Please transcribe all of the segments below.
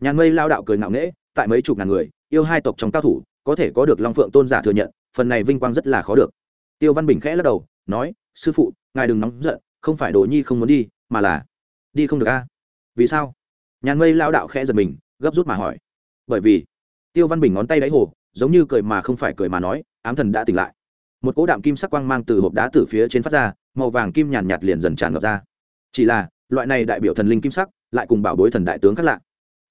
nhàn mây lao đạo cười ngạo nghễ, tại mấy chục ngàn người, yêu hai tộc trong cao thủ, có thể có được long phượng tôn giả thừa nhận, phần này vinh quang rất là khó được. Tiêu văn bình khẽ lắc đầu, nói, sư phụ, ngài đừng nóng giận, không phải đồ nhi không muốn đi, mà là đi không được a. Vì sao? Nhàn mây lao đạo khẽ giật mình, gấp rút mà hỏi. Bởi vì, tiêu văn bình ngón tay đáy hồ, giống như cười mà không phải cười mà nói, ám thần đã tỉnh lại. Một cỗ đạm kim sắc quang mang từ hộp đá từ phía trên phát ra, màu vàng kim nhàn nhạt liền dần tràn ngập ra. Chỉ là, loại này đại biểu thần linh kim sắc, lại cùng bảo bối thần đại tướng khác lạ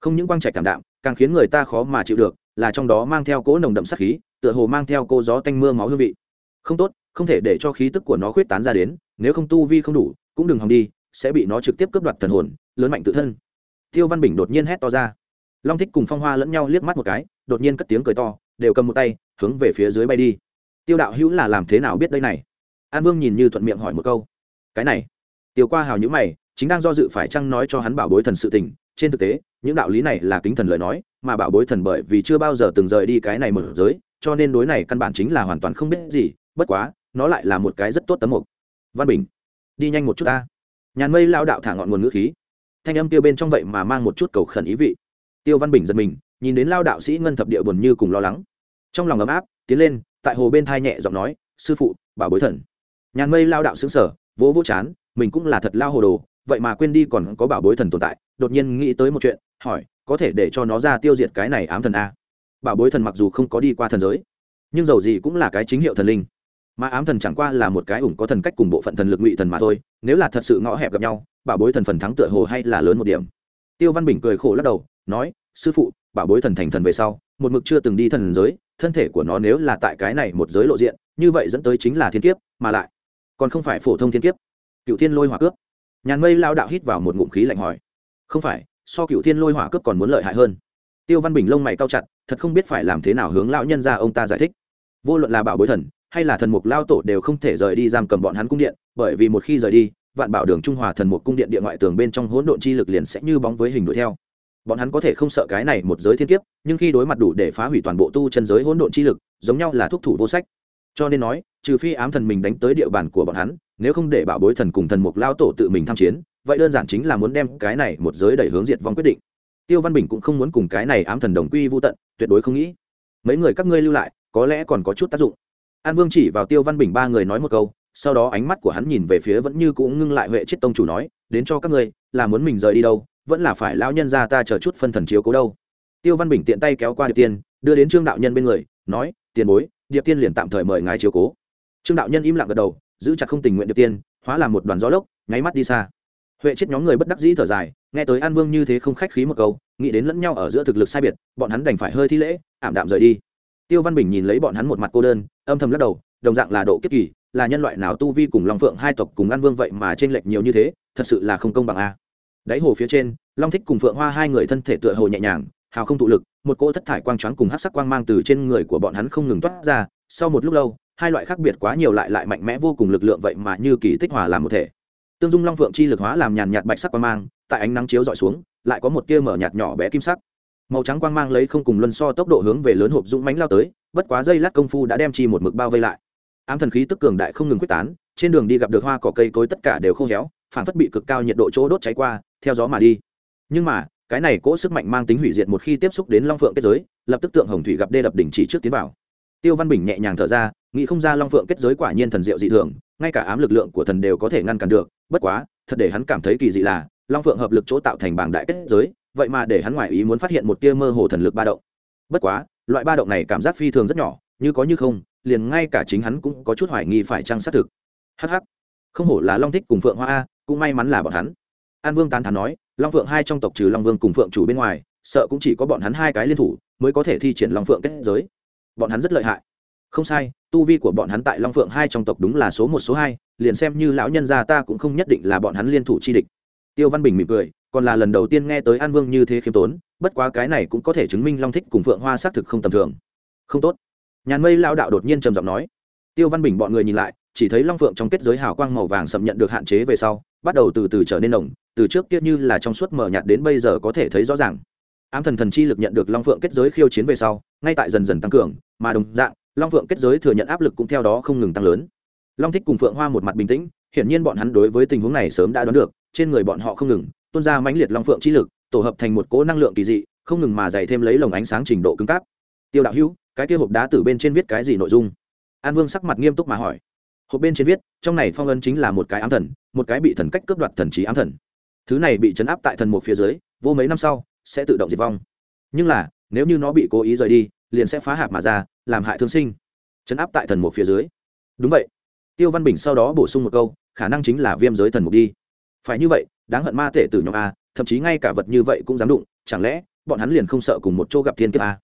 không những quang trạch cảm đạm, càng khiến người ta khó mà chịu được, là trong đó mang theo cỗ nồng đậm sắc khí, tựa hồ mang theo cô gió tanh mưa máu hương vị. Không tốt, không thể để cho khí tức của nó khuyết tán ra đến, nếu không tu vi không đủ, cũng đừng hòng đi, sẽ bị nó trực tiếp cướp đoạt thần hồn, lớn mạnh tự thân. Tiêu văn bình đột nhiên hét to ra. Long thích cùng phong hoa lẫn nhau liếc mắt một cái, đột nhiên cất tiếng cười to, đều cầm một tay, hướng về phía dưới bay đi. Tiêu đạo hữu là làm thế nào biết đây này? An vương nhìn như thuận miệng hỏi một câu. Cái này. Tiêu qua hào nhữ mày, chính đang do dự phải chăng nói cho hắn bảo bối thần sự tình trên thực tế, những đạo lý này là kính thần lời nói, mà bảo bối thần bởi vì chưa bao giờ từng rời đi cái này mở giới, cho nên đối này căn bản chính là hoàn toàn không biết gì, bất quá, nó lại là một cái rất tốt tấm mục. Văn bình, đi nhanh một chút ta. Nhàn mây lao đạo thả ngọn nguồn ngữ khí. Thanh âm tiêu bên trong vậy mà mang một chút cầu khẩn ý vị. Tiêu văn bình giật mình, nhìn đến lao đạo sĩ ngân thập địa buồn như cùng lo lắng. Trong lòng ấm áp, tiến lên, tại hồ bên thai nhẹ giọng nói, sư phụ, bảo bối thần. Nhàn mây lao đạo xứng sở vỗ vỗ chán, mình cũng là thật lao hồ đồ vậy mà quên đi còn có bảo bối thần tồn tại, đột nhiên nghĩ tới một chuyện, hỏi, có thể để cho nó ra tiêu diệt cái này ám thần a. Bảo bối thần mặc dù không có đi qua thần giới, nhưng dầu gì cũng là cái chính hiệu thần linh. Mà ám thần chẳng qua là một cái ủng có thần cách cùng bộ phận thần lực ngụy thần mà thôi, nếu là thật sự ngõ hẹp gặp nhau, bảo bối thần phần thắng tựa hồ hay là lớn một điểm. Tiêu văn bình cười khổ lắc đầu, nói, sư phụ, bảo bối thần thành thần về sau, một mực chưa từng đi thần giới, thân thể của nó nếu là tại cái này một giới lộ diện, như vậy dẫn tới chính là thiên kiếp, mà lại còn không phải phổ thông thiên kiếp. Cựu thiên lôi hỏa cướp nhàn mây lao đạo hít vào một ngụm khí lạnh hỏi. Không phải, so cựu thiên lôi hỏa cướp còn muốn lợi hại hơn. Tiêu văn bình lông mày cao chặt, thật không biết phải làm thế nào hướng lão nhân ra ông ta giải thích. Vô luận là bảo bối thần, hay là thần mục lao tổ đều không thể rời đi giam cầm bọn hắn cung điện, bởi vì một khi rời đi, vạn bảo đường trung hòa thần mục cung điện địa ngoại tường bên trong hỗn độn chi lực liền sẽ như bóng với hình đuổi theo. Bọn hắn có thể không sợ cái này một giới thiên kiếp, nhưng khi đối mặt đủ để phá hủy toàn bộ tu chân giới hỗn độn chi lực, giống nhau là thúc thủ vô sách. Cho nên nói, trừ phi ám thần mình đánh tới địa bàn của bọn hắn nếu không để bảo bối thần cùng thần mục lao tổ tự mình tham chiến, vậy đơn giản chính là muốn đem cái này một giới đẩy hướng diệt vong quyết định. Tiêu văn bình cũng không muốn cùng cái này ám thần đồng quy vô tận, tuyệt đối không nghĩ. Mấy người các ngươi lưu lại, có lẽ còn có chút tác dụng. An vương chỉ vào tiêu văn bình ba người nói một câu, sau đó ánh mắt của hắn nhìn về phía vẫn như cũng ngưng lại huệ chết tông chủ nói, đến cho các ngươi, là muốn mình rời đi đâu, vẫn là phải lão nhân ra ta chờ chút phân thần chiếu cố đâu. Tiêu văn bình tiện tay kéo qua điệp tiên, đưa đến trương đạo nhân bên người, nói, tiền bối, điệp tiên liền tạm thời mời ngài chiếu cố. Trương đạo nhân im lặng gật đầu giữ chặt không tình nguyện điệp tiên, hóa làm một đoàn gió lốc, nháy mắt đi xa. Huệ chết nhóm người bất đắc dĩ thở dài, nghe tới an vương như thế không khách khí một câu, nghĩ đến lẫn nhau ở giữa thực lực sai biệt, bọn hắn đành phải hơi thi lễ, ảm đạm rời đi. Tiêu văn bình nhìn lấy bọn hắn một mặt cô đơn, âm thầm lắc đầu, đồng dạng là độ kiếp kỳ, là nhân loại nào tu vi cùng long phượng hai tộc cùng an vương vậy mà t r ê n lệch nhiều như thế, thật sự là không công bằng a. Đáy hồ phía trên, long thích cùng phượng hoa hai người thân thể tựa hồ nhẹ nhàng, hào không thụ lực, một cỗ thất thải quang choáng cùng hát sắc quang mang từ trên người của bọn hắn không ngừng toát ra, sau một lúc lâu hai loại khác biệt quá nhiều lại lại mạnh mẽ vô cùng lực lượng vậy mà như kỳ tích hòa làm một thể. Tương dung long phượng chi lực hóa làm nhàn nhạt bạch sắc quang mang, tại ánh nắng chiếu dọi xuống, lại có một tia mở nhạt nhỏ bé kim sắc. Màu trắng quang mang lấy không cùng luân so tốc độ hướng về lớn hộp dũng mánh lao tới, bất quá dây lát công phu đã đem chi một mực bao vây lại. Ám thần khí tức cường đại không ngừng quyết tán, trên đường đi gặp được hoa cỏ cây cối tất cả đều khô héo, phản phất bị cực cao nhiệt độ chỗ đốt cháy qua, theo gió mà đi. Nhưng mà, cái này cỗ sức mạnh mang tính hủy diệt một khi tiếp xúc đến long phượng kết giới, lập tức tượng hồng thủy gặp đê đập đỉnh chỉ trước tiến vào. Tiêu văn bình nhẹ nhàng thở ra nghĩ không ra long phượng kết giới quả nhiên thần diệu dị thường, ngay cả ám lực lượng của thần đều có thể ngăn cản được, bất quá, thật để hắn cảm thấy kỳ dị là, long phượng hợp lực chỗ tạo thành bảng đại kết giới, vậy mà để hắn ngoài ý muốn phát hiện một tia mơ hồ thần lực ba động. Bất quá, loại ba động này cảm giác phi thường rất nhỏ, như có như không, liền ngay cả chính hắn cũng có chút hoài nghi phải trăng xác thực. Hh không hổ là long thích cùng phượng hoa a, cũng may mắn là bọn hắn. An vương tán thán nói, long phượng hai trong tộc trừ long vương cùng phượng chủ bên ngoài, sợ cũng chỉ có bọn hắn hai cái liên thủ, mới có thể thi triển long phượng kết giới. Bọn hắn rất lợi hại không sai, tu vi của bọn hắn tại long phượng hai trong tộc đúng là số một, số hai, liền xem như lão nhân gia ta cũng không nhất định là bọn hắn liên thủ chi địch. Tiêu văn bình mỉm cười, còn là lần đầu tiên nghe tới an vương như thế khiêm tốn, bất quá cái này cũng có thể chứng minh long thích cùng phượng hoa xác thực không tầm thường. Không tốt. Nhàn mây lao đạo đột nhiên trầm giọng nói. Tiêu văn bình bọn người nhìn lại, chỉ thấy long phượng trong kết giới hào quang màu vàng sậm nhận được hạn chế về sau, bắt đầu từ từ trở nên nồng, từ trước kia như là trong suốt mở nhạt đến bây giờ có thể thấy rõ ràng. Ám thần thần chi lực nhận được long phượng kết giới khiêu chiến về sau, ngay tại dần dần tăng cường, mà đồng dạng long phượng kết giới thừa nhận áp lực cũng theo đó không ngừng tăng lớn. Long thích cùng phượng hoa một mặt bình tĩnh, hiển nhiên bọn hắn đối với tình huống này sớm đã đoán được, trên người bọn họ không ngừng, tuôn ra mãnh liệt long phượng chi lực, tổ hợp thành một cỗ năng lượng kỳ dị, không ngừng mà dày thêm lấy lồng ánh sáng trình độ cứng cáp. Tiêu đạo hữu, cái kia hộp đá từ bên trên viết cái gì nội dung? An vương sắc mặt nghiêm túc mà hỏi. Hộp bên trên viết, trong này phong ấn chính là một cái ám thần, một cái bị thần cách cướp đoạt thần trí ám thần. Thứ này bị chấn áp tại thần một phía dưới, vô mấy năm sau, sẽ tự động diệt vong. Nhưng là, nếu như nó bị cố ý rời đi, liền sẽ phá hạp mà ra làm hại thương sinh, chấn áp tại thần mục phía dưới. Đúng vậy. Tiêu văn bình sau đó bổ sung một câu, khả năng chính là viêm giới thần mục đi. Phải như vậy, đáng hận ma tể tử nhóm a, thậm chí ngay cả vật như vậy cũng dám đụng, chẳng lẽ bọn hắn liền không sợ cùng một chỗ gặp thiên kiếp a?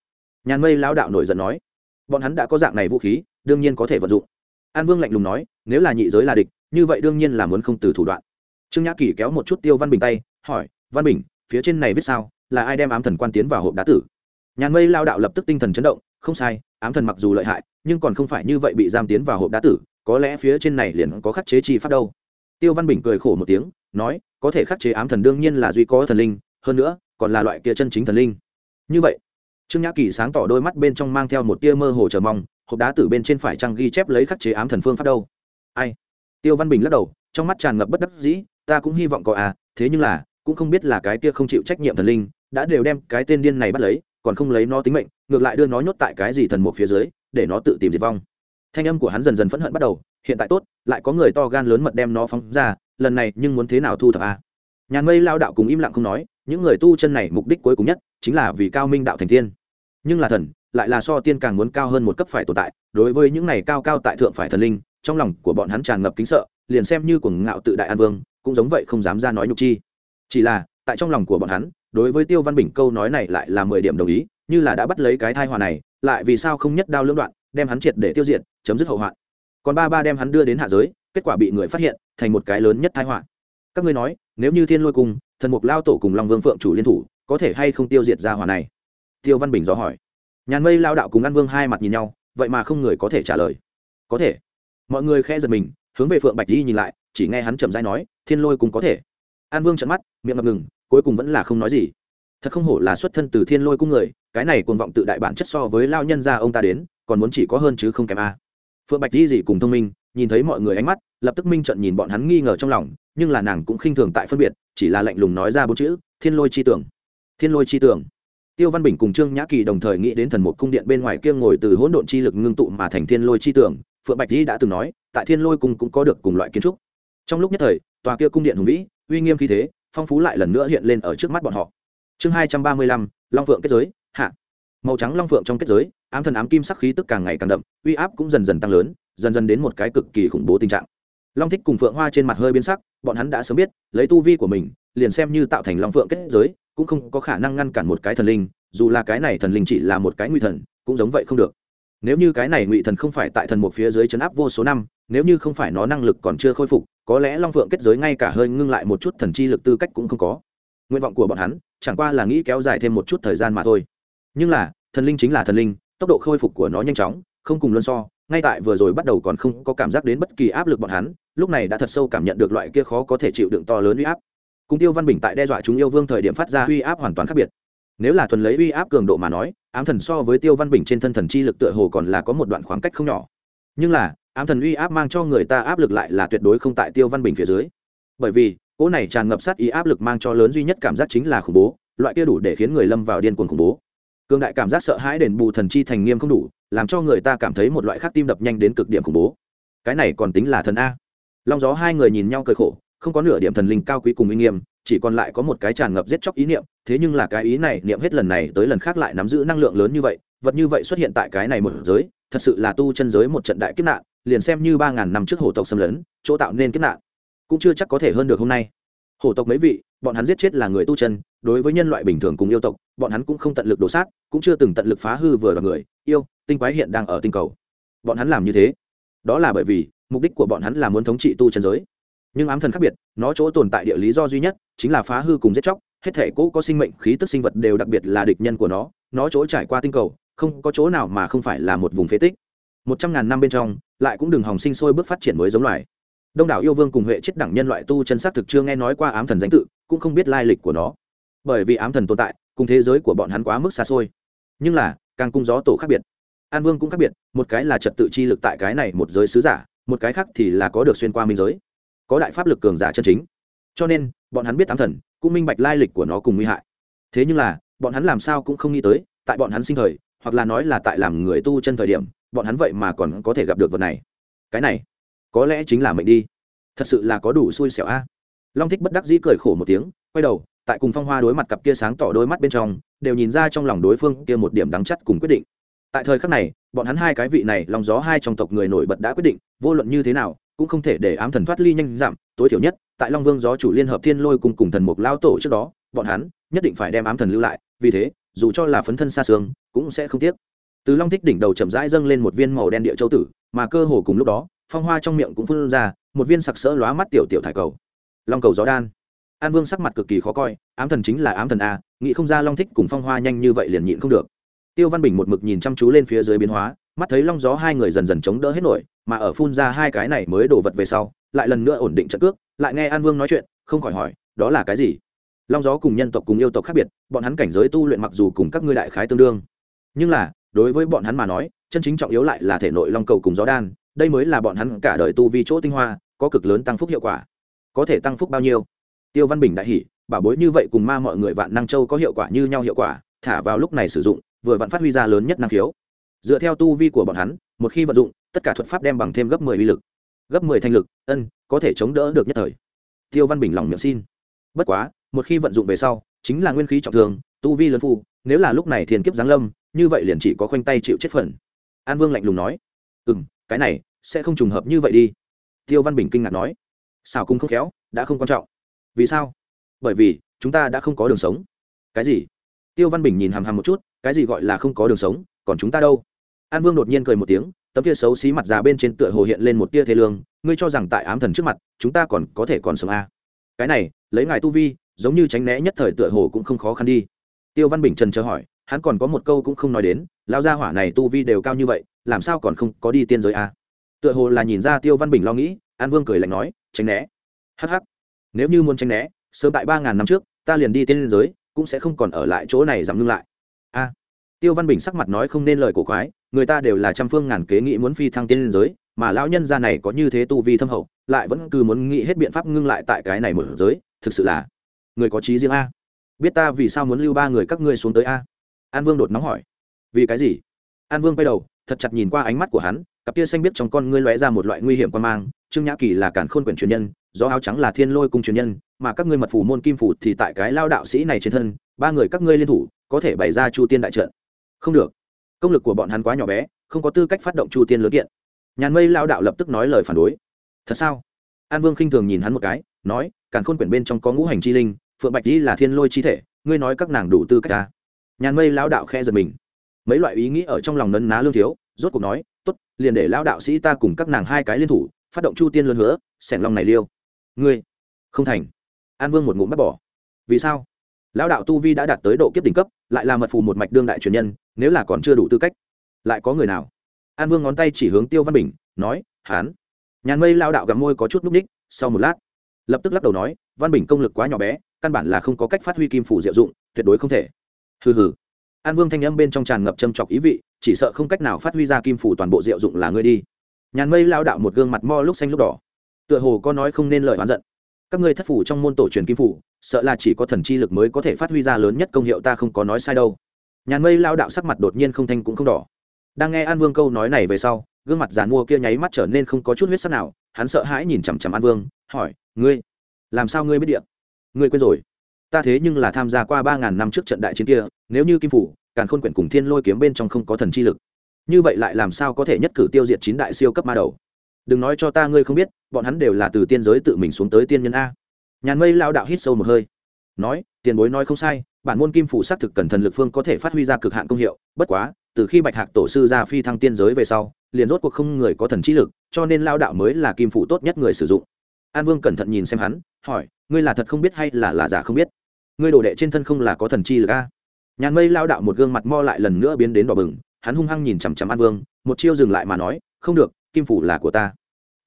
Nhàn mây lao đạo nổi giận nói, bọn hắn đã có dạng này vũ khí, đương nhiên có thể vận dụng. An vương lạnh lùng nói, nếu là nhị giới là địch, như vậy đương nhiên là muốn không từ thủ đoạn. Trương nhã kỷ kéo một chút tiêu văn bình tay, hỏi, văn bình, phía trên này viết sao? Là ai đem ám thần quan tiến vào hộp đá tử? Nhàn mây lao đạo lập tức tinh thần chấn động, không sai ám thần mặc dù lợi hại, nhưng còn không phải như vậy bị giam tiến vào hộp đá tử, có lẽ phía trên này liền có khắc chế chi pháp đâu. Tiêu văn bình cười khổ một tiếng, nói, có thể khắc chế ám thần đương nhiên là duy có thần linh, hơn nữa, còn là loại kia chân chính thần linh. Như vậy, trương nhã kỳ sáng tỏ đôi mắt bên trong mang theo một tia mơ hồ chờ mong, hộp đá tử bên trên phải trăng ghi chép lấy khắc chế ám thần phương pháp đâu? Ai? Tiêu văn bình lắc đầu, trong mắt tràn ngập bất đắc dĩ, ta cũng hy vọng có à thế nhưng là, cũng không biết là cái kia không chịu trách nhiệm thần linh, đã đều đem cái tên điên này bắt lấy còn không lấy nó tính mệnh, ngược lại đưa nó nhốt tại cái gì thần mục phía dưới, để nó tự tìm diệt vong. Thanh âm của hắn dần dần phẫn hận bắt đầu, hiện tại tốt, lại có người to gan lớn mật đem nó phóng ra, lần này nhưng muốn thế nào thu thập a à? nhàn mây lao đạo cùng im lặng không nói, những người tu chân này mục đích cuối cùng nhất chính là vì cao minh đạo thành tiên. Nhưng là thần, lại là so tiên càng muốn cao hơn một cấp phải tồn tại, đối với những này cao cao tại thượng phải thần linh, trong lòng của bọn hắn tràn ngập kính sợ, liền xem như cuồng ngạo tự đại an vương, cũng giống vậy không dám ra nói nhục chi. Chỉ là, tại trong lòng của bọn hắn đối với tiêu văn bình câu nói này lại là mười điểm đồng ý, như là đã bắt lấy cái thai hòa này, lại vì sao không nhất đao lưỡng đoạn, đem hắn triệt để tiêu diệt, chấm dứt hậu hoạn. Còn ba ba đem hắn đưa đến hạ giới, kết quả bị người phát hiện, thành một cái lớn nhất thai họa. Các ngươi nói, nếu như thiên lôi cung, thần mục lao tổ cùng long vương phượng chủ liên thủ, có thể hay không tiêu diệt ra hỏa này? Tiêu văn bình dò hỏi. Nhàn mây lao đạo cùng ăn vương hai mặt nhìn nhau, vậy mà không người có thể trả lời. Có thể. Mọi người khẽ giật mình, hướng về phượng bạch di nhìn lại, chỉ nghe hắn chậm dai nói, thiên lôi cùng có thể. An vương trận mắt, miệng ngập ngừng cuối cùng vẫn là không nói gì. Thật không hổ là xuất thân từ thiên lôi cung người, cái này cuồng vọng tự đại bản chất so với lao nhân gia ông ta đến, còn muốn chỉ có hơn chứ không kém a. Phượng bạch di dị cùng thông minh, nhìn thấy mọi người ánh mắt, lập tức minh trận nhìn bọn hắn nghi ngờ trong lòng, nhưng là nàng cũng khinh thường tại phân biệt, chỉ là lạnh lùng nói ra bốn chữ, thiên lôi chi tưởng. Thiên lôi chi tưởng. Tiêu văn bình cùng trương nhã kỳ đồng thời nghĩ đến thần một cung điện bên ngoài kia ngồi từ hỗn độn chi lực ngưng tụ mà thành thiên lôi chi tưởng, phượng bạch di đã từng nói, tại thiên lôi cung cũng có được cùng loại kiến trúc. Trong lúc nhất thời, tòa kia cung điện hùng vĩ, uy nghiêm khí thế phong phú lại lần nữa hiện lên ở trước mắt bọn họ. Chương hai trăm ba mươi lăm, long phượng kết giới, hạ. Màu trắng long phượng trong kết giới, ám thần ám kim sắc khí tức càng ngày càng đậm, uy áp cũng dần dần tăng lớn, dần dần đến một cái cực kỳ khủng bố tình trạng. Long thích cùng phượng hoa trên mặt hơi biến sắc, bọn hắn đã sớm biết, lấy tu vi của mình, liền xem như tạo thành long phượng kết giới, cũng không có khả năng ngăn cản một cái thần linh, dù là cái này thần linh chỉ là một cái nguy thần, cũng giống vậy không được nếu như cái này ngụy thần không phải tại thần một phía dưới chấn áp vô số năm, nếu như không phải nó năng lực còn chưa khôi phục, có lẽ long phượng kết giới ngay cả hơi ngưng lại một chút thần chi lực tư cách cũng không có. Nguyện vọng của bọn hắn, chẳng qua là nghĩ kéo dài thêm một chút thời gian mà thôi. Nhưng là, thần linh chính là thần linh, tốc độ khôi phục của nó nhanh chóng, không cùng luân so, ngay tại vừa rồi bắt đầu còn không có cảm giác đến bất kỳ áp lực bọn hắn, lúc này đã thật sâu cảm nhận được loại kia khó có thể chịu đựng to lớn uy áp. Cùng tiêu văn bình tại đe dọa chúng yêu vương thời điểm phát ra uy áp hoàn toàn khác biệt nếu là thuần lấy uy áp cường độ mà nói, ám thần so với tiêu văn bình trên thân thần chi lực tựa hồ còn là có một đoạn khoảng cách không nhỏ. Nhưng là, ám thần uy áp mang cho người ta áp lực lại là tuyệt đối không tại tiêu văn bình phía dưới. Bởi vì, cỗ này tràn ngập sát ý áp lực mang cho lớn duy nhất cảm giác chính là khủng bố, loại kia đủ để khiến người lâm vào điên cuồng khủng bố. Cường đại cảm giác sợ hãi đền bù thần chi thành nghiêm không đủ, làm cho người ta cảm thấy một loại khác tim đập nhanh đến cực điểm khủng bố. Cái này còn tính là thần a. Long gió hai người nhìn nhau cười khổ, không có nửa điểm thần linh cao quý cùng uy nghiêm chỉ còn lại có một cái tràn ngập giết chóc ý niệm, thế nhưng là cái ý này niệm hết lần này tới lần khác lại nắm giữ năng lượng lớn như vậy, vật như vậy xuất hiện tại cái này một giới, thật sự là tu chân giới một trận đại kiếp nạn, liền xem như ba ngàn năm trước hổ tộc xâm lấn, chỗ tạo nên kiếp nạn, cũng chưa chắc có thể hơn được hôm nay. Hổ tộc mấy vị, bọn hắn giết chết là người tu chân, đối với nhân loại bình thường cùng yêu tộc, bọn hắn cũng không tận lực đổ sát, cũng chưa từng tận lực phá hư vừa là người, yêu, tinh quái hiện đang ở tinh cầu. Bọn hắn làm như thế, đó là bởi vì mục đích của bọn hắn là muốn thống trị tu chân giới nhưng ám thần khác biệt, nó chỗ tồn tại địa lý do duy nhất chính là phá hư cùng giết chóc, hết thể cũ có sinh mệnh, khí tức sinh vật đều đặc biệt là địch nhân của nó nó chỗ trải qua tinh cầu, không có chỗ nào mà không phải là một vùng phế tích. Một trăm ngàn năm bên trong, lại cũng đừng hòng sinh sôi bước phát triển mới giống loài. Đông đảo yêu vương cùng huệ chết đẳng nhân loại tu chân xác thực chưa nghe nói qua ám thần danh tự, cũng không biết lai lịch của nó. Bởi vì ám thần tồn tại, cùng thế giới của bọn hắn quá mức xa xôi. Nhưng là, càng cung gió tổ khác biệt. An vương cũng khác biệt, một cái là trật tự chi lực tại cái này một giới sứ giả, một cái khác thì là có được xuyên qua minh giới có đại pháp lực cường giả chân chính. Cho nên, bọn hắn biết ám thần, cũng minh bạch lai lịch của nó cùng nguy hại. Thế nhưng là, bọn hắn làm sao cũng không nghĩ tới, tại bọn hắn sinh thời, hoặc là nói là tại làm người tu chân thời điểm, bọn hắn vậy mà còn có thể gặp được vật này. Cái này, có lẽ chính là mệnh đi. Thật sự là có đủ xui xẻo a. Long thích bất đắc dĩ cười khổ một tiếng, quay đầu, tại cùng phong hoa đối mặt cặp kia sáng tỏ đôi mắt bên trong, đều nhìn ra trong lòng đối phương kia một điểm đắng chắt cùng quyết định. Tại thời khắc này, bọn hắn hai cái vị này, lòng gió hai trong tộc người nổi bật đã quyết định, vô luận như thế nào cũng không thể để ám thần thoát ly nhanh giảm, tối thiểu nhất, tại long vương gió chủ liên hợp thiên lôi cùng cùng thần mục lao tổ trước đó, bọn hắn nhất định phải đem ám thần lưu lại, vì thế, dù cho là phấn thân xa xương, cũng sẽ không tiếc. Từ long thích đỉnh đầu chậm rãi dâng lên một viên màu đen địa châu tử, mà cơ hồ cùng lúc đó, phong hoa trong miệng cũng phun ra, một viên sặc sỡ lóa mắt tiểu tiểu thải cầu. Long cầu gió đan. An vương sắc mặt cực kỳ khó coi, ám thần chính là ám thần a, nghĩ không ra long thích cùng phong hoa nhanh như vậy liền nhịn không được. Tiêu văn bình một mực nhìn chăm chú lên phía dưới biến hóa, mắt thấy long gió hai người dần dần chống đỡ hết nổi mà ở phun ra hai cái này mới đổ vật về sau, lại lần nữa ổn định trận cước, lại nghe an vương nói chuyện, không khỏi hỏi, đó là cái gì? Long gió cùng nhân tộc cùng yêu tộc khác biệt, bọn hắn cảnh giới tu luyện mặc dù cùng các ngươi đại khái tương đương. Nhưng là, đối với bọn hắn mà nói, chân chính trọng yếu lại là thể nội long cầu cùng gió đan, đây mới là bọn hắn cả đời tu vi chỗ tinh hoa, có cực lớn tăng phúc hiệu quả. Có thể tăng phúc bao nhiêu? Tiêu văn bình đại hỉ, bảo bối như vậy cùng ma mọi người vạn năng châu có hiệu quả như nhau hiệu quả, thả vào lúc này sử dụng, vừa vặn phát huy ra lớn nhất năng khiếu. Dựa theo tu vi của bọn hắn, một khi vận dụng tất cả thuật pháp đem bằng thêm gấp mười uy lực, gấp mười thanh lực, ân, có thể chống đỡ được nhất thời. Tiêu văn bình lòng miệng xin. Bất quá, một khi vận dụng về sau, chính là nguyên khí trọng thương, tu vi lớn phu, nếu là lúc này thiền kiếp giáng lâm, như vậy liền chỉ có khoanh tay chịu chết phần. An vương lạnh lùng nói. Ừ m cái này sẽ không trùng hợp như vậy đi. Tiêu văn bình kinh ngạc nói. Sao cung không khéo, đã không quan trọng. Vì sao? Bởi vì, chúng ta đã không có đường sống. Cái gì? Tiêu văn bình nhìn hàm hàm một chút, cái gì gọi là không có đường sống, còn chúng ta đâu? An vương đột nhiên cười một tiếng tấm kia xấu xí mặt già bên trên tựa hồ hiện lên một tia thế lương, ngươi cho rằng tại ám thần trước mặt, chúng ta còn có thể còn sống à. cái này, lấy ngài tu vi, giống như tránh né nhất thời tựa hồ cũng không khó khăn đi. Tiêu văn bình trần chờ hỏi, hắn còn có một câu cũng không nói đến lao gia hỏa này tu vi đều cao như vậy, làm sao còn không có đi tiên giới a tựa hồ là nhìn ra tiêu văn bình lo nghĩ, an vương cười lạnh nói, tránh né. Hh nếu như muốn tránh né, sớm tại ba ngàn năm trước, ta liền đi tiên giới, cũng sẽ không còn ở lại chỗ này giảm ngưng lại. A tiêu văn bình sắc mặt nói không nên lời cổ quái, người ta đều là trăm phương ngàn kế nghĩ muốn phi thăng tiên giới, mà lão nhân gia này có như thế tu vi thâm hậu, lại vẫn cứ muốn nghĩ hết biện pháp ngưng lại tại cái này một giới, thực sự là người có trí riêng a. Biết ta vì sao muốn lưu ba người các ngươi xuống tới a? An vương đột nóng hỏi. Vì cái gì? An vương quay đầu, thật chặt nhìn qua ánh mắt của hắn, cặp tia xanh biết trong con ngươi lóe ra một loại nguy hiểm quan mang, trương nhã kỳ là cản khôn quyển truyền nhân do áo trắng là thiên lôi cung truyền nhân, mà các ngươi mật phủ môn kim phủ thì tại cái lao đạo sĩ này trên thân, ba người các ngươi liên thủ, có thể bày ra chu tiên đại trận không được. Công lực của bọn hắn quá nhỏ bé, không có tư cách phát động chu tiên lớn kiện. Nhàn mây lao đạo lập tức nói lời phản đối. Thật sao? An vương khinh thường nhìn hắn một cái, nói, càn khôn quyển bên trong có ngũ hành chi linh, phượng bạch đi là thiên lôi chi thể, ngươi nói các nàng đủ tư cách ta? Nhàn mây lao đạo khe giật mình. Mấy loại ý nghĩ ở trong lòng nấn ná lương thiếu, rốt cuộc nói, tốt, liền để lao đạo sĩ ta cùng các nàng hai cái liên thủ, phát động chu tiên lớn hứa sẻng lòng này liêu. Ngươi, không thành. An vương một ngụm bắt bỏ. Vì sao? Lão đạo tu vi đã đạt tới độ kiếp đỉnh cấp, lại là mật phù một mạch đương đại truyền nhân, nếu là còn chưa đủ tư cách, lại có người nào? An vương ngón tay chỉ hướng tiêu văn bình, nói, hán. Nhàn mây lao đạo gặm môi có chút núp ních, sau một lát, lập tức lắc đầu nói, văn bình công lực quá nhỏ bé, căn bản là không có cách phát huy kim phủ diệu dụng, tuyệt đối không thể. Hừ hừ. An vương thanh âm bên trong tràn ngập châm chọc ý vị, chỉ sợ không cách nào phát huy ra kim phủ toàn bộ diệu dụng là ngươi đi. Nhàn mây lao đạo một gương mặt mo lúc xanh lúc đỏ. Tựa hồ có nói không nên lời oán giận các ngươi thất phủ trong môn tổ truyền kim phủ, sợ là chỉ có thần chi lực mới có thể phát huy ra lớn nhất công hiệu ta không có nói sai đâu. Nhàn mây lao đạo sắc mặt đột nhiên không thanh cũng không đỏ. Đang nghe an vương câu nói này về sau, gương mặt giàn mua kia nháy mắt trở nên không có chút huyết sắc nào, hắn sợ hãi nhìn chằm chằm an vương, hỏi, ngươi, làm sao ngươi biết điện ngươi quên rồi. Ta thế nhưng là tham gia qua ba ngàn năm trước trận đại chiến kia, nếu như kim phủ, càn khôn quyển cùng thiên lôi kiếm bên trong không có thần chi lực, như vậy lại làm sao có thể nhất cử tiêu diệt chín đại siêu cấp ma đầu? Đừng nói cho ta ngươi không biết, bọn hắn đều là từ tiên giới tự mình xuống tới tiên nhân a. Nhàn mây lao đạo hít sâu một hơi. Nói, tiền bối nói không sai, bản môn kim phủ xác thực cần thần lực phương có thể phát huy ra cực hạn công hiệu, bất quá, từ khi bạch hạc tổ sư ra phi thăng tiên giới về sau, liền rốt cuộc không người có thần trí lực, cho nên lao đạo mới là kim phủ tốt nhất người sử dụng. An vương cẩn thận nhìn xem hắn, hỏi, ngươi là thật không biết hay là là giả không biết? Ngươi đồ đệ trên thân không là có thần chi lực a? Nhàn mây lao đạo một gương mặt mo lại lần nữa biến đến đỏ bừng, hắn hung hăng nhìn chằm chằm an vương, một chiêu dừng lại mà nói, không được kim phủ là của ta.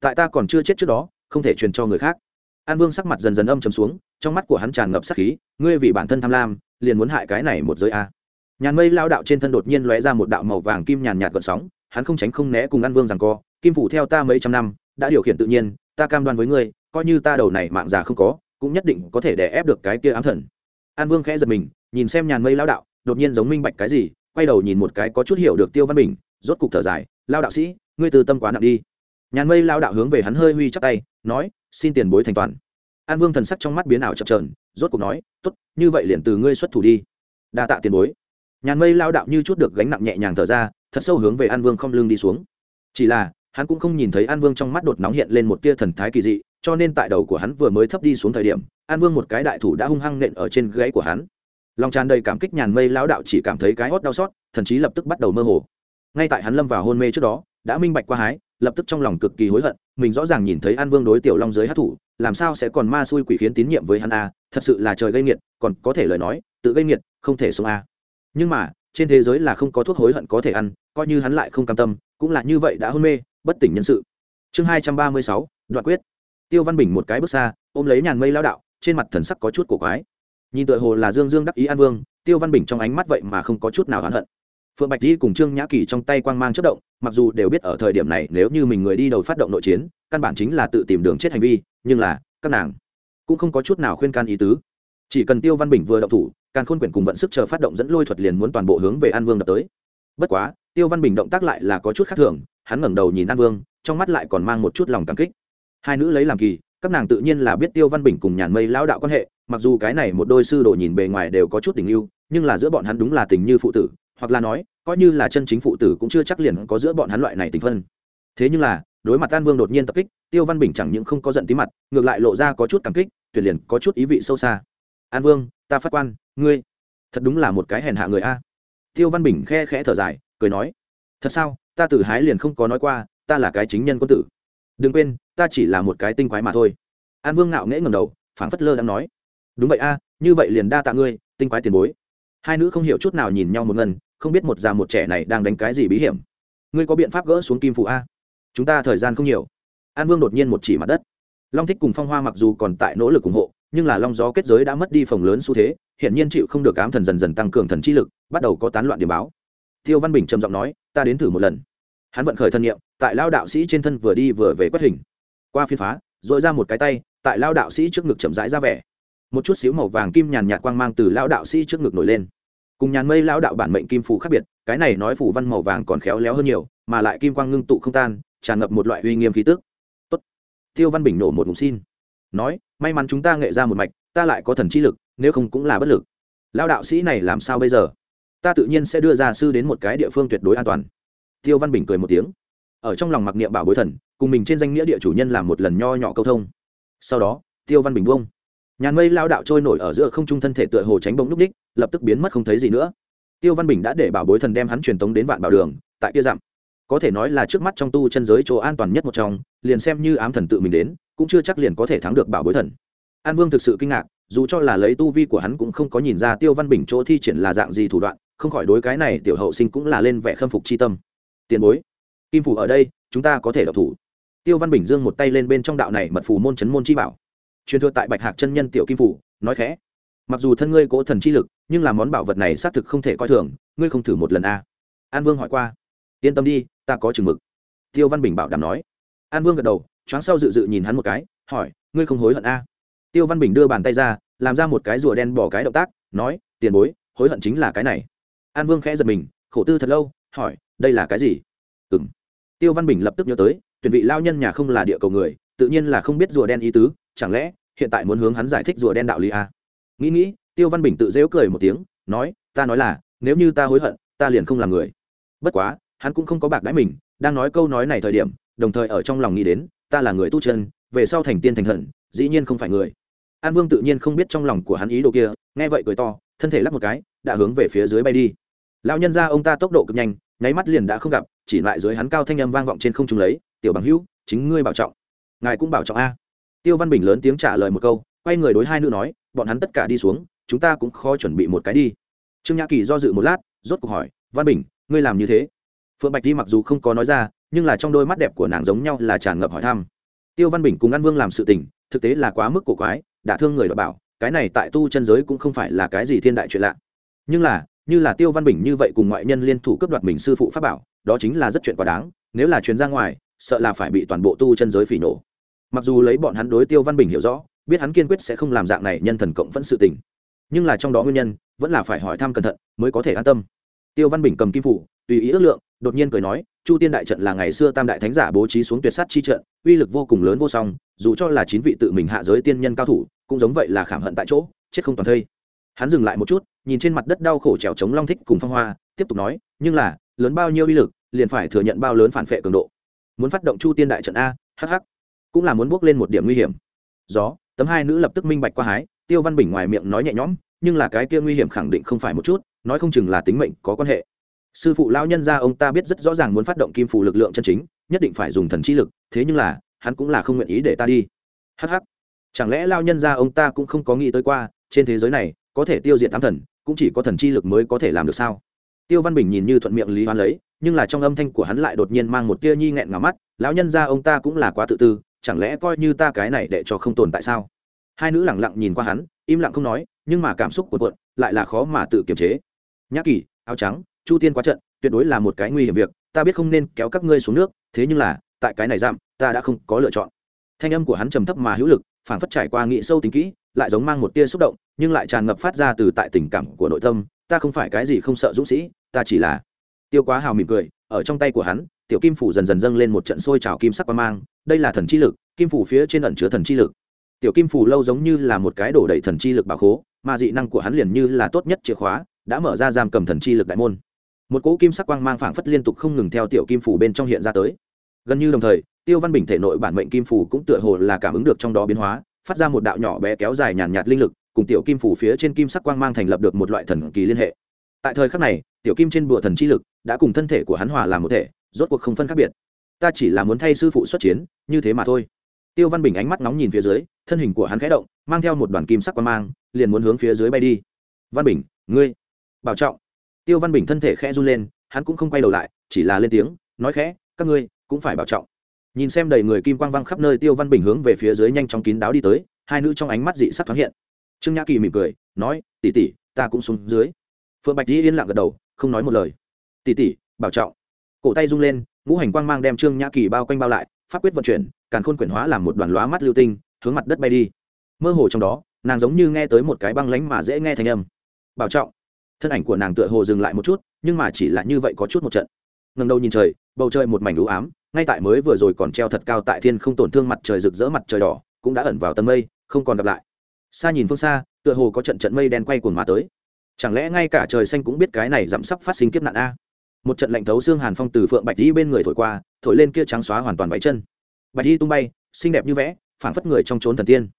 Tại ta còn chưa chết trước đó, không thể truyền cho người khác. An vương sắc mặt dần dần âm chầm xuống, trong mắt của hắn tràn ngập sắc khí, ngươi vì bản thân tham lam, liền muốn hại cái này một giới a. Nhàn mây lao đạo trên thân đột nhiên lóe ra một đạo màu vàng kim nhàn nhạt gợn sóng, hắn không tránh không né cùng an vương rằng co, kim phủ theo ta mấy trăm năm, đã điều khiển tự nhiên, ta cam đoan với ngươi, coi như ta đầu này mạng già không có, cũng nhất định có thể đè ép được cái kia ám thần. An vương khẽ giật mình, nhìn xem nhàn mây lao đạo, đột nhiên giống minh bạch cái gì, quay đầu nhìn một cái có chút hiểu được tiêu văn bình, rốt cục thở dài, lao đạo sĩ ngươi từ tâm quá nặng đi. Nhàn mây lao đạo hướng về hắn hơi huy chắc tay, nói, xin tiền bối thành toàn. An vương thần sắc trong mắt biến ảo chập trờn rốt cuộc nói t ố t như vậy liền từ ngươi xuất thủ đi. Đa tạ tiền bối. Nhàn mây lao đạo như chút được gánh nặng nhẹ nhàng thở ra, thật sâu hướng về an vương không lưng đi xuống. Chỉ là, hắn cũng không nhìn thấy an vương trong mắt đột nóng hiện lên một tia thần thái kỳ dị, cho nên tại đầu của hắn vừa mới thấp đi xuống thời điểm, an vương một cái đại thủ đã hung hăng nện ở trên gáy của hắn. Lòng tràn đầy cảm kích nhàn mây lao đạo chỉ cảm thấy cái hót đau xót, thần chí lập tức bắt đầu mơ hồ. Ngay tại hắn lâm vào hôn mê trước đó đã minh bạch qua hái, lập tức trong lòng cực kỳ hối hận, mình rõ ràng nhìn thấy an vương đối tiểu long giới hát thủ, làm sao sẽ còn ma xui quỷ khiến tín nhiệm với hắn a, thật sự là trời gây nghiệt, còn có thể lời nói, tự gây nghiệt, không thể sống a. Nhưng mà, trên thế giới là không có thuốc hối hận có thể ăn, coi như hắn lại không cam tâm, cũng là như vậy đã hôn mê, bất tỉnh nhân sự. Chương hai trăm ba mươi sáu, đoạn quyết. Tiêu văn bình một cái bước xa, ôm lấy nhàn mây lao đạo, trên mặt thần sắc có chút cổ quái. Nhìn tựa hồ là dương dương đắc ý an vương, tiêu văn bình trong ánh mắt vậy mà không có chút nào hắn hận phượng bạch di cùng trương nhã kỳ trong tay quang mang chất động, mặc dù đều biết ở thời điểm này nếu như mình người đi đầu phát động nội chiến, căn bản chính là tự tìm đường chết hành vi, nhưng là, các nàng cũng không có chút nào khuyên can ý tứ. Chỉ cần tiêu văn bình vừa động thủ càng khôn quyển cùng vận sức chờ phát động dẫn lôi thuật liền muốn toàn bộ hướng về an vương đập tới. Bất quá, tiêu văn bình động tác lại là có chút khác thường, hắn ngẩng đầu nhìn an vương, trong mắt lại còn mang một chút lòng cảm kích. Hai nữ lấy làm kỳ, các nàng tự nhiên là biết tiêu văn bình cùng nhàn mây lão đạo quan hệ, mặc dù cái này một đôi sư đồ nhìn bề ngoài đều có chút tình yêu nhưng là giữa bọn hắn đúng là tình như phụ tử hoặc là nói, coi như là chân chính phụ tử cũng chưa chắc liền có giữa bọn hắn loại này tình phân. Thế nhưng là, đối mặt an vương đột nhiên tập kích, tiêu văn bình chẳng những không có giận tí mặt, ngược lại lộ ra có chút cảm kích, tuyệt liền có chút ý vị sâu xa. An vương, ta phát quan, ngươi thật đúng là một cái hèn hạ người a. Tiêu văn bình khe khẽ thở dài, cười nói, thật sao, ta tự hái liền không có nói qua, ta là cái chính nhân quân tử. Đừng quên, ta chỉ là một cái tinh quái mà thôi. An vương ngạo nghễ ngầm đầu, phảng phất lơ đang nói, đúng vậy a, như vậy liền đa tạ ngươi, tinh quái tiền bối. Hai nữ không hiểu chút nào nhìn nhau một ngân không biết một già một trẻ này đang đánh cái gì bí hiểm. Ngươi có biện pháp gỡ xuống kim phụ a? Chúng ta thời gian không nhiều. An vương đột nhiên một chỉ mặt đất. Long thích cùng phong hoa mặc dù còn tại nỗ lực ủng hộ, nhưng là long gió kết giới đã mất đi phòng lớn xu thế hiện nhiên chịu không được ám thần dần dần tăng cường thần trí lực, bắt đầu có tán loạn điểm báo. Tiêu văn bình trầm giọng nói, ta đến thử một lần. Hắn vận khởi thân nhiệm tại lao đạo sĩ trên thân vừa đi vừa về quất hình. Qua phiên phá dội ra một cái tay, tại lao đạo sĩ trước ngực chậm rãi ra vẻ. Một chút xíu màu vàng kim nhàn nhạt quang mang từ lao đạo sĩ trước ngực nổi lên cùng nhàn mây lão đạo bản mệnh kim phù khác biệt, cái này nói phù văn màu vàng còn khéo léo hơn nhiều, mà lại kim quang ngưng tụ không tan, tràn ngập một loại uy nghiêm khí tức. Tốt. tiêu văn bình nổ một ngụm xin. Nói, may mắn chúng ta nghệ ra một mạch, ta lại có thần chi lực, nếu không cũng là bất lực. Lao đạo sĩ này làm sao bây giờ? Ta tự nhiên sẽ đưa ra sư đến một cái địa phương tuyệt đối an toàn. Tiêu văn bình cười một tiếng. Ở trong lòng mặc niệm bảo bối thần, cùng mình trên danh nghĩa địa chủ nhân làm một lần nho nhỏ câu thông. Sau đó, tiêu văn bình buông nhàn mây lao đạo trôi nổi ở giữa không trung thân thể tựa hồ tránh bông núp ních, lập tức biến mất không thấy gì nữa. Tiêu văn bình đã để bảo bối thần đem hắn truyền tống đến vạn bảo đường, tại kia dặm. Có thể nói là trước mắt trong tu chân giới chỗ an toàn nhất một trong, liền xem như ám thần tự mình đến, cũng chưa chắc liền có thể thắng được bảo bối thần. An vương thực sự kinh ngạc, dù cho là lấy tu vi của hắn cũng không có nhìn ra tiêu văn bình chỗ thi triển là dạng gì thủ đoạn, không khỏi đối cái này tiểu hậu sinh cũng là lên vẻ khâm phục c h i tâm. Tiền bối, kim phủ ở đây, chúng ta có thể đọc thủ. Tiêu văn bình dương một tay lên bên trong đạo này mật phù môn chấn môn chi bảo truyền thừa tại bạch hạc chân nhân tiểu kim phủ, nói khẽ, mặc dù thân ngươi cố thần chi lực, nhưng là món bảo vật này xác thực không thể coi thường, ngươi không thử một lần a à. an vương hỏi qua, yên tâm đi, ta có chừng mực. Tiêu văn bình bảo đảm nói. An vương gật đầu, choáng sau dự dự nhìn hắn một cái, hỏi, ngươi không hối hận a tiêu văn bình đưa bàn tay ra, làm ra một cái rùa đen bỏ cái động tác, nói, tiền bối, hối hận chính là cái này. An vương khẽ giật mình, khổ tư thật lâu, hỏi, đây là cái gì? Ừng tiêu văn bình lập tức nhớ tới, tuyển vị lao nhân nhà không là địa cầu người, tự nhiên là không biết rùa đen ý tứ, chẳng lẽ hiện tại muốn hướng hắn giải thích rùa đen đạo lý a. Nghĩ nghĩ, tiêu văn bình tự dễu cười một tiếng, nói, ta nói là, nếu như ta hối hận, ta liền không làm người. Bất quá, hắn cũng không có bạc đãi mình, đang nói câu nói này thời điểm, đồng thời ở trong lòng nghĩ đến, ta là người tu chân, về sau thành tiên thành thần, dĩ nhiên không phải người. An vương tự nhiên không biết trong lòng của hắn ý đồ kia, nghe vậy cười to, thân thể lắp một cái, đã hướng về phía dưới bay đi. Lão nhân ra ông ta tốc độ cực nhanh, nháy mắt liền đã không gặp, chỉ lại dưới hắn cao thanh âm vang vọng trên không trung lấy, tiểu bằng hữu, chính ngươi bảo trọng. Ngài cũng bảo trọng a tiêu văn bình lớn tiếng trả lời một câu, quay người đối hai nữ nói, bọn hắn tất cả đi xuống, chúng ta cũng khó chuẩn bị một cái đi. Trương nhã kỳ do dự một lát, rốt cuộc hỏi, văn bình, ngươi làm như thế? Phượng bạch đi mặc dù không có nói ra, nhưng là trong đôi mắt đẹp của nàng giống nhau là tràn ngập hỏi thăm. Tiêu văn bình cùng an vương làm sự tình, thực tế là quá mức cổ quái, đã thương người đ bảo, cái này tại tu chân giới cũng không phải là cái gì thiên đại chuyện lạ. Nhưng là, như là tiêu văn bình như vậy cùng ngoại nhân liên thủ cướp đoạt mình sư phụ pháp bảo, đó chính là rất chuyện quá đáng, nếu là chuyến ra ngoài, sợ là phải bị toàn bộ tu chân giới phỉ nổ mặc dù lấy bọn hắn đối tiêu văn bình hiểu rõ, biết hắn kiên quyết sẽ không làm dạng này nhân thần cộng vẫn sự tình. Nhưng là trong đó nguyên nhân, vẫn là phải hỏi thăm cẩn thận mới có thể an tâm. Tiêu văn bình cầm kim phủ, tùy ý ước lượng, đột nhiên cười nói, chu tiên đại trận là ngày xưa tam đại thánh giả bố trí xuống tuyệt sát chi trận, uy lực vô cùng lớn vô song, dù cho là chín vị tự mình hạ giới tiên nhân cao thủ, cũng giống vậy là khảm hận tại chỗ, chết không toàn thây. Hắn dừng lại một chút, nhìn trên mặt đất đau khổ trèo chống long thích cùng phong hoa, tiếp tục nói, nhưng là, lớn bao nhiêu uy lực, liền phải thừa nhận bao lớn phản vệ cường độ. Muốn phát động chu tiên đại trận a hh cũng là muốn bước lên một điểm nguy hiểm. Gió, tấm hai nữ lập tức minh bạch qua hái, tiêu văn bình ngoài miệng nói nhẹ nhõm, nhưng là cái kia nguy hiểm khẳng định không phải một chút, nói không chừng là tính mệnh có quan hệ. Sư phụ lão nhân gia ông ta biết rất rõ ràng muốn phát động kim phù lực lượng chân chính, nhất định phải dùng thần chi lực, thế nhưng là, hắn cũng là không nguyện ý để ta đi. Hh chẳng lẽ lao nhân gia ông ta cũng không có nghĩ tới qua, trên thế giới này, có thể tiêu diệt tám thần, cũng chỉ có thần chi lực mới có thể làm được sao? Tiêu văn bình nhìn như thuận miệng lý hoán lấy, nhưng là trong âm thanh của hắn lại đột nhiên mang một tia nhi nghẹn ngào mắt, lão nhân gia ông ta cũng là quá tự tư chẳng lẽ coi như ta cái này để cho không tồn tại sao? Hai nữ lẳng lặng nhìn qua hắn, im lặng không nói, nhưng mà cảm xúc của cuộn, lại là khó mà tự kiềm chế. Nhã kỳ, áo trắng, chu tiên quá trận, tuyệt đối là một cái nguy hiểm việc, ta biết không nên kéo các ngươi xuống nước, thế nhưng là, tại cái này giảm, ta đã không có lựa chọn. Thanh âm của hắn trầm thấp mà hữu lực, phảng phất trải qua nghị sâu tính kỹ, lại giống mang một tia xúc động, nhưng lại tràn ngập phát ra từ tại tình cảm của nội tâm, ta không phải cái gì không sợ dũng sĩ, ta chỉ là tiêu quá hào mỉm cười, ở trong tay của hắn, tiểu kim phủ dần dần dâng lên một trận sôi trào kim sắc qua mang đây là thần chi lực kim phủ phía trên ẩn chứa thần chi lực. Tiểu kim phủ lâu giống như là một cái đổ đầy thần chi lực bảo khố mà dị năng của hắn liền như là tốt nhất chìa khóa đã mở ra giam cầm thần chi lực đại môn. Một cỗ kim sắc quang mang phảng phất liên tục không ngừng theo tiểu kim phủ bên trong hiện ra tới. Gần như đồng thời tiêu văn bình thể nội bản mệnh kim phủ cũng tựa hồ là cảm ứng được trong đó biến hóa phát ra một đạo nhỏ bé kéo dài nhàn nhạt, nhạt linh lực cùng tiểu kim phủ phía trên kim sắc quang mang thành lập được một loại thần kỳ liên hệ. Tại thời khắc này tiểu kim trên bùa thần chi lực đã cùng thân thể của hắn hòa làm một thể rốt cuộc không phân khác biệt ta chỉ là muốn thay sư phụ xuất chiến, như thế mà thôi. Tiêu văn bình ánh mắt nóng nhìn phía dưới, thân hình của hắn khẽ động, mang theo một đoàn kim sắc quang mang, liền muốn hướng phía dưới bay đi. Văn bình, ngươi, bảo trọng. Tiêu văn bình thân thể khẽ run lên, hắn cũng không quay đầu lại, chỉ là lên tiếng, nói khẽ, các ngươi cũng phải bảo trọng. Nhìn xem đầy người kim quang văng khắp nơi, tiêu văn bình hướng về phía dưới nhanh chóng kín đáo đi tới, hai nữ trong ánh mắt dị sắc thoáng hiện. Trương nhã kỳ mỉm cười, nói tỉ tỉ ta cũng xuống dưới. Phượng bạch dĩ yên lặng gật đầu, không nói một lời. Tỉ tỉ bảo trọng. Cổ tay rung lên ngũ hành quang mang đem trương nhã kỳ bao quanh bao lại, pháp quyết vận chuyển, càn khôn quyển hóa làm một đoàn lóa mắt lưu tinh, hướng mặt đất bay đi. Mơ hồ trong đó, nàng giống như nghe tới một cái băng lánh mà dễ nghe thanh âm. Bảo trọng. Thân ảnh của nàng tựa hồ dừng lại một chút, nhưng mà chỉ là như vậy có chút một trận. Ngần đầu nhìn trời, bầu trời một mảnh đũ ám, ngay tại mới vừa rồi còn treo thật cao tại thiên không tổn thương mặt trời rực rỡ mặt trời đỏ, cũng đã ẩn vào tầm mây, không còn gặp lại. Xa nhìn phương xa, tựa hồ có trận trận mây đen quay cuồng mà tới. Chẳng lẽ ngay cả trời xanh cũng biết cái này giảm sắp phát sinh kiếp nạn a? Một trận lạnh thấu xương hàn phong từ phượng bạch đi bên người thổi qua, thổi lên kia trắng xóa hoàn toàn váy chân. Bạch đi tung bay, xinh đẹp như vẽ, phảng phất người trong trốn thần tiên.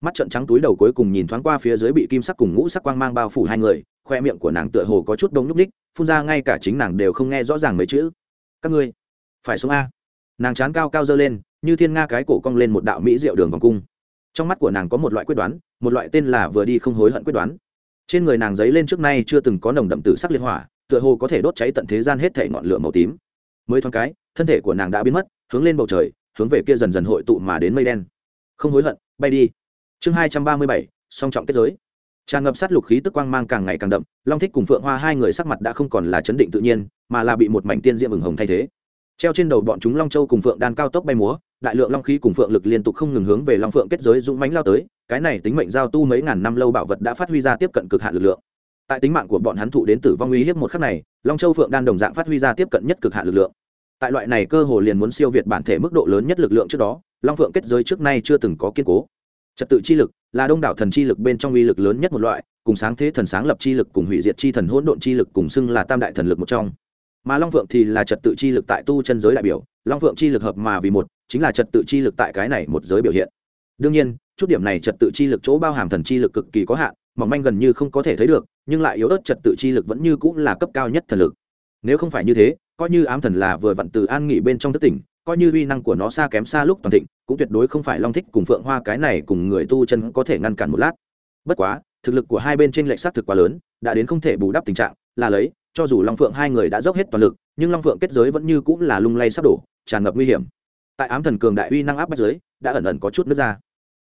Mắt trận trắng túi đầu cuối cùng nhìn thoáng qua phía dưới bị kim sắc cùng ngũ sắc quang mang bao phủ hai người, khoe miệng của nàng tựa hồ có chút đông nhúc ních phun ra ngay cả chính nàng đều không nghe rõ ràng mấy chữ. Các ngươi, phải xuống a. Nàng chán cao cao dơ lên, như thiên nga cái cổ cong lên một đạo mỹ diệu đường vòng cung. Trong mắt của nàng có một loại quyết đoán, một loại tên là vừa đi không hối hận quyết đoán. Trên người nàng giấy lên trước nay chưa từng có nồng đậm tử sắc liên hỏa tựa hồ có thể đốt cháy tận thế gian hết thể ngọn lửa màu tím. Mới thoáng cái, thân thể của nàng đã biến mất, hướng lên bầu trời, hướng về kia dần dần hội tụ mà đến mây đen. Không hối hận, bay đi. Chương hai trăm ba mươi bảy, song trọng kết giới. Tràn ngập sát lục khí tức quang mang càng ngày càng đậm, long thích cùng phượng hoa hai người sắc mặt đã không còn là chấn định tự nhiên, mà là bị một mảnh tiên diệm ửng hồng thay thế. Treo trên đầu bọn chúng long châu cùng phượng đan cao tốc bay múa, đại lượng long khí cùng phượng lực liên tục không ngừng hướng về long phượng kết giới dũng mánh lao tới, cái này tính mệnh giao tu mấy ngàn năm lâu bảo vật đã phát huy ra tiếp cận cực hạn lực lượng tại tính mạng của bọn hắn thụ đến tử vong uy hiếp một khắc này, long châu phượng đan đồng dạng phát huy ra tiếp cận nhất cực hạn lực lượng. Tại loại này cơ hồ liền muốn siêu việt bản thể mức độ lớn nhất lực lượng trước đó, long phượng kết giới trước nay chưa từng có kiên cố. Trật tự chi lực là đông đảo thần chi lực bên trong uy lực lớn nhất một loại, cùng sáng thế thần sáng lập chi lực cùng hủy diệt chi thần hỗn độn chi lực cùng xưng là tam đại thần lực một trong. Mà long phượng thì là trật tự chi lực tại tu chân giới đại biểu, long phượng chi lực hợp mà vì một, chính là trật tự chi lực tại cái này một giới biểu hiện. Đương nhiên, chút điểm này trật tự chi lực chỗ bao hàm thần chi lực cực kỳ có hạn mỏng manh gần như không có thể thấy được, nhưng lại yếu ớt trật tự chi lực vẫn như cũng là cấp cao nhất thần lực. Nếu không phải như thế, coi như ám thần là vừa vặn từ an nghỉ bên trong thất tỉnh, coi như uy năng của nó xa kém xa lúc toàn thịnh, cũng tuyệt đối không phải long thích cùng phượng hoa cái này cùng người tu chân có thể ngăn cản một lát. Bất quá, thực lực của hai bên trên lệch xác thực quá lớn, đã đến không thể bù đắp tình trạng, là lấy, cho dù long phượng hai người đã dốc hết toàn lực, nhưng long phượng kết giới vẫn như cũng là lung lay sắp đổ, tràn ngập nguy hiểm. Tại ám thần cường đại uy năng áp bách giới, đã ẩn ẩn có chút nước ra.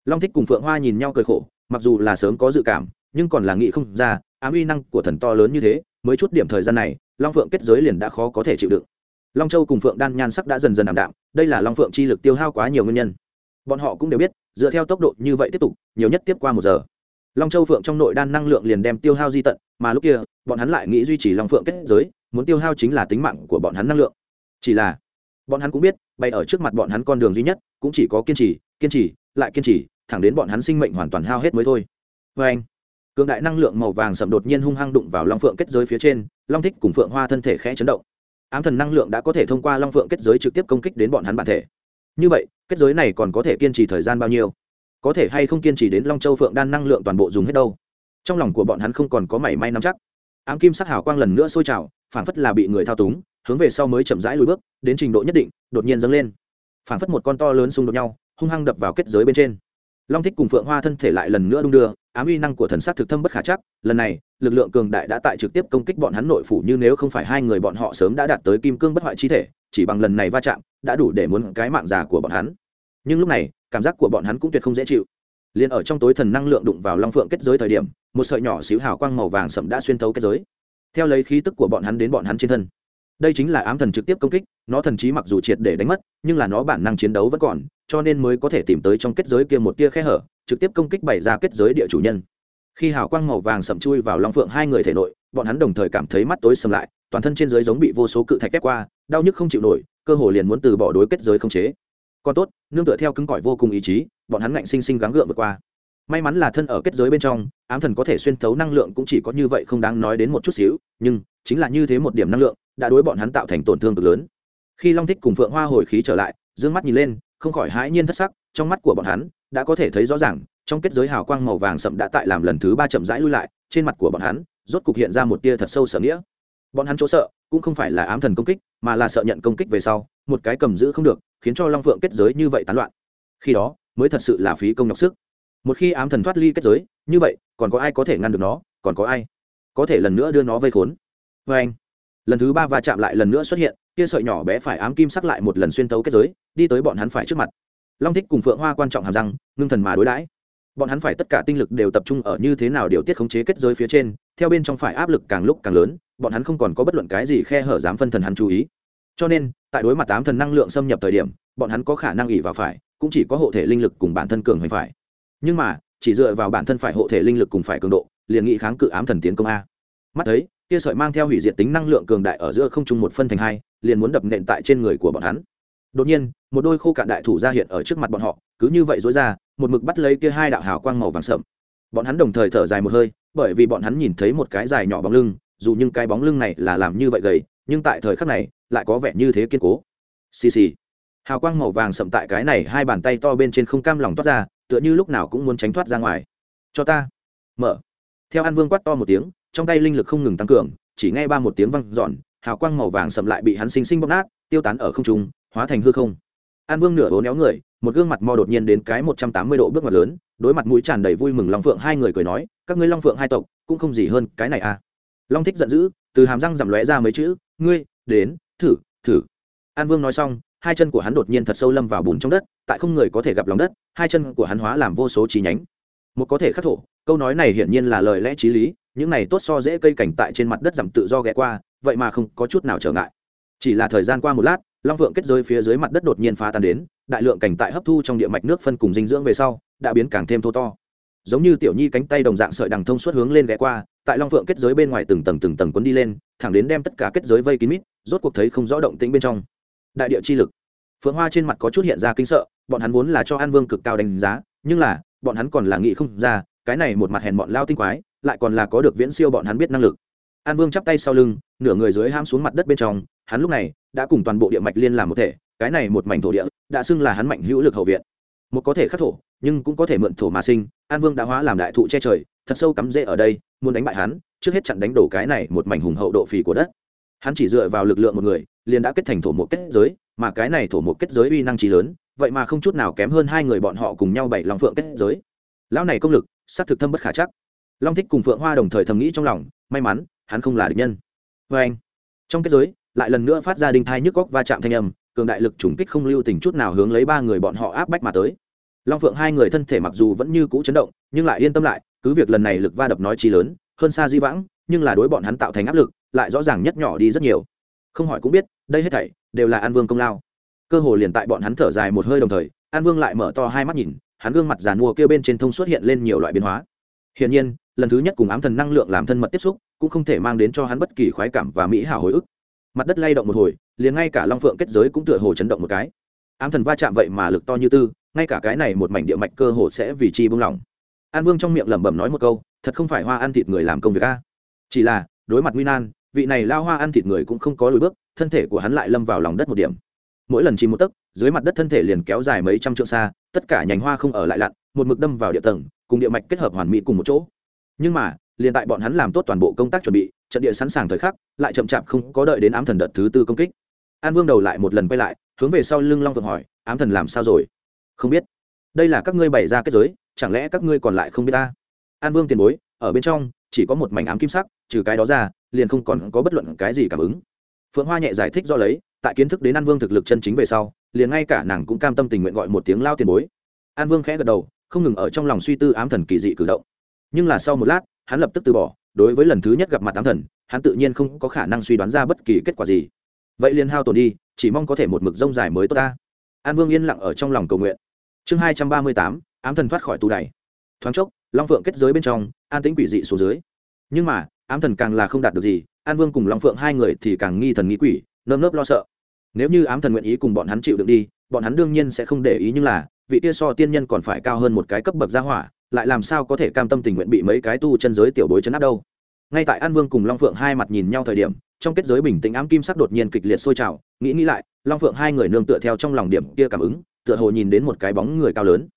Long thích cùng phượng hoa nhìn nhau cười khổ, mặc dù là sớm có dự cảm nhưng còn là nghĩ không ra, ám uy năng của thần to lớn như thế, mới chút điểm thời gian này, long phượng kết giới liền đã khó có thể chịu đựng. Long châu cùng phượng đan nhan sắc đã dần dần ảm đạm, đây là long phượng chi lực tiêu hao quá nhiều nguyên nhân. Bọn họ cũng đều biết, dựa theo tốc độ như vậy tiếp tục, nhiều nhất tiếp qua một giờ. Long châu phượng trong nội đan năng lượng liền đem tiêu hao di tận, mà lúc kia, bọn hắn lại nghĩ duy trì long phượng kết giới, muốn tiêu hao chính là tính mạng của bọn hắn năng lượng. Chỉ là, bọn hắn cũng biết bay ở trước mặt bọn hắn con đường duy nhất, cũng chỉ có kiên trì kiên trì, lại kiên trì, thẳng đến bọn hắn sinh mệnh hoàn toàn hao hết mới thôi. Vê anh cường đại năng lượng màu vàng sậm đột nhiên hung hăng đụng vào long phượng kết giới phía trên, long thích cùng phượng hoa thân thể khẽ chấn động. Ám thần năng lượng đã có thể thông qua long phượng kết giới trực tiếp công kích đến bọn hắn bản thể. Như vậy, kết giới này còn có thể kiên trì thời gian bao nhiêu? Có thể hay không kiên trì đến long châu phượng đan năng lượng toàn bộ dùng hết đâu? Trong lòng của bọn hắn không còn có mảy may nắm chắc. Ám kim sắc hào quang lần nữa sôi trào, phảng phất là bị người thao túng, hướng về sau mới chậm rãi lùi bước, đến trình độ nhất định, đột nhiên dâng lên. Phảng phất một con to lớn xung đột nhau, hung hăng đập vào kết giới bên trên long thích cùng phượng hoa thân thể lại lần nữa đung đưa, ám uy năng của thần sát thực thâm bất khả chắc. Lần này, lực lượng cường đại đã tại trực tiếp công kích bọn hắn nội phủ như nếu không phải hai người bọn họ sớm đã đạt tới kim cương bất hoại chi thể, chỉ bằng lần này va chạm, đã đủ để muốn cái mạng già của bọn hắn. Nhưng lúc này, cảm giác của bọn hắn cũng tuyệt không dễ chịu. Liền ở trong tối thần năng lượng đụng vào long phượng kết giới thời điểm, một sợi nhỏ xíu hào quang màu vàng sậm đã xuyên thấu kết giới. Theo lấy khí tức của bọn hắn đến bọn hắn trên thân đây chính là ám thần trực tiếp công kích, nó thần trí mặc dù triệt để đánh mất, nhưng là nó bản năng chiến đấu vẫn còn, cho nên mới có thể tìm tới trong kết giới kia một tia khe hở, trực tiếp công kích bày ra kết giới địa chủ nhân. Khi hào quang màu vàng sậm chui vào long phượng hai người thể nội, bọn hắn đồng thời cảm thấy mắt tối sầm lại, toàn thân trên giới giống bị vô số cự thạch ép qua, đau nhức không chịu nổi, cơ hồ liền muốn từ bỏ đối kết giới không chế. Còn tốt, nương tựa theo cứng cỏi vô cùng ý chí, bọn hắn ngạnh sinh sinh gắng gượng vượt qua. May mắn là thân ở kết giới bên trong, ám thần có thể xuyên thấu năng lượng cũng chỉ có như vậy không đáng nói đến một chút xíu, nhưng chính là như thế một điểm năng lượng đã đối bọn hắn tạo thành tổn thương cực lớn. Khi long thích cùng phượng hoa hồi khí trở lại d ư ơ n g mắt nhìn lên, không khỏi hãi nhiên thất sắc, trong mắt của bọn hắn đã có thể thấy rõ ràng, trong kết giới hào quang màu vàng sậm đã tại làm lần thứ ba chậm rãi lui lại, trên mặt của bọn hắn rốt cục hiện ra một tia thật sâu sợ nghĩa. Bọn hắn chỗ sợ cũng không phải là ám thần công kích, mà là sợ nhận công kích về sau, một cái cầm giữ không được, khiến cho long phượng kết giới như vậy tán loạn. Khi đó, mới thật sự là phí công nhọc sức. Một khi ám thần thoát ly kết giới, như vậy, còn có ai có thể ngăn được nó, còn có ai có thể lần nữa đưa nó vây khốn? Vê anh lần thứ ba va chạm lại lần nữa xuất hiện, kia sợi nhỏ bé phải ám kim sắc lại một lần xuyên tấu kết giới, đi tới bọn hắn phải trước mặt. Long thích cùng phượng hoa quan trọng hàm răng, ngưng thần mà đối đãi. Bọn hắn phải tất cả tinh lực đều tập trung ở như thế nào điều tiết khống chế kết giới phía trên, theo bên trong phải áp lực càng lúc càng lớn, bọn hắn không còn có bất luận cái gì khe hở dám phân thần hắn chú ý. Cho nên, tại đối mặt tám thần năng lượng xâm nhập thời điểm, bọn hắn có khả năng ỉ vào phải, cũng chỉ có hộ thể linh lực cùng bản thân cường hành phải. Nhưng mà, chỉ dựa vào bản thân phải hộ thể linh lực cùng phải cường độ, liền nghị kháng cự ám thần tiến công a. Mắt thấy kia sợi mang theo hủy diệt tính năng lượng cường đại ở giữa không trung một phân thành hai, liền muốn đập nện tại trên người của bọn hắn. Đột nhiên, một đôi khô cạn đại thủ ra hiện ở trước mặt bọn họ, cứ như vậy dối ra, một mực bắt lấy kia hai đạo hào quang màu vàng sậm. Bọn hắn đồng thời thở dài một hơi, bởi vì bọn hắn nhìn thấy một cái dài nhỏ bóng lưng, dù nhưng cái bóng lưng này là làm như vậy gầy, nhưng tại thời khắc này, lại có vẻ như thế kiên cố. Xì xì. Hào quang màu vàng sậm tại cái này hai bàn tay to bên trên không cam lòng toát ra, tựa như lúc nào cũng muốn tránh thoát ra ngoài. Cho ta. Mở. Theo an vương quát to một tiếng trong tay linh lực không ngừng tăng cường, chỉ nghe ba một tiếng văng giòn hào quang màu vàng sầm lại bị hắn sinh sinh bóp nát, tiêu tán ở không trung, hóa thành hư không. An vương nửa hố néo người, một gương mặt mò đột nhiên đến cái một trăm tám mươi độ bước ngoặt lớn, đối mặt mũi tràn đầy vui mừng long phượng hai người cười nói, các ngươi long phượng hai tộc, cũng không gì hơn cái này à. Long thích giận dữ, từ hàm răng giảm lóe ra mấy chữ, ngươi, đến, thử thử. An vương nói xong, hai chân của hắn đột nhiên thật sâu lâm vào bùn trong đất, tại không người có thể gặp lòng đất, hai chân của hắn hóa làm vô số chi nhánh. Một có thể khắc thổ, câu nói này hiển nhiên là lời lẽ t r í lý những này tốt so dễ cây cảnh tại trên mặt đất giảm tự do ghé qua, vậy mà không có chút nào trở ngại. Chỉ là thời gian qua một lát, long vượng kết rơi phía dưới mặt đất đột nhiên phá tan đến, đại lượng cảnh tại hấp thu trong địa mạch nước phân cùng dinh dưỡng về sau, đã biến càng thêm thô to. Giống như tiểu nhi cánh tay đồng dạng sợi đằng thông suốt hướng lên ghé qua, tại long vượng kết giới bên ngoài từng tầng từng tầng quấn đi lên, thẳng đến đem tất cả kết giới vây kín mít, rốt cuộc thấy không rõ động tĩnh bên trong. Đại địa chi lực. Phượng hoa trên mặt có chút hiện ra kinh sợ, bọn hắn vốn là cho an vương cực cao đánh giá, nhưng là, bọn hắn còn là nghĩ không ra, cái này một mặt hèn bọn lao tinh quái lại còn là có được viễn siêu bọn hắn biết năng lực. An vương chắp tay sau lưng, nửa người dưới ham xuống mặt đất bên trong, hắn lúc này đã cùng toàn bộ địa mạch liên làm một thể, cái này một mảnh thổ địa, đã xưng là hắn mạnh hữu lực hậu viện. Một có thể khắc thổ, nhưng cũng có thể mượn thổ mà sinh, an vương đã hóa làm đại thụ che trời, thật sâu cắm rễ ở đây, muốn đánh bại hắn, trước hết chặn đánh đổ cái này một mảnh hùng hậu độ phì của đất. Hắn chỉ dựa vào lực lượng một người, liền đã kết thành thổ một kết giới, mà cái này thổ một kết giới uy năng trí lớn, vậy mà không chút nào kém hơn hai người bọn họ cùng nhau bảy lòng phượng kết giới. Lão này công lực, xác thực thâm bất khả chắc long thích cùng phượng hoa đồng thời thầm nghĩ trong lòng, may mắn, hắn không là địch nhân. Vê anh, trong kết giới, lại lần nữa phát ra đinh thai nhức góc va chạm thanh âm, cường đại lực trùng kích không lưu tình chút nào hướng lấy ba người bọn họ áp bách mà tới. Long phượng hai người thân thể mặc dù vẫn như cũ chấn động, nhưng lại yên tâm lại, cứ việc lần này lực va đập nói chi lớn, hơn xa di vãng, nhưng là đối bọn hắn tạo thành áp lực, lại rõ ràng nhất nhỏ đi rất nhiều. Không hỏi cũng biết, đây hết thảy, đều là an vương công lao. Cơ hồ liền tại bọn hắn thở dài một hơi đồng thời, an vương lại mở to hai mắt nhìn, hắn gương mặt giàn mua kêu bên trên thông xuất hiện lên nhiều loại biến hóa. Hiển nhiên lần thứ nhất cùng ám thần năng lượng làm thân mật tiếp xúc, cũng không thể mang đến cho hắn bất kỳ khoái cảm và mỹ hảo hồi ức. Mặt đất lay động một hồi, liền ngay cả long phượng kết giới cũng tựa hồ chấn động một cái. Ám thần va chạm vậy mà lực to như tư, ngay cả cái này một mảnh địa mạch cơ hồ sẽ vì chi buông lỏng. An vương trong miệng lẩm bẩm nói một câu, thật không phải hoa ăn thịt người làm công việc a. Chỉ là, đối mặt nguy nan, vị này lao hoa ăn thịt người cũng không có lùi bước, thân thể của hắn lại lâm vào lòng đất một điểm. Mỗi lần chìm một tấc, dưới mặt đất thân thể liền kéo dài mấy trăm trượng xa, tất cả nhành hoa không ở lại lặn, một mực đâm vào địa tầng, cùng địa mạch kết hợp hoàn mỹ cùng một chỗ nhưng mà, liền tại bọn hắn làm tốt toàn bộ công tác chuẩn bị, trận địa sẵn sàng thời khắc, lại chậm chạp không có đợi đến ám thần đợt thứ tư công kích. An vương đầu lại một lần quay lại, hướng về sau lưng long vượng hỏi, ám thần làm sao rồi? Không biết. Đây là các ngươi bày ra kết giới, chẳng lẽ các ngươi còn lại không biết ta? An vương tiền bối, ở bên trong, chỉ có một mảnh ám kim sắc, trừ cái đó ra, liền không còn có bất luận cái gì cảm ứng. Phượng hoa nhẹ giải thích do lấy, tại kiến thức đến an vương thực lực chân chính về sau, liền ngay cả nàng cũng cam tâm tình nguyện gọi một tiếng lao tiền bối. An vương khẽ gật đầu, không ngừng ở trong lòng suy tư ám thần kỳ dị cử động nhưng là sau một lát, hắn lập tức từ bỏ, đối với lần thứ nhất gặp mặt ám thần, hắn tự nhiên không có khả năng suy đoán ra bất kỳ kết quả gì. Vậy liền hao tổn đi, chỉ mong có thể một mực rông dài mới tốt ta. An vương yên lặng ở trong lòng cầu nguyện. Chương hai trăm ba mươi tám, ám thần thoát khỏi tù đày. Thoáng chốc, long phượng kết giới bên trong, an tĩnh quỷ dị xuống dưới. Nhưng mà, ám thần càng là không đạt được gì, an vương cùng long phượng hai người thì càng nghi thần nghĩ quỷ, nơm nớp lo sợ. Nếu như ám thần nguyện ý cùng bọn hắn chịu đựng đi, bọn hắn đương nhiên sẽ không để ý, nhưng là, vị tia so tiên nhân còn phải cao hơn một cái cấp bậc gia hỏa lại làm sao có thể cam tâm tình nguyện bị mấy cái tu chân giới tiểu bối chấn áp đâu? Ngay tại an vương cùng long phượng hai mặt nhìn nhau thời điểm, trong kết giới bình tĩnh ám kim sắc đột nhiên kịch liệt sôi trào, nghĩ nghĩ lại, long phượng hai người nương tựa theo trong lòng điểm kia cảm ứng, tựa hồ nhìn đến một cái bóng người cao lớn.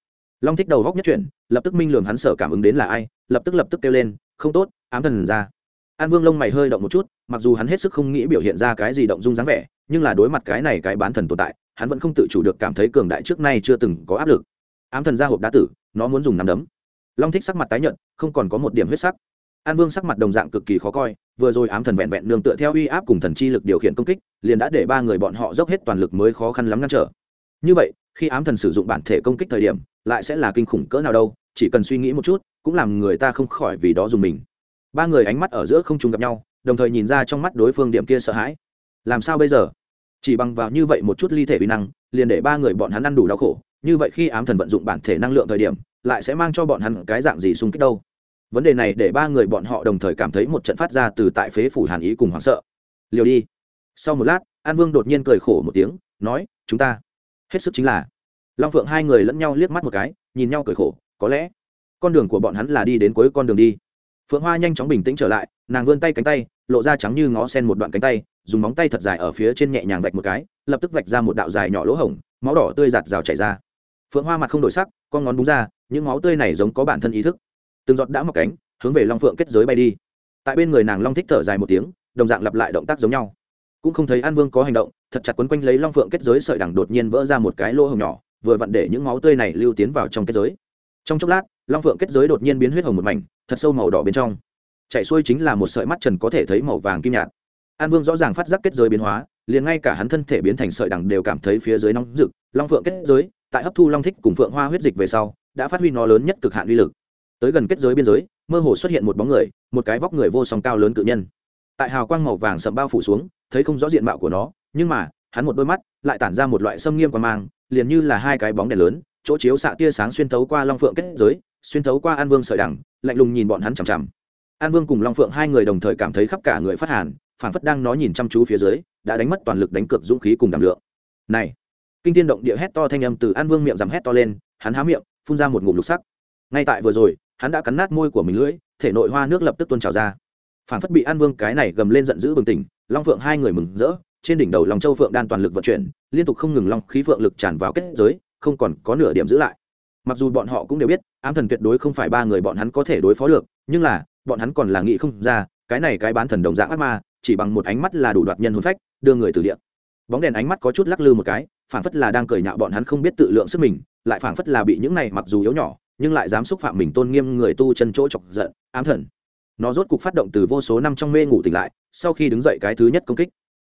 Long thích đầu góc nhất chuyển, lập tức minh lường hắn sở cảm ứng đến là ai, lập tức lập tức kêu lên, không tốt, ám thần ra. An vương lông mày hơi động một chút, mặc dù hắn hết sức không nghĩ biểu hiện ra cái gì động dung dáng vẻ, nhưng là đối mặt cái này cái bán thần tồn tại, hắn vẫn không tự chủ được cảm thấy cường đại trước nay chưa từng có áp lực. Ám thần ra hộp đá tử, nó muốn dùng nắm đấm long thích sắc mặt tái nhợt, không còn có một điểm huyết sắc. An vương sắc mặt đồng dạng cực kỳ khó coi vừa rồi ám thần vẹn vẹn nương tựa theo uy áp cùng thần chi lực điều khiển công kích liền đã để ba người bọn họ dốc hết toàn lực mới khó khăn lắm ngăn trở. Như vậy khi ám thần sử dụng bản thể công kích thời điểm lại sẽ là kinh khủng cỡ nào đâu chỉ cần suy nghĩ một chút cũng làm người ta không khỏi vì đó dùng mình. Ba người ánh mắt ở giữa không trùng gặp nhau đồng thời nhìn ra trong mắt đối phương điểm kia sợ hãi. Làm sao bây giờ? Chỉ bằng vào như vậy một chút ly thể uy năng liền để ba người bọn hắn ăn đủ đau khổ như vậy khi ám thần vận dụng bản thể năng lượng thời điểm lại sẽ mang cho bọn hắn cái dạng gì xung kích đâu. Vấn đề này để ba người bọn họ đồng thời cảm thấy một trận phát ra từ tại phế phủ hàn ý cùng hoảng sợ. Liều đi. Sau một lát, an vương đột nhiên cười khổ một tiếng, nói, chúng ta. Hết sức chính là, long phượng hai người lẫn nhau liếc mắt một cái, nhìn nhau cười khổ, có lẽ con đường của bọn hắn là đi đến cuối con đường đi. Phượng hoa nhanh chóng bình tĩnh trở lại, nàng vươn tay cánh tay, lộ ra trắng như ngó sen một đoạn cánh tay, dùng móng tay thật dài ở phía trên nhẹ nhàng vạch một cái, lập tức vạch ra một đạo dài nhỏ lỗ hổng, máu đỏ tươi giạt rào chảy ra phượng hoa mặt không đổi sắc, con ngón búng ra, những máu tươi này giống có bản thân ý thức. Từng giọt đã mọc cánh, hướng về long phượng kết giới bay đi. Tại bên người nàng long thích thở dài một tiếng, đồng dạng lặp lại động tác giống nhau. Cũng không thấy an vương có hành động, thật chặt quấn quanh lấy long phượng kết giới sợi đằng đột nhiên vỡ ra một cái lỗ hồng nhỏ, vừa vặn để những máu tươi này lưu tiến vào trong kết giới. Trong chốc lát, long phượng kết giới đột nhiên biến huyết hồng một mảnh, thật sâu màu đỏ bên trong. Chạy xuôi chính là một sợi mắt trần có thể thấy màu vàng kim nhạt. An vương rõ ràng phát giác kết giới biến hóa, liền ngay cả hắn thân thể biến thành sợi đằng đều cảm thấy phía dưới nóng rực, long phượng kết giới tại hấp thu long thích cùng phượng hoa huyết dịch về sau đã phát huy nó lớn nhất cực hạn uy lực. Tới gần kết giới biên giới mơ hồ xuất hiện một bóng người một cái vóc người vô song cao lớn cự nhân. Tại hào quang màu vàng sầm bao phủ xuống thấy không rõ diện mạo của nó nhưng mà hắn một đôi mắt lại tản ra một loại xâm nghiêm quan mang liền như là hai cái bóng đèn lớn chỗ chiếu xạ tia sáng xuyên thấu qua long phượng kết giới xuyên thấu qua an vương sợi đẳng, lạnh lùng nhìn bọn hắn chằm chằm. An vương cùng long phượng hai người đồng thời cảm thấy khắp cả người phát hàn phản phất đang nó nhìn chăm chú phía dưới đã đánh mất toàn lực đánh cược dũng khí cùng đảm lượng. Này kinh tiên động địa hét to thanh âm từ an vương miệng rằm hét to lên, hắn há miệng, phun ra một ngụm lục sắc. Ngay tại vừa rồi, hắn đã cắn nát môi của mình lưỡi, thể nội hoa nước lập tức tuôn trào ra. Phản phất bị an vương cái này gầm lên giận dữ bừng tỉnh, long phượng hai người mừng rỡ, trên đỉnh đầu lòng châu phượng đan toàn lực vận chuyển, liên tục không ngừng long khí phượng lực tràn vào kết giới, không còn có nửa điểm giữ lại. Mặc dù bọn họ cũng đều biết, ám thần tuyệt đối không phải ba người bọn hắn có thể đối phó được, nhưng là, bọn hắn còn là nghĩ không ra, cái này cái bán thần đồng dạng ác ma, chỉ bằng một ánh mắt là đủ đoạt nhân hồn phách, đưa người từ địa bóng đèn ánh mắt có chút lắc lư một cái, phảng phất là đang cười nhạo bọn hắn không biết tự lượng sức mình, lại phảng phất là bị những này mặc dù yếu nhỏ, nhưng lại dám xúc phạm mình tôn nghiêm người tu chân chỗ chọc giận, ám thần. Nó rốt cục phát động từ vô số năm trong mê ngủ tỉnh lại, sau khi đứng dậy cái thứ nhất công kích.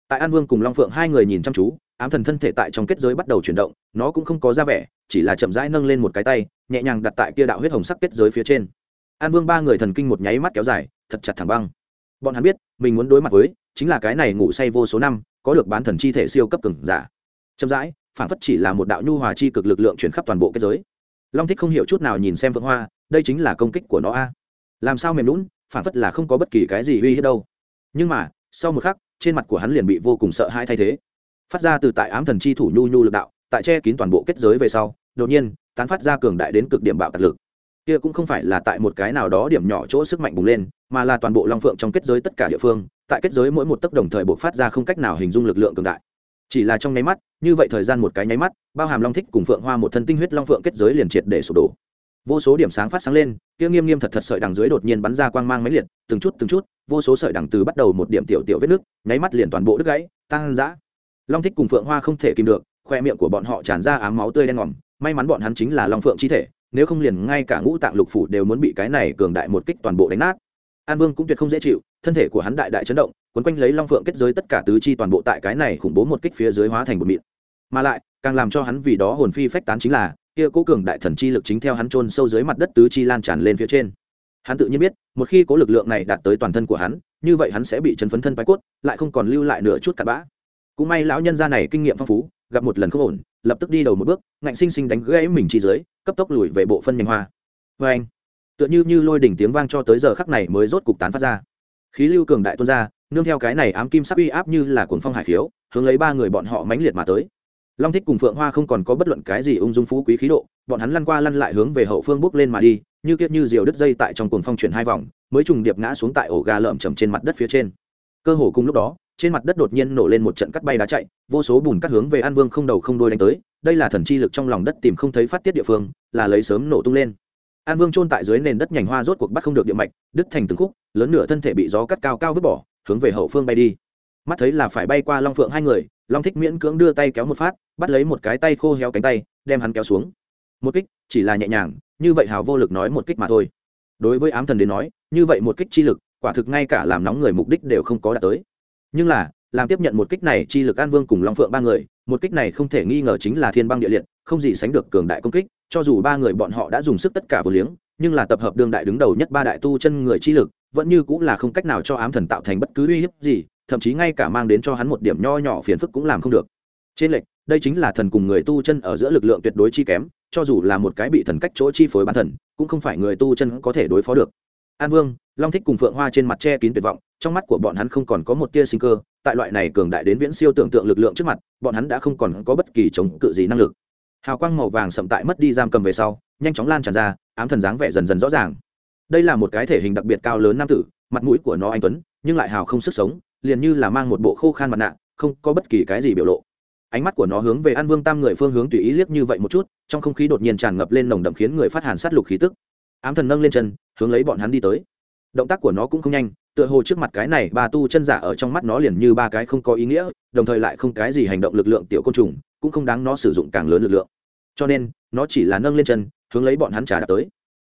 Tại an vương cùng long phượng hai người nhìn chăm chú, ám thần thân thể tại trong kết giới bắt đầu chuyển động, nó cũng không có ra vẻ, chỉ là chậm rãi nâng lên một cái tay, nhẹ nhàng đặt tại kia đạo huyết hồng sắc kết giới phía trên. An vương ba người thần kinh một nháy mắt kéo dài, thật chặt thẳng băng. Bọn hắn biết, mình muốn đối mặt với, chính là cái này ngủ say vô số năm có được bán thần chi thể siêu cấp cường giả. Chậm rãi, phản phất chỉ là một đạo nhu hòa chi cực lực lượng chuyển khắp toàn bộ kết giới. Long thích không hiểu chút nào nhìn xem vượng hoa, đây chính là công kích của nó a. Làm sao mềm lún phản phất là không có bất kỳ cái gì uy hiếp đâu. Nhưng mà, sau một khắc, trên mặt của hắn liền bị vô cùng sợ hãi thay thế. Phát ra từ tại ám thần chi thủ nhu nhu lực đạo, tại che kín toàn bộ kết giới về sau, đột nhiên, tán phát ra cường đại đến cực điểm bạo tạc lực kia cũng không phải là tại một cái nào đó điểm nhỏ chỗ sức mạnh bùng lên, mà là toàn bộ long phượng trong kết giới tất cả địa phương, tại kết giới mỗi một tấc đồng thời buộc phát ra không cách nào hình dung lực lượng cường đại. Chỉ là trong nháy mắt, như vậy thời gian một cái nháy mắt, bao hàm long thích cùng phượng hoa một thân tinh huyết long phượng kết giới liền triệt để sụp đổ. Vô số điểm sáng phát sáng lên, kia nghiêm nghiêm thật thật sợi đằng dưới đột nhiên bắn ra quang mang máy liệt, từng chút từng chút, vô số sợi đằng từ bắt đầu một điểm tiểu tiểu vết nước, nháy mắt liền toàn bộ đứt gãy tăng dã long thích cùng phượng hoa không thể kìm được, khoe miệng của bọn họ tràn ra ám máu tươi đen ngòm, may mắn bọn hắn chính là long phượng chi thể nếu không liền ngay cả ngũ tạng lục phủ đều muốn bị cái này cường đại một kích toàn bộ đánh nát. An vương cũng tuyệt không dễ chịu, thân thể của hắn đại đại chấn động, quấn quanh lấy long phượng kết giới tất cả tứ chi toàn bộ tại cái này khủng bố một kích phía dưới hóa thành một mịn. Mà lại, càng làm cho hắn vì đó hồn phi phách tán chính là, kia cố cường đại thần chi lực chính theo hắn chôn sâu dưới mặt đất tứ chi lan tràn lên phía trên. Hắn tự nhiên biết, một khi cố lực lượng này đạt tới toàn thân của hắn, như vậy hắn sẽ bị chấn phấn thân bái cốt, lại không còn lưu lại nửa chút cặn bã. Cũng may lão nhân gia này kinh nghiệm phong phú, gặp một lần không ổn, lập tức đi đầu một bước, ngạnh sinh sinh đánh gãy mình chi dưới cấp tốc lùi về bộ phân nhành hoa. Vê anh, tựa như như lôi đỉnh tiếng vang cho tới giờ khắc này mới rốt cục tán phát ra. Khí lưu cường đại tuôn ra, nương theo cái này ám kim sắc uy áp như là cuồng phong hải khiếu, hướng lấy ba người bọn họ mãnh liệt mà tới. Long thích cùng phượng hoa không còn có bất luận cái gì ung dung phú quý khí độ, bọn hắn lăn qua lăn lại hướng về hậu phương bước lên mà đi, như kiếp như diều đứt dây tại trong cuồng phong chuyển hai vòng, mới trùng điệp ngã xuống tại ổ gà lợm chầm trên mặt đất phía trên. Cơ hồ cùng lúc đó trên mặt đất đột nhiên nổ lên một trận cắt bay đá chạy, vô số bùn cắt hướng về an vương không đầu không đôi đánh tới, đây là thần chi lực trong lòng đất tìm không thấy phát tiết địa phương, là lấy sớm nổ tung lên. An vương trôn tại dưới nền đất nhành hoa rốt cuộc bắt không được địa mạch, đứt thành từng khúc, lớn nửa thân thể bị gió cắt cao cao vứt bỏ, hướng về hậu phương bay đi. Mắt thấy là phải bay qua long phượng hai người, long thích miễn cưỡng đưa tay kéo một phát, bắt lấy một cái tay khô héo cánh tay, đem hắn kéo xuống. Một kích, chỉ là nhẹ nhàng, như vậy hào vô lực nói một kích mà thôi. Đối với ám thần đến nói, như vậy một kích chi lực, quả thực ngay cả làm nóng người mục đích đều không có đạt tới nhưng là, làm tiếp nhận một kích này chi lực an vương cùng long phượng ba người, một kích này không thể nghi ngờ chính là thiên băng địa liệt, không gì sánh được cường đại công kích, cho dù ba người bọn họ đã dùng sức tất cả vừa liếng, nhưng là tập hợp đương đại đứng đầu nhất ba đại tu chân người chi lực, vẫn như cũng là không cách nào cho ám thần tạo thành bất cứ uy hiếp gì, thậm chí ngay cả mang đến cho hắn một điểm nho nhỏ phiền phức cũng làm không được. Trên lệch, đây chính là thần cùng người tu chân ở giữa lực lượng tuyệt đối chi kém, cho dù là một cái bị thần cách chỗ chi phối bản thần, cũng không phải người tu chân có thể đối phó được. An vương, long thích cùng phượng hoa trên mặt che kín tuyệt vọng trong mắt của bọn hắn không còn có một tia sinh cơ, tại loại này cường đại đến viễn siêu tưởng tượng lực lượng trước mặt, bọn hắn đã không còn có bất kỳ chống cự gì năng lực. Hào quang màu vàng sậm tại mất đi giam cầm về sau, nhanh chóng lan tràn ra, ám thần dáng vẻ dần dần rõ ràng. Đây là một cái thể hình đặc biệt cao lớn nam tử, mặt mũi của nó anh tuấn, nhưng lại hào không sức sống, liền như là mang một bộ khô khan mặt nạ, không có bất kỳ cái gì biểu lộ. Ánh mắt của nó hướng về an vương tam người phương hướng tùy ý liếc như vậy một chút, trong không khí đột nhiên tràn ngập lên nồng đậm khiến người phát hàn sát lục khí tức. Ám thần nâng lên chân, hướng lấy bọn hắn đi tới. Động tác của nó cũng không nhanh tựa hồ trước mặt cái này ba tu chân giả ở trong mắt nó liền như ba cái không có ý nghĩa, đồng thời lại không cái gì hành động lực lượng tiểu côn trùng, cũng không đáng nó sử dụng càng lớn lực lượng. Cho nên, nó chỉ là nâng lên chân, hướng lấy bọn hắn trả đạp tới.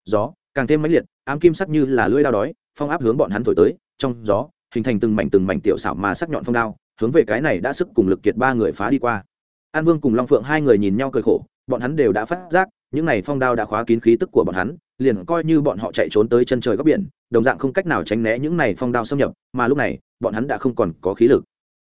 Gió, càng thêm mãnh liệt, ám kim sắc như là lưỡi đao đói, phong áp hướng bọn hắn thổi tới. Trong gió, hình thành từng mảnh từng mảnh tiểu xảo mà sắc nhọn phong đao, hướng về cái này đã sức cùng lực kiệt ba người phá đi qua. An vương cùng long phượng hai người nhìn nhau cười khổ, bọn hắn đều đã phát giác, những này phong đao đã khóa kín khí tức của bọn hắn liền coi như bọn họ chạy trốn tới chân trời góc biển, đồng dạng không cách nào tránh né những này phong đao xâm nhập, mà lúc này, bọn hắn đã không còn có khí lực.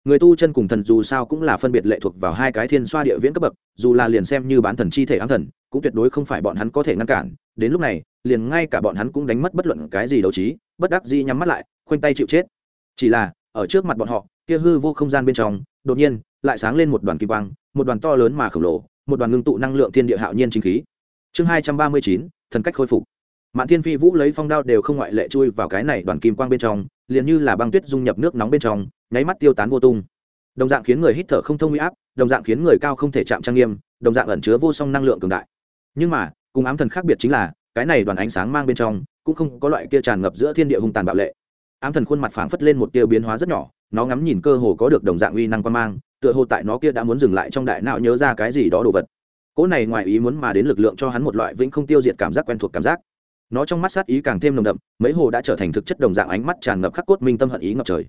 Người tu chân cùng thần dù sao cũng là phân biệt lệ thuộc vào hai cái thiên xoa địa viễn cấp bậc, dù là liền xem như bán thần chi thể ám thần, cũng tuyệt đối không phải bọn hắn có thể ngăn cản. Đến lúc này, liền ngay cả bọn hắn cũng đánh mất bất luận cái gì đấu trí, bất đắc dĩ nhắm mắt lại, khoanh tay chịu chết. Chỉ là, ở trước mặt bọn họ, kia hư vô không gian bên trong, đột nhiên, lại sáng lên một đoàn kim quang, một đoàn to lớn mà khổng lồ, một đoàn ngưng tụ năng lượng thiên địa hạo nhiên chính khí chương hai trăm ba mươi chín, thần cách khôi phục. Mạn thiên phi vũ lấy phong đao đều không ngoại lệ chui vào cái này đoàn kim quang bên trong, liền như là băng tuyết dung nhập nước nóng bên trong, nháy mắt tiêu tán vô tung. Đồng dạng khiến người hít thở không thông huy áp, đồng dạng khiến người cao không thể chạm trang nghiêm, đồng dạng ẩn chứa vô song năng lượng cường đại. Nhưng mà, cùng ám thần khác biệt chính là, cái này đoàn ánh sáng mang bên trong, cũng không có loại kia tràn ngập giữa thiên địa hung tàn bạo lệ. Ám thần khuôn mặt phảng phất lên một tia biến hóa rất nhỏ, nó ngắm nhìn cơ hồ có được đồng dạng uy năng quan mang, tựa hồ tại nó kia đã muốn dừng lại trong đại não nhớ ra cái gì đó đồ vật cỗ này ngoài ý muốn mà đến lực lượng cho hắn một loại vĩnh không tiêu diệt cảm giác quen thuộc cảm giác. Nó trong mắt sát ý càng thêm nồng đậm, mấy hồ đã trở thành thực chất đồng dạng ánh mắt tràn ngập khắc cốt minh tâm hận ý ngập trời.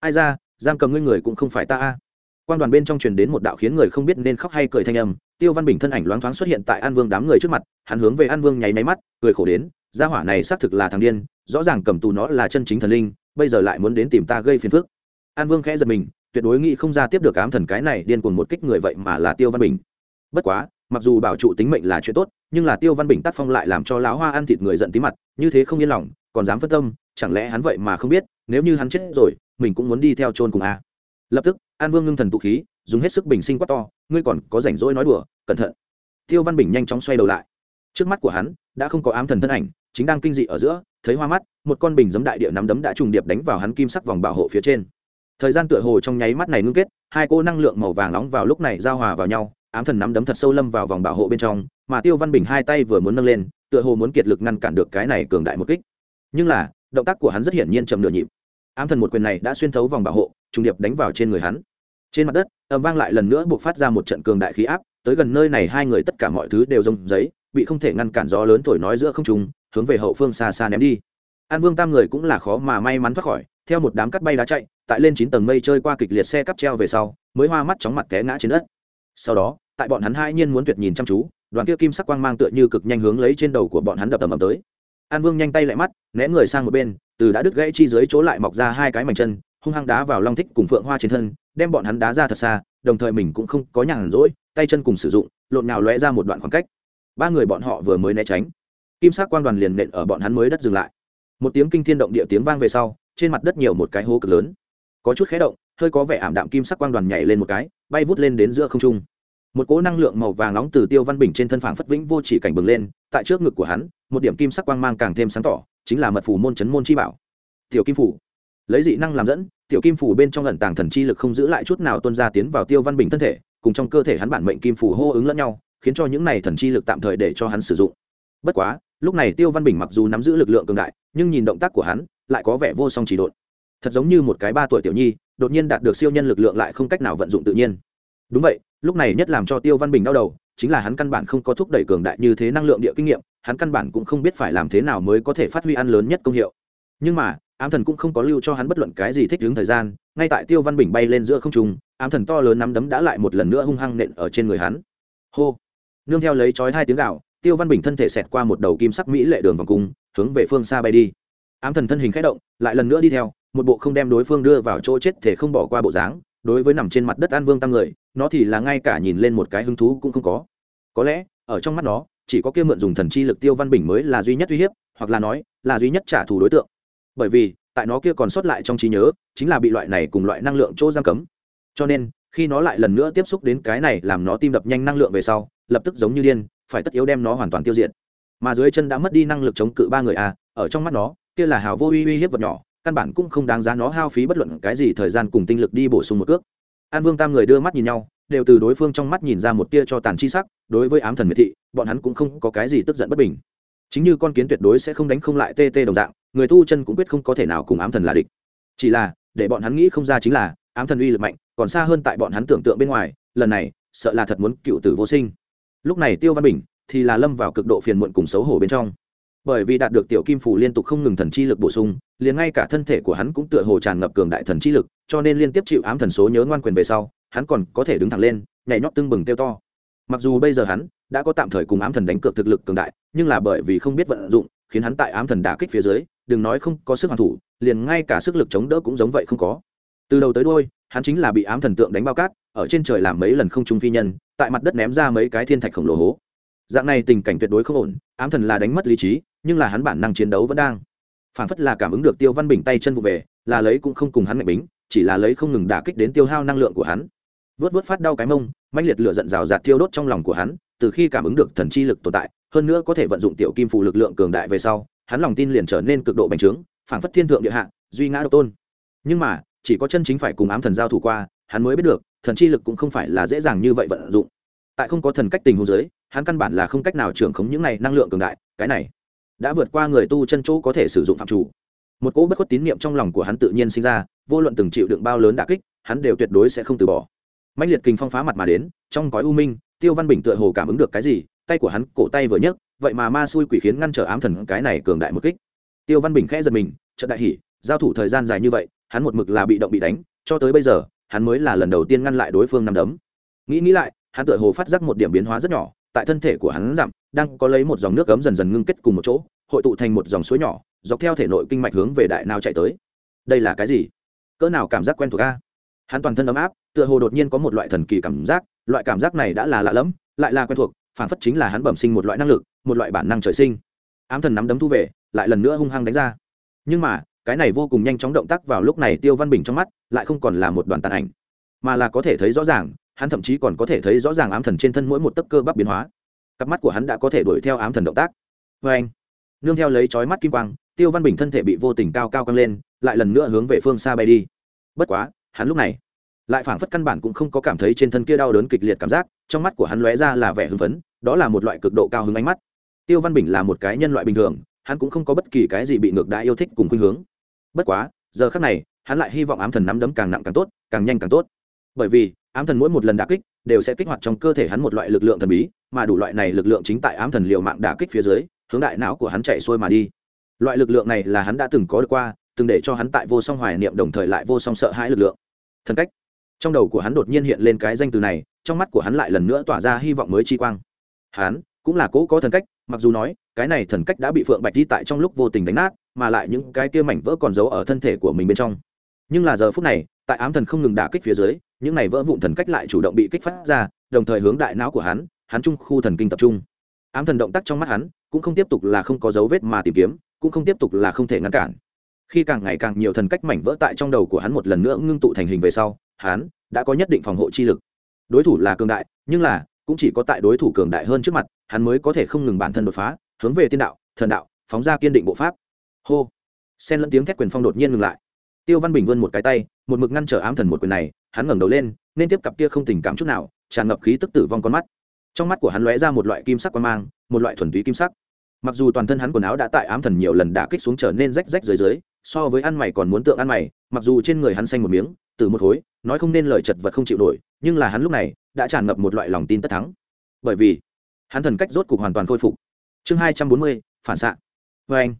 Ai ra, giam cầm ngươi người cũng không phải ta a. Quan đoàn bên trong truyền đến một đạo khiến người không biết nên khóc hay cười thanh âm, tiêu văn bình thân ảnh loáng thoáng xuất hiện tại an vương đám người trước mặt, hắn hướng về an vương nháy máy mắt, cười khổ đến, gia hỏa này xác thực là thằng điên, rõ ràng cầm tù nó là chân chính thần linh, bây giờ lại muốn đến tìm ta gây phiền phức. An vương khẽ giật mình, tuyệt đối nghĩ không ra tiếp được ám thần cái này điên cuồng một kích người vậy mà là tiêu văn bình. Bất quá mặc dù bảo trụ tính mệnh là chuyện tốt, nhưng là tiêu văn bình tác phong lại làm cho lão hoa ăn thịt người giận tí mặt, như thế không yên lòng, còn dám phân tâm, chẳng lẽ hắn vậy mà không biết, nếu như hắn chết rồi, mình cũng muốn đi theo chôn cùng a. Lập tức, an vương ngưng thần tụ khí, dùng hết sức bình sinh quát to, ngươi còn có rảnh rỗi nói đùa, cẩn thận. Tiêu văn bình nhanh chóng xoay đầu lại. Trước mắt của hắn, đã không có ám thần thân ảnh, chính đang kinh dị ở giữa, thấy hoa mắt, một con bình giấm đại địa nắm đấm đã trùng điệp đánh vào hắn kim sắc vòng bảo hộ phía trên. Thời gian tựa hồ trong nháy mắt này ngưng kết, hai cô năng lượng màu vàng nóng vào lúc này giao hòa vào nhau ám thần nắm đấm thật sâu lâm vào vòng bảo hộ bên trong, mà tiêu văn bình hai tay vừa muốn nâng lên, tựa hồ muốn kiệt lực ngăn cản được cái này cường đại một kích. Nhưng là, động tác của hắn rất hiển nhiên chậm nửa nhịp. Ám thần một quyền này đã xuyên thấu vòng bảo hộ, trùng điệp đánh vào trên người hắn. Trên mặt đất ầm vang lại lần nữa buộc phát ra một trận cường đại khí áp, tới gần nơi này hai người tất cả mọi thứ đều rông giấy bị không thể ngăn cản gió lớn thổi nói giữa không trung, hướng về hậu phương xa xa ném đi. An vương tam người cũng là khó mà may mắn thoát khỏi, theo một đám cắt bay đá chạy, tại lên chín tầng mây chơi qua kịch liệt xe cắp treo về sau, mới hoa mắt chóng mặt té ngã trên đất sau đó, tại bọn hắn hai nhiên muốn tuyệt nhìn chăm chú, đoàn kia kim sắc quang mang tựa như cực nhanh hướng lấy trên đầu của bọn hắn đập tầm ầm tới. An vương nhanh tay lại mắt, né người sang một bên, từ đã đứt gãy chi dưới chỗ lại mọc ra hai cái mảnh chân, hung hăng đá vào long thích cùng phượng hoa trên thân, đem bọn hắn đá ra thật xa, đồng thời mình cũng không có nhàn rỗi, tay chân cùng sử dụng, lộn nhào lóe ra một đoạn khoảng cách. Ba người bọn họ vừa mới né tránh, kim sắc quang đoàn liền nện ở bọn hắn mới đất dừng lại. Một tiếng kinh thiên động địa tiếng vang về sau, trên mặt đất nhiều một cái hố cực lớn. Có chút khé động hơi có vẻ ảm đạm kim sắc quang đoàn nhảy lên một cái, bay vút lên đến giữa không trung. Một cỗ năng lượng màu vàng nóng từ tiêu văn bình trên thân phảng phất vĩnh vô chỉ cảnh bừng lên, tại trước ngực của hắn, một điểm kim sắc quang mang càng thêm sáng tỏ, chính là mật phủ môn chấn môn chi bảo. Tiểu kim phủ. Lấy dị năng làm dẫn, tiểu kim phủ bên trong ẩn tàng thần chi lực không giữ lại chút nào tuân ra tiến vào tiêu văn bình thân thể, cùng trong cơ thể hắn bản mệnh kim phủ hô ứng lẫn nhau, khiến cho những này thần chi lực tạm thời để cho hắn sử dụng. Bất quá, lúc này tiêu văn bình mặc dù nắm giữ lực lượng cường đại, nhưng nhìn động tác của hắn, lại có vẻ vô song chỉ độn. Thật giống như một cái ba tuổi tiểu nhi đột nhiên đạt được siêu nhân lực lượng lại không cách nào vận dụng tự nhiên. Đúng vậy, lúc này nhất làm cho tiêu văn bình đau đầu, chính là hắn căn bản không có thúc đẩy cường đại như thế năng lượng địa kinh nghiệm, hắn căn bản cũng không biết phải làm thế nào mới có thể phát huy ăn lớn nhất công hiệu. Nhưng mà, ám thần cũng không có lưu cho hắn bất luận cái gì thích ứng thời gian, ngay tại tiêu văn bình bay lên giữa không trung, ám thần to lớn nắm đấm đã lại một lần nữa hung hăng nện ở trên người hắn. Hô! Nương theo lấy chói hai tiếng gạo tiêu văn bình thân thể xẹt qua một đầu kim sắc mỹ lệ đường vòng cung, hướng về phương xa bay đi. Ám thần thân hình k h ẽ động, lại lần nữa đi theo một bộ không đem đối phương đưa vào chỗ chết thể không bỏ qua bộ dáng, đối với nằm trên mặt đất an vương tăng người, nó thì là ngay cả nhìn lên một cái hứng thú cũng không có. Có lẽ, ở trong mắt nó, chỉ có kia mượn dùng thần chi lực tiêu văn bình mới là duy nhất uy hiếp, hoặc là nói, là duy nhất trả thù đối tượng. Bởi vì, tại nó kia còn sót lại trong trí nhớ, chính là bị loại này cùng loại năng lượng chỗ giam cấm. Cho nên, khi nó lại lần nữa tiếp xúc đến cái này làm nó tim đập nhanh năng lượng về sau, lập tức giống như điên, phải tất yếu đem nó hoàn toàn tiêu diệt. Mà dưới chân đã mất đi năng lực chống cự ba người a ở trong mắt nó, kia là hào vô uy uy hiếp vật nhỏ căn bản cũng không đáng giá nó hao phí bất luận cái gì thời gian cùng tinh lực đi bổ sung một cước. An vương tam người đưa mắt nhìn nhau, đều từ đối phương trong mắt nhìn ra một tia cho tàn chi sắc, đối với ám thần miệt thị, bọn hắn cũng không có cái gì tức giận bất bình. Chính như con kiến tuyệt đối sẽ không đánh không lại tê tê đồng dạng, người tu chân cũng quyết không có thể nào cùng ám thần là địch. Chỉ là, để bọn hắn nghĩ không ra chính là, ám thần uy lực mạnh, còn xa hơn tại bọn hắn tưởng tượng bên ngoài, lần này, sợ là thật muốn cựu tử vô sinh. Lúc này tiêu văn bình thì là lâm vào cực độ phiền muộn cùng xấu hổ bên trong bởi vì đạt được tiểu kim phủ liên tục không ngừng thần chi lực bổ sung, liền ngay cả thân thể của hắn cũng tựa hồ tràn ngập cường đại thần chi lực, cho nên liên tiếp chịu ám thần số nhớ ngoan quyền về sau, hắn còn có thể đứng thẳng lên, nhảy nhót tưng bừng tiêu to. Mặc dù bây giờ hắn đã có tạm thời cùng ám thần đánh cược thực lực cường đại, nhưng là bởi vì không biết vận dụng, khiến hắn tại ám thần đả kích phía dưới, đừng nói không có sức hoàn thủ, liền ngay cả sức lực chống đỡ cũng giống vậy không có. Từ đầu tới đôi hắn chính là bị ám thần tượng đánh bao cát, ở trên trời làm mấy lần không trung phi nhân, tại mặt đất ném ra mấy cái thiên thạch khổng lồ hố. Dạng này tình cảnh tuyệt đối không ổn, ám thần là đánh mất lý trí nhưng là hắn bản năng chiến đấu vẫn đang. Phản phất là cảm ứng được tiêu văn bình tay chân vụ về, là lấy cũng không cùng hắn mạnh bính, chỉ là lấy không ngừng đả kích đến tiêu hao năng lượng của hắn. Vớt vớt phát đau cái mông mạnh liệt lửa giận rào rạt tiêu đốt trong lòng của hắn, từ khi cảm ứng được thần chi lực tồn tại, hơn nữa có thể vận dụng tiểu kim phụ lực lượng cường đại về sau, hắn lòng tin liền trở nên cực độ bành trướng phản phất thiên thượng địa hạ, duy ngã độc tôn. Nhưng mà, chỉ có chân chính phải cùng ám thần giao thủ qua, hắn mới biết được, thần chi lực cũng không phải là dễ dàng như vậy vận dụng. Tại không có thần cách tình hồ dưới, hắn căn bản là không cách nào trưởng khống những này năng lượng cường đại, cái này đã vượt qua người tu chân chỗ có thể sử dụng phạm chủ. Một cỗ bất khuất tín niệm trong lòng của hắn tự nhiên sinh ra, vô luận từng chịu đựng bao lớn đả kích, hắn đều tuyệt đối sẽ không từ bỏ. Mạnh liệt kình phong phá mặt mà đến, trong gói u minh, tiêu văn bình tựa hồ cảm ứng được cái gì, tay của hắn cổ tay vừa nhấc, vậy mà ma xui quỷ khiến ngăn trở ám thần cái này cường đại một kích. Tiêu văn bình khẽ giật mình trận đại hỉ, giao thủ thời gian dài như vậy, hắn một mực là bị động bị đánh, cho tới bây giờ, hắn mới là lần đầu tiên ngăn lại đối phương nằm đấm. Nghĩ nghĩ lại, hắn tựa hồ phát giác một điểm biến hóa rất nhỏ, tại thân thể của hắn giảm đang có lấy một dòng nước cấm dần dần ngưng kết cùng một chỗ, hội tụ thành một dòng suối nhỏ, dọc theo thể nội kinh mạch hướng về đại nào chạy tới. Đây là cái gì? Cỡ nào cảm giác quen thuộc a? Hắn toàn thân ấm áp, tựa hồ đột nhiên có một loại thần kỳ cảm giác, loại cảm giác này đã là lạ lẫm, lại là quen thuộc, phản phất chính là hắn bẩm sinh một loại năng lực, một loại bản năng trời sinh. Ám thần nắm đấm thu về, lại lần nữa hung hăng đánh ra. Nhưng mà, cái này vô cùng nhanh chóng động tác vào lúc này tiêu văn bình trong mắt, lại không còn là một đoàn tàn ảnh, mà là có thể thấy rõ ràng, hắn thậm chí còn có thể thấy rõ ràng ám thần trên thân mỗi một tấc cơ bắp biến hóa cặp mắt của hắn đã có thể đuổi theo ám thần động tác. Vê anh, nương theo lấy chói mắt kim quang, tiêu văn bình thân thể bị vô tình cao cao căng lên, lại lần nữa hướng về phương xa bay đi. Bất quá, hắn lúc này lại phảng phất căn bản cũng không có cảm thấy trên thân kia đau đớn kịch liệt cảm giác, trong mắt của hắn lóe ra là vẻ hưng phấn, đó là một loại cực độ cao hứng ánh mắt. Tiêu văn bình là một cái nhân loại bình thường, hắn cũng không có bất kỳ cái gì bị ngược đãi yêu thích cùng khuynh hướng. Bất quá, giờ khác này, hắn lại hy vọng ám thần nắm đấm càng nặng càng tốt, càng nhanh càng tốt. Bởi vì ám thần mỗi một lần đả kích đều sẽ kích hoạt trong cơ thể hắn một loại lực lượng thần bí, mà đủ loại này lực lượng chính tại ám thần liều mạng đả kích phía dưới, hướng đại não của hắn chạy xuôi mà đi. Loại lực lượng này là hắn đã từng có được qua, từng để cho hắn tại vô song hoài niệm đồng thời lại vô song sợ hãi lực lượng. Thần cách. Trong đầu của hắn đột nhiên hiện lên cái danh từ này, trong mắt của hắn lại lần nữa tỏa ra hy vọng mới chi quang. Hắn cũng là cố có thần cách, mặc dù nói, cái này thần cách đã bị phượng bạch đi tại trong lúc vô tình đánh nát, mà lại những cái kia mảnh vỡ còn giấu ở thân thể của mình bên trong. Nhưng là giờ phút này, tại ám thần không ngừng đả kích phía dưới những này vỡ vụn thần cách lại chủ động bị kích phát ra, đồng thời hướng đại não của hắn hắn trung khu thần kinh tập trung. Ám thần động tác trong mắt hắn cũng không tiếp tục là không có dấu vết mà tìm kiếm, cũng không tiếp tục là không thể ngăn cản. Khi càng ngày càng nhiều thần cách mảnh vỡ tại trong đầu của hắn một lần nữa ngưng tụ thành hình về sau, hắn đã có nhất định phòng hộ chi lực. Đối thủ là cường đại, nhưng là cũng chỉ có tại đối thủ cường đại hơn trước mặt, hắn mới có thể không ngừng bản thân đột phá, hướng về tiên đạo, thần đạo, phóng ra kiên định bộ pháp. Hô. Sen lẫn tiếng thét quyền phong đột nhiên ngừng lại. Tiêu văn bình vươn một cái tay, một mực ngăn trở ám thần một quyền này hắn ngẩng đầu lên, nên tiếp cặp kia không tình cảm chút nào, tràn ngập khí tức tử vong con mắt. Trong mắt của hắn lóe ra một loại kim sắc quan mang, một loại thuần túy kim sắc. Mặc dù toàn thân hắn quần áo đã tại ám thần nhiều lần đã kích xuống trở nên rách rách dưới dưới so với ăn mày còn muốn tượng ăn mày, mặc dù trên người hắn xanh một miếng, từ một khối, nói không nên lời chật vật không chịu nổi, nhưng là hắn lúc này đã tràn ngập một loại lòng tin tất thắng. Bởi vì, hắn thần cách rốt cục hoàn toàn khôi phục. Chương hai trăm bốn mươi, phản xạ. Vê anh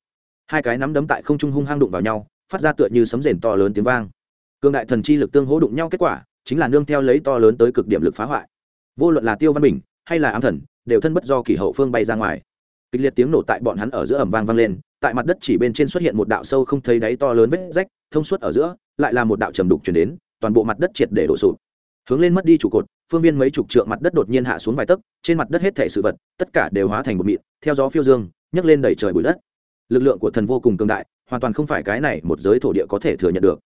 hai cái nắm đấm tại không trung hung hăng đụng vào nhau, phát ra tựa như sấm rền to lớn tiếng vang cương đại thần chi lực tương hỗ đụng nhau kết quả, chính là nương theo lấy to lớn tới cực điểm lực phá hoại. Vô luận là tiêu văn bình, hay là ám thần, đều thân bất do kỷ hậu phương bay ra ngoài. Kịch liệt tiếng nổ tại bọn hắn ở giữa ẩm vang vang lên, tại mặt đất chỉ bên trên xuất hiện một đạo sâu không thấy đáy to lớn vết rách, thông suốt ở giữa, lại là một đạo trầm đục chuyển đến, toàn bộ mặt đất triệt để đổ sụp. Hướng lên mất đi trụ cột, phương viên mấy chục trượng mặt đất đột nhiên hạ xuống vài tấc, trên mặt đất hết thể sự vật, tất cả đều hóa thành một mịn, theo gió phiêu dương, nhấc lên đẩy trời bụi đất. Lực lượng của thần vô cùng cường đại, hoàn toàn không phải cái này một giới thổ địa có thể thừa nhận được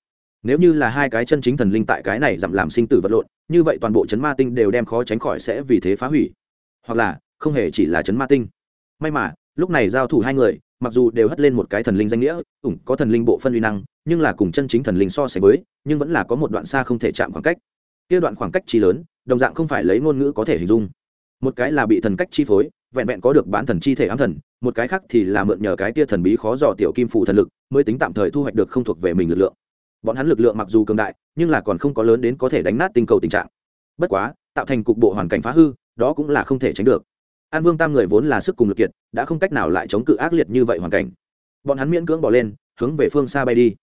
nếu như là hai cái chân chính thần linh tại cái này giảm làm sinh tử vật lộn, như vậy toàn bộ chấn ma tinh đều đem khó tránh khỏi sẽ vì thế phá hủy. Hoặc là, không hề chỉ là chấn ma tinh. May mà, lúc này giao thủ hai người, mặc dù đều hất lên một cái thần linh danh nghĩa, ủng có thần linh bộ phân uy năng, nhưng là cùng chân chính thần linh so sánh với, nhưng vẫn là có một đoạn xa không thể chạm khoảng cách. Kia đoạn khoảng cách chi lớn, đồng dạng không phải lấy ngôn ngữ có thể hình dung. Một cái là bị thần cách chi phối, vẹn vẹn có được bán thần chi thể ám thần, một cái khác thì là mượn nhờ cái kia thần bí khó dò tiểu kim phụ thần lực, mới tính tạm thời thu hoạch được không thuộc về mình lực lượng bọn hắn lực lượng mặc dù cường đại, nhưng là còn không có lớn đến có thể đánh nát tinh cầu tình trạng. Bất quá, tạo thành cục bộ hoàn cảnh phá hư, đó cũng là không thể tránh được. An vương tam người vốn là sức cùng lực kiệt, đã không cách nào lại chống cự ác liệt như vậy hoàn cảnh. Bọn hắn miễn cưỡng bỏ lên, hướng về phương xa bay đi.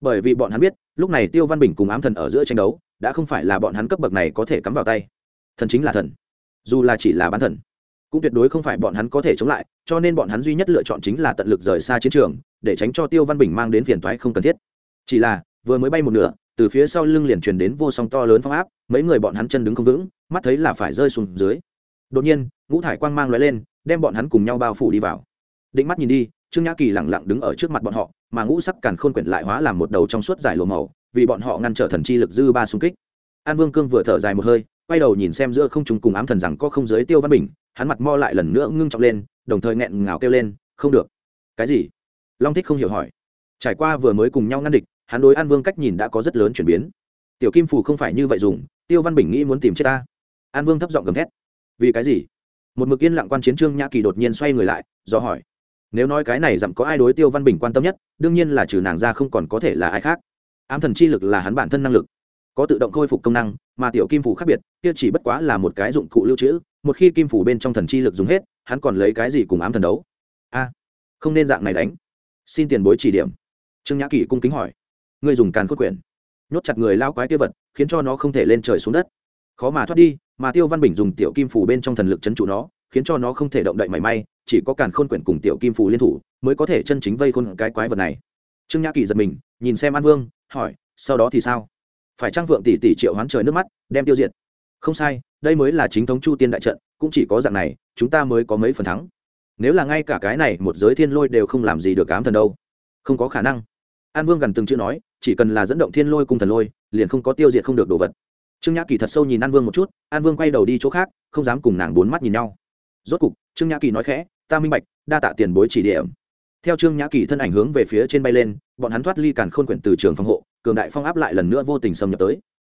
Bởi vì bọn hắn biết, lúc này tiêu văn bình cùng ám thần ở giữa tranh đấu, đã không phải là bọn hắn cấp bậc này có thể cắm vào tay. Thần chính là thần. Dù là chỉ là bán thần, cũng tuyệt đối không phải bọn hắn có thể chống lại, cho nên bọn hắn duy nhất lựa chọn chính là tận lực rời xa chiến trường, để tránh cho tiêu văn bình mang đến phiền toái không cần thiết. Chỉ là vừa mới bay một nửa, từ phía sau lưng liền truyền đến vô song to lớn phong áp, mấy người bọn hắn chân đứng không vững, mắt thấy là phải rơi xuống dưới. Đột nhiên, ngũ thải quang mang lóe lên, đem bọn hắn cùng nhau bao phủ đi vào. Định mắt nhìn đi, trương nhã kỳ lẳng lặng đứng ở trước mặt bọn họ, mà ngũ sắc càn khôn quyển lại hóa làm một đầu trong suốt giải lùa màu, vì bọn họ ngăn trở thần chi lực dư ba xung kích. An vương cương vừa thở dài một hơi, quay đầu nhìn xem giữa không chúng cùng ám thần rằng có không giới tiêu văn bình, hắn mặt mo lại lần nữa ngưng trọng lên, đồng thời nghẹn ngào kêu lên, không được. Cái gì? Long thích không hiểu hỏi. Trải qua vừa mới cùng nhau ngăn địch hắn đối an vương cách nhìn đã có rất lớn chuyển biến. Tiểu kim Phủ không phải như vậy dùng, tiêu văn bình nghĩ muốn tìm chết ta. An vương thấp giọng gầm thét. Vì cái gì? Một mực yên lặng quan chiến trương nhã kỳ đột nhiên xoay người lại, do hỏi. Nếu nói cái này dặm có ai đối tiêu văn bình quan tâm nhất, đương nhiên là trừ nàng ra không còn có thể là ai khác. Ám thần chi lực là hắn bản thân năng lực, có tự động khôi phục công năng, mà tiểu kim phủ khác biệt, kia chỉ bất quá là một cái dụng cụ lưu trữ, một khi kim phủ bên trong thần chi lực dùng hết, hắn còn lấy cái gì cùng ám thần đấu? A, không nên dạng này đánh. Xin tiền bối chỉ điểm. Trương nhã kỳ cung kính hỏi ngươi dùng càn cốt quyển, nhốt chặt người lao quái kia vật, khiến cho nó không thể lên trời xuống đất. Khó mà thoát đi, mà tiêu văn bình dùng tiểu kim phủ bên trong thần lực chấn trụ nó, khiến cho nó không thể động đậy mảy may, chỉ có càn khôn quyển cùng tiểu kim phủ liên thủ mới có thể chân chính vây khôn cái quái vật này. Trương nhã kỳ giật mình, nhìn xem an vương, hỏi, sau đó thì sao? Phải trang vượng tỷ tỷ triệu hoán trời nước mắt, đem tiêu diệt? Không sai, đây mới là chính thống chu tiên đại trận, cũng chỉ có dạng này, chúng ta mới có mấy phần thắng. Nếu là ngay cả cái này một giới thiên lôi đều không làm gì được ám thần đâu. Không có khả năng. An vương gần từng chữ nói chỉ cần là dẫn động thiên lôi cùng thần lôi, liền không có tiêu diệt không được đồ vật. Trương nhã kỳ thật sâu nhìn an vương một chút, an vương quay đầu đi chỗ khác, không dám cùng nàng bốn mắt nhìn nhau. Rốt cục, trương nhã kỳ nói khẽ, ta minh bạch, đa tạ tiền bối chỉ điểm. Theo trương nhã kỳ thân ảnh hướng về phía trên bay lên, bọn hắn thoát ly càn khôn quyển từ trường phòng hộ, cường đại phong áp lại lần nữa vô tình xâm nhập tới.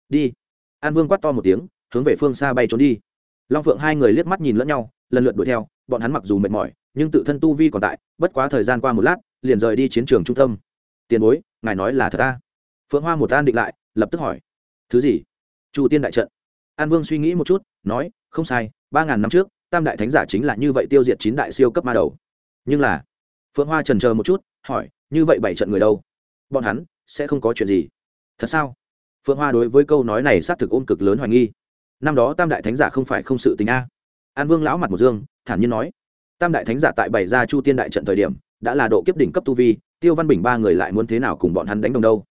Đi. An vương quát to một tiếng, hướng về phương xa bay trốn đi. Long phượng hai người liếc mắt nhìn lẫn nhau, lần lượt đuổi theo, bọn hắn mặc dù mệt mỏi, nhưng tự thân tu vi còn tại, bất quá thời gian qua một lát, liền rời đi chiến trường trung tâm. Tiền bối ngài nói là thật ta? Phượng hoa một an định lại, lập tức hỏi. Thứ gì? Chu tiên đại trận. An vương suy nghĩ một chút, nói, không sai, ba ngàn năm trước, tam đại thánh giả chính là như vậy tiêu diệt chín đại siêu cấp ma đầu. Nhưng là, phượng hoa trần chờ một chút, hỏi, như vậy bảy trận người đâu? Bọn hắn, sẽ không có chuyện gì. Thật sao? Phượng hoa đối với câu nói này xác thực ôm cực lớn hoài nghi. Năm đó tam đại thánh giả không phải không sự tình a. An vương lão mặt một dương, thản nhiên nói, tam đại thánh giả tại bảy gia chu tiên đại trận thời điểm, đã là độ kiếp đỉnh cấp tu vi tiêu văn bình ba người lại muốn thế nào cùng bọn hắn đánh đồng đâu?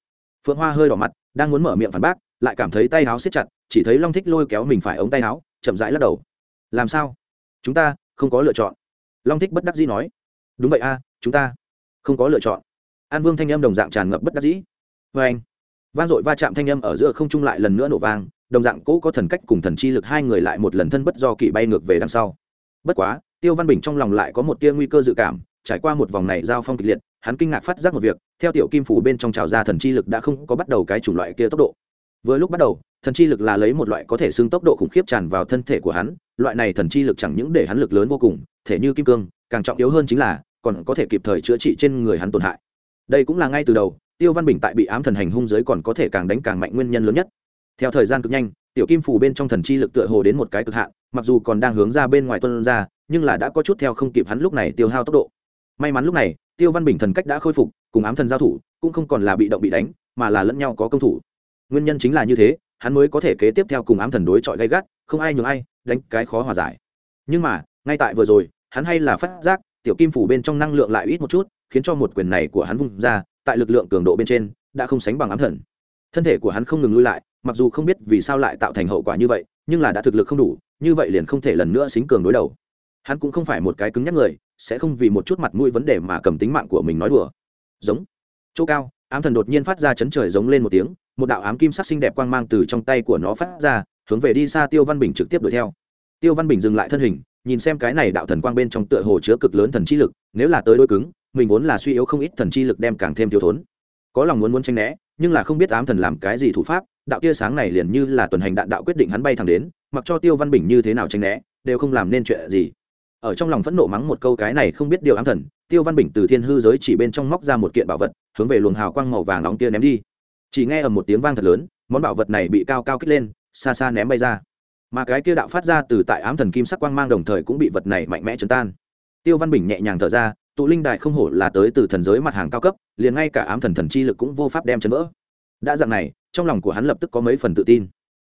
Phượng hoa hơi đỏ mặt, đang muốn mở miệng phản bác, lại cảm thấy tay áo siết chặt, chỉ thấy long thích lôi kéo mình phải ống tay áo, chậm rãi lắc đầu. Làm sao? Chúng ta không có lựa chọn. Long thích bất đắc dĩ nói. Đúng vậy a, chúng ta không có lựa chọn. An vương thanh âm đồng dạng tràn ngập bất đắc dĩ. Vê anh, vang dội va chạm thanh âm ở giữa không trung lại lần nữa nổ vang, đồng dạng cũ có thần cách cùng thần chi lực hai người lại một lần thân bất do kỳ bay ngược về đằng sau. Bất quá, tiêu văn bình trong lòng lại có một tia nguy cơ dự cảm, trải qua một vòng này giao phong kịch liệt hắn kinh ngạc phát giác một việc, theo tiểu kim phủ bên trong trào ra thần chi lực đã không có bắt đầu cái chủng loại kia tốc độ. Vừa lúc bắt đầu, thần chi lực là lấy một loại có thể xưng tốc độ khủng khiếp tràn vào thân thể của hắn, loại này thần chi lực chẳng những để hắn lực lớn vô cùng, thể như kim cương, càng trọng yếu hơn chính là, còn có thể kịp thời chữa trị trên người hắn tổn hại. Đây cũng là ngay từ đầu, tiêu văn bình tại bị ám thần hành hung giới còn có thể càng đánh càng mạnh nguyên nhân lớn nhất. Theo thời gian cực nhanh, tiểu kim phủ bên trong thần chi lực tựa hồ đến một cái cực hạn, mặc dù còn đang hướng ra bên ngoài tuân ra, nhưng là đã có chút theo không kịp hắn lúc này tiêu hao tốc độ may mắn lúc này, tiêu văn bình thần cách đã khôi phục, cùng ám thần giao thủ, cũng không còn là bị động bị đánh, mà là lẫn nhau có công thủ. Nguyên nhân chính là như thế, hắn mới có thể kế tiếp theo cùng ám thần đối chọi gay gắt, không ai nhường ai, đánh cái khó hòa giải. Nhưng mà, ngay tại vừa rồi, hắn hay là phát giác, tiểu kim phủ bên trong năng lượng lại ít một chút, khiến cho một quyền này của hắn vung ra, tại lực lượng cường độ bên trên, đã không sánh bằng ám thần. Thân thể của hắn không ngừng lui lại, mặc dù không biết vì sao lại tạo thành hậu quả như vậy, nhưng là đã thực lực không đủ, như vậy liền không thể lần nữa xính cường đối đầu. Hắn cũng không phải một cái cứng nhắc người sẽ không vì một chút mặt mũi vấn đề mà cầm tính mạng của mình nói đùa. Giống. Chỗ cao, ám thần đột nhiên phát ra chấn trời giống lên một tiếng, một đạo ám kim sắc xinh đẹp quang mang từ trong tay của nó phát ra, hướng về đi xa tiêu văn bình trực tiếp đuổi theo. Tiêu văn bình dừng lại thân hình, nhìn xem cái này đạo thần quang bên trong tựa hồ chứa cực lớn thần chi lực, nếu là tới đôi cứng, mình vốn là suy yếu không ít thần chi lực đem càng thêm thiếu thốn. Có lòng muốn muốn tranh né, nhưng là không biết ám thần làm cái gì thủ pháp, đạo tia sáng này liền như là tuần hành đạn đạo quyết định hắn bay thẳng đến, mặc cho tiêu văn bình như thế nào tranh né, đều không làm nên chuyện gì ở trong lòng phẫn nộ mắng một câu cái này không biết điều ám thần, tiêu văn bình từ thiên hư giới chỉ bên trong móc ra một kiện bảo vật, hướng về luồng hào quang màu vàng nóng kia ném đi. Chỉ nghe ở một tiếng vang thật lớn, món bảo vật này bị cao cao kích lên, xa xa ném bay ra. Mà cái kia đạo phát ra từ tại ám thần kim sắc quang mang đồng thời cũng bị vật này mạnh mẽ chấn tan. Tiêu văn bình nhẹ nhàng thở ra, tụ linh đại không hổ là tới từ thần giới mặt hàng cao cấp, liền ngay cả ám thần thần chi lực cũng vô pháp đem chấn vỡ. Đã dạng này, trong lòng của hắn lập tức có mấy phần tự tin.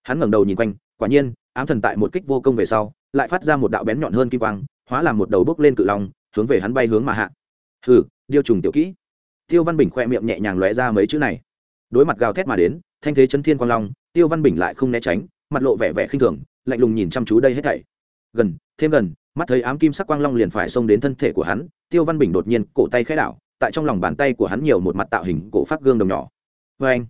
Hắn ngẩng đầu nhìn quanh, quả nhiên, ám thần tại một kích vô công về sau, lại phát ra một đạo bén nhọn hơn kim quang hóa làm một đầu bốc lên cự long, hướng về hắn bay hướng mà hạ. Hừ, điêu trùng tiểu kỹ. Tiêu văn bình khoe miệng nhẹ nhàng lóe ra mấy chữ này. Đối mặt gào thét mà đến, thanh thế chân thiên quang long, tiêu văn bình lại không né tránh, mặt lộ vẻ vẻ khinh thường, lạnh lùng nhìn chăm chú đây hết thảy. Gần, thêm gần, mắt thấy ám kim sắc quang long liền phải xông đến thân thể của hắn, tiêu văn bình đột nhiên cổ tay khẽ đảo, tại trong lòng bàn tay của hắn nhiều một mặt tạo hình cổ phát gương đồng nhỏ. Vê anh,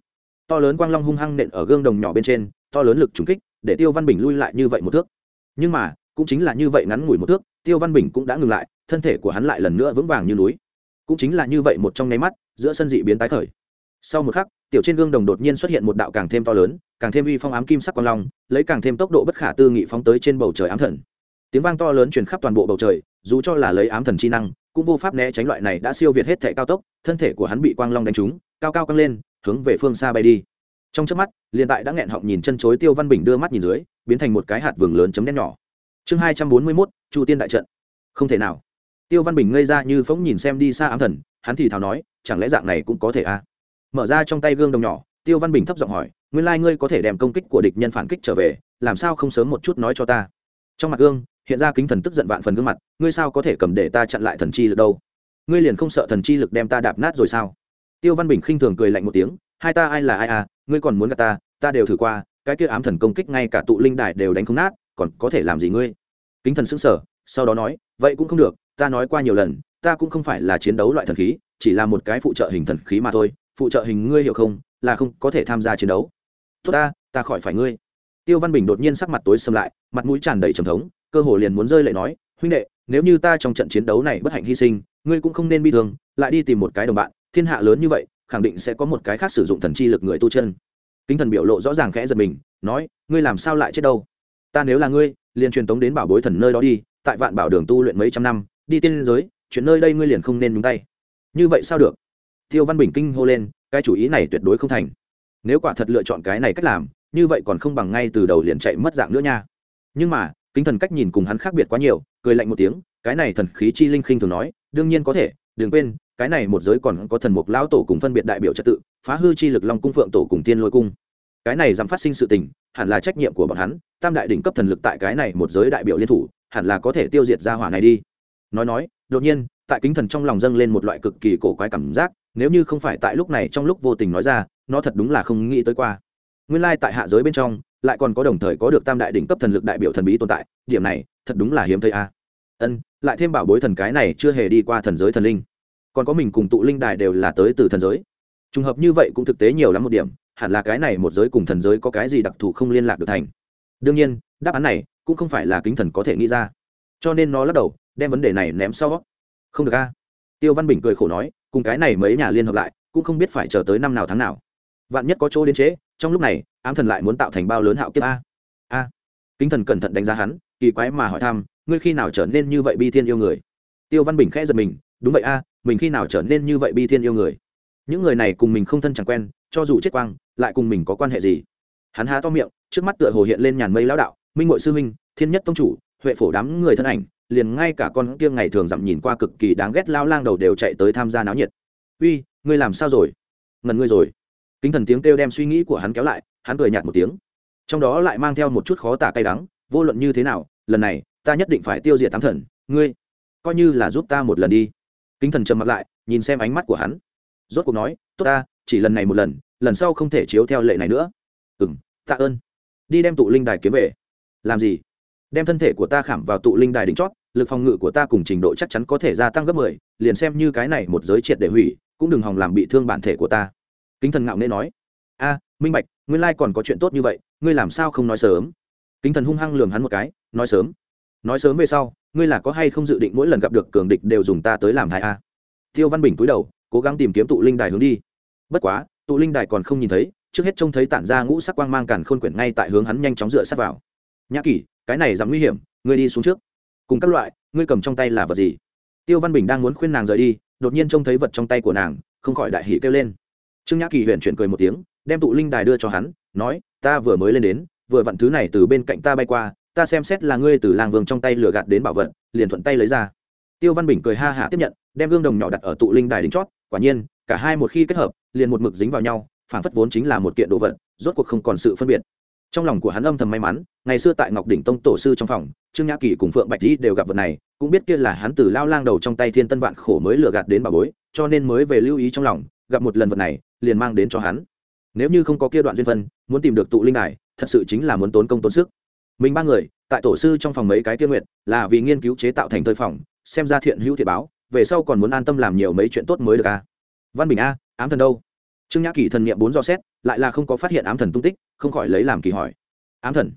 to lớn quang long hung hăng nện ở gương đồng nhỏ bên trên, to lớn lực trùng kích, để tiêu văn bình lui lại như vậy một thước. Nhưng mà, cũng chính là như vậy ngắn ngủi một thước tiêu văn bình cũng đã ngừng lại, thân thể của hắn lại lần nữa vững vàng như núi. Cũng chính là như vậy một trong nháy mắt, giữa sân dị biến tái khởi. Sau một khắc, tiểu trên gương đồng đột nhiên xuất hiện một đạo càng thêm to lớn, càng thêm uy phong ám kim sắc quang long, lấy càng thêm tốc độ bất khả tư nghị phóng tới trên bầu trời ám thần. Tiếng vang to lớn truyền khắp toàn bộ bầu trời, dù cho là lấy ám thần chi năng, cũng vô pháp né tránh loại này đã siêu việt hết thể cao tốc, thân thể của hắn bị quang long đánh trúng, cao cao căng lên, hướng về phương xa bay đi. Trong chớp mắt, liền tại đã nghẹn họng nhìn chân chối tiêu văn bình đưa mắt nhìn dưới, biến thành một cái hạt vừng lớn chấm đen nhỏ chương hai trăm bốn mươi mốt, chu tiên đại trận. Không thể nào. Tiêu văn bình ngây ra như phóng nhìn xem đi xa ám thần, hắn thì thào nói, chẳng lẽ dạng này cũng có thể à? Mở ra trong tay gương đồng nhỏ, tiêu văn bình thấp giọng hỏi, nguyên lai、like、ngươi có thể đem công kích của địch nhân phản kích trở về, làm sao không sớm một chút nói cho ta? Trong mặt gương, hiện ra kính thần tức giận vạn phần gương mặt, ngươi sao có thể cầm để ta chặn lại thần chi lực đâu? Ngươi liền không sợ thần chi lực đem ta đạp nát rồi sao? Tiêu văn bình khinh thường cười lạnh một tiếng, hai ta ai là ai à ngươi còn muốn gặp ta ta đều thử qua, cái kia ám thần công kích ngay cả tụ linh đài đều đánh không nát còn có thể làm gì ngươi? Kính thần sững sờ, sau đó nói, vậy cũng không được, ta nói qua nhiều lần, ta cũng không phải là chiến đấu loại thần khí, chỉ là một cái phụ trợ hình thần khí mà thôi, phụ trợ hình ngươi hiểu không, là không có thể tham gia chiến đấu. Tốt ta ta khỏi phải ngươi. Tiêu văn bình đột nhiên sắc mặt tối xâm lại, mặt mũi tràn đầy trầm thống, cơ hồ liền muốn rơi lệ nói, huynh đệ, nếu như ta trong trận chiến đấu này bất hạnh hy sinh, ngươi cũng không nên bi thương, lại đi tìm một cái đồng bạn, thiên hạ lớn như vậy, khẳng định sẽ có một cái khác sử dụng thần chi lực người tu chân. Kính thần biểu lộ rõ ràng khẽ giật mình, nói, ngươi làm sao lại chết đâu? Ta nếu là ngươi, liền truyền tống đến bảo bối thần nơi đó đi, tại vạn bảo đường tu luyện mấy trăm năm, đi tiên giới, chuyện nơi đây ngươi liền không nên nhúng tay. Như vậy sao được? Tiêu văn bình kinh hô lên, cái chủ ý này tuyệt đối không thành. Nếu quả thật lựa chọn cái này cách làm, như vậy còn không bằng ngay từ đầu liền chạy mất dạng nữa nha. Nhưng mà, kính thần cách nhìn cùng hắn khác biệt quá nhiều, cười lạnh một tiếng, cái này thần khí chi linh khinh thường nói, đương nhiên có thể, đừng quên, cái này một giới còn có thần mục lão tổ cùng phân biệt đại biểu trật tự, phá hư chi lực long cung phượng tổ cùng tiên lôi cung cái này dám phát sinh sự tình, hẳn là trách nhiệm của bọn hắn, tam đại đỉnh cấp thần lực tại cái này một giới đại biểu liên thủ, hẳn là có thể tiêu diệt ra hỏa này đi. Nói nói, đột nhiên, tại kính thần trong lòng dâng lên một loại cực kỳ cổ quái cảm giác, nếu như không phải tại lúc này trong lúc vô tình nói ra, nó thật đúng là không nghĩ tới qua. Nguyên lai tại hạ giới bên trong, lại còn có đồng thời có được tam đại đỉnh cấp thần lực đại biểu thần bí tồn tại, điểm này, thật đúng là hiếm thấy a. Ân, lại thêm bảo bối thần cái này chưa hề đi qua thần giới thần linh. Còn có mình cùng tụ linh đài đều là tới từ thần giới. Trùng hợp như vậy cũng thực tế nhiều lắm một điểm hẳn là cái này một giới cùng thần giới có cái gì đặc thù không liên lạc được thành. Đương nhiên, đáp án này cũng không phải là kính thần có thể nghĩ ra. Cho nên nó lắc đầu, đem vấn đề này ném sau không được a. Tiêu văn bình cười khổ nói, cùng cái này mấy nhà liên hợp lại, cũng không biết phải chờ tới năm nào tháng nào. Vạn nhất có chỗ đến chế, trong lúc này, ám thần lại muốn tạo thành bao lớn hạo kiếp a. A. Kính thần cẩn thận đánh giá hắn, kỳ quái mà hỏi thăm, ngươi khi nào trở nên như vậy bi thiên yêu người? Tiêu văn bình khẽ giật mình, đúng vậy a, mình khi nào trở nên như vậy bi thiên yêu người? Những người này cùng mình không thân chẳng quen, cho dù chết quang lại cùng mình có quan hệ gì? Hắn há to miệng, trước mắt tựa hồ hiện lên nhàn mây lão đạo, minh ngội sư minh thiên nhất tông chủ, huệ phổ đám người thân ảnh, liền ngay cả con kia ngày thường dặm nhìn qua cực kỳ đáng ghét lao lang đầu đều chạy tới tham gia náo nhiệt. Uy, ngươi làm sao rồi? Ngần ngươi rồi. Kính thần tiếng kêu đem suy nghĩ của hắn kéo lại, hắn cười nhạt một tiếng. Trong đó lại mang theo một chút khó tả cay đắng, vô luận như thế nào, lần này, ta nhất định phải tiêu diệt tám thần, ngươi coi như là giúp ta một lần đi. Kính thần trầm mặt lại, nhìn xem ánh mắt của hắn. Rốt cuộc nói, tốt ta, chỉ lần này một lần lần sau không thể chiếu theo lệ này nữa. Ừ m tạ ơn. Đi đem tụ linh đài kiếm về. Làm gì? Đem thân thể của ta khảm vào tụ linh đài đỉnh chót, lực phòng ngự của ta cùng trình độ chắc chắn có thể gia tăng gấp mười, liền xem như cái này một giới triệt để hủy, cũng đừng hòng làm bị thương bản thể của ta. Kính thần ngạo nghễ nói. A, minh bạch, nguyên lai còn có chuyện tốt như vậy, ngươi làm sao không nói sớm? Kính thần hung hăng lường hắn một cái, nói sớm. Nói sớm về sau, ngươi là có hay không dự định mỗi lần gặp được cường địch đều dùng ta tới làm hại a? Tiêu văn bình cúi đầu, cố gắng tìm kiếm tụ linh đài hướng đi. Bất quá tụ linh đài còn không nhìn thấy, trước hết trông thấy tản ra ngũ sắc quang mang càn khôn quyển ngay tại hướng hắn nhanh chóng dựa sát vào. Nhã kỷ, cái này dám nguy hiểm, ngươi đi xuống trước. Cùng các loại, ngươi cầm trong tay là vật gì? Tiêu văn bình đang muốn khuyên nàng rời đi, đột nhiên trông thấy vật trong tay của nàng, không khỏi đại hỷ kêu lên. Trương nhã kỳ huyện chuyển cười một tiếng, đem tụ linh đài đưa cho hắn, nói, ta vừa mới lên đến, vừa vặn thứ này từ bên cạnh ta bay qua, ta xem xét là ngươi từ làng vương trong tay lừa gạt đến bảo vật, liền thuận tay lấy ra. Tiêu văn bình cười ha hả tiếp nhận, đem gương đồng nhỏ đặt ở tụ linh đài đính chót, quả nhiên, cả hai một khi kết hợp liền một mực dính vào nhau phản phất vốn chính là một kiện đồ vật, rốt cuộc không còn sự phân biệt. Trong lòng của hắn âm thầm may mắn, ngày xưa tại ngọc đỉnh tông tổ sư trong phòng, trương nhã kỳ cùng phượng bạch dĩ đều gặp vật này, cũng biết kia là hắn từ lao lang đầu trong tay thiên tân vạn khổ mới lừa gạt đến bà bối, cho nên mới về lưu ý trong lòng, gặp một lần vật này, liền mang đến cho hắn. Nếu như không có kia đoạn duyên phân, muốn tìm được tụ linh đài, thật sự chính là muốn tốn công tốn sức. Mình ba người, tại tổ sư trong phòng mấy cái tiên nguyện là vì nghiên cứu chế tạo thành thời phòng, xem ra thiện hữu thiệt báo, về sau còn muốn an tâm làm nhiều mấy chuyện tốt mới được a à? văn bình a ám thần đâu? Trương nhã kỳ thần nghiệm bốn do xét, lại là không có phát hiện ám thần tung tích, không khỏi lấy làm kỳ hỏi. Ám thần?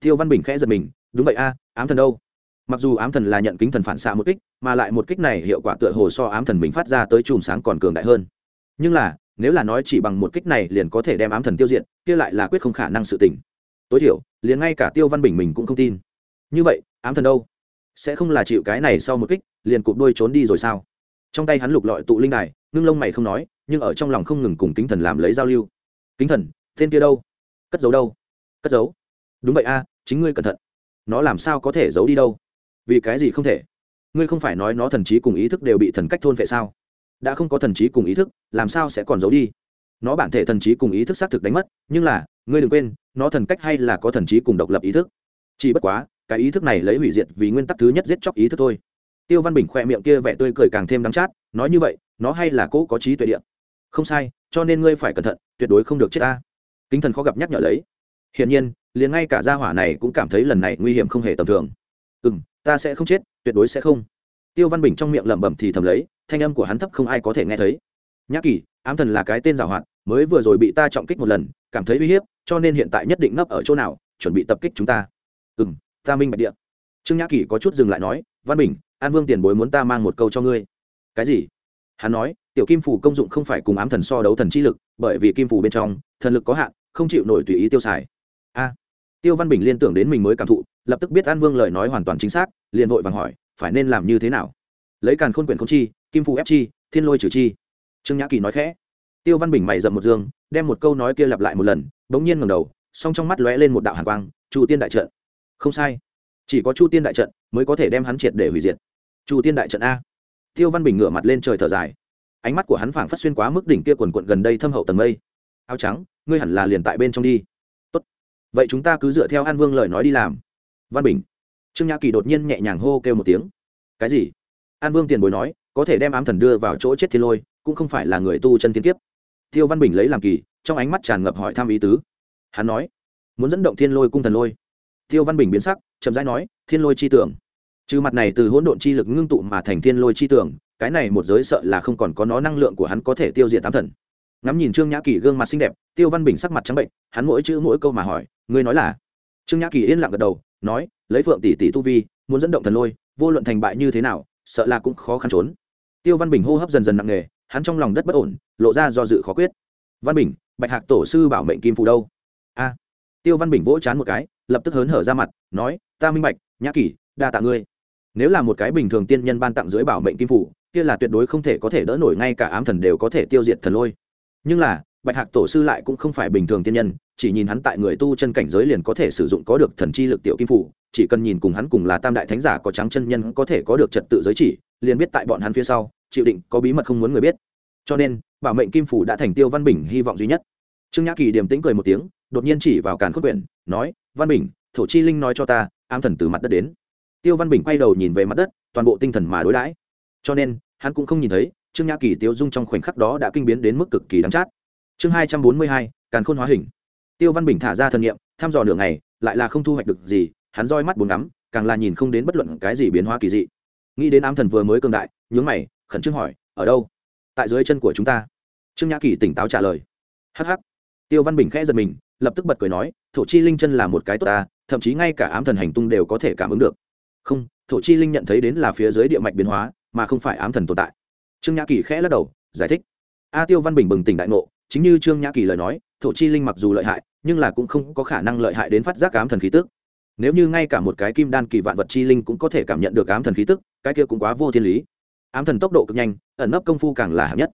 Tiêu văn bình khẽ giật mình, đúng vậy a, ám thần đâu? Mặc dù ám thần là nhận kính thần phản xạ một kích, mà lại một kích này hiệu quả tựa hồ so ám thần mình phát ra tới chùm sáng còn cường đại hơn. Nhưng là, nếu là nói chỉ bằng một kích này liền có thể đem ám thần tiêu diệt, kia lại là quyết không khả năng sự tỉnh. tối thiểu, liền ngay cả tiêu văn bình mình cũng không tin. Như vậy, ám thần đâu? Sẽ không là chịu cái này sau một kích, liền cụp đôi trốn đi rồi sao? Trong tay hắn lục lọi tụ linh đài, ngưng lông mày không nói nhưng ở trong lòng không ngừng cùng kính thần làm lấy giao lưu. Kính thần, tên kia đâu? Cất giấu đâu? Cất giấu? Đúng vậy a, chính ngươi cẩn thận. Nó làm sao có thể giấu đi đâu? Vì cái gì không thể? Ngươi không phải nói nó thần trí cùng ý thức đều bị thần cách thôn vệ sao? Đã không có thần trí cùng ý thức, làm sao sẽ còn giấu đi? Nó bản thể thần trí cùng ý thức xác thực đánh mất, nhưng là, ngươi đừng quên, nó thần cách hay là có thần trí cùng độc lập ý thức. Chỉ bất quá, cái ý thức này lấy hủy diệt vì nguyên tắc thứ nhất giết chóc ý thức thôi. Tiêu văn bình khoe miệng kia vẻ tươi cười càng thêm đắng chát, nói như vậy, nó hay là cỗ có trí tuệ điện không sai, cho nên ngươi phải cẩn thận, tuyệt đối không được chết ta. Kính thần khó gặp nhắc nhở lấy. Hiển nhiên, liền ngay cả gia hỏa này cũng cảm thấy lần này nguy hiểm không hề tầm thường. Ừ m ta sẽ không chết, tuyệt đối sẽ không. Tiêu văn bình trong miệng lẩm bẩm thì thầm lấy, thanh âm của hắn thấp không ai có thể nghe thấy. Nhã kỳ, ám thần là cái tên giảo hoạt, mới vừa rồi bị ta trọng kích một lần, cảm thấy uy hiếp, cho nên hiện tại nhất định nấp ở chỗ nào, chuẩn bị tập kích chúng ta. Ừ m ta minh bạch địa. trương nhã kỳ có chút dừng lại nói, văn bình, an vương tiền bối muốn ta mang một câu cho ngươi. Cái gì? Hắn nói tiểu kim phủ công dụng không phải cùng ám thần so đấu thần chi lực, bởi vì kim phủ bên trong, thần lực có hạn, không chịu nổi tùy ý tiêu xài. A. Tiêu văn bình liên tưởng đến mình mới cảm thụ, lập tức biết an vương lời nói hoàn toàn chính xác, liền vội vàng hỏi, phải nên làm như thế nào? Lấy càn khôn quyển không chi, kim phủ ép chi, thiên lôi trừ chi. Trương nhã kỳ nói khẽ. Tiêu văn bình mày dậm một dương, đem một câu nói kia lặp lại một lần, bỗng nhiên ngầm đầu, song trong mắt lóe lên một đạo hàn quang, chu tiên đại trận. Không sai. Chỉ có chu tiên đại trận mới có thể đem hắn triệt để hủy diệt. Chu tiên đại trận a. Tiêu văn bình ngửa mặt lên trời thở dài ánh mắt của hắn phảng phất xuyên quá mức đỉnh kia quần quận gần đây thâm hậu tầng mây. Áo trắng, ngươi hẳn là liền tại bên trong đi. Tốt. Vậy chúng ta cứ dựa theo an vương lời nói đi làm. Văn bình. Trương nhã kỳ đột nhiên nhẹ nhàng hô kêu một tiếng. Cái gì? An vương tiền bối nói, có thể đem ám thần đưa vào chỗ chết thiên lôi, cũng không phải là người tu chân thiên kiếp. Tiêu văn bình lấy làm kỳ, trong ánh mắt tràn ngập hỏi thăm ý tứ. Hắn nói, muốn dẫn động thiên lôi cung thần lôi. Tiêu văn bình biến sắc, chậm rãi nói, thiên lôi chi tưởng. Trừ mặt này từ hỗn độn chi lực ngưng tụ mà thành thiên lôi chi tưởng cái này một giới sợ là không còn có nó năng lượng của hắn có thể tiêu diệt tám thần. Ngắm nhìn trương nhã kỳ gương mặt xinh đẹp, tiêu văn bình sắc mặt trắng bệnh, hắn mỗi chữ mỗi câu mà hỏi, ngươi nói là? Trương nhã kỳ yên lặng gật đầu, nói, lấy phượng tỷ tỷ tu vi, muốn dẫn động thần lôi, vô luận thành bại như thế nào, sợ là cũng khó khăn trốn. Tiêu văn bình hô hấp dần dần nặng nề, hắn trong lòng đất bất ổn, lộ ra do dự khó quyết. Văn bình, bạch hạc tổ sư bảo mệnh kim phù đâu? A. Tiêu văn bình vỗ chán một cái, lập tức hớn hở ra mặt, nói, ta minh bạch, nhã kỳ, đa tạ ngươi. Nếu là một cái bình thường tiên nhân ban tặng dưới bảo mệnh kim phủ kia là tuyệt đối không thể có thể đỡ nổi ngay cả ám thần đều có thể tiêu diệt thần lôi. Nhưng là, bạch hạc tổ sư lại cũng không phải bình thường tiên nhân, chỉ nhìn hắn tại người tu chân cảnh giới liền có thể sử dụng có được thần chi lực tiểu kim phủ, chỉ cần nhìn cùng hắn cùng là tam đại thánh giả có trắng chân nhân có thể có được trật tự giới chỉ, liền biết tại bọn hắn phía sau, chịu định có bí mật không muốn người biết. Cho nên, bảo mệnh kim phủ đã thành tiêu văn bình hy vọng duy nhất. Trương nhã kỳ điềm tĩnh cười một tiếng, đột nhiên chỉ vào càn khôn quyển, nói, văn bình, thổ chi linh nói cho ta, ám thần từ mặt đất đến. Tiêu văn bình quay đầu nhìn về mặt đất, toàn bộ tinh thần mà đối đãi. Cho nên hắn cũng không nhìn thấy, trương nhã kỳ, tiêu dung trong khoảnh khắc đó đã kinh biến đến mức cực kỳ đắng chát. Chương hai trăm bốn mươi hai, càn khôn hóa hình. Tiêu văn bình thả ra thần nhiệm thăm dò nửa ngày, lại là không thu hoạch được gì, hắn roi mắt buồn ngắm, càng là nhìn không đến bất luận cái gì biến hóa kỳ dị. Nghĩ đến ám thần vừa mới cường đại, nhướng mày, khẩn trương hỏi, ở đâu? Tại dưới chân của chúng ta. Trương nhã kỳ tỉnh táo trả lời. Hh tiêu văn bình khẽ giật mình, lập tức bật cười nói, thổ chi linh chân là một cái tốt ta, thậm chí ngay cả ám thần hành tung đều có thể cảm ứng được. Không, thổ chi linh nhận thấy đến là phía dưới địa mạch biến hóa mà không phải ám thần tồn tại. Trương nhã kỳ khẽ lắc đầu, giải thích. A tiêu văn bình bừng tỉnh đại ngộ, chính như trương nhã kỳ lời nói, thổ chi linh mặc dù lợi hại, nhưng là cũng không có khả năng lợi hại đến phát giác ám thần khí tức. Nếu như ngay cả một cái kim đan kỳ vạn vật chi linh cũng có thể cảm nhận được ám thần khí tức, cái kia cũng quá vô thiên lý. Ám thần tốc độ cực nhanh, ẩn nấp công phu càng là hạng nhất.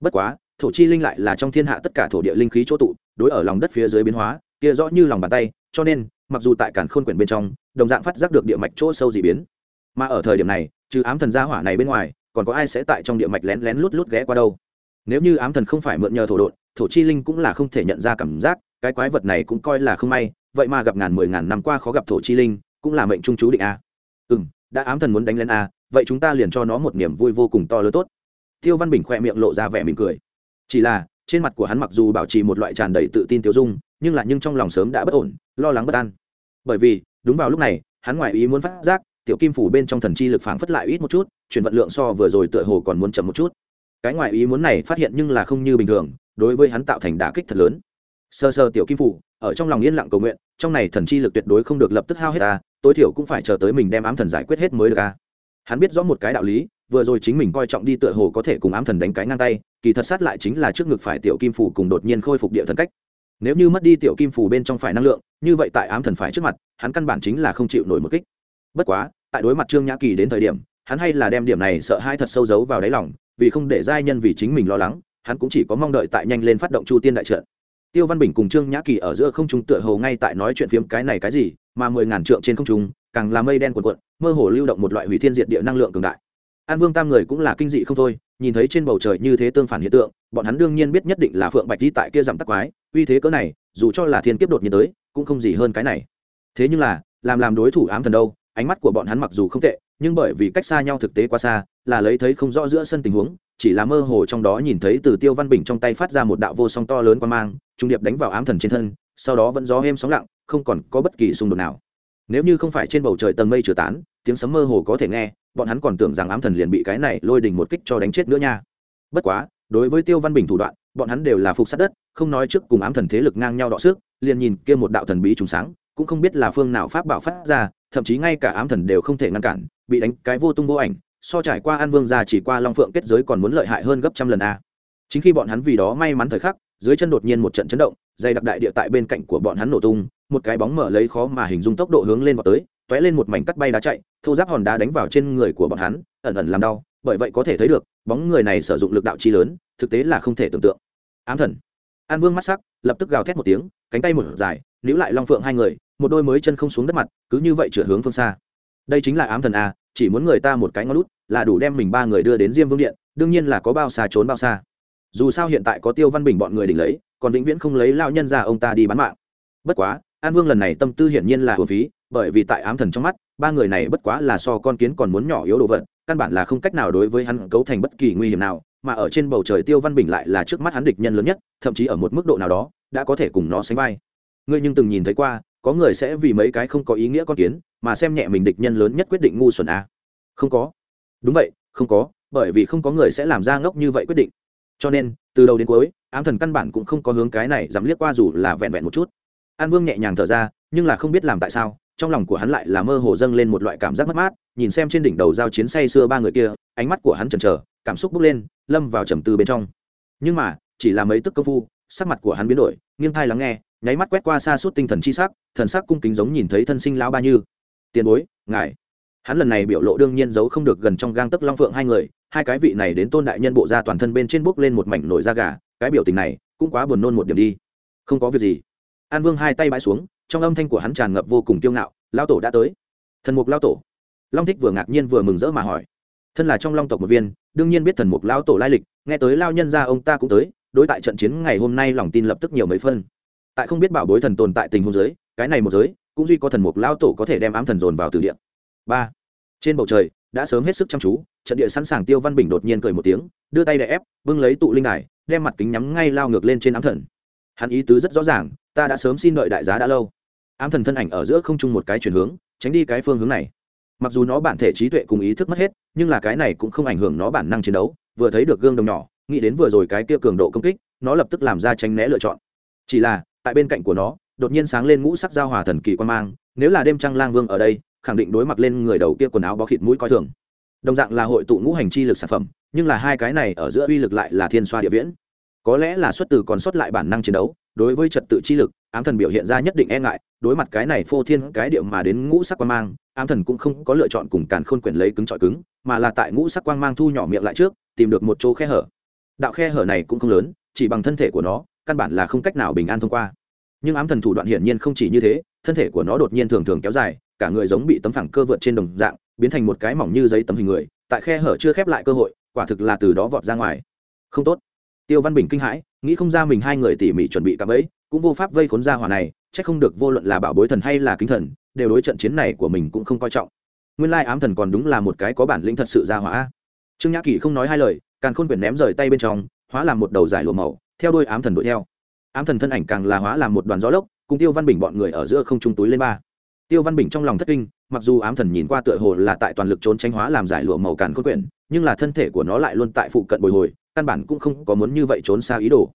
Bất quá, thổ chi linh lại là trong thiên hạ tất cả thổ địa linh khí chỗ tụ, đối ở lòng đất phía dưới biến hóa, kia rõ như lòng bàn tay, cho nên, mặc dù tại cản khôn quyển bên trong, đồng dạng phát giác được địa mạch chỗ sâu dị biến. Mà ở thời điểm này trừ ám thần gia hỏa này bên ngoài, còn có ai sẽ tại trong địa mạch lén lén lút lút ghé qua đâu? Nếu như ám thần không phải mượn nhờ thổ độn, thổ chi linh cũng là không thể nhận ra cảm giác, cái quái vật này cũng coi là không may, vậy mà gặp ngàn mười ngàn năm qua khó gặp thổ chi linh, cũng là mệnh trung chú định a. Ừ m đã ám thần muốn đánh lên a, vậy chúng ta liền cho nó một niềm vui vô cùng to lớn tốt. Tiêu văn bình khoe miệng lộ ra vẻ mỉm cười. Chỉ là, trên mặt của hắn mặc dù bảo trì một loại tràn đầy tự tin tiêu dung, nhưng là nhưng trong lòng sớm đã bất ổn, lo lắng bất an. Bởi vì, đúng vào lúc này, hắn ngoại ý muốn phát giác tiểu kim phủ bên trong thần chi lực phảng phất lại ít một chút, chuyển vận lượng so vừa rồi tựa hồ còn muốn chậm một chút. Cái ngoại ý muốn này phát hiện nhưng là không như bình thường, đối với hắn tạo thành đả kích thật lớn. Sơ sơ tiểu kim phủ, ở trong lòng yên lặng cầu nguyện, trong này thần chi lực tuyệt đối không được lập tức hao hết ta, tối thiểu cũng phải chờ tới mình đem ám thần giải quyết hết mới được a. Hắn biết rõ một cái đạo lý, vừa rồi chính mình coi trọng đi tựa hồ có thể cùng ám thần đánh cái ngang tay, kỳ thật sát lại chính là trước ngực phải tiểu kim phủ cùng đột nhiên khôi phục địa thần cách. Nếu như mất đi tiểu kim phủ bên trong phải năng lượng, như vậy tại ám thần phải trước mặt, hắn căn bản chính là không chịu nổi một kích bất quá, tại đối mặt trương nhã kỳ đến thời điểm, hắn hay là đem điểm này sợ hai thật sâu giấu vào đáy lòng, vì không để giai nhân vì chính mình lo lắng, hắn cũng chỉ có mong đợi tại nhanh lên phát động chu tiên đại trận. Tiêu văn bình cùng trương nhã kỳ ở giữa không trung tựa hồ ngay tại nói chuyện phiếm cái này cái gì, mà mười ngàn trượng trên không trung, càng là mây đen cuộn cuộn, mơ hồ lưu động một loại hủy thiên diệt địa năng lượng cường đại. An vương tam người cũng là kinh dị không thôi, nhìn thấy trên bầu trời như thế tương phản hiện tượng, bọn hắn đương nhiên biết nhất định là phượng bạch đi tại kia giảm tắc quái, uy thế cỡ này, dù cho là thiên kiếp đột nhiên tới, cũng không gì hơn cái này. Thế nhưng là, làm làm đối thủ ám thần đâu ánh mắt của bọn hắn mặc dù không tệ, nhưng bởi vì cách xa nhau thực tế quá xa, là lấy thấy không rõ giữa sân tình huống, chỉ là mơ hồ trong đó nhìn thấy từ tiêu văn bình trong tay phát ra một đạo vô song to lớn qua mang, trung điệp đánh vào ám thần trên thân, sau đó vẫn gió êm sóng lặng, không còn có bất kỳ xung đột nào. Nếu như không phải trên bầu trời tầng mây chưa tán, tiếng sấm mơ hồ có thể nghe, bọn hắn còn tưởng rằng ám thần liền bị cái này lôi đình một kích cho đánh chết nữa nha. Bất quá, đối với tiêu văn bình thủ đoạn, bọn hắn đều là phục sát đất, không nói trước cùng ám thần thế lực ngang nhau đọ sức, liền nhìn kia một đạo thần bí trùng sáng cũng không biết là phương nào pháp bảo phát ra, thậm chí ngay cả ám thần đều không thể ngăn cản, bị đánh cái vô tung vô ảnh, so trải qua an vương ra chỉ qua long phượng kết giới còn muốn lợi hại hơn gấp trăm lần a. Chính khi bọn hắn vì đó may mắn thời khắc, dưới chân đột nhiên một trận chấn động dày đặc đại địa tại bên cạnh của bọn hắn nổ tung, một cái bóng mở lấy khó mà hình dung tốc độ hướng lên vào tới t ó é lên một mảnh cắt bay đá chạy, thô giáp hòn đá đánh vào trên người của bọn hắn, ẩn ẩn làm đau, bởi vậy có thể thấy được, bóng người này sử dụng lực đạo chi lớn, thực tế là không thể tưởng tượng. Ám thần. An vương mắt sắc, lập tức gào thét một tiếng, cánh tay một dài, níu lại long phượng hai người một đôi mới chân không xuống đất mặt, cứ như vậy trượt hướng phương xa. Đây chính là ám thần a, chỉ muốn người ta một cái ngón lút là đủ đem mình ba người đưa đến diêm vương điện, đương nhiên là có bao xa trốn bao xa. Dù sao hiện tại có tiêu văn bình bọn người đỉnh lấy, còn vĩnh viễn không lấy lao nhân ra ông ta đi bán mạng. Bất quá, an vương lần này tâm tư hiển nhiên là hồn phí, bởi vì tại ám thần trong mắt, ba người này bất quá là so con kiến còn muốn nhỏ yếu đồ vật, căn bản là không cách nào đối với hắn cấu thành bất kỳ nguy hiểm nào, mà ở trên bầu trời tiêu văn bình lại là trước mắt hắn địch nhân lớn nhất, thậm chí ở một mức độ nào đó, đã có thể cùng nó sánh vai. Ngươi nhưng từng nhìn thấy qua có người sẽ vì mấy cái không có ý nghĩa con kiến mà xem nhẹ mình địch nhân lớn nhất quyết định ngu xuẩn à? không có. Đúng vậy, không có, bởi vì không có người sẽ làm ra ngốc như vậy quyết định. Cho nên, từ đầu đến cuối, ám thần căn bản cũng không có hướng cái này dám liếc qua dù là vẹn vẹn một chút. An vương nhẹ nhàng thở ra, nhưng là không biết làm tại sao, trong lòng của hắn lại là mơ hồ dâng lên một loại cảm giác mất mát, nhìn xem trên đỉnh đầu giao chiến say xưa ba người kia, ánh mắt của hắn chần chờ, cảm xúc bốc lên, lâm vào trầm tư bên trong. Nhưng mà, chỉ là mấy tức công phu, sắc mặt của hắn biến đổi, nghiêng thai lắng nghe nháy mắt quét qua xa suốt tinh thần chi sắc, thần sắc cung kính giống nhìn thấy thân sinh lão ba như, tiền bối, ngài. Hắn lần này biểu lộ đương nhiên giấu không được gần trong gang tấc long phượng hai người, hai cái vị này đến tôn đại nhân bộ ra toàn thân bên trên bốc lên một mảnh nổi da gà, cái biểu tình này cũng quá buồn nôn một điểm đi. Không có việc gì. An vương hai tay bãi xuống, trong âm thanh của hắn tràn ngập vô cùng kiêu ngạo lao tổ đã tới. Thần mục lao tổ? Long thích vừa ngạc nhiên vừa mừng rỡ mà hỏi. Thân là trong long tộc một viên, đương nhiên biết thần mục lao tổ lai lịch, nghe tới lao nhân ra ông ta cũng tới, đối tại trận chiến ngày hôm nay lòng tin lập tức nhiều mấy phân tại không biết bảo bối thần tồn tại tình huống giới, cái này một giới, cũng duy có thần mục lao tổ có thể đem ám thần dồn vào từ địa. Ba, trên bầu trời, đã sớm hết sức chăm chú, trận địa sẵn sàng tiêu văn bình đột nhiên cười một tiếng, đưa tay đè ép, bưng lấy tụ linh đài, đem mặt kính nhắm ngay lao ngược lên trên ám thần. Hắn ý tứ rất rõ ràng, ta đã sớm xin đợi đại giá đã lâu. Ám thần thân ảnh ở giữa không chung một cái chuyển hướng, tránh đi cái phương hướng này. Mặc dù nó bản thể trí tuệ cùng ý thức mất hết, nhưng là cái này cũng không ảnh hưởng nó bản năng chiến đấu, vừa thấy được gương đồng nhỏ, nghĩ đến vừa rồi cái kia cường độ công kích, nó lập tức làm ra tránh né lựa chọn. Chỉ là tại bên cạnh của nó, đột nhiên sáng lên ngũ sắc giao hòa thần kỳ quan mang, nếu là đêm trăng lang vương ở đây, khẳng định đối mặt lên người đầu kia quần áo bó khịt mũi coi thường. Đồng dạng là hội tụ ngũ hành chi lực sản phẩm, nhưng là hai cái này ở giữa uy lực lại là thiên xoa địa viễn. Có lẽ là xuất từ còn xuất lại bản năng chiến đấu, đối với trật tự chi lực, ám thần biểu hiện ra nhất định e ngại, đối mặt cái này phô thiên cái điệu mà đến ngũ sắc quan mang, ám thần cũng không có lựa chọn cùng càn khôn quyển lấy cứng trọi cứng, mà là tại ngũ sắc quang mang thu nhỏ miệng lại trước, tìm được một chỗ khe hở. Đạo khe hở này cũng không lớn, chỉ bằng thân thể của nó căn bản là không cách nào bình an thông qua. Nhưng ám thần thủ đoạn hiển nhiên không chỉ như thế, thân thể của nó đột nhiên thường thường kéo dài, cả người giống bị tấm phẳng cơ vượt trên đồng dạng, biến thành một cái mỏng như giấy tấm hình người, tại khe hở chưa khép lại cơ hội, quả thực là từ đó vọt ra ngoài. Không tốt. Tiêu văn bình kinh hãi, nghĩ không ra mình hai người tỉ mỉ chuẩn bị cặp ấy cũng vô pháp vây khốn ra hỏa này c h ắ c không được vô luận là bảo bối thần hay là kính thần, đều đối trận chiến này của mình cũng không coi trọng. Nguyên lai ám thần còn đúng là một cái có bản lĩnh thật sự ra hỏa. Trương nhã kỳ không nói hai lời càng khôn quyển ném rời tay bên trong, hóa làm một đầu giải lụa màu theo đôi ám thần đuổi theo. Ám thần thân ảnh càng là hóa làm một đoàn gió lốc, cùng tiêu văn bình bọn người ở giữa không trung túi lên ba. Tiêu văn bình trong lòng thất kinh, mặc dù ám thần nhìn qua tựa hồ là tại toàn lực trốn tránh hóa làm giải lụa màu càn khôn quyển, nhưng là thân thể của nó lại luôn tại phụ cận bồi hồi, căn bản cũng không có muốn như vậy trốn xa ý đồ.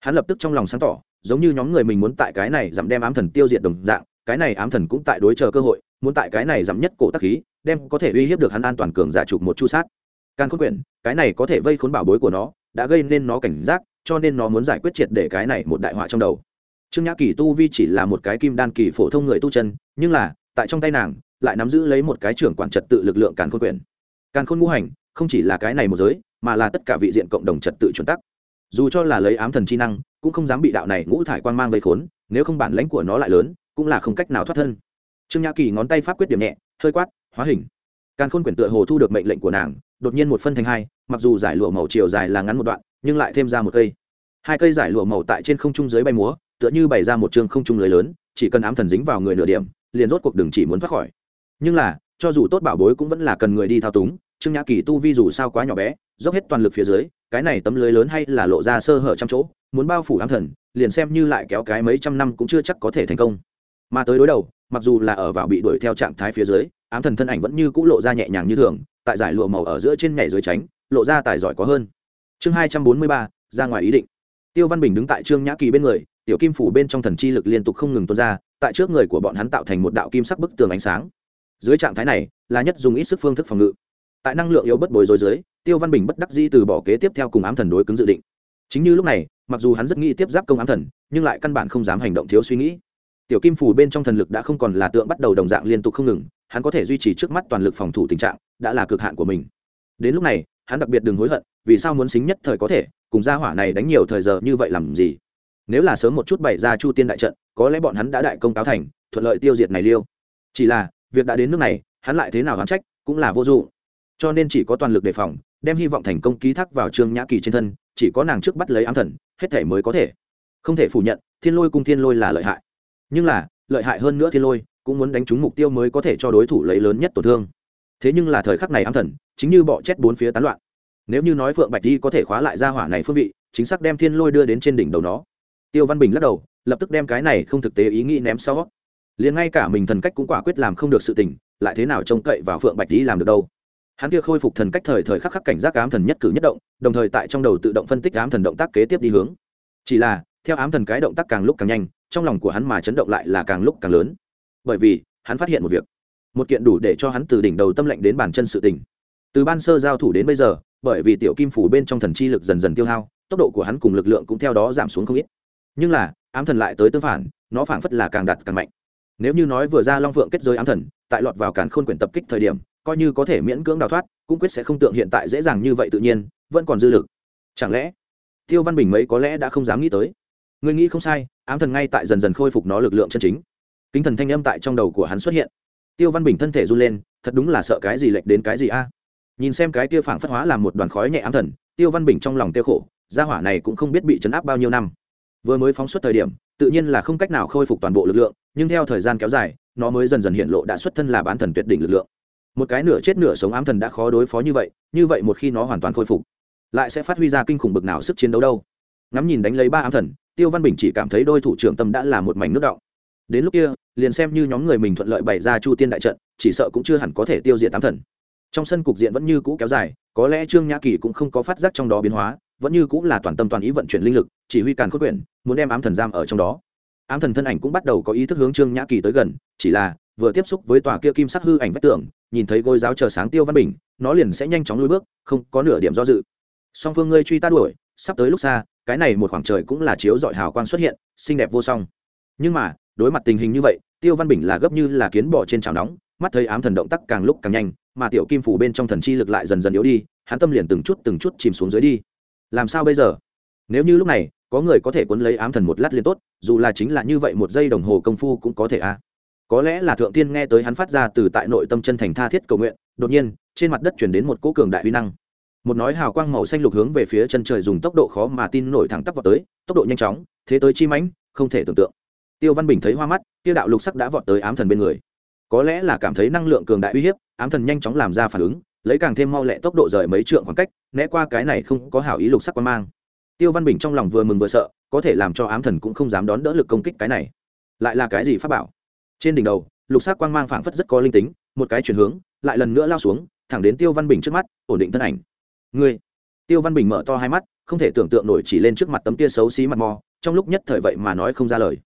Hắn lập tức trong lòng sáng tỏ, giống như nhóm người mình muốn tại cái này giảm đem ám thần tiêu diệt đồng dạng, cái này ám thần cũng tại đối chờ cơ hội, muốn tại cái này giảm nhất cổ tắc khí, đem có thể uy hiếp được hắn an toàn cường giả chụp một chu sát. Càn khôn quyển, cái này có thể vây khốn bảo bối của nó, đã gây nên nó cảnh giác cho nên nó muốn giải quyết triệt để cái này một đại họa trong đầu. Trương nhã kỳ tu vi chỉ là một cái kim đan kỳ phổ thông người tu chân, nhưng là, tại trong tay nàng, lại nắm giữ lấy một cái trưởng quản trật tự lực lượng càn khôn quyền. càn khôn ngũ hành, không chỉ là cái này một giới, mà là tất cả vị diện cộng đồng trật tự chuẩn tắc. Dù cho là lấy ám thần chi năng, cũng không dám bị đạo này ngũ thải quan mang gây khốn, nếu không bản lãnh của nó lại lớn, cũng là không cách nào thoát thân. Trương nhã kỳ ngón tay pháp quyết điểm nhẹ, hơi quát, hóa hình. Càn khôn quyền tựa hồ thu được mệnh lệnh của nàng, đột nhiên một phân thành hai mặc dù giải lụa màu chiều dài là ngắn một đoạn, nhưng lại thêm ra một cây. Hai cây giải lụa màu tại trên không trung dưới bay múa, tựa như bày ra một trường không trung lưới lớn, chỉ cần ám thần dính vào người nửa điểm, liền rốt cuộc đường chỉ muốn thoát khỏi. Nhưng là, cho dù tốt bảo bối cũng vẫn là cần người đi thao túng, trương nhã kỳ tu vi dù sao quá nhỏ bé, dốc hết toàn lực phía dưới, cái này tấm lưới lớn hay là lộ ra sơ hở trăm chỗ, muốn bao phủ ám thần, liền xem như lại kéo cái mấy trăm năm cũng chưa chắc có thể thành công. Mà tới đối đầu, mặc dù là ở vào bị đuổi theo trạng thái phía dưới, ám thần thân ảnh vẫn như cũ lộ ra nhẹ nhàng như thường, tại giải lụa màu ở giữa trên nhảy dưới tránh lộ ra tài giỏi có hơn. Chương hai trăm bốn mươi ba, ra ngoài ý định. Tiêu văn bình đứng tại trương nhã kỳ bên người, tiểu kim phủ bên trong thần chi lực liên tục không ngừng tuôn ra, tại trước người của bọn hắn tạo thành một đạo kim sắc bức tường ánh sáng. Dưới trạng thái này, là nhất dùng ít sức phương thức phòng ngự. Tại năng lượng yếu bất bồi rối dưới, tiêu văn bình bất đắc dĩ từ bỏ kế tiếp theo cùng ám thần đối cứng dự định. Chính như lúc này, mặc dù hắn rất nghĩ tiếp giáp công ám thần, nhưng lại căn bản không dám hành động thiếu suy nghĩ. Tiểu kim phủ bên trong thần lực đã không còn là tượng bắt đầu đồng dạng liên tục không ngừng, hắn có thể duy trì trước mắt toàn lực phòng thủ tình trạng, đã là cực hạn của mình. Đến lúc này hắn đặc biệt đừng hối hận, vì sao muốn xính nhất thời có thể, cùng gia hỏa này đánh nhiều thời giờ như vậy làm gì? Nếu là sớm một chút bày ra chu tiên đại trận, có lẽ bọn hắn đã đại công cáo thành, thuận lợi tiêu diệt này liêu. Chỉ là, việc đã đến nước này, hắn lại thế nào hắn trách, cũng là vô dụng. Cho nên chỉ có toàn lực đề phòng, đem hy vọng thành công ký thác vào trương nhã kỳ trên thân, chỉ có nàng trước bắt lấy ám thần, hết thể mới có thể. Không thể phủ nhận, thiên lôi cung thiên lôi là lợi hại. Nhưng là, lợi hại hơn nữa thiên lôi, cũng muốn đánh trúng mục tiêu mới có thể cho đối thủ lấy lớn nhất tổn thương thế nhưng là thời khắc này ám thần, chính như bọ chết bốn phía tán loạn. Nếu như nói phượng bạch di có thể khóa lại ra hỏa này phương vị, chính xác đem thiên lôi đưa đến trên đỉnh đầu nó. Tiêu văn bình lắc đầu, lập tức đem cái này không thực tế ý nghĩ ném sau. Liền ngay cả mình thần cách cũng quả quyết làm không được sự tình, lại thế nào trông cậy vào phượng bạch di làm được đâu? Hắn kia khôi phục thần cách thời thời khắc khắc cảnh giác ám thần nhất cử nhất động, đồng thời tại trong đầu tự động phân tích ám thần động tác kế tiếp đi hướng. Chỉ là, theo ám thần cái động tác càng lúc càng nhanh, trong lòng của hắn mà chấn động lại là càng lúc càng lớn. Bởi vì, hắn phát hiện một việc một kiện đủ để cho hắn từ đỉnh đầu tâm lệnh đến bàn chân sự tình. Từ ban sơ giao thủ đến bây giờ, bởi vì tiểu kim phủ bên trong thần chi lực dần dần tiêu hao, tốc độ của hắn cùng lực lượng cũng theo đó giảm xuống không ít. Nhưng là, ám thần lại tới tương phản, nó phảng phất là càng đặt càng mạnh. Nếu như nói vừa ra long phượng kết giới ám thần, tại lọt vào càn khôn quyển tập kích thời điểm, coi như có thể miễn cưỡng đào thoát, cũng quyết sẽ không tượng hiện tại dễ dàng như vậy tự nhiên, vẫn còn dư lực. Chẳng lẽ, tiêu văn bình mấy có lẽ đã không dám nghĩ tới? Người nghĩ không sai, ám thần ngay tại dần dần khôi phục nó lực lượng chân chính. Kính thần thanh âm tại trong đầu của hắn xuất hiện tiêu văn bình thân thể run lên, thật đúng là sợ cái gì lệch đến cái gì a. Nhìn xem cái kia phảng phất hóa làm một đoàn khói nhẹ ám thần, tiêu văn bình trong lòng tiêu khổ, gia hỏa này cũng không biết bị chấn áp bao nhiêu năm. Vừa mới phóng xuất thời điểm, tự nhiên là không cách nào khôi phục toàn bộ lực lượng, nhưng theo thời gian kéo dài, nó mới dần dần hiện lộ đã xuất thân là bán thần tuyệt đỉnh lực lượng. Một cái nửa chết nửa sống ám thần đã khó đối phó như vậy như vậy một khi nó hoàn toàn khôi phục, lại sẽ phát huy ra kinh khủng bực nào sức chiến đấu đâu. Ngắm nhìn đánh lấy ba ám thần, tiêu văn bình chỉ cảm thấy đôi thủ trưởng tâm đã là một mảnh nước động đến lúc kia, liền xem như nhóm người mình thuận lợi bày ra chu tiên đại trận, chỉ sợ cũng chưa hẳn có thể tiêu diệt tám thần. Trong sân cục diện vẫn như cũ kéo dài, có lẽ trương nhã kỳ cũng không có phát giác trong đó biến hóa, vẫn như cũng là toàn tâm toàn ý vận chuyển linh lực, chỉ huy càn cốt quyển muốn đem ám thần giam ở trong đó. Ám thần thân ảnh cũng bắt đầu có ý thức hướng trương nhã kỳ tới gần, chỉ là, vừa tiếp xúc với tòa kia kim sắc hư ảnh vách tường, nhìn thấy gối giáo chờ sáng tiêu văn bình, nó liền sẽ nhanh chóng lùi bước, không có nửa điểm do dự. Song phương ngươi truy ta đuổi, sắp tới lúc xa, cái này một khoảng trời cũng là chiếu dọi hào quang xuất hiện, xinh đẹp vô song. Nhưng mà đối mặt tình hình như vậy, tiêu văn bình là gấp như là kiến bỏ trên chảo nóng, mắt thấy ám thần động tác càng lúc càng nhanh, mà tiểu kim phủ bên trong thần chi lực lại dần dần yếu đi, hắn tâm liền từng chút từng chút chìm xuống dưới đi. Làm sao bây giờ? Nếu như lúc này, có người có thể cuốn lấy ám thần một lát liền tốt, dù là chính là như vậy một giây đồng hồ công phu cũng có thể a. À. có lẽ là thượng tiên nghe tới hắn phát ra từ tại nội tâm chân thành tha thiết cầu nguyện, đột nhiên, trên mặt đất chuyển đến một cỗ cường đại uy năng. Một nói hào quang màu xanh lục hướng về phía chân trời dùng tốc độ khó mà tin nổi thẳng tắp vào tới, tốc độ nhanh chóng, thế tới chi mãnh, không thể tưởng tượng tiêu văn bình thấy hoa mắt tiêu đạo lục sắc đã vọt tới ám thần bên người. Có lẽ là cảm thấy năng lượng cường đại uy hiếp, ám thần nhanh chóng làm ra phản ứng, lấy càng thêm mau lẹ tốc độ rời mấy trượng khoảng cách, né qua cái này không có hảo ý lục sắc quan mang. Tiêu văn bình trong lòng vừa mừng vừa sợ, có thể làm cho ám thần cũng không dám đón đỡ lực công kích cái này. Lại là cái gì pháp bảo? Trên đỉnh đầu, lục sắc quang mang phảng phất rất có linh tính, một cái chuyển hướng, lại lần nữa lao xuống, thẳng đến tiêu văn bình trước mắt, ổn định thân ảnh. Ngươi? Tiêu văn bình mở to hai mắt, không thể tưởng tượng nổi chỉ lên trước mặt tấm kia xấu xí mặt mò, trong lúc nhất thời vậy mà nói không ra lời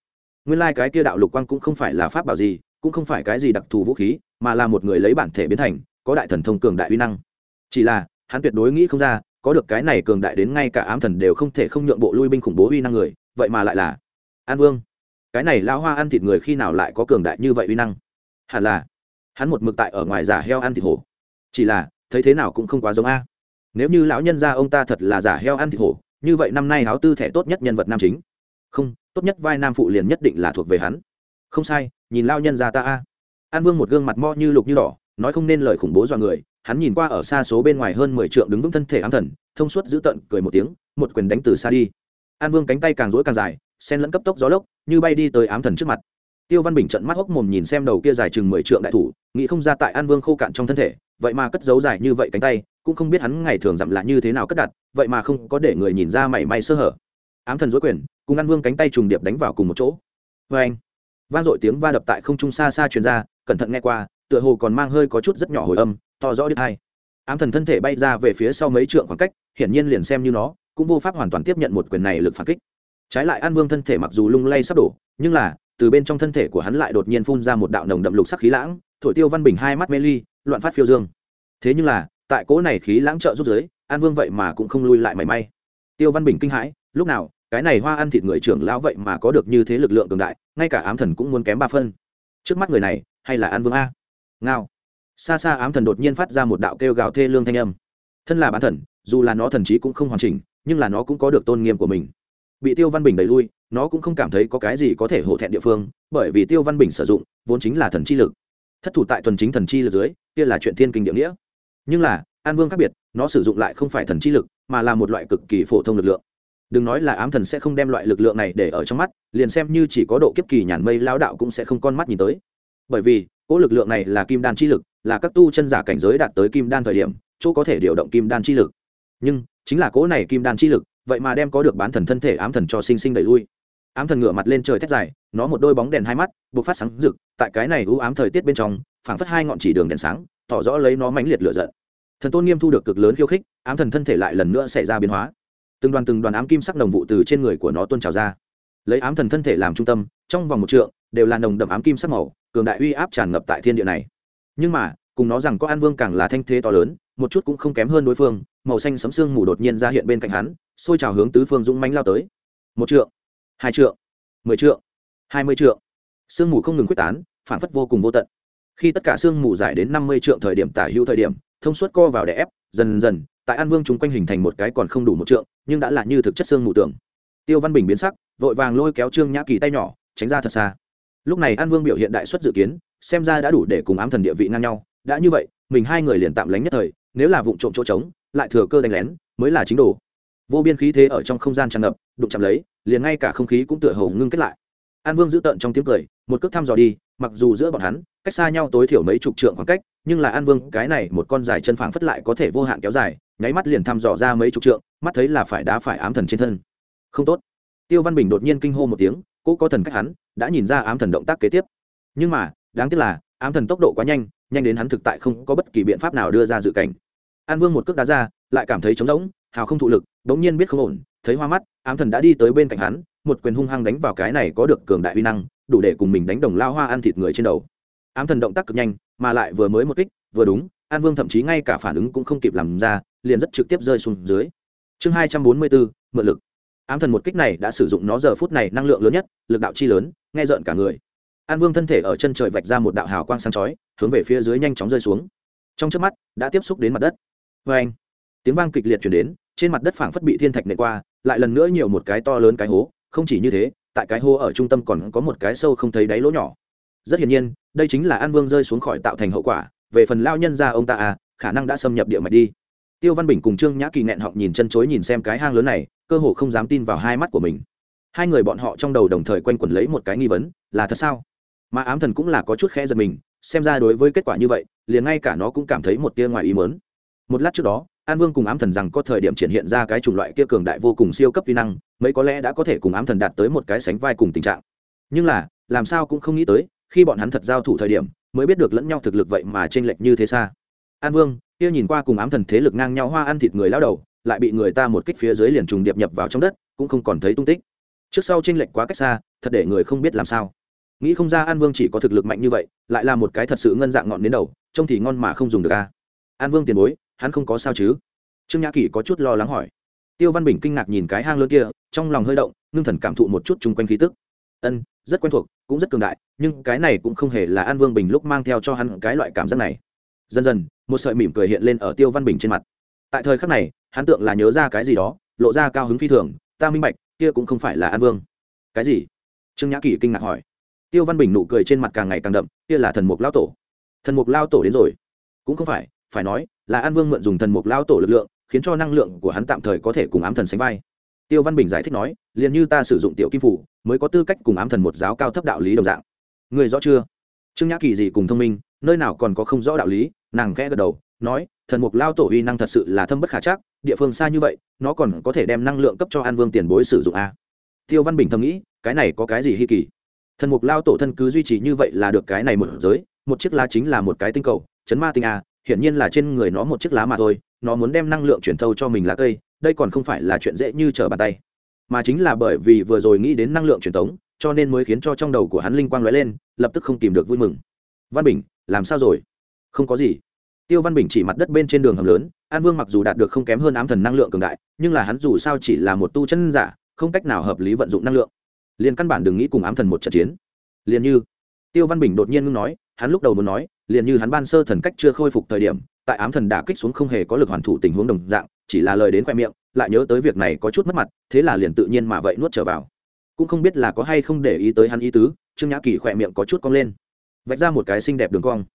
nguyên lai、like、cái kia đạo lục quang cũng không phải là pháp bảo gì, cũng không phải cái gì đặc thù vũ khí, mà là một người lấy bản thể biến thành, có đại thần thông cường đại uy năng. Chỉ là, hắn tuyệt đối nghĩ không ra, có được cái này cường đại đến ngay cả ám thần đều không thể không nhượng bộ lui binh khủng bố uy năng người, vậy mà lại là an vương. Cái này lão hoa ăn thịt người khi nào lại có cường đại như vậy uy năng? Hẳn là, hắn một mực tại ở ngoài giả heo ăn thịt hổ. Chỉ là, thấy thế nào cũng không quá giống a. Nếu như lão nhân gia ông ta thật là giả heo ăn thịt hổ, như vậy năm nay áo tư thẻ tốt nhất nhân vật nam chính. Không tốt nhất vai nam phụ liền nhất định là thuộc về hắn. Không sai, nhìn lao nhân ra ta a. An vương một gương mặt mo như lục như đỏ, nói không nên lời khủng bố dọa người, hắn nhìn qua ở xa số bên ngoài hơn mười trượng đứng vững thân thể ám thần, thông suốt giữ tận, cười một tiếng, một quyền đánh từ xa đi. An vương cánh tay càng rỗi càng dài, sen lẫn cấp tốc gió lốc, như bay đi tới ám thần trước mặt. Tiêu văn bình trận mắt hốc mồm nhìn xem đầu kia dài chừng mười trượng đại thủ, nghĩ không ra tại an vương khô cạn trong thân thể, vậy mà cất giấu dài như vậy cánh tay, cũng không biết hắn ngày thường dặm là như thế nào cất đặt, vậy mà không có để người nhìn ra mảy may sơ hở. Ám thần dối quyền cùng an vương cánh tay trùng điệp đánh vào cùng một chỗ. Vê anh, vang dội tiếng va đập tại không trung xa xa truyền ra, cẩn thận nghe qua, tựa hồ còn mang hơi có chút rất nhỏ hồi âm, to rõ đứt hai. Ám thần thân thể bay ra về phía sau mấy trượng khoảng cách, hiển nhiên liền xem như nó, cũng vô pháp hoàn toàn tiếp nhận một quyền này lực phản kích. Trái lại an vương thân thể mặc dù lung lay sắp đổ, nhưng là, từ bên trong thân thể của hắn lại đột nhiên phun ra một đạo nồng đậm lục sắc khí lãng, thổi tiêu văn bình hai mắt mê ly, loạn phát phiêu dương. Thế nhưng là, tại cỗ này khí lãng trợ rút giới, an vương vậy mà cũng không lui lại mảy may. Tiêu văn bình kinh hãi, lúc nào cái này hoa ăn thịt người trưởng lão vậy mà có được như thế lực lượng cường đại, ngay cả ám thần cũng muốn kém ba phân. Trước mắt người này, hay là an vương a? Ngao. Xa xa ám thần đột nhiên phát ra một đạo kêu gào thê lương thanh âm. Thân là bán thần, dù là nó thần trí cũng không hoàn chỉnh, nhưng là nó cũng có được tôn nghiêm của mình. Bị tiêu văn bình đẩy lui, nó cũng không cảm thấy có cái gì có thể hổ thẹn địa phương, bởi vì tiêu văn bình sử dụng, vốn chính là thần chi lực. Thất thủ tại thuần chính thần chi lực dưới, kia là chuyện thiên kinh địa nghĩa. Nhưng là, an vương khác biệt, nó sử dụng lại không phải thần chi lực, mà là một loại cực kỳ phổ thông lực lượng đừng nói là ám thần sẽ không đem loại lực lượng này để ở trong mắt, liền xem như chỉ có độ kiếp kỳ nhàn mây lao đạo cũng sẽ không con mắt nhìn tới. Bởi vì, cỗ lực lượng này là kim đan chi lực, là các tu chân giả cảnh giới đạt tới kim đan thời điểm, chỗ có thể điều động kim đan chi lực. Nhưng, chính là cỗ này kim đan chi lực, vậy mà đem có được bán thần thân thể ám thần cho sinh sinh đẩy lui. Ám thần ngửa mặt lên trời thét dài, nó một đôi bóng đèn hai mắt buộc phát sáng rực, tại cái này u ám thời tiết bên trong, phảng phất hai ngọn chỉ đường đèn sáng, tỏ rõ lấy nó mãnh liệt lửa giận. Thần tôn nghiêm thu được cực lớn khiêu khích, ám thần thân thể lại lần nữa xảy ra biến hóa từng đoàn từng đoàn ám kim sắc đồng vụ từ trên người của nó tuôn trào ra. Lấy ám thần thân thể làm trung tâm, trong vòng một trượng, đều là nồng đậm ám kim sắc màu, cường đại uy áp tràn ngập tại thiên địa này. Nhưng mà, cùng nó rằng có an vương càng là thanh thế to lớn, một chút cũng không kém hơn đối phương, màu xanh sấm sương mù đột nhiên ra hiện bên cạnh hắn, xôi trào hướng tứ phương dũng mánh lao tới. Một trượng, hai trượng, mười trượng, hai mươi trượng. Sương mù không ngừng quyết tán phản phất vô cùng vô tận. Khi tất cả sương mù dài đến năm mươi trượng thời điểm tả hữu thời điểm, thông suốt co vào đè ép, dần dần tại an vương chúng quanh hình thành một cái còn không đủ một trượng, nhưng đã là như thực chất xương mù tưởng tiêu văn bình biến sắc, vội vàng lôi kéo trương nhã kỳ tay nhỏ, tránh ra thật xa. Lúc này an vương biểu hiện đại xuất dự kiến, xem ra đã đủ để cùng ám thần địa vị ngang nhau. Đã như vậy, mình hai người liền tạm lánh nhất thời, nếu là vụ trộm chỗ trống, lại thừa cơ đánh lén, mới là chính đồ. Vô biên khí thế ở trong không gian tràn ngập, đụng chạm lấy, liền ngay cả không khí cũng tựa hồ ngưng kết lại. An vương giữ tợn trong tiếng cười, một cước thăm dò đi, mặc dù giữa bọn hắn cách xa nhau tối thiểu mấy chục trượng khoảng cách, nhưng là an vương, cái này một con dài chân phảng phất lại có thể vô hạn kéo dài, nháy mắt liền thăm dò ra mấy chục trượng, mắt thấy là phải đá phải ám thần trên thân. Không tốt. Tiêu văn bình đột nhiên kinh hô một tiếng, cố có thần cách hắn, đã nhìn ra ám thần động tác kế tiếp. Nhưng mà, đáng tiếc là, ám thần tốc độ quá nhanh nhanh đến hắn thực tại không có bất kỳ biện pháp nào đưa ra dự cảnh. An vương một cước đá ra, lại cảm thấy trống rỗng, hào không thụ lực đ ố n g nhiên biết không ổn, thấy hoa mắt, ám thần đã đi tới bên cạnh hắn, một quyền hung hăng đánh vào cái này có được cường đại uy năng, đủ để cùng mình đánh đồng lao hoa ăn thịt người trên đầu ám thần động tác cực nhanh, mà lại vừa mới một kích, vừa đúng, an vương thậm chí ngay cả phản ứng cũng không kịp làm ra, liền rất trực tiếp rơi xuống dưới. Chương hai trăm bốn mươi bốn, mượn lực. Ám thần một kích này đã sử dụng nó giờ phút này năng lượng lớn nhất, lực đạo chi lớn, nghe rợn cả người. An vương thân thể ở chân trời vạch ra một đạo hào quang sáng chói, hướng về phía dưới nhanh chóng rơi xuống. Trong trước mắt, đã tiếp xúc đến mặt đất. Vê anh, tiếng vang kịch liệt chuyển đến, trên mặt đất phảng phất bị thiên thạch nệ qua, lại lần nữa nhiều một cái to lớn cái hố, không chỉ như thế, tại cái hố ở trung tâm còn có một cái sâu không thấy đáy lỗ nhỏ rất hiển nhiên, đây chính là an vương rơi xuống khỏi tạo thành hậu quả, về phần lao nhân ra ông ta à khả năng đã xâm nhập địa mạch đi. Tiêu văn bình cùng trương nhã kỳ nghẹn họng nhìn chân chối nhìn xem cái hang lớn này, cơ hồ không dám tin vào hai mắt của mình. Hai người bọn họ trong đầu đồng thời quanh quẩn lấy một cái nghi vấn, là thật sao? Mà ám thần cũng là có chút khẽ giật mình, xem ra đối với kết quả như vậy, liền ngay cả nó cũng cảm thấy một tia ngoài ý mớn một lát trước đó, an vương cùng ám thần rằng có thời điểm triển hiện ra cái chủng loại kia cường đại vô cùng siêu cấp vi năng, mấy có lẽ đã có thể cùng ám thần đạt tới một cái sánh vai cùng tình trạng. Nhưng là, làm sao cũng không nghĩ tới khi bọn hắn thật giao thủ thời điểm, mới biết được lẫn nhau thực lực vậy mà t r ê n lệch như thế xa. An vương, kia nhìn qua cùng ám thần thế lực ngang nhau hoa ăn thịt người lao đầu, lại bị người ta một kích phía dưới liền trùng điệp nhập vào trong đất, cũng không còn thấy tung tích. Trước sau t r ê n lệch quá cách xa, thật để người không biết làm sao. Nghĩ không ra an vương chỉ có thực lực mạnh như vậy, lại là một cái thật sự ngân dạng ngọn đến đầu, trông thì ngon mà không dùng được a. An vương tiền bối, hắn không có sao chứ? Trương nhã kỷ có chút lo lắng hỏi. Tiêu văn bình kinh ngạc nhìn cái hang lớn kia, trong lòng hơi động, ngưng thần cảm thụ một chút chung quanh khí tức ân, rất quen thuộc, cũng rất cường đại, nhưng cái này cũng không hề là an vương bình lúc mang theo cho hắn cái loại cảm giác này. Dần dần, một sợi mỉm cười hiện lên ở tiêu văn bình trên mặt. Tại thời khắc này, hắn tượng là nhớ ra cái gì đó, lộ ra cao hứng phi thường, ta minh bạch, kia cũng không phải là an vương. Cái gì? Trương nhã kỷ kinh ngạc hỏi. Tiêu văn bình nụ cười trên mặt càng ngày càng đậm, kia là thần mục lao tổ. Thần mục lao tổ đến rồi. Cũng không phải phải nói, là an vương mượn dùng thần mục lao tổ lực lượng, khiến cho năng lượng của hắn tạm thời có thể cùng ám thần sánh vai. Tiêu văn bình giải thích nói, liền như ta sử dụng tiểu kim phủ mới có tư cách cùng ám thần một giáo cao thấp đạo lý đồng dạng. Người rõ chưa? Trương nhã kỳ gì cùng thông minh, nơi nào còn có không rõ đạo lý, nàng khẽ gật đầu, nói, thần mục lao tổ uy năng thật sự là thâm bất khả chắc, địa phương xa như vậy, nó còn có thể đem năng lượng cấp cho an vương tiền bối sử dụng a tiêu văn bình thầm nghĩ, cái này có cái gì hy kỳ? Thần mục lao tổ thân cứ duy trì như vậy là được cái này một giới, một chiếc lá chính là một cái tinh cầu, chấn ma tinh a hiển nhiên là trên người nó một chiếc lá mà thôi, nó muốn đem năng lượng chuyển thâu cho mình lá cây, đây còn không phải là chuyện dễ như trở bàn tay mà chính là bởi vì vừa rồi nghĩ đến năng lượng truyền tống cho nên mới khiến cho trong đầu của hắn linh quang lóe lên, lập tức không tìm được vui mừng. Văn bình, làm sao rồi? Không có gì. Tiêu văn bình chỉ mặt đất bên trên đường hầm lớn, an vương mặc dù đạt được không kém hơn ám thần năng lượng cường đại, nhưng là hắn dù sao chỉ là một tu chân giả, không cách nào hợp lý vận dụng năng lượng. Liền căn bản đừng nghĩ cùng ám thần một trận chiến. Liền như, tiêu văn bình đột nhiên ngưng nói, hắn lúc đầu muốn nói, liền như hắn ban sơ thần cách chưa khôi phục thời điểm, tại ám thần đả kích xuống không hề có lực hoàn thủ tình huống đồng dạng, chỉ là lời đến khoe miệng lại nhớ tới việc này có chút mất mặt, thế là liền tự nhiên mà vậy nuốt trở vào. Cũng không biết là có hay không để ý tới hắn ý tứ, trương nhã kỳ khỏe miệng có chút cong lên. Vạch ra một cái xinh đẹp đường cong.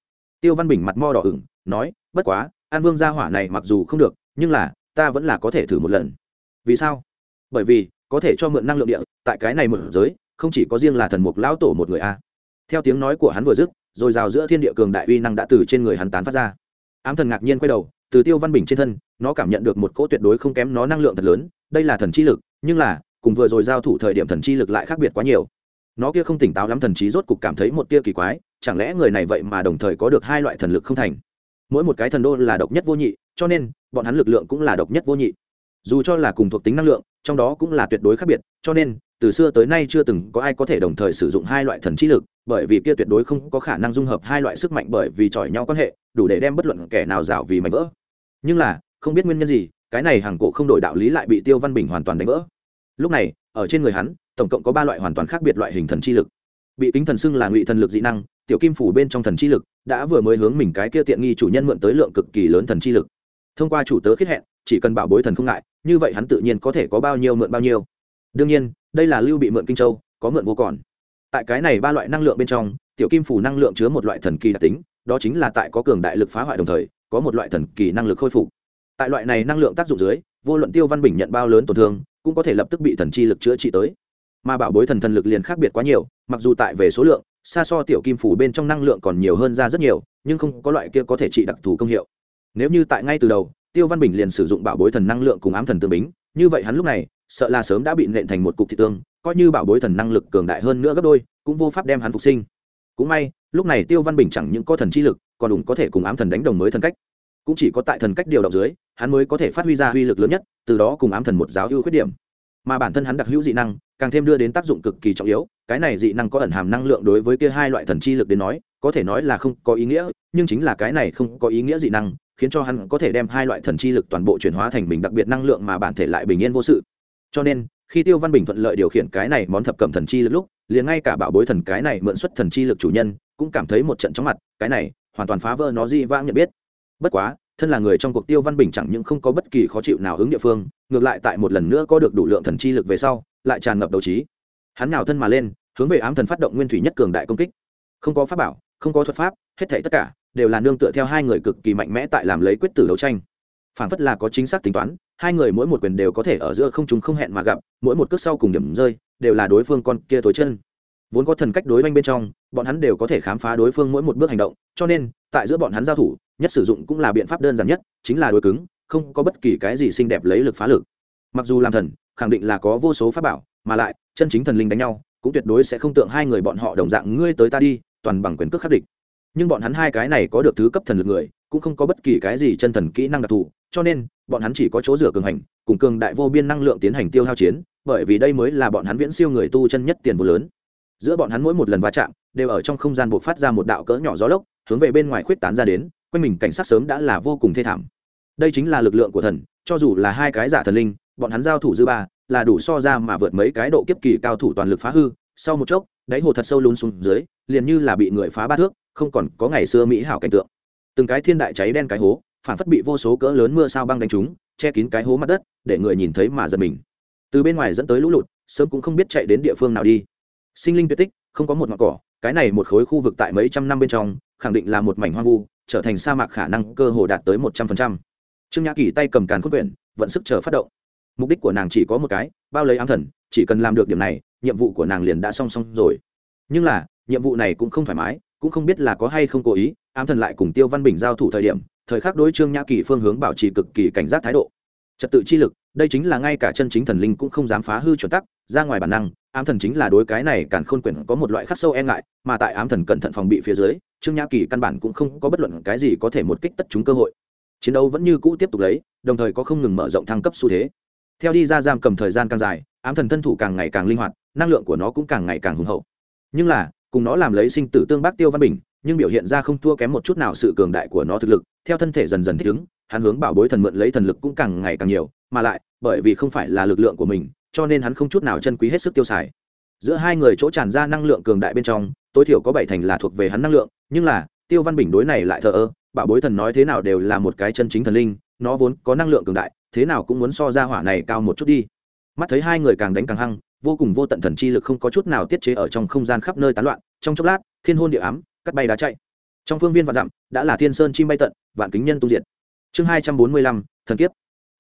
Tiêu văn bình mặt mo đỏ ửng, nói, bất quá, an vương gia hỏa này mặc dù không được, nhưng là, ta vẫn là có thể thử một lần. Vì sao? Bởi vì, có thể cho mượn năng lượng địa, tại cái này một giới, không chỉ có riêng là thần mục lão tổ một người a. Theo tiếng nói của hắn vừa dứt, rồi rào giữa thiên địa cường đại uy năng đã từ trên người hắn tán phát ra. Ám thần ngạc nhiên quay đầu, từ tiêu văn bình trên thân nó cảm nhận được một cỗ tuyệt đối không kém nó năng lượng thật lớn, đây là thần chi lực, nhưng là, cùng vừa rồi giao thủ thời điểm thần chi lực lại khác biệt quá nhiều. Nó kia không tỉnh táo lắm thần trí rốt cục cảm thấy một tia kỳ quái, chẳng lẽ người này vậy mà đồng thời có được hai loại thần lực không thành? Mỗi một cái thần đô là độc nhất vô nhị, cho nên, bọn hắn lực lượng cũng là độc nhất vô nhị. Dù cho là cùng thuộc tính năng lượng, trong đó cũng là tuyệt đối khác biệt, cho nên, từ xưa tới nay chưa từng có ai có thể đồng thời sử dụng hai loại thần trí lực, bởi vì kia tuyệt đối không có khả năng dung hợp hai loại sức mạnh bởi vì chọi nhau quan hệ, đủ để đem bất luận kẻ nào rảo vì mạnh vỡ. Nhưng là không biết nguyên nhân gì, cái này hàng cổ không đổi đạo lý lại bị tiêu văn bình hoàn toàn đánh vỡ. Lúc này, ở trên người hắn, tổng cộng có ba loại hoàn toàn khác biệt loại hình thần chi lực. Bị kính thần xưng là ngụy thần lực dị năng, tiểu kim phủ bên trong thần chi lực đã vừa mới hướng mình cái kia tiện nghi chủ nhân mượn tới lượng cực kỳ lớn thần chi lực. Thông qua chủ tớ khiết hẹn, chỉ cần bảo bối thần không ngại, như vậy hắn tự nhiên có thể có bao nhiêu mượn bao nhiêu. Đương nhiên, đây là lưu bị mượn kinh châu, có mượn vô còn. Tại cái này ba loại năng lượng bên trong, tiểu kim phủ năng lượng chứa một loại thần kỳ đặc tính, đó chính là tại có cường đại lực phá hoại đồng thời, có một loại thần kỳ năng lực khôi phục tại loại này năng lượng tác dụng dưới, vô luận tiêu văn bình nhận bao lớn tổn thương, cũng có thể lập tức bị thần chi lực chữa trị tới. Mà bảo bối thần thần lực liền khác biệt quá nhiều, mặc dù tại về số lượng, xa so tiểu kim phủ bên trong năng lượng còn nhiều hơn ra rất nhiều, nhưng không có loại kia có thể trị đặc thù công hiệu. Nếu như tại ngay từ đầu, tiêu văn bình liền sử dụng bảo bối thần năng lượng cùng ám thần tương bính, như vậy hắn lúc này, sợ là sớm đã bị nện thành một cục thị tương, coi như bảo bối thần năng lực cường đại hơn nữa gấp đôi, cũng vô pháp đem hắn phục sinh. Cũng may, lúc này tiêu văn bình chẳng những có thần chi lực, còn đủ có thể cùng ám thần đánh đồng mới thần cách cũng chỉ có tại thần cách điều động dưới, hắn mới có thể phát huy ra uy lực lớn nhất, từ đó cùng ám thần một giáo ưu khuyết điểm. Mà bản thân hắn đặc hữu dị năng, càng thêm đưa đến tác dụng cực kỳ trọng yếu, cái này dị năng có ẩn hàm năng lượng đối với kia hai loại thần chi lực đến nói, có thể nói là không có ý nghĩa, nhưng chính là cái này không có ý nghĩa dị năng, khiến cho hắn có thể đem hai loại thần chi lực toàn bộ chuyển hóa thành mình đặc biệt năng lượng mà bản thể lại bình yên vô sự. Cho nên, khi tiêu văn bình thuận lợi điều khiển cái này món thập cẩm thần chi lực lúc, liền ngay cả bảo bối thần cái này mượn xuất thần chi lực chủ nhân, cũng cảm thấy một trận chóng mặt, cái này hoàn toàn phá vỡ nó di vãng nhận biết bất quá, thân là người trong cuộc tiêu văn bình chẳng những không có bất kỳ khó chịu nào hướng địa phương, ngược lại tại một lần nữa có được đủ lượng thần chi lực về sau, lại tràn ngập đấu trí. Hắn nào thân mà lên, hướng về ám thần phát động nguyên thủy nhất cường đại công kích. Không có pháp bảo, không có thuật pháp, hết thảy tất cả đều là nương tựa theo hai người cực kỳ mạnh mẽ tại làm lấy quyết tử đấu tranh. Phản phất là có chính xác tính toán, hai người mỗi một quyền đều có thể ở giữa không chúng không hẹn mà gặp, mỗi một cước sau cùng điểm rơi, đều là đối phương con kia tối chân. Vốn có thần cách đối oanh bên trong, bọn hắn đều có thể khám phá đối phương mỗi một bước hành động, cho nên, tại giữa bọn hắn giao thủ nhất sử dụng cũng là biện pháp đơn giản nhất, chính là đối cứng, không có bất kỳ cái gì xinh đẹp lấy lực phá lực. Mặc dù làm thần, khẳng định là có vô số pháp bảo, mà lại, chân chính thần linh đánh nhau, cũng tuyệt đối sẽ không tượng hai người bọn họ đồng dạng ngươi tới ta đi, toàn bằng quyền cước khắc địch. Nhưng bọn hắn hai cái này có được thứ cấp thần lực người, cũng không có bất kỳ cái gì chân thần kỹ năng đặc thù, cho nên, bọn hắn chỉ có chỗ rửa cường hành, cùng cường đại vô biên năng lượng tiến hành tiêu hao chiến, bởi vì đây mới là bọn hắn viễn siêu người tu chân nhất tiền vô lớn. Giữa bọn hắn mỗi một lần va chạm, đều ở trong không gian buộc phát ra một đạo cỡ nhỏ gió lốc, hướng về bên ngoài khuyết tán ra đến quanh mình cảnh sát sớm đã là vô cùng thê thảm. Đây chính là lực lượng của thần, cho dù là hai cái giả thần linh, bọn hắn giao thủ dư ba, là đủ so ra mà vượt mấy cái độ kiếp kỳ cao thủ toàn lực phá hư, sau một chốc, đáy hồ thật sâu lún xuống dưới, liền như là bị người phá ba thước, không còn có ngày xưa mỹ hảo cảnh tượng. Từng cái thiên đại cháy đen cái hố, phản phất bị vô số cỡ lớn mưa sao băng đánh trúng, che kín cái hố mặt đất, để người nhìn thấy mà giật mình. Từ bên ngoài dẫn tới lũ lụt, sớm cũng không biết chạy đến địa phương nào đi. Sinh linh tuyệt tích, không có một ngọn cỏ, cái này một khối khu vực tại mấy trăm năm bên trong, khẳng định là một mảnh hoang vu trở thành sa mạc khả năng cơ hồ đạt tới một trăm phần trăm. Trương nhã kỳ tay cầm càn khôn quyển, vận sức chờ phát động. Mục đích của nàng chỉ có một cái, bao lấy ám thần, chỉ cần làm được điểm này, nhiệm vụ của nàng liền đã song song rồi. Nhưng là, nhiệm vụ này cũng không thoải mái, cũng không biết là có hay không cố ý, ám thần lại cùng tiêu văn bình giao thủ thời điểm, thời khắc đối trương nhã kỳ phương hướng bảo trì cực kỳ cảnh giác thái độ. Trật tự chi lực, đây chính là ngay cả chân chính thần linh cũng không dám phá hư chuẩn tắc, ra ngoài bản năng ám thần chính là đối cái này càn khôn quyển có một loại khắc sâu e ngại, mà tại ám thần cẩn thận phòng bị phía dưới, trương nhã kỳ căn bản cũng không có bất luận cái gì có thể một kích tất chúng cơ hội. Chiến đấu vẫn như cũ tiếp tục lấy, đồng thời có không ngừng mở rộng thăng cấp xu thế. Theo đi ra giam cầm thời gian càng dài, ám thần thân thủ càng ngày càng linh hoạt, năng lượng của nó cũng càng ngày càng hùng hậu. Nhưng là, cùng nó làm lấy sinh tử tương bác tiêu văn bình, nhưng biểu hiện ra không thua kém một chút nào sự cường đại của nó thực lực, theo thân thể dần dần thích ứng, hắn hướng bảo bối thần mượn lấy thần lực cũng càng ngày càng nhiều, mà lại, bởi vì không phải là lực lượng của mình cho nên hắn không chút nào chân quý hết sức tiêu xài. Giữa hai người chỗ tràn ra năng lượng cường đại bên trong, tối thiểu có bảy thành là thuộc về hắn năng lượng, nhưng là, tiêu văn bình đối này lại thờ ơ bảo bối thần nói thế nào đều là một cái chân chính thần linh, nó vốn có năng lượng cường đại, thế nào cũng muốn so ra hỏa này cao một chút đi. Mắt thấy hai người càng đánh càng hăng, vô cùng vô tận thần chi lực không có chút nào tiết chế ở trong không gian khắp nơi tán loạn, trong chốc lát, thiên hôn địa ám, cắt bay đá chạy. Trong phương viên vạn dặm, đã là thiên sơn chim bay tận, vạn kính nhân tu diệt. Chương hai trăm bốn mươi lăm, thần kiếp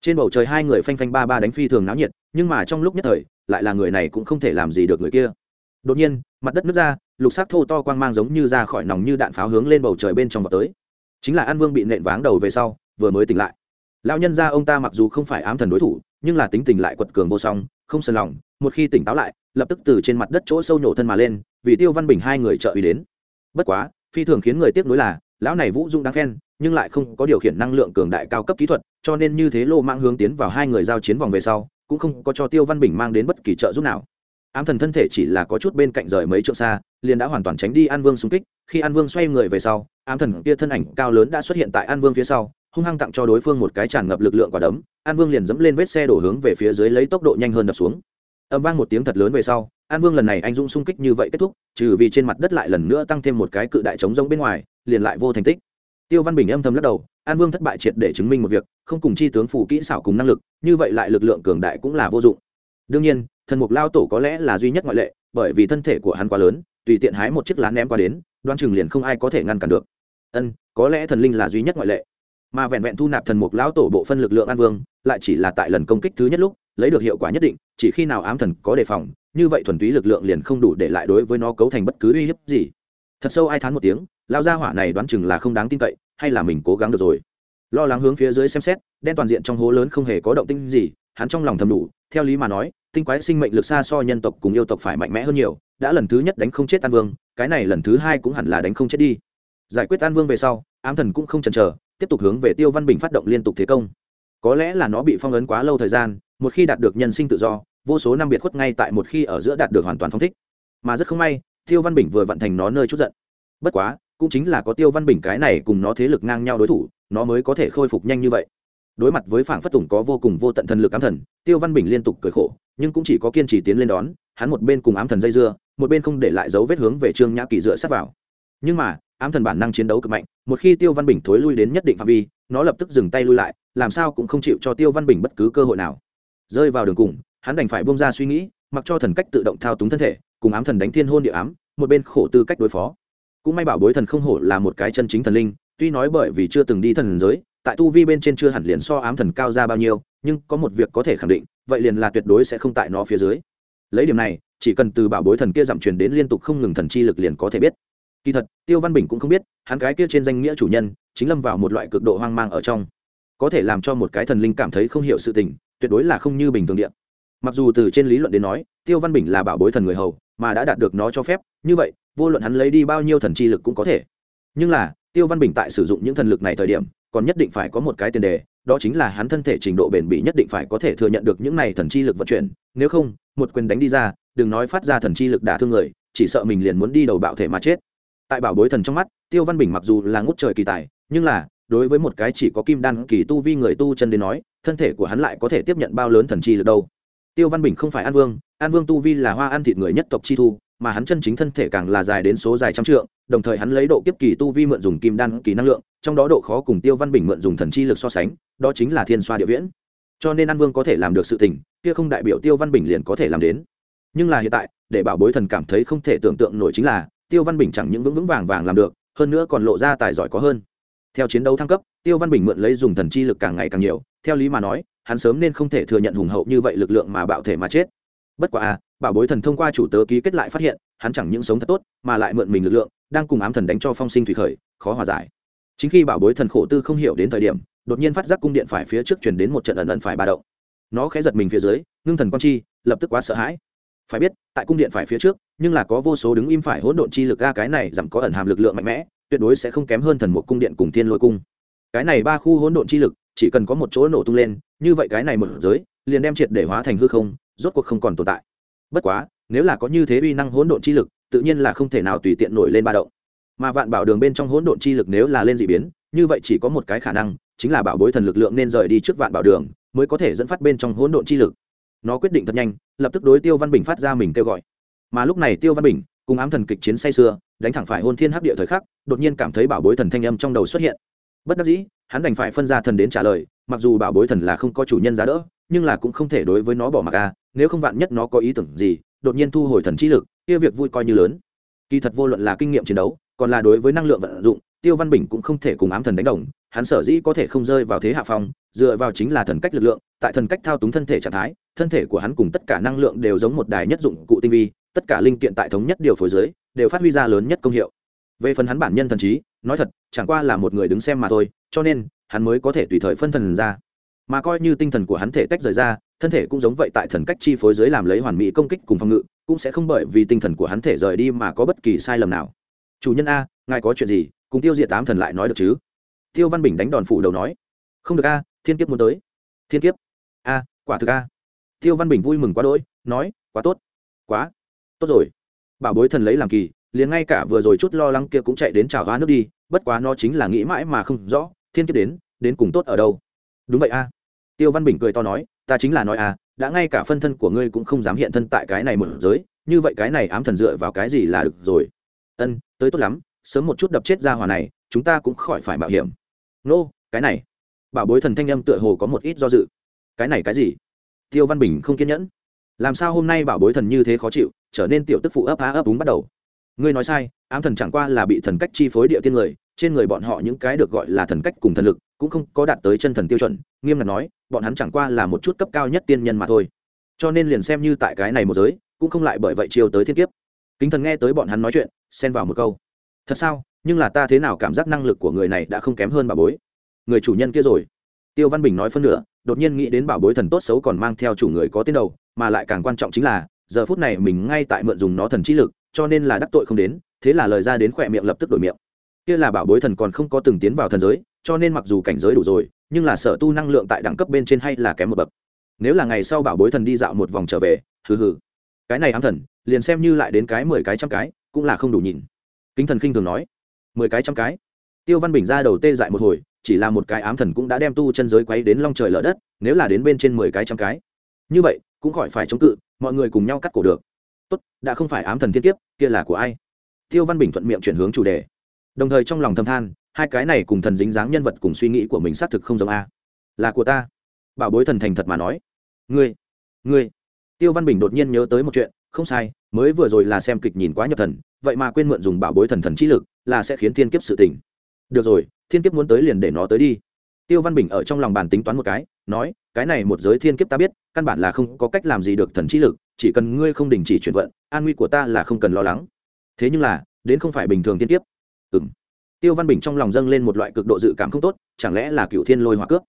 trên bầu trời hai người phanh phanh ba ba đánh phi thường náo nhiệt, nhưng mà trong lúc nhất thời, lại là người này cũng không thể làm gì được người kia. Đột nhiên, mặt đất nứt ra, lục sắc thô to quang mang giống như ra khỏi nòng như đạn pháo hướng lên bầu trời bên trong vào tới. Chính là an vương bị nện váng đầu về sau, vừa mới tỉnh lại. Lão nhân gia ông ta mặc dù không phải ám thần đối thủ, nhưng là tính tình lại quật cường vô song, không sờn lòng, một khi tỉnh táo lại, lập tức từ trên mặt đất chỗ sâu nhổ thân mà lên, vì tiêu văn bình hai người trợ ý đến. Bất quá, phi thường khiến người tiếc nuối là, lão này vũ dung đáng khen nhưng lại không có điều khiển năng lượng cường đại cao cấp kỹ thuật, cho nên như thế lô mang hướng tiến vào hai người giao chiến vòng về sau, cũng không có cho tiêu văn bình mang đến bất kỳ trợ giúp nào. Ám thần thân thể chỉ là có chút bên cạnh rời mấy trượng xa, liền đã hoàn toàn tránh đi an vương xung kích. Khi an vương xoay người về sau, ám thần kia thân ảnh cao lớn đã xuất hiện tại an vương phía sau, hung hăng tặng cho đối phương một cái tràn ngập lực lượng quả đấm. An vương liền dẫm lên vết xe đổ hướng về phía dưới lấy tốc độ nhanh hơn đập xuống. Âm vang một tiếng thật lớn về sau, an vương lần này anh dũng xung kích như vậy kết thúc, trừ vì trên mặt đất lại lần nữa tăng thêm một cái cự đại trống rông bên ngoài, liền lại vô thành tích tiêu văn bình âm thầm lắc đầu, an vương thất bại triệt để chứng minh một việc, không cùng chi tướng phủ kỹ xảo cùng năng lực, như vậy lại lực lượng cường đại cũng là vô dụng. Đương nhiên, thần mục lao tổ có lẽ là duy nhất ngoại lệ, bởi vì thân thể của hắn quá lớn, tùy tiện hái một chiếc lá ném qua đến, đoan chừng liền không ai có thể ngăn cản được. Ân, có lẽ thần linh là duy nhất ngoại lệ. Mà vẹn vẹn thu nạp thần mục lão tổ bộ phân lực lượng an vương, lại chỉ là tại lần công kích thứ nhất lúc, lấy được hiệu quả nhất định, chỉ khi nào ám thần có đề phòng, như vậy thuần túy lực lượng liền không đủ để lại đối với nó cấu thành bất cứ uy hiếp gì thật sâu ai thán một tiếng lao ra hỏa này đoán chừng là không đáng tin cậy, hay là mình cố gắng được rồi. Lo lắng hướng phía dưới xem xét, đen toàn diện trong hố lớn không hề có động tinh gì, hắn trong lòng thầm đủ, theo lý mà nói, tinh quái sinh mệnh lực xa so nhân tộc cùng yêu tộc phải mạnh mẽ hơn nhiều, đã lần thứ nhất đánh không chết an vương, cái này lần thứ hai cũng hẳn là đánh không chết đi. Giải quyết an vương về sau, ám thần cũng không chần chờ, tiếp tục hướng về tiêu văn bình phát động liên tục thế công. Có lẽ là nó bị phong ấn quá lâu thời gian, một khi đạt được nhân sinh tự do, vô số năm biệt khuất ngay tại một khi ở giữa đạt được hoàn toàn phong thích. Mà rất không may tiêu văn bình vừa vận thành nó nơi chút giận. Bất quá, cũng chính là có tiêu văn bình cái này cùng nó thế lực ngang nhau đối thủ, nó mới có thể khôi phục nhanh như vậy. Đối mặt với phảng phất tùng có vô cùng vô tận thần lực ám thần, tiêu văn bình liên tục cười khổ, nhưng cũng chỉ có kiên trì tiến lên đón, hắn một bên cùng ám thần dây dưa, một bên không để lại dấu vết hướng về trương nhã kỳ dựa sát vào. Nhưng mà, ám thần bản năng chiến đấu cực mạnh, một khi tiêu văn bình thối lui đến nhất định phạm vi, nó lập tức dừng tay lui lại, làm sao cũng không chịu cho tiêu văn bình bất cứ cơ hội nào. Rơi vào đường cùng, hắn đành phải bông ra suy nghĩ, mặc cho thần cách tự động thao túng thân thể cùng ám thần đánh thiên hôn địa ám, một bên khổ tư cách đối phó. Cũng may bảo bối thần không hổ là một cái chân chính thần linh, tuy nói bởi vì chưa từng đi thần giới, tại tu vi bên trên chưa hẳn liền so ám thần cao ra bao nhiêu, nhưng có một việc có thể khẳng định, vậy liền là tuyệt đối sẽ không tại nó phía dưới. Lấy điểm này, chỉ cần từ bảo bối thần kia giảm truyền đến liên tục không ngừng thần chi lực liền có thể biết. Kỳ thật, tiêu văn bình cũng không biết, hắn cái kia trên danh nghĩa chủ nhân, chính lâm vào một loại cực độ hoang mang ở trong. Có thể làm cho một cái thần linh cảm thấy không hiểu sự tình, tuyệt đối là không như bình thường điện mặc dù từ trên lý luận đến nói, tiêu văn bình là bảo bối thần người hầu, mà đã đạt được nó cho phép, như vậy, vô luận hắn lấy đi bao nhiêu thần chi lực cũng có thể. Nhưng là, tiêu văn bình tại sử dụng những thần lực này thời điểm, còn nhất định phải có một cái tiền đề, đó chính là hắn thân thể trình độ bền bỉ nhất định phải có thể thừa nhận được những này thần chi lực vận chuyển, nếu không, một quyền đánh đi ra, đừng nói phát ra thần chi lực đả thương người, chỉ sợ mình liền muốn đi đầu bạo thể mà chết. Tại bảo bối thần trong mắt, tiêu văn bình mặc dù là ngút trời kỳ tài, nhưng là, đối với một cái chỉ có kim đan kỳ tu vi người tu chân đến nói, thân thể của hắn lại có thể tiếp nhận bao lớn thần chi lực đâu tiêu văn bình không phải an vương an vương tu vi là hoa ăn thịt người nhất tộc chi thu, mà hắn chân chính thân thể càng là dài đến số dài trăm trượng, đồng thời hắn lấy độ kiếp kỳ tu vi mượn dùng kim đan kỳ năng lượng, trong đó độ khó cùng tiêu văn bình mượn dùng thần chi lực so sánh, đó chính là thiên xoa địa viễn. Cho nên an vương có thể làm được sự tình, kia không đại biểu tiêu văn bình liền có thể làm đến. Nhưng là hiện tại, để bảo bối thần cảm thấy không thể tưởng tượng nổi chính là, tiêu văn bình chẳng những vững vững vàng vàng làm được, hơn nữa còn lộ ra tài giỏi có hơn. Theo chiến đấu thăng cấp, tiêu văn bình mượn lấy dùng thần chi lực càng ngày càng nhiều, theo lý mà nói hắn sớm nên không thể thừa nhận hùng hậu như vậy lực lượng mà bạo thể mà chết. Bất quá à bảo bối thần thông qua chủ tớ ký kết lại phát hiện, hắn chẳng những sống thật tốt, mà lại mượn mình lực lượng, đang cùng ám thần đánh cho phong sinh thủy khởi, khó hòa giải. Chính khi bảo bối thần khổ tư không hiểu đến thời điểm, đột nhiên phát giác cung điện phải phía trước chuyển đến một trận ẩn ẩn phải ba động. Nó khẽ giật mình phía dưới, ngưng thần quan chi, lập tức quá sợ hãi. Phải biết, tại cung điện phải phía trước, nhưng là có vô số đứng im phải hỗn độn chi lực ga cái này giảm có ẩn hàm lực lượng mạnh mẽ, tuyệt đối sẽ không kém hơn thần một cung điện cùng thiên lôi cung. Cái này ba khu hỗn độn chi lực chỉ cần có một chỗ nổ tung lên, như vậy cái này một giới, liền đem triệt để hóa thành hư không, rốt cuộc không còn tồn tại. Bất quá, nếu là có như thế uy năng hỗn độn chi lực, tự nhiên là không thể nào tùy tiện nổi lên ba động. Mà vạn bảo đường bên trong hỗn độn chi lực nếu là lên d ị biến, như vậy chỉ có một cái khả năng, chính là bảo bối thần lực lượng nên rời đi trước vạn bảo đường, mới có thể dẫn phát bên trong hỗn độn chi lực. Nó quyết định thật nhanh, lập tức đối tiêu văn bình phát ra mình kêu gọi. Mà lúc này tiêu văn bình, cùng ám thần kịch chiến say sưa, đánh thẳng phải hôn thiên hắc địa thời khắc, đột nhiên cảm thấy bảo bối thần thanh âm trong đầu xuất hiện bất đắc dĩ, hắn đành phải phân ra thần đến trả lời, mặc dù bảo bối thần là không có chủ nhân giá đỡ, nhưng là cũng không thể đối với nó bỏ mặc a, nếu không vạn nhất nó có ý tưởng gì, đột nhiên thu hồi thần trí lực, kia việc vui coi như lớn. Kỳ thật vô luận là kinh nghiệm chiến đấu, còn là đối với năng lượng vận dụng, tiêu văn bình cũng không thể cùng ám thần đánh đồng, hắn sở dĩ có thể không rơi vào thế hạ phong, dựa vào chính là thần cách lực lượng, tại thần cách thao túng thân thể trạng thái, thân thể của hắn cùng tất cả năng lượng đều giống một đài nhất dụng cụ tinh vi, tất cả linh kiện tại thống nhất điều phối giới đều phát huy ra lớn nhất công hiệu. Về phần hắn bản nhân thần trí nói thật, chẳng qua là một người đứng xem mà thôi, cho nên, hắn mới có thể tùy thời phân thần ra. Mà coi như tinh thần của hắn thể tách rời ra, thân thể cũng giống vậy tại thần cách chi phối giới làm lấy hoàn mỹ công kích cùng phòng ngự, cũng sẽ không bởi vì tinh thần của hắn thể rời đi mà có bất kỳ sai lầm nào. Chủ nhân a, ngài có chuyện gì? Cùng tiêu diệt tám thần lại nói được chứ? Tiêu văn bình đánh đòn phủ đầu nói. Không được a, thiên kiếp muốn tới. Thiên kiếp. A, quả thực a. Tiêu văn bình vui mừng quá đỗi, nói, quá tốt. Quá. Tốt rồi. Bảo bối thần lấy làm kỳ liền ngay cả vừa rồi chút lo lắng kia cũng chạy đến chào hoa nước đi bất quá nó chính là nghĩ mãi mà không rõ thiên kiếp đến đến cùng tốt ở đâu. Đúng vậy a. Tiêu văn bình cười to nói ta chính là nói a đã ngay cả phân thân của ngươi cũng không dám hiện thân tại cái này một giới như vậy cái này ám thần dựa vào cái gì là được rồi? Ân tới tốt lắm sớm một chút đập chết ra hòa này chúng ta cũng khỏi phải mạo hiểm. Nô、no, cái này. Bảo bối thần thanh âm tựa hồ có một ít do dự. Cái này cái gì? Tiêu văn bình không kiên nhẫn. Làm sao hôm nay bảo bối thần như thế khó chịu trở nên tiểu tức phụ ấp á ấp úng bắt đầu? Ngươi nói sai, ám thần chẳng qua là bị thần cách chi phối địa tiên người, trên người bọn họ những cái được gọi là thần cách cùng thần lực, cũng không có đạt tới chân thần tiêu chuẩn, nghiêm ngặt nói, bọn hắn chẳng qua là một chút cấp cao nhất tiên nhân mà thôi. Cho nên liền xem như tại cái này một giới, cũng không lại bởi vậy chiều tới thiên kiếp. Kính thần nghe tới bọn hắn nói chuyện, xen vào một câu. Thật sao? Nhưng là ta thế nào cảm giác năng lực của người này đã không kém hơn bà bối? Người chủ nhân kia rồi. Tiêu văn bình nói phân nửa, đột nhiên nghĩ đến bảo bối thần tốt xấu còn mang theo chủ người có tên đầu, mà lại càng quan trọng chính là, giờ phút này mình ngay tại mượn dùng nó thần trí lực cho nên là đắc tội không đến, thế là lời ra đến khỏe miệng lập tức đổi miệng. Kia là bảo bối thần còn không có từng tiến vào thần giới, cho nên mặc dù cảnh giới đủ rồi, nhưng là sở tu năng lượng tại đẳng cấp bên trên hay là kém một bậc. Nếu là ngày sau bảo bối thần đi dạo một vòng trở về, hừ hừ. Cái này ám thần, liền xem như lại đến cái mười cái trăm cái, cũng là không đủ nhìn. Kính thần khinh thường nói. Mười cái trăm cái. Tiêu văn bình ra đầu tê dại một hồi, chỉ là một cái ám thần cũng đã đem tu chân giới quấy đến long trời lở đất, nếu là đến bên trên mười cái trăm cái. Như vậy, cũng khỏi phải chống cự, mọi người cùng nhau cắt cổ được tốt, đã không phải ám thần thiên kiếp, kia là của ai? Tiêu văn bình thuận miệng chuyển hướng chủ đề. Đồng thời trong lòng thâm than, hai cái này cùng thần dính dáng nhân vật cùng suy nghĩ của mình xác thực không giống a. Là của ta. Bảo bối thần thành thật mà nói. Ngươi ngươi. Tiêu văn bình đột nhiên nhớ tới một chuyện, không sai, mới vừa rồi là xem kịch nhìn quá nhập thần, vậy mà quên mượn dùng bảo bối thần thần trí lực, là sẽ khiến thiên kiếp sự tỉnh. Được rồi, thiên kiếp muốn tới liền để nó tới đi. Tiêu văn bình ở trong lòng bàn tính toán một cái, nói, cái này một giới thiên kiếp ta biết, căn bản là không có cách làm gì được thần trí lực chỉ cần ngươi không đình chỉ chuyển vận, an nguy của ta là không cần lo lắng. Thế nhưng là, đến không phải bình thường tiên tiếp. ừ tiêu văn bình trong lòng dâng lên một loại cực độ dự cảm không tốt, chẳng lẽ là cựu thiên lôi hỏa cướp?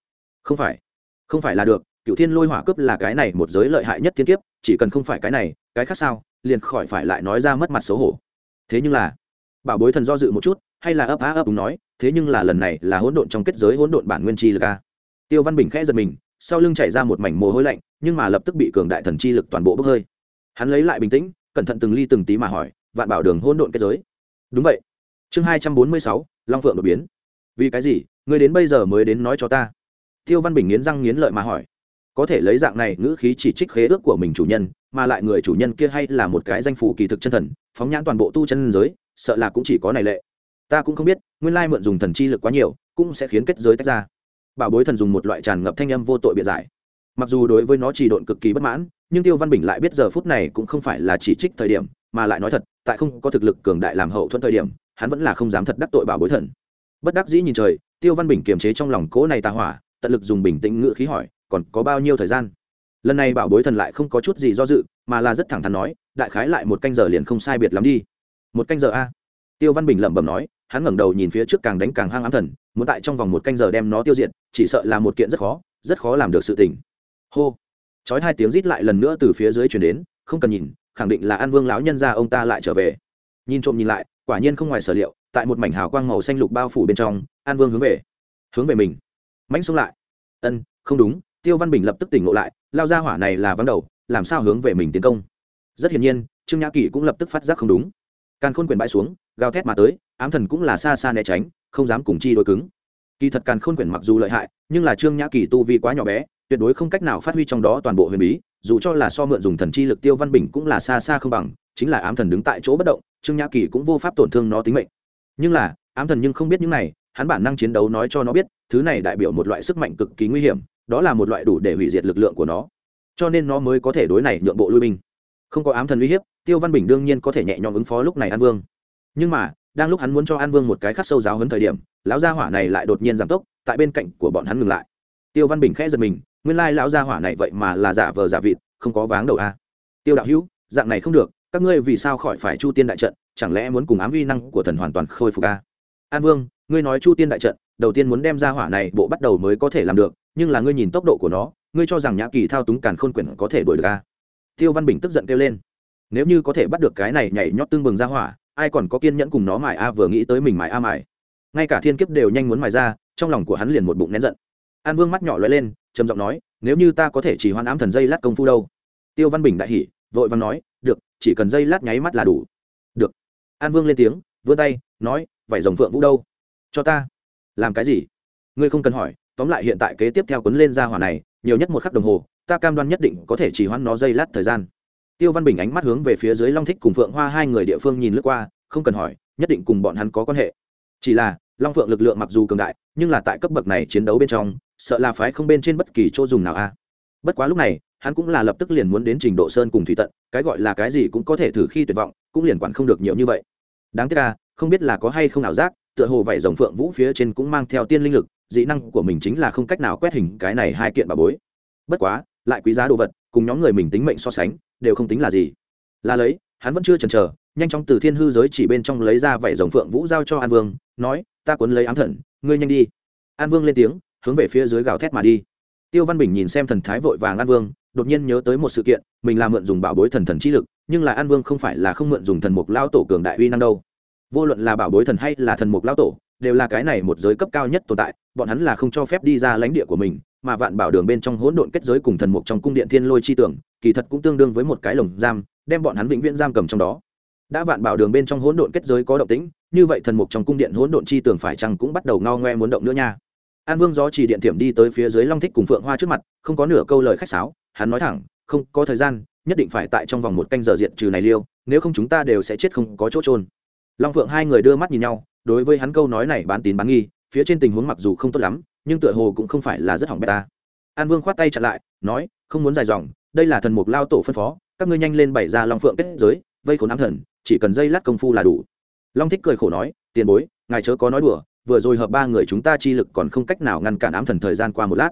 Không phải. Không phải là được cựu thiên lôi hỏa cướp là cái này một giới lợi hại nhất thiên kiếp, chỉ cần không phải cái này, cái khác sao, liền khỏi phải lại nói ra mất mặt xấu hổ. Thế nhưng là, bảo bối thần do dự một chút, hay là ấp á ấp đúng nói, thế nhưng là lần này là hỗn độn trong kết giới hỗn độn bản nguyên chi lực a. Tiêu văn bình khẽ giật mình sau lưng chảy ra một mảnh mồ hôi lạnh, nhưng mà lập tức bị cường đại thần chi lực toàn bộ bốc hơi. Hắn lấy lại bình tĩnh, cẩn thận từng ly từng tí mà hỏi, vạn bảo đường hỗn độn kết giới? Đúng vậy. Chương hai trăm bốn mươi sáu, long phượng đột biến. Vì cái gì? Ngươi đến bây giờ mới đến nói cho ta. Tiêu văn bình nghiến răng nghiến lợi mà hỏi. Có thể lấy dạng này ngữ khí chỉ trích khế ước của mình chủ nhân, mà lại người chủ nhân kia hay là một cái danh phủ kỳ thực chân thần, phóng nhãn toàn bộ tu chân giới, sợ là cũng chỉ có này lệ. Ta cũng không biết, nguyên lai mượn dùng thần chi lực quá nhiều, cũng sẽ khiến kết giới tách ra bảo bối thần dùng một loại tràn ngập thanh âm vô tội biện giải. Mặc dù đối với nó chỉ độn cực kỳ bất mãn, nhưng tiêu văn bình lại biết giờ phút này cũng không phải là chỉ trích thời điểm, mà lại nói thật, tại không có thực lực cường đại làm hậu thuẫn thời điểm, hắn vẫn là không dám thật đắc tội bảo bối thần. Bất đắc dĩ nhìn trời, tiêu văn bình kiềm chế trong lòng cố này tà hỏa, tận lực dùng bình tĩnh ngự khí hỏi, còn có bao nhiêu thời gian? Lần này bảo bối thần lại không có chút gì do dự, mà là rất thẳng thắn nói, đại khái lại một canh giờ liền không sai biệt lắm đi. Một canh giờ a? Tiêu văn bình lẩm bẩm nói, hắn ngẩng đầu nhìn phía trước càng đánh càng hăng ám thần, muốn tại trong vòng một canh giờ đem nó tiêu diệt chỉ sợ là một kiện rất khó rất khó làm được sự tình. Hô. Chói hai tiếng rít lại lần nữa từ phía dưới chuyển đến, không cần nhìn, khẳng định là an vương lão nhân ra ông ta lại trở về. Nhìn trộm nhìn lại, quả nhiên không ngoài sở liệu, tại một mảnh hào quang màu xanh lục bao phủ bên trong, an vương hướng về hướng về mình. Mãnh xông lại. Ân, không đúng, tiêu văn bình lập tức tỉnh ngộ lại, lao ra hỏa này là vắng đầu, làm sao hướng về mình tiến công? Rất hiển nhiên, trương nhã kỳ cũng lập tức phát giác không đúng. Càn khôn quyền bãi xuống, gào thét mà tới, ám thần cũng là xa xa né tránh, không dám cùng chi đôi cứng kỳ thật càn khôn quyển mặc dù lợi hại, nhưng là trương nhã kỳ tu vi quá nhỏ bé, tuyệt đối không cách nào phát huy trong đó toàn bộ huyền bí, dù cho là so mượn dùng thần chi lực tiêu văn bình cũng là xa xa không bằng, chính là ám thần đứng tại chỗ bất động, trương nhã kỳ cũng vô pháp tổn thương nó tính mệnh. Nhưng là, ám thần nhưng không biết những này, hắn bản năng chiến đấu nói cho nó biết, thứ này đại biểu một loại sức mạnh cực kỳ nguy hiểm, đó là một loại đủ để hủy diệt lực lượng của nó. Cho nên nó mới có thể đối này nhượng bộ lui binh. Không có ám thần uy hiếp, tiêu văn bình đương nhiên có thể nhẹ nhõm ứng phó lúc này an vương. Nhưng mà, đang lúc hắn muốn cho an vương một cái khắc sâu giáo hấn thời điểm lão gia hỏa này lại đột nhiên giảm tốc, tại bên cạnh của bọn hắn ngừng lại. Tiêu văn bình khẽ giật mình, nguyên lai lão gia hỏa này vậy mà là giả vờ giả vịt, không có váng đầu a. Tiêu đạo hữu, dạng này không được, các ngươi vì sao khỏi phải chu tiên đại trận, chẳng lẽ muốn cùng ám uy năng của thần hoàn toàn khôi phục a? An vương, ngươi nói chu tiên đại trận, đầu tiên muốn đem ra hỏa này bộ bắt đầu mới có thể làm được, nhưng là ngươi nhìn tốc độ của nó, ngươi cho rằng nhã kỳ thao túng càn khôn quyển có thể đuổi được a? Tiêu văn bình tức giận kêu lên. Nếu như có thể bắt được cái này nhảy nhót tương bừng ra hỏa, ai còn có kiên nhẫn cùng nó mải a vừa nghĩ tới mình mải a mải ngay cả thiên kiếp đều nhanh muốn mài ra, trong lòng của hắn liền một bụng nén giận. An vương mắt nhỏ lóe lên, trầm giọng nói, nếu như ta có thể chỉ hoan ám thần dây lát công phu đâu? Tiêu văn bình đại hỉ, vội văn nói, được, chỉ cần dây lát nháy mắt là đủ. Được. An vương lên tiếng, vươn tay, nói, vải rồng phượng vũ đâu? Cho ta. Làm cái gì? Ngươi không cần hỏi, tóm lại hiện tại kế tiếp theo quấn lên ra hỏa này, nhiều nhất một khắc đồng hồ, ta cam đoan nhất định có thể chỉ hoãn nó dây lát thời gian. Tiêu văn bình ánh mắt hướng về phía dưới long thích cùng phượng hoa hai người địa phương nhìn lướt qua, không cần hỏi, nhất định cùng bọn hắn có quan hệ chỉ là, long phượng lực lượng mặc dù cường đại, nhưng là tại cấp bậc này chiến đấu bên trong, sợ là phái không bên trên bất kỳ chỗ dùng nào a. Bất quá lúc này, hắn cũng là lập tức liền muốn đến trình độ sơn cùng thủy tận, cái gọi là cái gì cũng có thể thử khi tuyệt vọng, cũng liền quản không được nhiều như vậy. Đáng tiếc là không biết là có hay không ảo giác, tựa hồ vậy rồng phượng vũ phía trên cũng mang theo tiên linh lực, dị năng của mình chính là không cách nào quét hình cái này hai kiện bà bối. Bất quá, lại quý giá đồ vật, cùng nhóm người mình tính mệnh so sánh, đều không tính là gì. Là lấy, hắn vẫn chưa chần chờ nhanh chóng từ thiên hư giới chỉ bên trong lấy ra vảy rồng phượng vũ giao cho an vương, nói, ta cuốn lấy ám thần, ngươi nhanh đi. An vương lên tiếng, hướng về phía dưới gào thét mà đi. Tiêu văn bình nhìn xem thần thái vội vàng an vương, đột nhiên nhớ tới một sự kiện, mình là mượn dùng bảo bối thần thần trí lực, nhưng là an vương không phải là không mượn dùng thần mục lao tổ cường đại uy năng đâu. Vô luận là bảo bối thần hay là thần mục lao tổ, đều là cái này một giới cấp cao nhất tồn tại, bọn hắn là không cho phép đi ra lãnh địa của mình, mà vạn bảo đường bên trong hỗn độn kết giới cùng thần mục trong cung điện thiên lôi chi tưởng, kỳ thật cũng tương đương với một cái lồng giam, đem bọn hắn vĩnh viễn giam cầm trong đó đã vạn bảo đường bên trong hỗn độn kết giới có động tĩnh, như vậy thần mục trong cung điện hỗn độn chi tưởng phải chăng cũng bắt đầu ngao ngoe muốn động nữa nha. An vương gió chỉ điện thiểm đi tới phía dưới long thích cùng phượng hoa trước mặt, không có nửa câu lời khách sáo, hắn nói thẳng, không, có thời gian, nhất định phải tại trong vòng một canh giờ diện trừ này liêu, nếu không chúng ta đều sẽ chết không có chỗ trôn long phượng hai người đưa mắt nhìn nhau, đối với hắn câu nói này bán tín bán nghi, phía trên tình huống mặc dù không tốt lắm, nhưng tựa hồ cũng không phải là rất hỏng bét ta. An vương khoát tay chặn lại, nói, không muốn dài dòng, đây là thần mục lao tổ phân phó, các ngươi nhanh lên bày ra long phượng kết giới, vây khốn ám thần chỉ cần dây lát công phu là đủ. Long thích cười khổ nói, tiền bối, ngài chớ có nói đùa, vừa rồi hợp ba người chúng ta chi lực còn không cách nào ngăn cản ám thần thời gian qua một lát.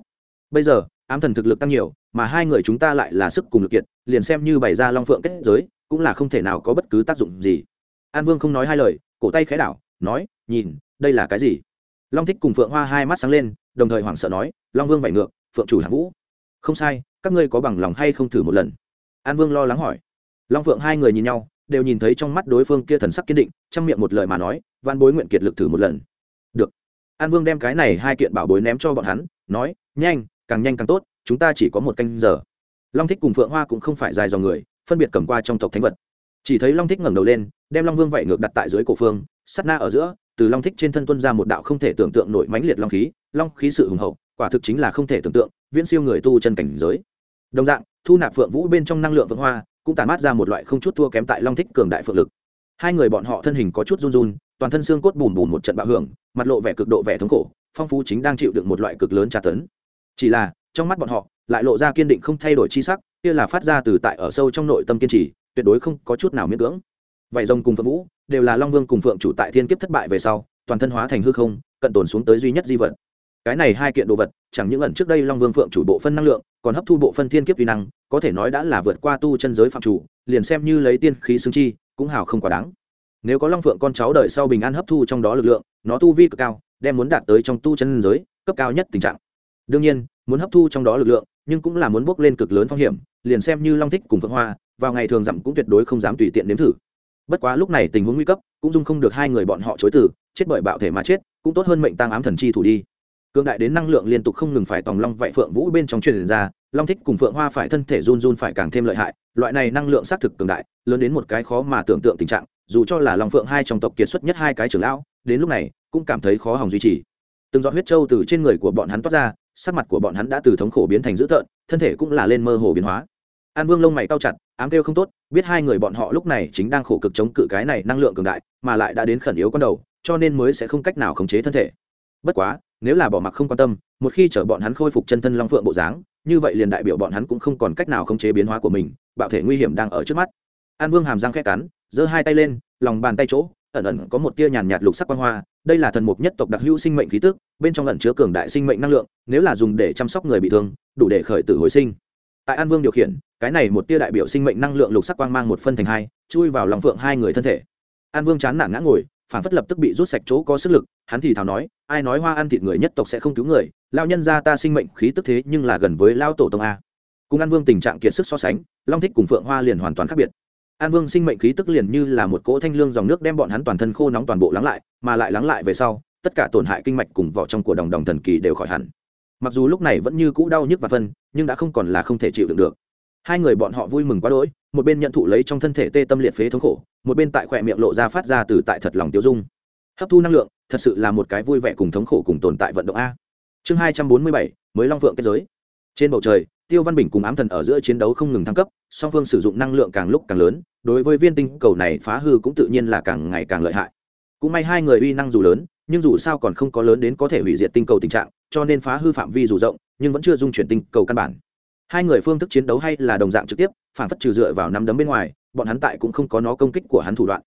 Bây giờ, ám thần thực lực tăng nhiều, mà hai người chúng ta lại là sức cùng lực kiệt, liền xem như bày ra long phượng kết giới, cũng là không thể nào có bất cứ tác dụng gì. An vương không nói hai lời, cổ tay khẽ đảo, nói, nhìn, đây là cái gì? Long thích cùng phượng hoa hai mắt sáng lên, đồng thời hoảng sợ nói, long vương vải ngược, phượng chủ hạ vũ. Không sai, các ngươi có bằng lòng hay không thử một lần? An vương lo lắng hỏi. Long phượng hai người nhìn nhau đều nhìn thấy trong mắt đối phương kia thần sắc kiên định, trong miệng một lời mà nói văn bối nguyện kiệt lực thử một lần. Được. An vương đem cái này hai kiện bảo bối ném cho bọn hắn, nói, nhanh, càng nhanh càng tốt, chúng ta chỉ có một canh giờ. Long thích cùng phượng hoa cũng không phải dài dòng người, phân biệt cầm qua trong tộc thánh vật. Chỉ thấy long thích ngẩng đầu lên, đem long vương vậy ngược đặt tại dưới cổ phương, sắt na ở giữa, từ long thích trên thân tuân ra một đạo không thể tưởng tượng nổi mãnh liệt long khí long khí sự hùng hậu, quả thực chính là không thể tưởng tượng, viễn siêu người tu chân cảnh giới. Đồng dạng, thu nạp phượng vũ bên trong năng lượng phượng hoa cũng tàn mát ra một loại không chút thua kém tại long thích cường đại phượng lực. Hai người bọn họ thân hình có chút run run, toàn thân xương cốt bùn bùn một trận bạo hưởng, mặt lộ vẻ cực độ vẻ thống khổ, phong phú chính đang chịu được một loại cực lớn tra tấn. Chỉ là, trong mắt bọn họ, lại lộ ra kiên định không thay đổi chi sắc, kia là phát ra từ tại ở sâu trong nội tâm kiên trì, tuyệt đối không có chút nào miễn cưỡng. Vậy rồng cùng phượng vũ, đều là long vương cùng phượng chủ tại thiên kiếp thất bại về sau, toàn thân hóa thành hư không, cận tồn xuống tới duy nhất di vật cái này hai kiện đồ vật, chẳng những ẩn trước đây long vương phượng chủ bộ phân năng lượng, còn hấp thu bộ phân thiên kiếp vi năng, có thể nói đã là vượt qua tu chân giới phạm chủ, liền xem như lấy tiên khí xương chi, cũng hào không quá đáng. Nếu có long phượng con cháu đời sau bình an hấp thu trong đó lực lượng, nó tu vi cực cao, đem muốn đạt tới trong tu chân giới, cấp cao nhất tình trạng. Đương nhiên, muốn hấp thu trong đó lực lượng, nhưng cũng là muốn bước lên cực lớn phong hiểm, liền xem như long thích cùng phượng hoa, vào ngày thường dặm cũng tuyệt đối không dám tùy tiện nếm thử. Bất quá lúc này tình huống nguy cấp, cũng dung không được hai người bọn họ chối từ, chết bởi bạo thể mà chết, cũng tốt hơn mệnh tăng ám thần chi thủ đi cường đại đến năng lượng liên tục không ngừng phải tòng long vậy phượng vũ bên trong truyền ra, long thích cùng phượng hoa phải thân thể run run phải càng thêm lợi hại, loại này năng lượng xác thực cường đại, lớn đến một cái khó mà tưởng tượng tình trạng, dù cho là long phượng hai trong tộc kiệt xuất nhất hai cái trưởng lão, đến lúc này, cũng cảm thấy khó hỏng duy trì. Từng giọt huyết trâu từ trên người của bọn hắn toát ra, sắc mặt của bọn hắn đã từ thống khổ biến thành dữ tợn, thân thể cũng là lên mơ hồ biến hóa. An vương lông mày cao chặt, ám kêu không tốt, biết hai người bọn họ lúc này chính đang khổ cực chống cự cái này năng lượng cường đại, mà lại đã đến khẩn yếu con đầu, cho nên mới sẽ không cách nào khống chế thân thể. Bất quá nếu là bỏ mặc không quan tâm, một khi chở bọn hắn khôi phục chân thân long phượng bộ dáng, như vậy liền đại biểu bọn hắn cũng không còn cách nào khống chế biến hóa của mình, bạo thể nguy hiểm đang ở trước mắt. An vương hàm răng khét cắn, giơ hai tay lên, lòng bàn tay chỗ, ẩn ẩn có một tia nhàn nhạt lục sắc quang hoa, đây là thần mục nhất tộc đặc hữu sinh mệnh khí tức, bên trong ẩn chứa cường đại sinh mệnh năng lượng, nếu là dùng để chăm sóc người bị thương, đủ để khởi tử hồi sinh. Tại an vương điều khiển, cái này một tia đại biểu sinh mệnh năng lượng lục sắc quang mang một phân thành hai, chui vào lòng phượng hai người thân thể. An vương chán nản ngã ngồi phản phất lập tức bị rút sạch chỗ có sức lực, hắn thì thào nói, ai nói hoa ăn thịt người nhất tộc sẽ không cứu người lao nhân ra ta sinh mệnh khí tức thế nhưng là gần với lao tổ tông a. Cùng an vương tình trạng kiệt sức so sánh, long thích cùng phượng hoa liền hoàn toàn khác biệt. An vương sinh mệnh khí tức liền như là một cỗ thanh lương dòng nước đem bọn hắn toàn thân khô nóng toàn bộ lắng lại, mà lại lắng lại về sau, tất cả tổn hại kinh mạch cùng vỏ trong của đồng đồng thần kỳ đều khỏi hẳn. Mặc dù lúc này vẫn như cũ đau nhức và phân, nhưng đã không còn là không thể chịu đựng được hai người bọn họ vui mừng quá đỗi, một bên nhận thụ lấy trong thân thể tê tâm liệt phế thống khổ, một bên tại khỏe miệng lộ ra phát ra từ tại thật lòng tiêu dung. Hấp thu năng lượng, thật sự là một cái vui vẻ cùng thống khổ cùng tồn tại vận động a. Chương hai trăm bốn mươi bảy, mới long phượng kết giới. Trên bầu trời, tiêu văn bình cùng ám thần ở giữa chiến đấu không ngừng thăng cấp, song phương sử dụng năng lượng càng lúc càng lớn, đối với viên tinh cầu này phá hư cũng tự nhiên là càng ngày càng lợi hại. Cũng may hai người uy năng dù lớn, nhưng dù sao còn không có lớn đến có thể hủy diệt tinh cầu tình trạng, cho nên phá hư phạm vi dù rộng, nhưng vẫn chưa dung chuyển tinh cầu căn bản hai người phương thức chiến đấu hay là đồng dạng trực tiếp, phản phất trừ dựa vào nắm đấm bên ngoài, bọn hắn tại cũng không có nó công kích của hắn thủ đoạn.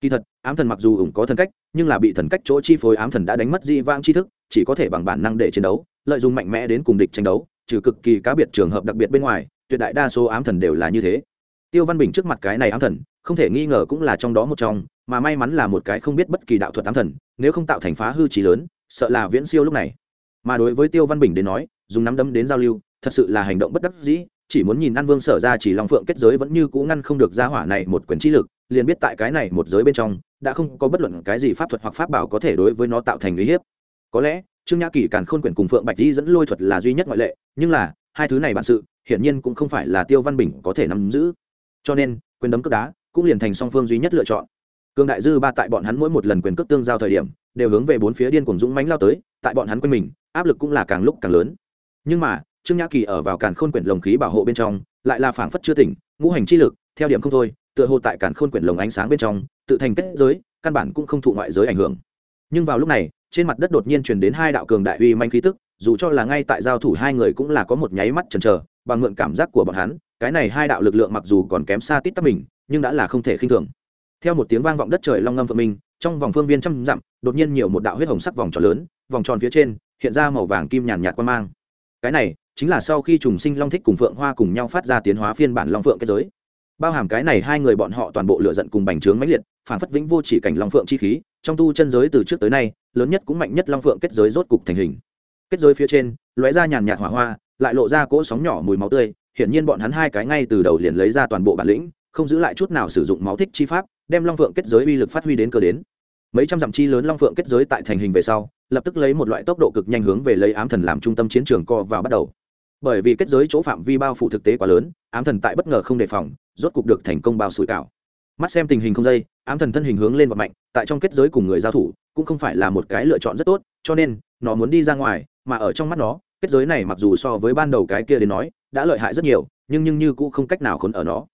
Kỳ thật, ám thần mặc dù ủng có thần cách, nhưng là bị thần cách chỗ chi phối ám thần đã đánh mất di vang tri thức, chỉ có thể bằng bản năng để chiến đấu, lợi dụng mạnh mẽ đến cùng địch tranh đấu, trừ cực kỳ cá biệt trường hợp đặc biệt bên ngoài, tuyệt đại đa số ám thần đều là như thế. Tiêu văn bình trước mặt cái này ám thần, không thể nghi ngờ cũng là trong đó một trong, mà may mắn là một cái không biết bất kỳ đạo thuật ám thần, nếu không tạo thành phá hư trí lớn, sợ là viễn siêu lúc này. Mà đối với tiêu văn bình đến nói, dùng nắm đấm đến giao lưu thật sự là hành động bất đắc dĩ, chỉ muốn nhìn an vương sở ra chỉ long phượng kết giới vẫn như cũ ngăn không được ra hỏa này một quyền trí lực, liền biết tại cái này một giới bên trong, đã không có bất luận cái gì pháp thuật hoặc pháp bảo có thể đối với nó tạo thành uy hiếp. Có lẽ, trương nhã kỳ càn khôn quyển cùng phượng bạch di dẫn lôi thuật là duy nhất ngoại lệ, nhưng là, hai thứ này bản sự, hiển nhiên cũng không phải là tiêu văn bình có thể nắm giữ. Cho nên, quyền đấm cước đá cũng liền thành song phương duy nhất lựa chọn. Cương đại dư ba tại bọn hắn mỗi một lần quyền cước tương giao thời điểm, đều hướng về bốn phía điên cuồng dũng mãnh lao tới, tại bọn hắn quanh mình, áp lực cũng là càng lúc càng lớn. Nhưng mà trương nhã kỳ ở vào càn khôn quyển lồng khí bảo hộ bên trong, lại là phảng phất chưa tỉnh, ngũ hành chi lực, theo điểm không thôi, tựa hồ tại càn khôn quyển lồng ánh sáng bên trong, tự thành kết giới, căn bản cũng không thụ ngoại giới ảnh hưởng. Nhưng vào lúc này, trên mặt đất đột nhiên truyền đến hai đạo cường đại uy manh khí tức, dù cho là ngay tại giao thủ hai người cũng là có một nháy mắt chần chờ, bằng ngượng cảm giác của bọn hắn, cái này hai đạo lực lượng mặc dù còn kém xa tít tắp mình, nhưng đã là không thể khinh thường. Theo một tiếng vang vọng đất trời long ngâm phượng minh, trong vòng phương viên trăm dặm, đột nhiên nhiều một đạo huyết hồng sắc vòng tròn lớn, vòng tròn phía trên, hiện ra màu vàng kim nhàn nhạt quan mang cái này chính là sau khi trùng sinh long thích cùng phượng hoa cùng nhau phát ra tiến hóa phiên bản long phượng kết giới. Bao hàm cái này hai người bọn họ toàn bộ lựa giận cùng bành trướng mãnh liệt, phản phất vĩnh vô chỉ cảnh long phượng chi khí, trong tu chân giới từ trước tới nay, lớn nhất cũng mạnh nhất long phượng kết giới rốt cục thành hình. Kết giới phía trên, lóe ra nhàn nhạt hỏa hoa, lại lộ ra cỗ sóng nhỏ mùi máu tươi, hiển nhiên bọn hắn hai cái ngay từ đầu liền lấy ra toàn bộ bản lĩnh, không giữ lại chút nào sử dụng máu thích chi pháp, đem long phượng kết giới uy lực phát huy đến cơ đến mấy trăm dặm chi lớn long phượng kết giới tại thành hình về sau, lập tức lấy một loại tốc độ cực nhanh hướng về lấy ám thần làm trung tâm chiến trường co vào bắt đầu. Bởi vì kết giới chỗ phạm vi bao phủ thực tế quá lớn, ám thần tại bất ngờ không đề phòng, rốt cục được thành công bao sủi cảo. Mắt xem tình hình không dây, ám thần thân hình hướng lên và mạnh, tại trong kết giới cùng người giao thủ cũng không phải là một cái lựa chọn rất tốt, cho nên, nó muốn đi ra ngoài, mà ở trong mắt nó, kết giới này mặc dù so với ban đầu cái kia đến nói, đã lợi hại rất nhiều, nhưng nhưng như cũng không cách nào khốn ở nó.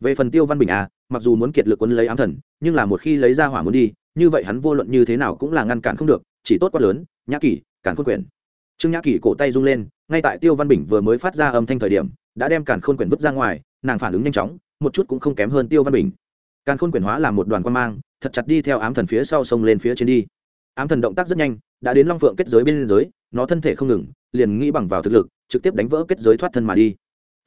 Về phần tiêu văn bình à mặc dù muốn kiệt lực quấn lấy ám thần, nhưng là một khi lấy ra hỏa muốn đi, như vậy hắn vô luận như thế nào cũng là ngăn cản không được, chỉ tốt quá lớn, nhã kỳ cản khôn quyển. Trương nhã kỳ cổ tay rung lên, ngay tại tiêu văn bình vừa mới phát ra âm thanh thời điểm, đã đem cản khôn quyển vứt ra ngoài, nàng phản ứng nhanh chóng, một chút cũng không kém hơn tiêu văn bình. Càn khôn quyển hóa làm một đoàn quan mang, thật chặt đi theo ám thần phía sau sông lên phía trên đi. Ám thần động tác rất nhanh, đã đến long phượng kết giới bên giới nó thân thể không ngừng, liền nghĩ bằng vào thực lực, trực tiếp đánh vỡ kết giới thoát thân mà đi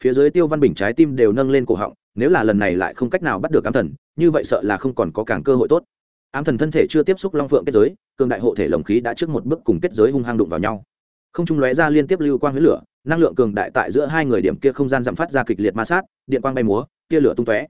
phía dưới tiêu văn bình trái tim đều nâng lên cổ họng, nếu là lần này lại không cách nào bắt được ám thần, như vậy sợ là không còn có càng cơ hội tốt. Ám thần thân thể chưa tiếp xúc long phượng kết giới, cường đại hộ thể lồng khí đã trước một bước cùng kết giới hung hăng đụng vào nhau. Không trung lóe ra liên tiếp lưu quang huyết lửa, năng lượng cường đại tại giữa hai người điểm kia không gian giảm phát ra kịch liệt ma sát, điện quang bay múa, tia lửa tung tóe.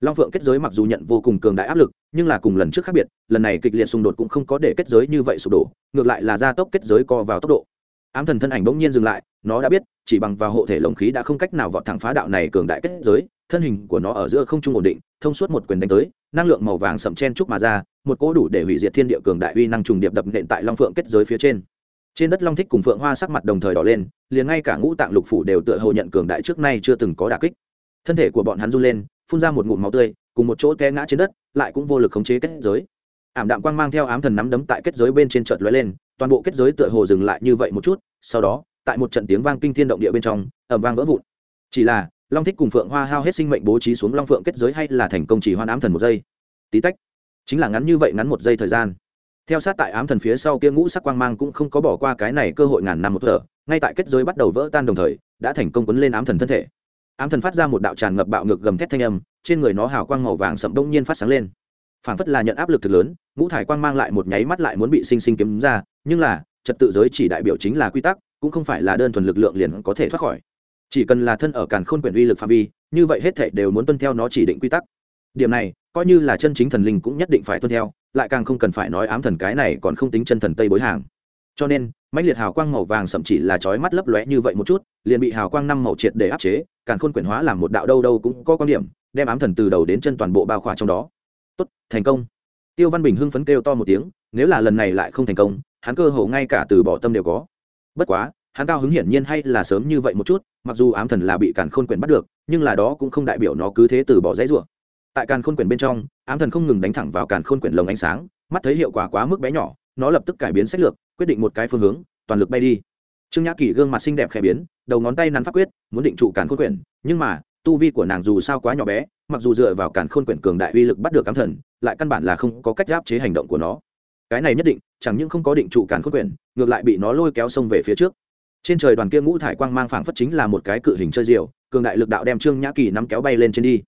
Long phượng kết giới mặc dù nhận vô cùng cường đại áp lực, nhưng là cùng lần trước khác biệt, lần này kịch liệt xung đột cũng không có để kết giới như vậy sụp đổ, ngược lại là gia tốc kết giới co vào tốc độ. Ám thần thân ảnh bỗng nhiên dừng lại nó đã biết, chỉ bằng vào hộ thể lồng khí đã không cách nào vọt thẳng phá đạo này cường đại kết giới, thân hình của nó ở giữa không trung ổn định, thông suốt một quyền đánh tới, năng lượng màu vàng sậm chen trúc mà ra, một cỗ đủ để hủy diệt thiên địa cường đại uy năng trùng điệp đập nện tại long phượng kết giới phía trên. Trên đất long thích cùng phượng hoa sắc mặt đồng thời đỏ lên, liền ngay cả ngũ tạng lục phủ đều tựa hồ nhận cường đại trước nay chưa từng có đà kích. Thân thể của bọn hắn run lên, phun ra một ngụm máu tươi, cùng một chỗ té ngã trên đất, lại cũng vô lực khống chế kết giới. Ảm đạm quang mang theo ám thần nắm đấm tại kết giới bên trên chợt lóe lên, toàn bộ kết giới tựa hồ dừng lại như vậy một chút, sau đó tại một trận tiếng vang kinh thiên động địa bên trong ẩm vang vỡ vụn. Chỉ là, long thích cùng phượng hoa hao hết sinh mệnh bố trí xuống long phượng kết giới hay là thành công chỉ hoan ám thần một giây? Tí tách. Chính là ngắn như vậy ngắn một giây thời gian. Theo sát tại ám thần phía sau kia ngũ sắc quang mang cũng không có bỏ qua cái này cơ hội ngàn năm một thở, ngay tại kết giới bắt đầu vỡ tan đồng thời, đã thành công quấn lên ám thần thân thể. Ám thần phát ra một đạo tràn ngập bạo ngược gầm thét thanh âm, trên người nó hào quang màu vàng sậm đông nhiên phát sáng lên. Phảng phất là nhận áp lực thật lớn, ngũ thải quang mang lại một nháy mắt lại muốn bị sinh sinh kiếm ra, nhưng là, trật tự giới chỉ đại biểu chính là quy tắc cũng không phải là đơn thuần lực lượng liền có thể thoát khỏi. Chỉ cần là thân ở càn khôn quyển uy lực phạm vi, như vậy hết thể đều muốn tuân theo nó chỉ định quy tắc. Điểm này, coi như là chân chính thần linh cũng nhất định phải tuân theo, lại càng không cần phải nói ám thần cái này còn không tính chân thần tây bối hàng. Cho nên, mãnh liệt hào quang màu vàng sậm chỉ là chói mắt lấp lóe như vậy một chút, liền bị hào quang năm màu triệt để áp chế, càn khôn quyển hóa làm một đạo đâu đâu cũng có quan điểm, đem ám thần từ đầu đến chân toàn bộ bao khỏa trong đó. Tốt, thành công. Tiêu văn bình hưng phấn kêu to một tiếng, nếu là lần này lại không thành công, hắn cơ hồ ngay cả từ bỏ tâm đều có bất quá, hắn cao hứng hiển nhiên hay là sớm như vậy một chút, mặc dù ám thần là bị càn khôn quyển bắt được, nhưng là đó cũng không đại biểu nó cứ thế từ bỏ dãy ruộng tại càn khôn quyển bên trong, ám thần không ngừng đánh thẳng vào càn khôn quyển lồng ánh sáng, mắt thấy hiệu quả quá mức bé nhỏ, nó lập tức cải biến sách lược, quyết định một cái phương hướng, toàn lực bay đi. Trương nhã kỳ gương mặt xinh đẹp khẽ biến, đầu ngón tay nắn pháp quyết, muốn định trụ càn khôn quyển, nhưng mà, tu vi của nàng dù sao quá nhỏ bé, mặc dù dựa vào càn khôn quyển cường đại uy lực bắt được ám thần, lại căn bản là không có cách áp chế hành động của nó cái này nhất định chẳng những không có định trụ cản khôn quyền, ngược lại bị nó lôi kéo sông về phía trước. Trên trời đoàn kia ngũ thải quang mang phảng phất chính là một cái cự hình chơi diều cường đại lực đạo đem trương nhã kỳ nắm kéo bay lên trên đi.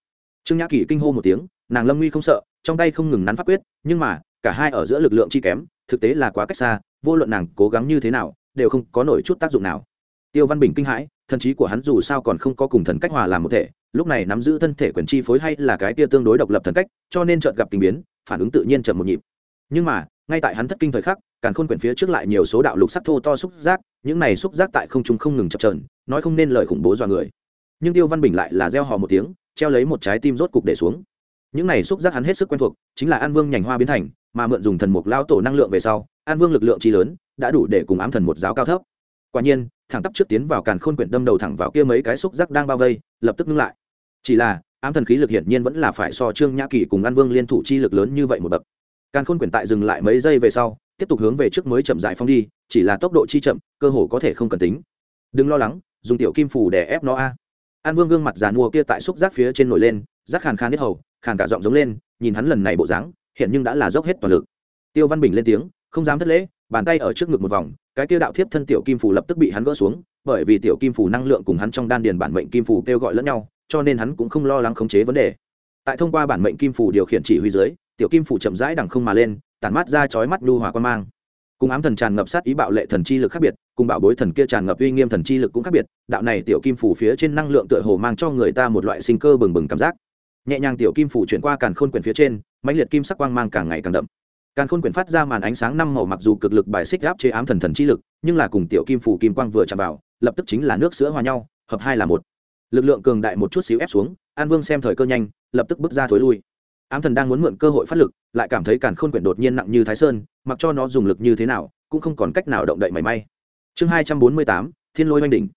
Trương nhã kỳ kinh hô một tiếng nàng lâm nguy không sợ trong tay không ngừng nắn pháp quyết nhưng mà cả hai ở giữa lực lượng chi kém thực tế là quá cách xa vô luận nàng cố gắng như thế nào đều không có nổi chút tác dụng nào. Tiêu văn bình kinh hãi thần trí của hắn dù sao còn không có cùng thần cách hòa làm một thể lúc này nắm giữ thân thể quyền chi phối hay là cái tia tương đối độc lập thần cách cho nên chợt gặp tình biến phản ứng tự nhiên chậm một nhịp nhưng mà, ngay tại hắn thất kinh thời khắc, càn khôn quyển phía trước lại nhiều số đạo lục sắc thô to xúc giác, những này xúc giác tại không trung không ngừng chập trờn nói không nên lời khủng bố dọa người. Nhưng tiêu văn bình lại là gieo hò một tiếng, treo lấy một trái tim rốt cục để xuống. Những này xúc giác hắn hết sức quen thuộc, chính là an vương nhành hoa biến thành, mà mượn dùng thần mục lao tổ năng lượng về sau, an vương lực lượng chi lớn, đã đủ để cùng ám thần một giáo cao thấp. Quả nhiên, thẳng tắp trước tiến vào càn khôn quyển đâm đầu thẳng vào kia mấy cái xúc giác đang bao vây, lập tức ngưng lại. Chỉ là, ám thần khí lực hiển nhiên vẫn là phải so trương nhã kỳ cùng an vương liên thủ chi lực lớn như vậy một bậc càn khôn quyển tại dừng lại mấy giây về sau, tiếp tục hướng về trước mới chậm rãi phong đi, chỉ là tốc độ chi chậm, cơ hồ có thể không cần tính. Đừng lo lắng, dùng tiểu kim phủ để ép nó a. An vương gương mặt giàn mua kia tại xúc giác phía trên nổi lên rác khàn khàn hết hầu, khàn cả giọng giống lên, nhìn hắn lần này bộ dáng, hiện nhưng đã là dốc hết toàn lực. Tiêu văn bình lên tiếng, không dám thất lễ, bàn tay ở trước ngực một vòng, cái tiêu đạo thiếp thân tiểu kim phủ lập tức bị hắn gỡ xuống, bởi vì tiểu kim phủ năng lượng cùng hắn trong đan điền bản mệnh kim phủ kêu gọi lẫn nhau, cho nên hắn cũng không lo lắng khống chế vấn đề. Tại thông qua bản mệnh kim phủ điều khiển chỉ huy dưới tiểu kim phủ chậm rãi đằng không mà lên, tản mát ra chói mắt lưu hòa quan mang. Cùng ám thần tràn ngập sát ý bạo lệ thần chi lực khác biệt, cùng bảo bối thần kia tràn ngập uy nghiêm thần chi lực cũng khác biệt, đạo này tiểu kim phủ phía trên năng lượng tựa hồ mang cho người ta một loại sinh cơ bừng bừng cảm giác. Nhẹ nhàng tiểu kim phủ chuyển qua càn khôn quyển phía trên, mãnh liệt kim sắc quang mang càng ngày càng đậm. Càn khôn quyển phát ra màn ánh sáng năm màu mặc dù cực lực bài xích áp chế ám thần thần chi lực, nhưng là cùng tiểu kim phủ kim quang vừa chạm vào, lập tức chính là nước sữa hòa nhau, hợp hai là một. Lực lượng cường đại một chút xíu ép xuống, an vương xem thời cơ nhanh, lập tức bước ra thối lui ám thần đang muốn mượn cơ hội phát lực, lại cảm thấy càn khôn quyển đột nhiên nặng như thái sơn, mặc cho nó dùng lực như thế nào, cũng không còn cách nào động đậy mảy may. Chương hai trăm bốn mươi tám, thiên lôi oanh đỉnh.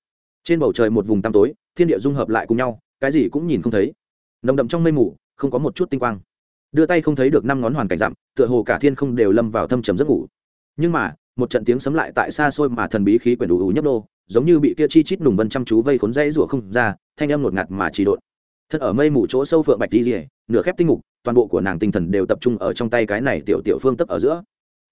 Trên bầu trời một vùng tăm tối, thiên địa dung hợp lại cùng nhau, cái gì cũng nhìn không thấy. Nồng đậm trong mây mù, không có một chút tinh quang. Đưa tay không thấy được năm ngón hoàn cảnh dặm, tựa hồ cả thiên không đều lâm vào thâm trầm giấc ngủ. Nhưng mà, một trận tiếng sấm lại tại xa xôi mà thần bí khí quyển đủ ủ nhấp đô giống như bị kia chi chít nùng vân chăm chú vây khốn dây rủa không ra, thanh âm ngột ngạt mà chỉ độn. Thân ở mây mù chỗ sâu phượng bạch đi rỉa nửa khép tinh mục toàn bộ của nàng tinh thần đều tập trung ở trong tay cái này tiểu tiểu phương tấp ở giữa.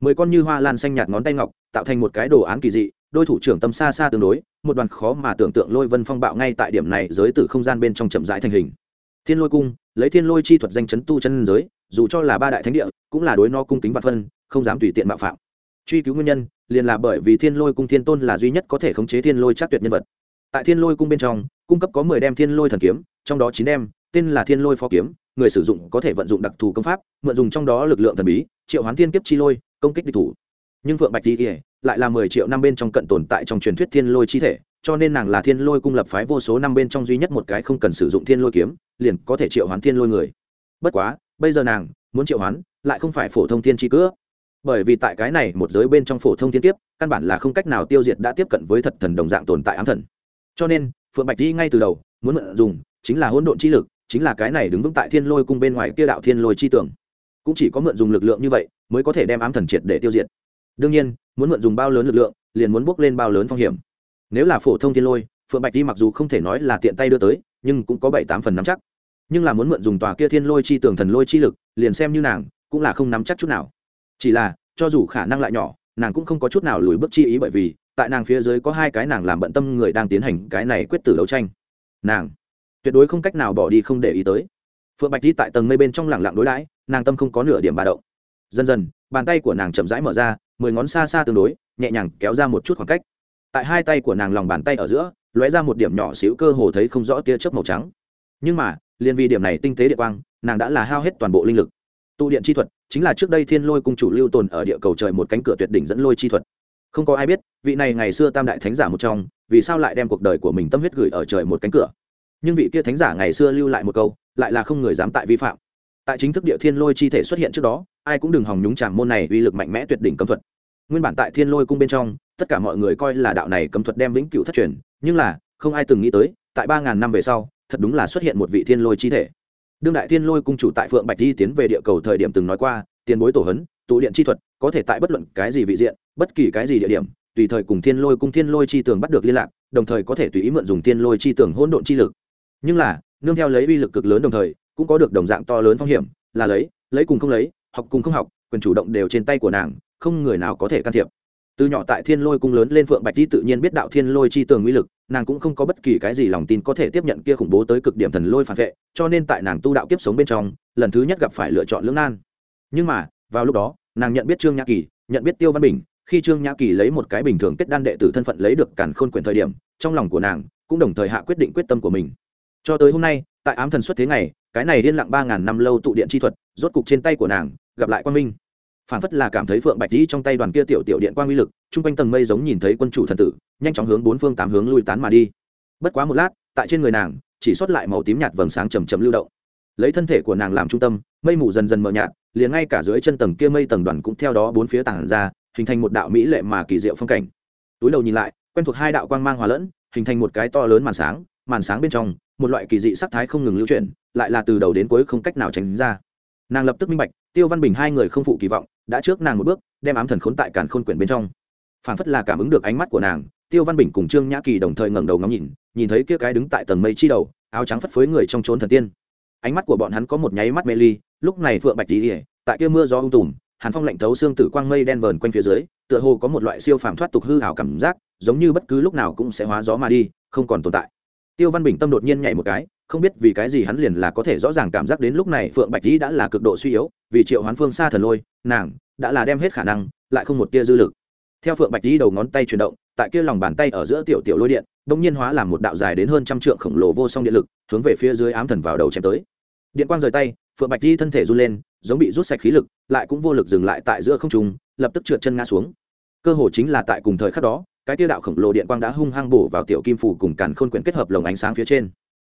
Mười con như hoa lan xanh nhạt ngón tay ngọc, tạo thành một cái đồ án kỳ dị, đôi thủ trưởng tâm xa xa tương đối, một đoàn khó mà tưởng tượng lôi vân phong bạo ngay tại điểm này giới từ không gian bên trong chậm rãi thành hình. Thiên lôi cung, lấy thiên lôi chi thuật danh chấn tu chân giới, dù cho là ba đại thánh địa, cũng là đối no cung kính vạn phân, không dám tùy tiện mạo phạm. Truy cứu nguyên nhân, liền là bởi vì thiên lôi cung thiên tôn là duy nhất có thể khống chế thiên lôi chắc tuyệt nhân vật. Tại thiên lôi cung bên trong, cung cấp có mười đem thiên lôi thần kiếm, trong đó chín đem, tên là thiên lôi phó kiếm người sử dụng có thể vận dụng đặc thù công pháp, mượn dùng trong đó lực lượng thần bí, triệu hoán thiên kiếp chi lôi, công kích địch thủ. Nhưng phượng bạch di lại là mười triệu năm bên trong cận tồn tại trong truyền thuyết thiên lôi chi thể, cho nên nàng là thiên lôi cung lập phái vô số năm bên trong duy nhất một cái không cần sử dụng thiên lôi kiếm, liền có thể triệu hoán thiên lôi người. Bất quá, bây giờ nàng muốn triệu hoán lại không phải phổ thông thiên chi cữa bởi vì tại cái này một giới bên trong phổ thông thiên kiếp, căn bản là không cách nào tiêu diệt đã tiếp cận với thật thần đồng dạng tồn tại ám thần. Cho nên, phượng bạch đi ngay từ đầu muốn mượn dùng chính là hỗn độn chi lực chính là cái này đứng vững tại thiên lôi cung bên ngoài kia đạo thiên lôi chi tưởng. Cũng chỉ có mượn dùng lực lượng như vậy, mới có thể đem ám thần triệt để tiêu diệt. Đương nhiên, muốn mượn dùng bao lớn lực lượng, liền muốn bước lên bao lớn phong hiểm. Nếu là phổ thông thiên lôi, phượng bạch di mặc dù không thể nói là tiện tay đưa tới, nhưng cũng có bảy tám phần nắm chắc. Nhưng là muốn mượn dùng tòa kia thiên lôi chi tưởng thần lôi chi lực, liền xem như nàng, cũng là không nắm chắc chút nào. Chỉ là, cho dù khả năng lại nhỏ, nàng cũng không có chút nào lùi bước chi ý bởi vì, tại nàng phía dưới có hai cái nàng làm bận tâm người đang tiến hành cái này quyết tử đấu tranh. Nàng tuyệt đối không cách nào bỏ đi không để ý tới. Phượng bạch đi tại tầng mây bên trong lẳng lặng đối đãi, nàng tâm không có nửa điểm bà động. Dần dần, bàn tay của nàng chậm rãi mở ra, mười ngón xa xa tương đối, nhẹ nhàng kéo ra một chút khoảng cách. Tại hai tay của nàng lòng bàn tay ở giữa, lóe ra một điểm nhỏ xíu cơ hồ thấy không rõ tia chớp màu trắng. Nhưng mà, liền vì điểm này tinh tế địa quang, nàng đã là hao hết toàn bộ linh lực. Tụ điện chi thuật chính là trước đây thiên lôi cung chủ lưu tồn ở địa cầu trời một cánh cửa tuyệt đỉnh dẫn lôi chi thuật. Không có ai biết, vị này ngày xưa tam đại thánh giả một trong, vì sao lại đem cuộc đời của mình tâm huyết gửi ở trời một cánh cửa? Nhưng vị kia thánh giả ngày xưa lưu lại một câu, lại là không người dám tại vi phạm. Tại chính thức địa thiên lôi chi thể xuất hiện trước đó, ai cũng đừng hòng nhúng chạm môn này uy lực mạnh mẽ tuyệt đỉnh cấm thuật. Nguyên bản tại thiên lôi cung bên trong, tất cả mọi người coi là đạo này cấm thuật đem vĩnh cửu thất truyền, nhưng là, không ai từng nghĩ tới, tại ba ngàn năm về sau, thật đúng là xuất hiện một vị thiên lôi chi thể. Đương đại thiên lôi cung chủ tại phượng bạch di tiến về địa cầu thời điểm từng nói qua, tiền bối tổ hấn, tụ điện chi thuật, có thể tại bất luận cái gì vị diện, bất kỳ cái gì địa điểm, tùy thời cùng thiên lôi cung thiên lôi chi tường bắt được liên lạc, đồng thời có thể tùy ý mượn dùng thiên lôi chi tường hỗn độn chi lực nhưng là, nương theo lấy uy lực cực lớn đồng thời, cũng có được đồng dạng to lớn phong hiểm, là lấy lấy cùng không lấy, học cùng không học, quyền chủ động đều trên tay của nàng, không người nào có thể can thiệp. Từ nhỏ tại thiên lôi cung lớn lên phượng bạch di tự nhiên biết đạo thiên lôi chi tường uy lực, nàng cũng không có bất kỳ cái gì lòng tin có thể tiếp nhận kia khủng bố tới cực điểm thần lôi phản vệ, cho nên tại nàng tu đạo kiếp sống bên trong, lần thứ nhất gặp phải lựa chọn lưỡng nan. Nhưng mà, vào lúc đó, nàng nhận biết trương nhã kỳ, nhận biết tiêu văn bình, khi trương nhã kỳ lấy một cái bình thường kết đan đệ tử thân phận lấy được cản khôn quyền thời điểm, trong lòng của nàng cũng đồng thời hạ quyết định quyết tâm của mình cho tới hôm nay, tại ám thần xuất thế ngày, cái này liên lặng ba ngàn năm lâu tụ điện chi thuật, rốt cục trên tay của nàng, gặp lại quan minh. Phản phất là cảm thấy phượng bạch dĩ trong tay đoàn kia tiểu tiểu điện quang uy lực, chung quanh tầng mây giống nhìn thấy quân chủ thần tử, nhanh chóng hướng bốn phương tám hướng lui tán mà đi. Bất quá một lát, tại trên người nàng, chỉ xuất lại màu tím nhạt vầng sáng chầm chầm lưu động. Lấy thân thể của nàng làm trung tâm, mây mù dần dần mờ nhạt, liền ngay cả dưới chân tầng kia mây tầng đoàn cũng theo đó bốn phía tảng ra, hình thành một đạo mỹ lệ mà kỳ diệu phong cảnh. Túi đầu nhìn lại, quen thuộc hai đạo quang mang hòa lẫn, hình thành một cái to lớn màn sáng màn sáng bên trong một loại kỳ dị sắc thái không ngừng lưu chuyển, lại là từ đầu đến cuối không cách nào tránh ra. Nàng lập tức minh bạch, tiêu văn bình hai người không phụ kỳ vọng, đã trước nàng một bước, đem ám thần khốn tại càn khôn quyển bên trong. Phản phất là cảm ứng được ánh mắt của nàng, tiêu văn bình cùng trương nhã kỳ đồng thời ngẩng đầu ngắm nhìn nhìn thấy kia cái đứng tại tầng mây chi đầu, áo trắng phất phới người trong trốn thần tiên. Ánh mắt của bọn hắn có một nháy mắt mê ly, lúc này phượng bạch tỉ tại kia mưa gió ung tùm, hàn phong lạnh thấu xương tử quang mây đen vờn quanh phía dưới, tựa hồ có một loại siêu phàm thoát tục hư hảo cảm giác, giống như bất cứ lúc nào cũng sẽ hóa gió mà đi, không còn tồn tại tiêu văn bình tâm đột nhiên nhảy một cái, không biết vì cái gì hắn liền là có thể rõ ràng cảm giác đến lúc này phượng bạch tý đã là cực độ suy yếu, vì triệu hoán phương xa thần lôi, nàng đã là đem hết khả năng, lại không một tia dư lực. Theo phượng bạch tý đầu ngón tay chuyển động, tại kia lòng bàn tay ở giữa tiểu tiểu lôi điện bỗng nhiên hóa làm một đạo dài đến hơn trăm trượng khổng lồ vô song điện lực, hướng về phía dưới ám thần vào đầu chém tới. Điện quang rời tay, phượng bạch tý thân thể run lên, giống bị rút sạch khí lực, lại cũng vô lực dừng lại tại giữa không trung, lập tức trượt chân ngã xuống. Cơ hồ chính là tại cùng thời khắc đó cái tiêu đạo khổng lồ điện quang đã hung hăng bổ vào tiểu kim phủ cùng càn khôn quyển kết hợp lồng ánh sáng phía trên.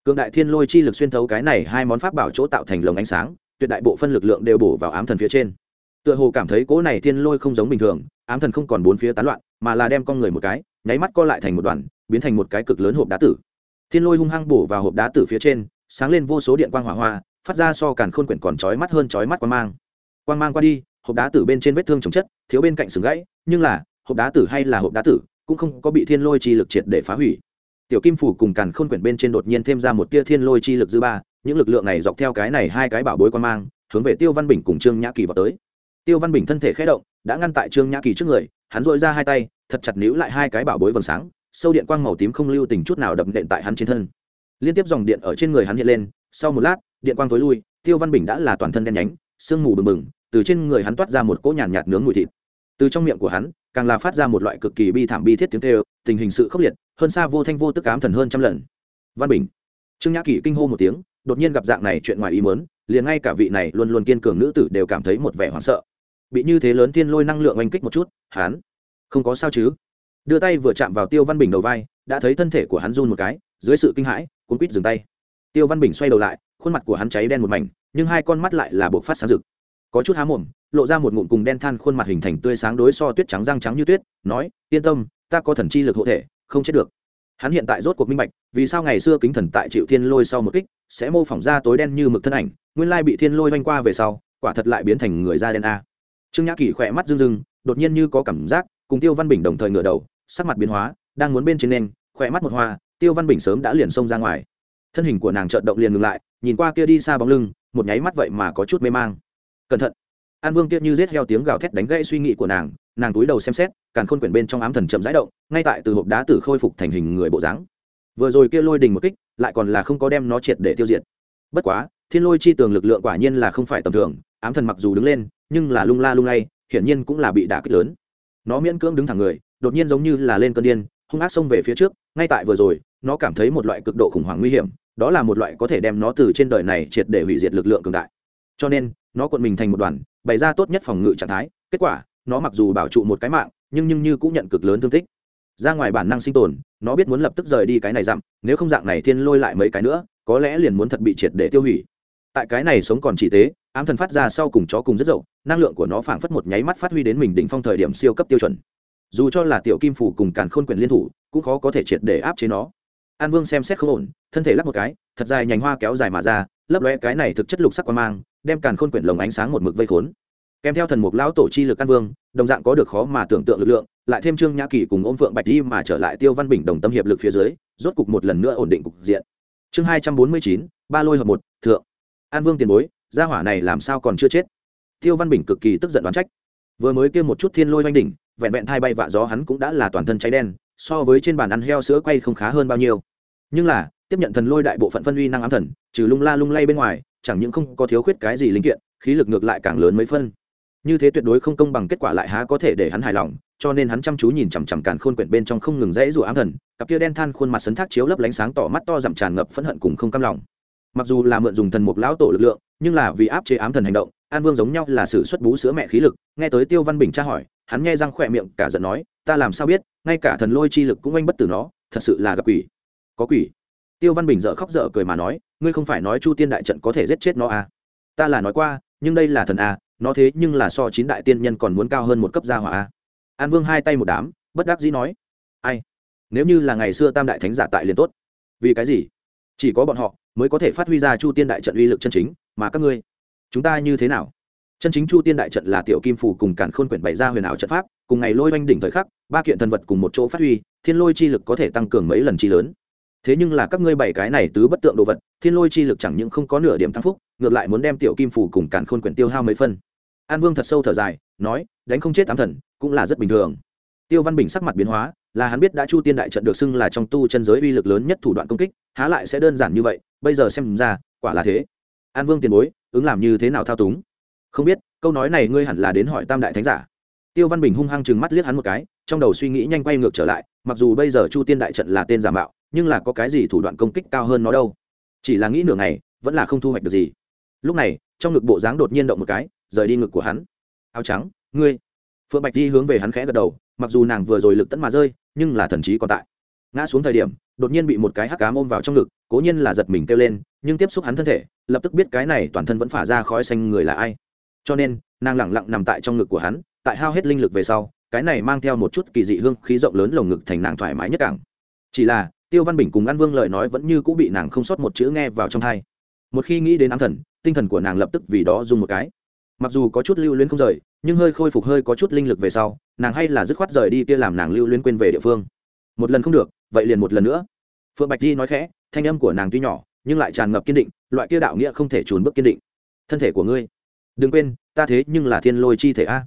Cường đại thiên lôi chi lực xuyên thấu cái này hai món pháp bảo chỗ tạo thành lồng ánh sáng, tuyệt đại bộ phân lực lượng đều bổ vào ám thần phía trên. Tựa hồ cảm thấy cỗ này thiên lôi không giống bình thường, ám thần không còn bốn phía tán loạn, mà là đem con người một cái, nháy mắt co lại thành một đoàn, biến thành một cái cực lớn hộp đá tử. Thiên lôi hung hăng bổ vào hộp đá tử phía trên, sáng lên vô số điện quang hỏa hoa, phát ra so càn khôn quyển còn chói mắt hơn chói mắt quang mang. Quang mang qua đi, hộp đá tử bên trên vết thương chồng chất, thiếu bên cạnh sừng gãy, nhưng là, hộp đá tử hay là hộp đá tử cũng không có bị thiên lôi chi lực triệt để phá hủy. Tiểu kim phủ cùng càn khôn quyển bên trên đột nhiên thêm ra một tia thiên lôi chi lực dư ba những lực lượng này dọc theo cái này hai cái bảo bối quan mang hướng về tiêu văn bình cùng trương nhã kỳ vào tới. Tiêu văn bình thân thể khé động đã ngăn tại trương nhã kỳ trước người hắn dội ra hai tay thật chặt níu lại hai cái bảo bối vầng sáng sâu điện quang màu tím không lưu tình chút nào đập nện tại hắn trên thân. Liên tiếp dòng điện ở trên người hắn hiện lên sau một lát điện quang tối lui tiêu văn bình đã là toàn thân đen nhánh sương mù bừng bừng từ trên người hắn toát ra một cỗ nhàn nhạt, nhạt nướng mùi thịt. Từ trong miệng của hắn càng là phát ra một loại cực kỳ bi thảm bi thiết tiếng kêu, tình hình sự khốc liệt, hơn xa vô thanh vô tức ám thần hơn trăm lần. Văn bình. Trương nhã kỳ kinh hô một tiếng, đột nhiên gặp dạng này chuyện ngoài ý muốn, liền ngay cả vị này luôn luôn kiên cường nữ tử đều cảm thấy một vẻ hoảng sợ. Bị như thế lớn thiên lôi năng lượng oanh kích một chút, hắn không có sao chứ? Đưa tay vừa chạm vào tiêu văn bình đầu vai, đã thấy thân thể của hắn run một cái, dưới sự kinh hãi, cuốn quýt dừng tay. Tiêu văn bình xoay đầu lại, khuôn mặt của hắn cháy đen một mảnh, nhưng hai con mắt lại là buộc phát sáng rực có chút há mồm, lộ ra một ngụm cùng đen than khuôn mặt hình thành tươi sáng đối so tuyết trắng răng trắng như tuyết, nói, yên tâm, ta có thần chi lực hộ thể, không chết được. Hắn hiện tại rốt cuộc minh bạch, vì sao ngày xưa kính thần tại chịu thiên lôi sau một kích, sẽ mô phỏng ra tối đen như mực thân ảnh, nguyên lai bị thiên lôi vanh qua về sau, quả thật lại biến thành người da đen a. Trương nhã kỳ khỏe mắt rưng rưng, đột nhiên như có cảm giác, cùng tiêu văn bình đồng thời ngửa đầu, sắc mặt biến hóa, đang muốn bên trên nền, khỏe mắt một hoa, tiêu văn bình sớm đã liền xông ra ngoài. Thân hình của nàng trợn động liền ngừng lại, nhìn qua kia đi xa bóng lưng, một nháy mắt vậy mà có chút mê mang cẩn thận. An vương kiệt như rết heo tiếng gào thét đánh gãy suy nghĩ của nàng nàng túi đầu xem xét, càn khôn quyển bên trong ám thần chậm rãi động, ngay tại từ hộp đá tử khôi phục thành hình người bộ dáng. Vừa rồi kia lôi đình một kích, lại còn là không có đem nó triệt để tiêu diệt. Bất quá, thiên lôi chi tường lực lượng quả nhiên là không phải tầm thường, ám thần mặc dù đứng lên, nhưng là lung la lung lay, hiển nhiên cũng là bị đả kích lớn. Nó miễn cưỡng đứng thẳng người, đột nhiên giống như là lên cơn điên, hung ác xông về phía trước, ngay tại vừa rồi, nó cảm thấy một loại cực độ khủng hoảng nguy hiểm, đó là một loại có thể đem nó từ trên đời này triệt để hủy diệt lực lượng cường đại. Cho nên nó cuộn mình thành một đoàn, bày ra tốt nhất phòng ngự trạng thái. Kết quả, nó mặc dù bảo trụ một cái mạng, nhưng nhưng như cũng nhận cực lớn thương tích. Ra ngoài bản năng sinh tồn, nó biết muốn lập tức rời đi cái này dặm, nếu không dạng này thiên lôi lại mấy cái nữa, có lẽ liền muốn thật bị triệt để tiêu hủy. Tại cái này sống còn chỉ tế, ám thần phát ra sau cùng chó cùng rất dậu, năng lượng của nó phảng phất một nháy mắt phát huy đến mình đỉnh phong thời điểm siêu cấp tiêu chuẩn. Dù cho là tiểu kim phủ cùng càn khôn quyền liên thủ, cũng khó có thể triệt để áp chế nó. An vương xem xét không ổn, thân thể lắp một cái, thật dài nhành hoa kéo dài mà ra, lấp lóe cái này thực chất lục sắc quan mang đem càn khôn quyển lồng ánh sáng một mực vây khốn. Kèm theo thần mục lão tổ chi lực an vương, đồng dạng có được khó mà tưởng tượng lực lượng, lại thêm trương nhã kỳ cùng ôm phượng bạch đi mà trở lại tiêu văn bình đồng tâm hiệp lực phía dưới, rốt cục một lần nữa ổn định cục diện. Chương hai trăm bốn mươi chín, ba lôi hợp một, thượng. An vương tiền bối, gia hỏa này làm sao còn chưa chết? Tiêu văn bình cực kỳ tức giận đoán trách. Vừa mới kêu một chút thiên lôi oanh đỉnh, vẹn vẹn thai bay vạ gió hắn cũng đã là toàn thân cháy đen, so với trên bàn ăn heo sữa quay không khá hơn bao nhiêu. Nhưng là, tiếp nhận thần lôi đại bộ phận phân uy năng ám thần, trừ lung la lung lay bên ngoài chẳng những không có thiếu khuyết cái gì linh kiện, khí lực ngược lại càng lớn mấy phân. Như thế tuyệt đối không công bằng kết quả lại há có thể để hắn hài lòng, cho nên hắn chăm chú nhìn chằm chằm càn khôn quyển bên trong không ngừng rẽ rủa ám thần, cặp kia đen than khuôn mặt sấn thác chiếu lấp lánh sáng tỏ mắt to dặm tràn ngập phẫn hận cùng không cam lòng. Mặc dù là mượn dùng thần mục lão tổ lực lượng, nhưng là vì áp chế ám thần hành động, an vương giống nhau là sự xuất bú sữa mẹ khí lực, nghe tới tiêu văn bình tra hỏi, hắn nghe răng khỏe miệng cả giận nói, ta làm sao biết, ngay cả thần lôi chi lực cũng oanh bất tử nó, thật sự là gặp quỷ. Có quỷ? Tiêu văn bình dợ khóc dở cười mà nói ngươi không phải nói chu tiên đại trận có thể giết chết nó à. ta là nói qua nhưng đây là thần à, nó thế nhưng là so chín đại tiên nhân còn muốn cao hơn một cấp gia hỏa à. an vương hai tay một đám bất đắc dĩ nói ai? Nếu như là ngày xưa tam đại thánh giả tại liền tốt. Vì cái gì? Chỉ có bọn họ mới có thể phát huy ra chu tiên đại trận uy lực chân chính mà các ngươi chúng ta như thế nào? Chân chính chu tiên đại trận là tiểu kim phủ cùng càn khôn quyển bày ra huyền ảo trận pháp cùng ngày lôi oanh đỉnh thời khắc ba kiện thần vật cùng một chỗ phát huy thiên lôi chi lực có thể tăng cường mấy lần chi lớn thế nhưng là các ngươi bảy cái này tứ bất tượng đồ vật, thiên lôi chi lực chẳng những không có nửa điểm tăng phúc, ngược lại muốn đem tiểu kim phủ cùng càn khôn quyển tiêu hao mấy phân. An vương thật sâu thở dài, nói, đánh không chết tám thần, cũng là rất bình thường. Tiêu văn bình sắc mặt biến hóa, là hắn biết đã chu tiên đại trận được xưng là trong tu chân giới uy lực lớn nhất thủ đoạn công kích, há lại sẽ đơn giản như vậy, bây giờ xem ra, quả là thế. An vương tiền bối, ứng làm như thế nào thao túng? Không biết, câu nói này ngươi hẳn là đến hỏi tam đại thánh giả. Tiêu văn bình hung hăng chừng mắt liếc hắn một cái, trong đầu suy nghĩ nhanh quay ngược trở lại, mặc dù bây giờ chu tiên đại trận là tên giả mạo nhưng là có cái gì thủ đoạn công kích cao hơn nó đâu? Chỉ là nghĩ nửa ngày, vẫn là không thu hoạch được gì. Lúc này, trong ngực bộ dáng đột nhiên động một cái, rời đi ngực của hắn. Áo trắng, ngươi. Phượng bạch đi hướng về hắn khẽ gật đầu, mặc dù nàng vừa rồi lực tẫn mà rơi, nhưng là thần trí còn tại. Ngã xuống thời điểm, đột nhiên bị một cái hắc cám ôm vào trong ngực, cố nhiên là giật mình kêu lên, nhưng tiếp xúc hắn thân thể, lập tức biết cái này toàn thân vẫn phả ra khói xanh người là ai. Cho nên, nàng lẳng lặng nằm tại trong ngực của hắn, tại hao hết linh lực về sau, cái này mang theo một chút kỳ dị hương khí rộng lớn lồng ngực thành nàng thoải mái nhất cảng. Chỉ là tiêu văn bình cùng an vương lời nói vẫn như cũng bị nàng không sót một chữ nghe vào trong thai một khi nghĩ đến ám thần, tinh thần của nàng lập tức vì đó dùng một cái. Mặc dù có chút lưu luyến không rời, nhưng hơi khôi phục hơi có chút linh lực về sau, nàng hay là dứt khoát rời đi kia làm nàng lưu luyến quên về địa phương. Một lần không được, vậy liền một lần nữa. Phượng bạch di nói khẽ, thanh âm của nàng tuy nhỏ, nhưng lại tràn ngập kiên định, loại kia đạo nghĩa không thể trốn bước kiên định. Thân thể của ngươi. Đừng quên, ta thế nhưng là thiên lôi chi thể a.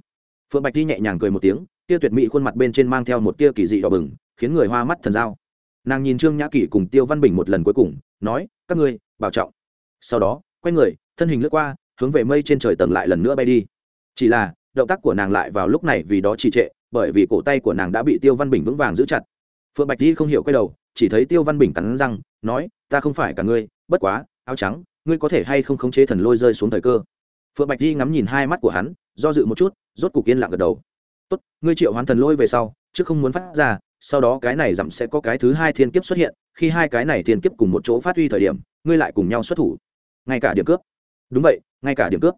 Phượng bạch di nhẹ nhàng cười một tiếng, kia tuyệt mỹ khuôn mặt bên trên mang theo một tia kỳ dị đỏ bừng, khiến người hoa mắt thần dao nàng nhìn trương nhã kỷ cùng tiêu văn bình một lần cuối cùng, nói, các ngươi, bảo trọng. Sau đó, quay người, thân hình lướt qua, hướng về mây trên trời tầng lại lần nữa bay đi. Chỉ là, động tác của nàng lại vào lúc này vì đó trì trệ, bởi vì cổ tay của nàng đã bị tiêu văn bình vững vàng giữ chặt. Phượng bạch đi không hiểu quay đầu, chỉ thấy tiêu văn bình cắn răng, nói, ta không phải cả ngươi, bất quá, áo trắng, ngươi có thể hay không khống chế thần lôi rơi xuống thời cơ? Phượng bạch đi ngắm nhìn hai mắt của hắn, do dự một chút, rốt cục yên lặng gật đầu. Tốt, ngươi triệu hoán thần lôi về sau, chứ không muốn phát ra sau đó cái này dặm sẽ có cái thứ hai thiên kiếp xuất hiện, khi hai cái này thiên kiếp cùng một chỗ phát huy thời điểm, ngươi lại cùng nhau xuất thủ. Ngay cả điểm cướp. Đúng vậy, ngay cả điểm cướp.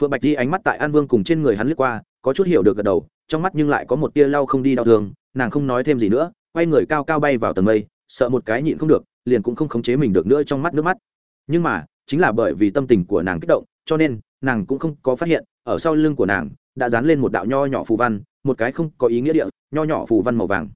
Phượng bạch đi ánh mắt tại an vương cùng trên người hắn lướt qua, có chút hiểu được gật đầu, trong mắt nhưng lại có một tia lau không đi đau thương, nàng không nói thêm gì nữa, quay người cao cao bay vào tầng mây, sợ một cái nhịn không được, liền cũng không khống chế mình được nữa trong mắt nước mắt. Nhưng mà, chính là bởi vì tâm tình của nàng kích động, cho nên, nàng cũng không có phát hiện, ở sau lưng của nàng, đã dán lên một đạo nho nhỏ phù văn, một cái không có ý nghĩa địa, nho nhỏ phù văn màu vàng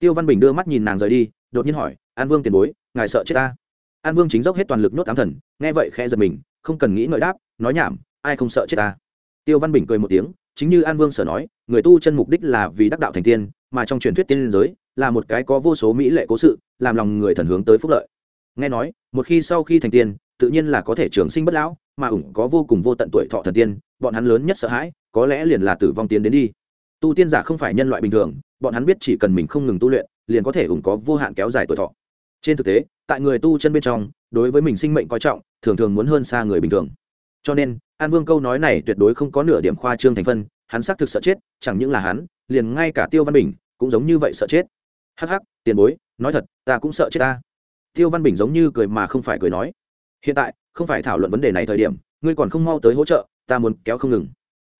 tiêu văn bình đưa mắt nhìn nàng rời đi, đột nhiên hỏi, an vương tiền bối, ngài sợ chết ta? An vương chính dốc hết toàn lực nhốt ám thần, nghe vậy khẽ giật mình, không cần nghĩ ngợi đáp, nói nhảm, ai không sợ chết ta? Tiêu văn bình cười một tiếng, chính như an vương sở nói, người tu chân mục đích là vì đắc đạo thành tiên, mà trong truyền thuyết tiên liên giới là một cái có vô số mỹ lệ cố sự, làm lòng người thần hướng tới phúc lợi. Nghe nói, một khi sau khi thành tiên, tự nhiên là có thể trường sinh bất lão, mà ủng có vô cùng vô tận tuổi thọ thần tiên, bọn hắn lớn nhất sợ hãi, có lẽ liền là tử vong tiến đến đi. Tu tiên giả không phải nhân loại bình thường bọn hắn biết chỉ cần mình không ngừng tu luyện, liền có thể ủng có vô hạn kéo dài tuổi thọ. Trên thực tế, tại người tu chân bên trong, đối với mình sinh mệnh coi trọng, thường thường muốn hơn xa người bình thường. Cho nên, an vương câu nói này tuyệt đối không có nửa điểm khoa trương thành phân, hắn xác thực sợ chết, chẳng những là hắn, liền ngay cả tiêu văn bình cũng giống như vậy sợ chết. Hắc hắc, tiền bối, nói thật, ta cũng sợ chết ta. Tiêu văn bình giống như cười mà không phải cười nói. Hiện tại, không phải thảo luận vấn đề này thời điểm, ngươi còn không mau tới hỗ trợ, ta muốn kéo không ngừng.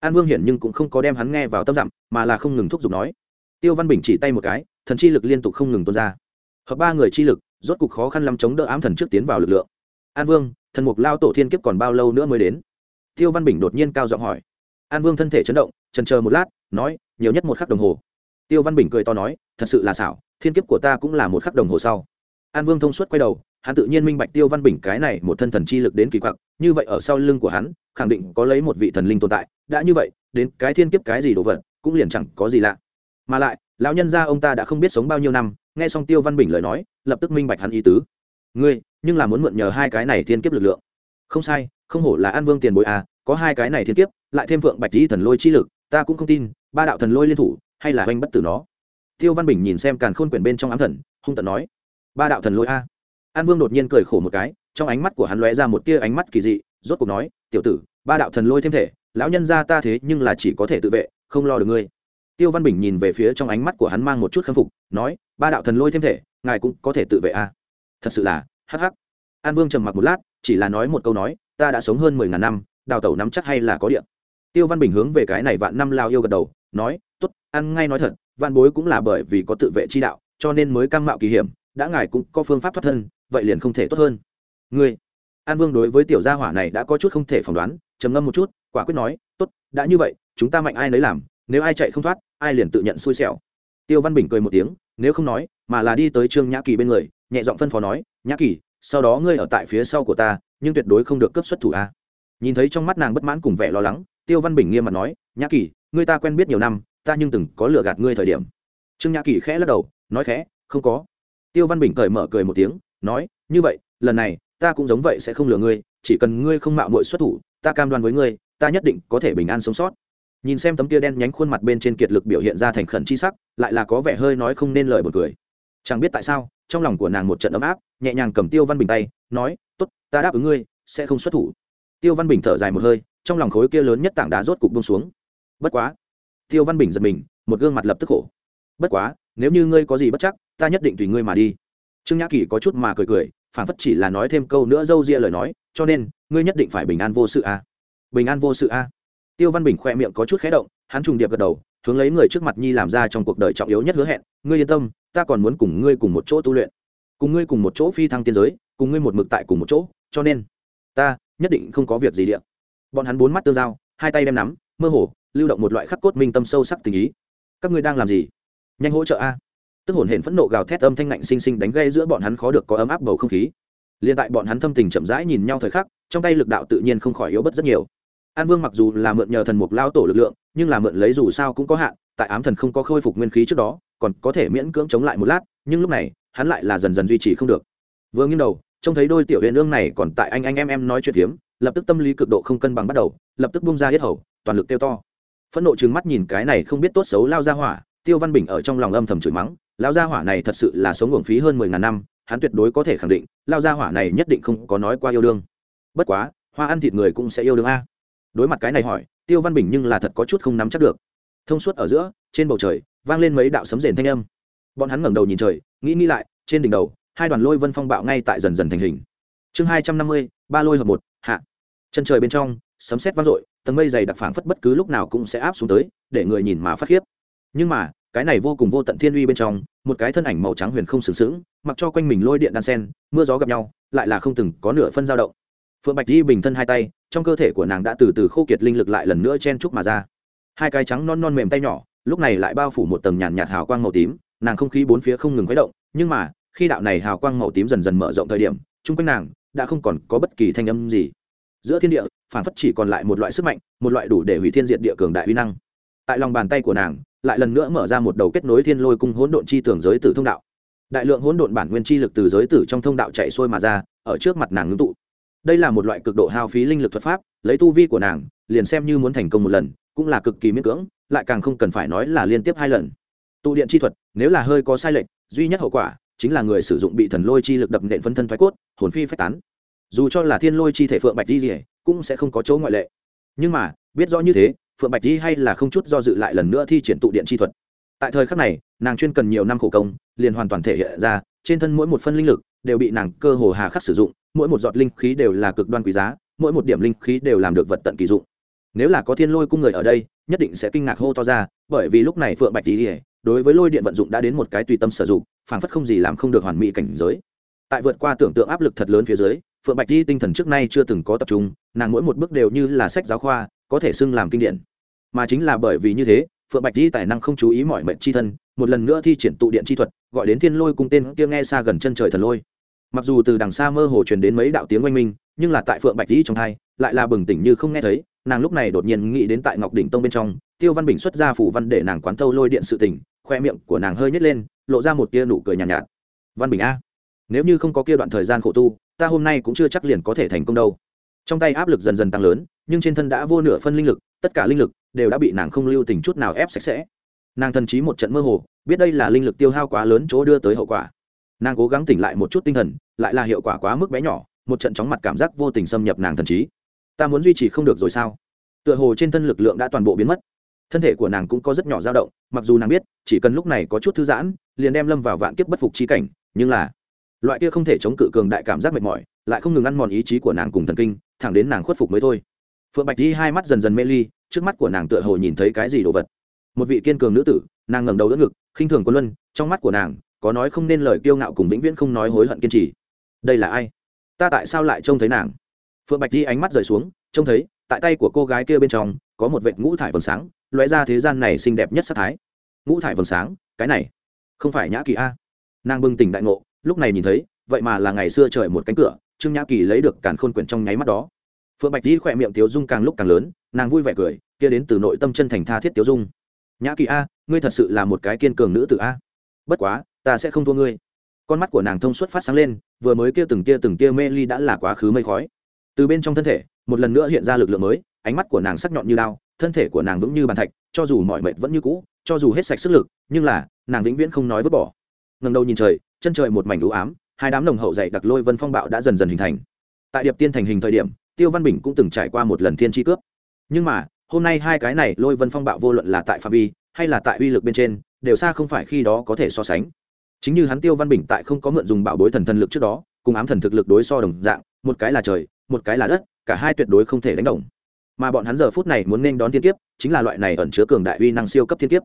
An vương hiển nhưng cũng không có đem hắn nghe vào tâm dặm mà là không ngừng thúc giục nói tiêu văn bình chỉ tay một cái, thần chi lực liên tục không ngừng tuôn ra. Hợp ba người chi lực, rốt cục khó khăn lắm chống đỡ ám thần trước tiến vào lực lượng. An vương, thần mục lao tổ thiên kiếp còn bao lâu nữa mới đến? Tiêu văn bình đột nhiên cao giọng hỏi. An vương thân thể chấn động trần chờ một lát, nói, nhiều nhất một khắc đồng hồ. Tiêu văn bình cười to nói, thật sự là xảo, thiên kiếp của ta cũng là một khắc đồng hồ sau. An vương thông suốt quay đầu, hắn tự nhiên minh bạch tiêu văn bình cái này một thân thần chi lực đến kỳ quặc, như vậy ở sau lưng của hắn, khẳng định có lấy một vị thần linh tồn tại, đã như vậy, đến cái thiên kiếp cái gì đồ vật, cũng liền chẳng có gì lạ mà lại, lão nhân gia ông ta đã không biết sống bao nhiêu năm, nghe xong tiêu văn bình lời nói, lập tức minh bạch hắn ý tứ. Ngươi, nhưng là muốn mượn nhờ hai cái này thiên kiếp lực lượng. Không sai, không hổ là an vương tiền bối à có hai cái này thiên kiếp, lại thêm vượng bạch di thần lôi chi lực, ta cũng không tin, ba đạo thần lôi liên thủ, hay là oanh bất tử nó. Tiêu văn bình nhìn xem càn khôn quyển bên trong ám thần, hung tận nói, ba đạo thần lôi a. An vương đột nhiên cười khổ một cái, trong ánh mắt của hắn lóe ra một tia ánh mắt kỳ dị, rốt cuộc nói, tiểu tử, ba đạo thần lôi thêm thể, lão nhân gia ta thế nhưng là chỉ có thể tự vệ, không lo được ngươi tiêu văn bình nhìn về phía trong ánh mắt của hắn mang một chút khâm phục, nói, ba đạo thần lôi thêm thể, ngài cũng có thể tự vệ a thật sự là, hắc hắc. An vương trầm mặc một lát, chỉ là nói một câu nói, ta đã sống hơn mười ngàn năm, đào tẩu nắm chắc hay là có điện tiêu văn bình hướng về cái này vạn năm lao yêu gật đầu, nói t ố t ăn ngay nói thật văn bối cũng là bởi vì có tự vệ chi đạo, cho nên mới cam mạo kỳ hiểm, đã ngài cũng có phương pháp thoát thân, vậy liền không thể tốt hơn. Ngươi? An vương đối với tiểu gia hỏa này đã có chút không thể phỏng đoán, trầm ngâm một chút, quả quyết nói, tốt, đã như vậy, chúng ta mạnh ai nấy làm, nếu ai chạy không thoát ai liền tự nhận xui xẻo. Tiêu văn bình cười một tiếng, nếu không nói, mà là đi tới trương nhã kỳ bên người, nhẹ giọng phân phó nói, nhã kỳ, sau đó ngươi ở tại phía sau của ta, nhưng tuyệt đối không được cấp xuất thủ a. Nhìn thấy trong mắt nàng bất mãn cùng vẻ lo lắng, tiêu văn bình nghiêm mặt nói, nhã kỳ, ngươi ta quen biết nhiều năm, ta nhưng từng có lừa gạt ngươi thời điểm. Trương nhã kỳ khẽ lắc đầu, nói khẽ, không có. Tiêu văn bình cởi mở cười một tiếng, nói, như vậy, lần này, ta cũng giống vậy sẽ không lừa ngươi, chỉ cần ngươi không mạo muội xuất thủ, ta cam đoan với ngươi, ta nhất định có thể bình an sống sót nhìn xem tấm kia đen nhánh khuôn mặt bên trên kiệt lực biểu hiện ra thành khẩn chi sắc, lại là có vẻ hơi nói không nên lời một cười. Chẳng biết tại sao, trong lòng của nàng một trận ấm áp, nhẹ nhàng cầm tiêu văn bình tay, nói, tốt, ta đáp ứng ngươi, sẽ không xuất thủ. Tiêu văn bình thở dài một hơi, trong lòng khối kia lớn nhất tảng đá rốt cục bông xuống. Bất quá. Tiêu văn bình giật mình, một gương mặt lập tức khổ. Bất quá, nếu như ngươi có gì bất chắc, ta nhất định tùy ngươi mà đi. Trương nhã kỳ có chút mà cười cười, phản phất chỉ là nói thêm câu nữa d â u ria lời nói, cho nên, ngươi nhất định phải bình an vô sự a. À? bình an vô sự a? à? Tiêu văn bình khoe miệng có chút khé động, hắn trùng điệp gật đầu, hướng lấy người trước mặt nhi làm ra trong cuộc đời trọng yếu nhất hứa hẹn, ngươi yên tâm, ta còn muốn cùng ngươi cùng một chỗ tu luyện, cùng ngươi cùng một chỗ phi thăng tiên giới, cùng ngươi một mực tại cùng một chỗ, cho nên ta nhất định không có việc gì điện bọn hắn bốn mắt tương giao, hai tay đem nắm, mơ hồ lưu động một loại khắc cốt minh tâm sâu sắc tình ý. Các ngươi đang làm gì? Nhanh hỗ trợ a. Tức hồn hển phẫn nộ gào thét âm thanh lạnh xinh xinh đánh gây giữa bọn hắn khó được có ấm áp bầu không khí. Liền tại bọn hắn thâm tình chậm rãi nhìn nhau thời khắc, trong tay lực đạo tự nhiên không khỏi yếu bất rất nhiều an vương mặc dù là mượn nhờ thần mục lao tổ lực lượng, nhưng là mượn lấy dù sao cũng có hạn, tại ám thần không có khôi phục nguyên khí trước đó, còn có thể miễn cưỡng chống lại một lát, nhưng lúc này, hắn lại là dần dần duy trì không được. Vừa nghiêng đầu, trông thấy đôi tiểu huyền ương này còn tại anh anh em em nói chuyện phiếm, lập tức tâm lý cực độ không cân bằng bắt đầu, lập tức bung ra hết hầu, toàn lực tiêu to. Phẫn nộ trừng mắt nhìn cái này không biết tốt xấu lao ra hỏa, tiêu văn bình ở trong lòng âm thầm chửi mắng, lao gia hỏa này thật sự là sống uổng phí hơn mười ngàn năm, hắn tuyệt đối có thể khẳng định, lao gia hỏa này nhất định không có nói qua yêu đương. Bất quá, hoa ăn thịt người cũng sẽ yêu đương a đối mặt cái này hỏi, tiêu văn bình nhưng là thật có chút không nắm chắc được. Thông suốt ở giữa, trên bầu trời, vang lên mấy đạo sấm rền thanh âm. Bọn hắn ngẩng đầu nhìn trời, nghĩ nghĩ lại, trên đỉnh đầu, hai đoàn lôi vân phong bạo ngay tại dần dần thành hình. Chương hai trăm năm mươi, ba lôi hợp một, hạ. Chân trời bên trong, sấm sét vang dội, tầng mây dày đặc phảng phất bất cứ lúc nào cũng sẽ áp xuống tới, để người nhìn mà phát khiếp. Nhưng mà, cái này vô cùng vô tận thiên uy bên trong, một cái thân ảnh màu trắng huyền không sừng sững, mặc cho quanh mình lôi điện đan sen, mưa gió gặp nhau, lại là không từng có nửa phân dao động phượng bạch di bình thân hai tay, trong cơ thể của nàng đã từ từ khô kiệt linh lực lại lần nữa chen chúc mà ra. Hai cái trắng non non mềm tay nhỏ, lúc này lại bao phủ một tầng nhàn nhạt hào quang màu tím, nàng không khí bốn phía không ngừng khuấy động, nhưng mà, khi đạo này hào quang màu tím dần dần mở rộng thời điểm, chung quanh nàng đã không còn có bất kỳ thanh âm gì. Giữa thiên địa phản phất chỉ còn lại một loại sức mạnh, một loại đủ để hủy thiên diệt địa cường đại uy năng. Tại lòng bàn tay của nàng, lại lần nữa mở ra một đầu kết nối thiên lôi cung hỗn độn chi tường giới tử thông đạo. Đại lượng hỗn độn bản nguyên chi lực từ giới tử trong thông đạo chạy xuôi mà ra, ở trước mặt nàng ngưng tụ đây là một loại cực độ hao phí linh lực thuật pháp, lấy tu vi của nàng, liền xem như muốn thành công một lần, cũng là cực kỳ miễn cưỡng, lại càng không cần phải nói là liên tiếp hai lần. Tụ điện chi thuật, nếu là hơi có sai lệch, duy nhất hậu quả chính là người sử dụng bị thần lôi chi lực đập nện phân thân thoái cốt, hồn phi phách tán. Dù cho là thiên lôi chi thể phượng bạch di rỉa cũng sẽ không có chỗ ngoại lệ. Nhưng mà, biết rõ như thế, phượng bạch di hay là không chút do dự lại lần nữa thi triển tụ điện chi thuật. Tại thời khắc này, nàng chuyên cần nhiều năm khổ công, liền hoàn toàn thể hiện ra, trên thân mỗi một phân linh lực đều bị nàng cơ hồ hà khắc sử dụng, mỗi một giọt linh khí đều là cực đoan quý giá, mỗi một điểm linh khí đều làm được vật tận kỳ dụng. Nếu là có thiên lôi cung người ở đây, nhất định sẽ kinh ngạc hô to ra, bởi vì lúc này phượng bạch tỉ đối với lôi điện vận dụng đã đến một cái tùy tâm sử dụng, phảng phất không gì làm không được hoàn mỹ cảnh giới. Tại vượt qua tưởng tượng áp lực thật lớn phía dưới, phượng bạch di tinh thần trước nay chưa từng có tập trung, nàng mỗi một bước đều như là sách giáo khoa, có thể xưng làm kinh điển. Mà chính là bởi vì như thế, phượng bạch di tài năng không chú ý mọi mệnh chi thân một lần nữa thi triển tụ điện chi thuật gọi đến thiên lôi cung tên kia nghe xa gần chân trời thần lôi. Mặc dù từ đằng xa mơ hồ truyền đến mấy đạo tiếng oanh minh nhưng là tại phượng bạch tỷ trong hai lại là bừng tỉnh như không nghe thấy nàng lúc này đột nhiên nghĩ đến tại ngọc đỉnh tông bên trong tiêu văn bình xuất ra phủ văn để nàng quán thâu lôi điện sự tỉnh khoe miệng của nàng hơi nhét lên lộ ra một tia nụ cười nhàn nhạt, nhạt. Văn bình a nếu như không có kia đoạn thời gian khổ tu ta hôm nay cũng chưa chắc liền có thể thành công đâu. Trong tay áp lực dần dần tăng lớn nhưng trên thân đã vô nửa phân linh lực tất cả linh lực đều đã bị nàng không lưu tình chút nào ép sạch sẽ nàng thần trí một trận mơ hồ, biết đây là linh lực tiêu hao quá lớn chỗ đưa tới hậu quả. Nàng cố gắng tỉnh lại một chút tinh thần, lại là hiệu quả quá mức bé nhỏ, một trận chóng mặt cảm giác vô tình xâm nhập nàng thần trí. Ta muốn duy trì không được rồi sao? Tựa hồ trên thân lực lượng đã toàn bộ biến mất. Thân thể của nàng cũng có rất nhỏ dao động, mặc dù nàng biết, chỉ cần lúc này có chút thư giãn, liền đem lâm vào vạn kiếp bất phục trí cảnh, nhưng là, loại kia không thể chống cự cường đại cảm giác mệt mỏi, lại không ngừng ăn mòn ý chí của nàng cùng thần kinh, thẳng đến nàng khuất phục mới thôi. Phượng bạch đi hai mắt dần dần mê ly, trước mắt của nàng tựa hồ nhìn thấy cái gì đồ vật một vị kiên cường nữ tử, nàng ngẩng đầu đỡ ngực, khinh thường quân luân, trong mắt của nàng, có nói không nên lời kiêu ngạo cùng vĩnh viễn không nói hối hận kiên trì. Đây là ai? Ta tại sao lại trông thấy nàng? Phượng bạch đi ánh mắt rời xuống, trông thấy, tại tay của cô gái kia bên trong, có một vệt ngũ thải vầng sáng loại ra thế gian này xinh đẹp nhất sắc thái. Ngũ thải vầng sáng, cái này, không phải nhã kỳ a. Nàng bừng tỉnh đại ngộ, lúc này nhìn thấy, vậy mà là ngày xưa trời một cánh cửa, trương nhã kỳ lấy được càn khôn quyển trong nháy mắt đó. Phượng bạch đi khỏe miệng tiếu dung càng lúc càng lớn, nàng vui vẻ cười, kia đến từ nội tâm chân thành tha thiết tiếu dung nhã kỳ a ngươi thật sự là một cái kiên cường nữ tử a. Bất quá ta sẽ không thua ngươi. Con mắt của nàng thông suốt phát sáng lên vừa mới kia từng tia từng tia mê ly đã là quá khứ mây khói. Từ bên trong thân thể một lần nữa hiện ra lực lượng mới ánh mắt của nàng sắc nhọn như đao, thân thể của nàng vững như bàn thạch cho dù mọi mệt vẫn như cũ cho dù hết sạch sức lực nhưng là nàng vĩnh viễn không nói vứt bỏ. Ngầm đầu nhìn trời chân trời một mảnh lũ ám hai đám nồng hậu dày đặc lôi vân phong bạo đã dần dần hình thành. Tại điệp tiên thành hình thời điểm tiêu văn bình cũng từng trải qua một lần thiên tri cướp. Nhưng mà hôm nay hai cái này lôi vân phong bạo vô luận là tại phạm vi hay là tại uy lực bên trên, đều xa không phải khi đó có thể so sánh. Chính như hắn tiêu văn bình tại không có mượn dùng bảo bối thần thần lực trước đó, cùng ám thần thực lực đối so đồng dạng, một cái là trời, một cái là đất, cả hai tuyệt đối không thể đánh đồng. Mà bọn hắn giờ phút này muốn nên đón thiên kiếp, chính là loại này ẩn chứa cường đại uy năng siêu cấp thiên kiếp.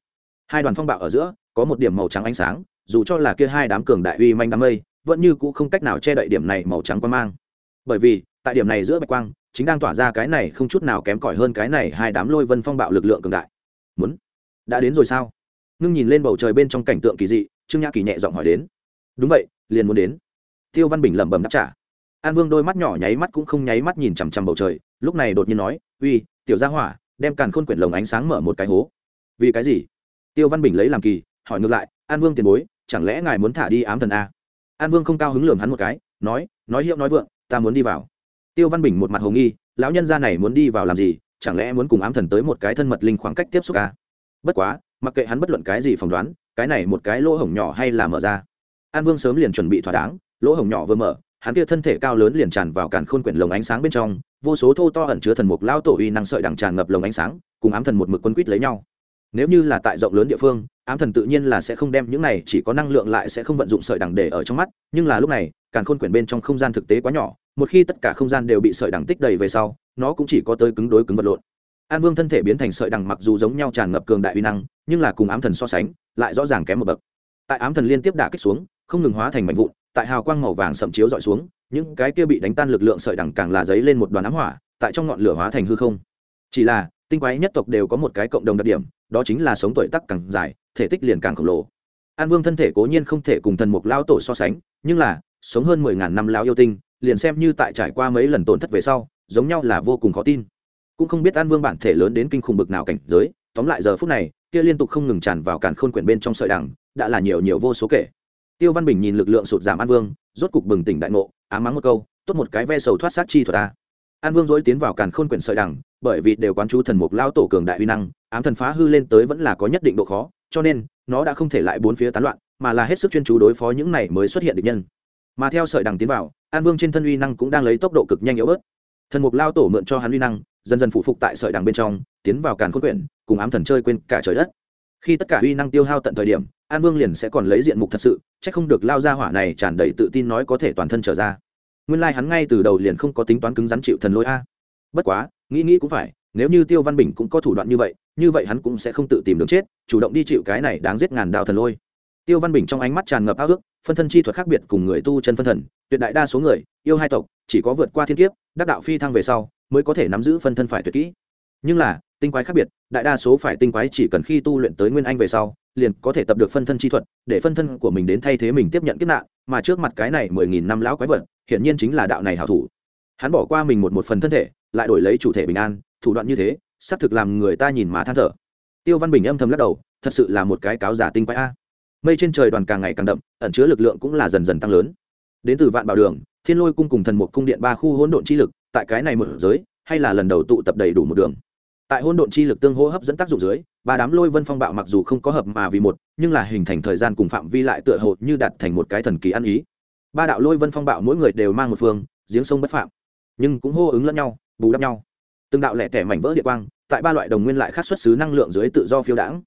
Hai đoàn phong bạo ở giữa, có một điểm màu trắng ánh sáng, dù cho là kia hai đám cường đại uy manh đám mây, vẫn như cũ không cách nào che đậy điểm này màu trắng quan mang. Bởi vì, tại điểm này giữa bạch quang chính đang tỏa ra cái này không chút nào kém cỏi hơn cái này hai đám lôi vân phong bạo lực lượng cường đại. Muốn? Đã đến rồi sao? Ngưng nhìn lên bầu trời bên trong cảnh tượng kỳ dị, trương nhã kỳ nhẹ giọng hỏi đến. Đúng vậy, liền muốn đến. Tiêu văn bình lẩm bẩm đáp trả. An vương đôi mắt nhỏ nháy mắt cũng không nháy mắt nhìn chằm chằm bầu trời, lúc này đột nhiên nói, uy, tiểu gia hỏa, đem càn khôn quyển lồng ánh sáng mở một cái hố. Vì cái gì? Tiêu văn bình lấy làm kỳ, hỏi ngược lại, an vương tiền bối, chẳng lẽ ngài muốn thả đi ám thần a? An vương không cao hứng lường hắn một cái, nói nói hiệu nói vượng, ta muốn đi vào tiêu văn bình một mặt hồ nghi, lão nhân gia này muốn đi vào làm gì, chẳng lẽ muốn cùng ám thần tới một cái thân mật linh khoảng cách tiếp xúc à? bất quá, mặc kệ hắn bất luận cái gì phỏng đoán, cái này một cái lỗ hổng nhỏ hay là mở ra an vương sớm liền chuẩn bị thỏa đáng, lỗ hổng nhỏ vừa mở, hắn kia thân thể cao lớn liền tràn vào càn khôn quyển lồng ánh sáng bên trong, vô số thô to ẩn chứa thần mục lao tổ uy năng sợi đằng tràn ngập lồng ánh sáng, cùng ám thần một mực quân quýt lấy nhau nếu như là tại rộng lớn địa phương, ám thần tự nhiên là sẽ không đem những này chỉ có năng lượng lại sẽ không vận dụng sợi đằng để ở trong mắt, nhưng là lúc này, càn khôn quyển bên trong không gian thực tế quá nhỏ một khi tất cả không gian đều bị sợi đằng tích đầy về sau, nó cũng chỉ có tới cứng đối cứng vật lộn. An vương thân thể biến thành sợi đằng mặc dù giống nhau tràn ngập cường đại uy năng, nhưng là cùng ám thần so sánh, lại rõ ràng kém một bậc. Tại ám thần liên tiếp đả kích xuống, không ngừng hóa thành mạnh vụn, tại hào quang màu vàng sậm chiếu dọi xuống, những cái kia bị đánh tan lực lượng sợi đằng càng là giấy lên một đoàn ám hỏa, tại trong ngọn lửa hóa thành hư không. Chỉ là, tinh quái nhất tộc đều có một cái cộng đồng đặc điểm, đó chính là sống tuổi tắc càng dài, thể tích liền càng khổng lồ. An vương thân thể cố nhiên không thể cùng thần mục lao tổ so sánh, nhưng là, sống hơn mười ngàn năm lao yêu tinh liền xem như tại trải qua mấy lần tổn thất về sau, giống nhau là vô cùng khó tin. Cũng không biết an vương bản thể lớn đến kinh khủng bực nào cảnh giới, tóm lại giờ phút này, kia liên tục không ngừng tràn vào càn khôn quyển bên trong sợi đằng, đã là nhiều nhiều vô số kể. Tiêu văn bình nhìn lực lượng sụt giảm an vương, rốt cục bừng tỉnh đại ngộ, ám mắng một câu, tốt một cái ve sầu thoát sát chi thuật ta. An vương dối tiến vào càn khôn quyển sợi đằng, bởi vì đều quán chú thần mục lao tổ cường đại uy năng, ám thần phá hư lên tới vẫn là có nhất định độ khó, cho nên, nó đã không thể lại bốn phía tán loạn, mà là hết sức chuyên chú đối phó những này mới xuất hiện địch nhân mà theo sợi đằng tiến vào, an vương trên thân uy năng cũng đang lấy tốc độ cực nhanh yếu bớt. Thần mục lao tổ mượn cho hắn uy năng, dần dần phụ phục tại sợi đằng bên trong, tiến vào càn khôn quyển, cùng ám thần chơi quên cả trời đất. Khi tất cả uy năng tiêu hao tận thời điểm, an vương liền sẽ còn lấy diện mục thật sự c h ắ c không được lao ra hỏa này tràn đầy tự tin nói có thể toàn thân trở ra. Nguyên lai、like、hắn ngay từ đầu liền không có tính toán cứng rắn chịu thần lôi a. Bất quá, nghĩ nghĩ cũng phải, nếu như tiêu văn bình cũng có thủ đoạn như vậy như vậy hắn cũng sẽ không tự tìm đường chết, chủ động đi chịu cái này đáng giết ngàn đào thần lôi tiêu văn bình trong ánh mắt tràn ngập ao ước, phân thân chi thuật khác biệt cùng người tu chân phân thần, tuyệt đại đa số người, yêu hai tộc, chỉ có vượt qua thiên kiếp, đắc đạo phi thăng về sau, mới có thể nắm giữ phân thân phải tuyệt kỹ. Nhưng là, tinh quái khác biệt, đại đa số phải tinh quái chỉ cần khi tu luyện tới nguyên anh về sau, liền có thể tập được phân thân chi thuật, để phân thân của mình đến thay thế mình tiếp nhận kiếp nạn, mà trước mặt cái này mười nghìn năm lão quái vật, hiển nhiên chính là đạo này hảo thủ. Hắn bỏ qua mình một một phần thân thể, lại đổi lấy chủ thể bình an, thủ đoạn như thế, xác thực làm người ta nhìn mà than thở. Tiêu văn bình âm thầm lắc đầu, thật sự là một cái cáo giả tinh quái a mây trên trời đoàn càng ngày càng đậm, ẩn chứa lực lượng cũng là dần dần tăng lớn. Đến từ vạn bảo đường, thiên lôi cung cùng thần một cung điện ba khu hỗn độn chi lực, tại cái này một giới, hay là lần đầu tụ tập đầy đủ một đường. Tại hỗn độn chi lực tương hỗ hấp dẫn tác dụng dưới, ba đám lôi vân phong bạo mặc dù không có hợp mà vì một, nhưng là hình thành thời gian cùng phạm vi lại tựa hồ như đặt thành một cái thần kỳ ăn ý. Ba đạo lôi vân phong bạo mỗi người đều mang một phương, giếng sông bất phạm, nhưng cũng hô ứng lẫn nhau, bù đắp nhau. Từng đạo lẻ tẻ mảnh vỡ địa quang, tại ba loại đồng nguyên lại khác xuất xứ năng lượng dưới tự do phiêu đãng.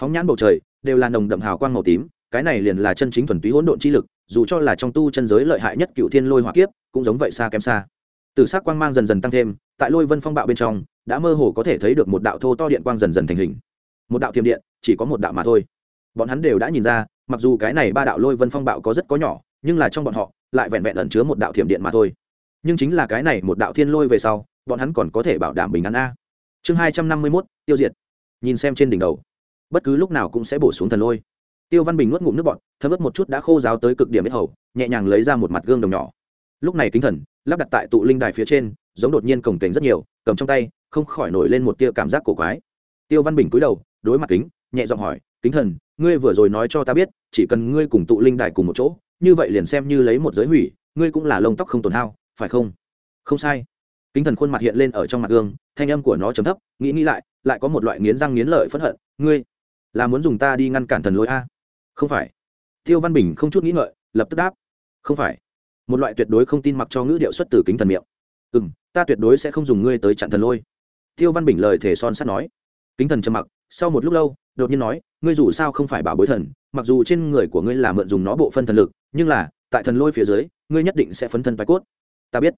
Phóng nhãn bầu trời đều là nồng đậm hào quang màu tím, cái này liền là chân chính thuần túy hỗn độn chi lực, dù cho là trong tu chân giới lợi hại nhất cựu thiên lôi hỏa kiếp, cũng giống vậy xa kém xa. Từ sắc quang mang dần dần tăng thêm, tại lôi vân phong bạo bên trong, đã mơ hồ có thể thấy được một đạo thô to điện quang dần dần thành hình. Một đạo thiềm điện, chỉ có một đạo mà thôi. Bọn hắn đều đã nhìn ra, mặc dù cái này ba đạo lôi vân phong bạo có rất có nhỏ, nhưng là trong bọn họ, lại vẹn vẹn ẩn chứa một đạo thiểm điện mà thôi. Nhưng chính là cái này một đạo thiên lôi về sau, bọn hắn còn có thể bảo đảm bình an a. Chương hai trăm năm mươi mốt, tiêu diệt. Nhìn xem trên đỉnh đầu bất cứ lúc nào cũng sẽ bổ xuống thần lôi. Tiêu văn bình nuốt ngụm nước bọt, thấm ướt một chút đã khô ráo tới cực điểm ít hầu, nhẹ nhàng lấy ra một mặt gương đồng nhỏ. Lúc này kính thần, lắp đặt tại tụ linh đài phía trên, giống đột nhiên cổng cảnh rất nhiều, cầm trong tay, không khỏi nổi lên một tia cảm giác cổ quái. Tiêu văn bình cúi đầu, đối mặt kính, nhẹ giọng hỏi, kính thần, ngươi vừa rồi nói cho ta biết, chỉ cần ngươi cùng tụ linh đài cùng một chỗ, như vậy liền xem như lấy một giới hủy, ngươi cũng là lông tóc không tổn hao, phải không? Không sai. Kính thần khuôn mặt hiện lên ở trong mặt gương, thanh âm của nó chấm thấp, nghĩ nghĩ lại lại có một loại nghiến răng nghiến lợi phẫn hận, ngươi là muốn dùng ta đi ngăn cản thần lôi a? Không phải. Tiêu văn bình không chút nghĩ ngợi, lập tức đáp. Không phải. Một loại tuyệt đối không tin mặc cho ngữ điệu xuất từ kính thần miệng. Ừ m ta tuyệt đối sẽ không dùng ngươi tới chặn thần lôi. Tiêu văn bình lời thể son sắt nói. Kính thần trầm mặc, sau một lúc lâu, đột nhiên nói, ngươi dù sao không phải bảo bối thần, mặc dù trên người của ngươi là mượn dùng nó bộ phân thần lực, nhưng là, tại thần lôi phía dưới, ngươi nhất định sẽ phấn thân bài cốt. Ta biết.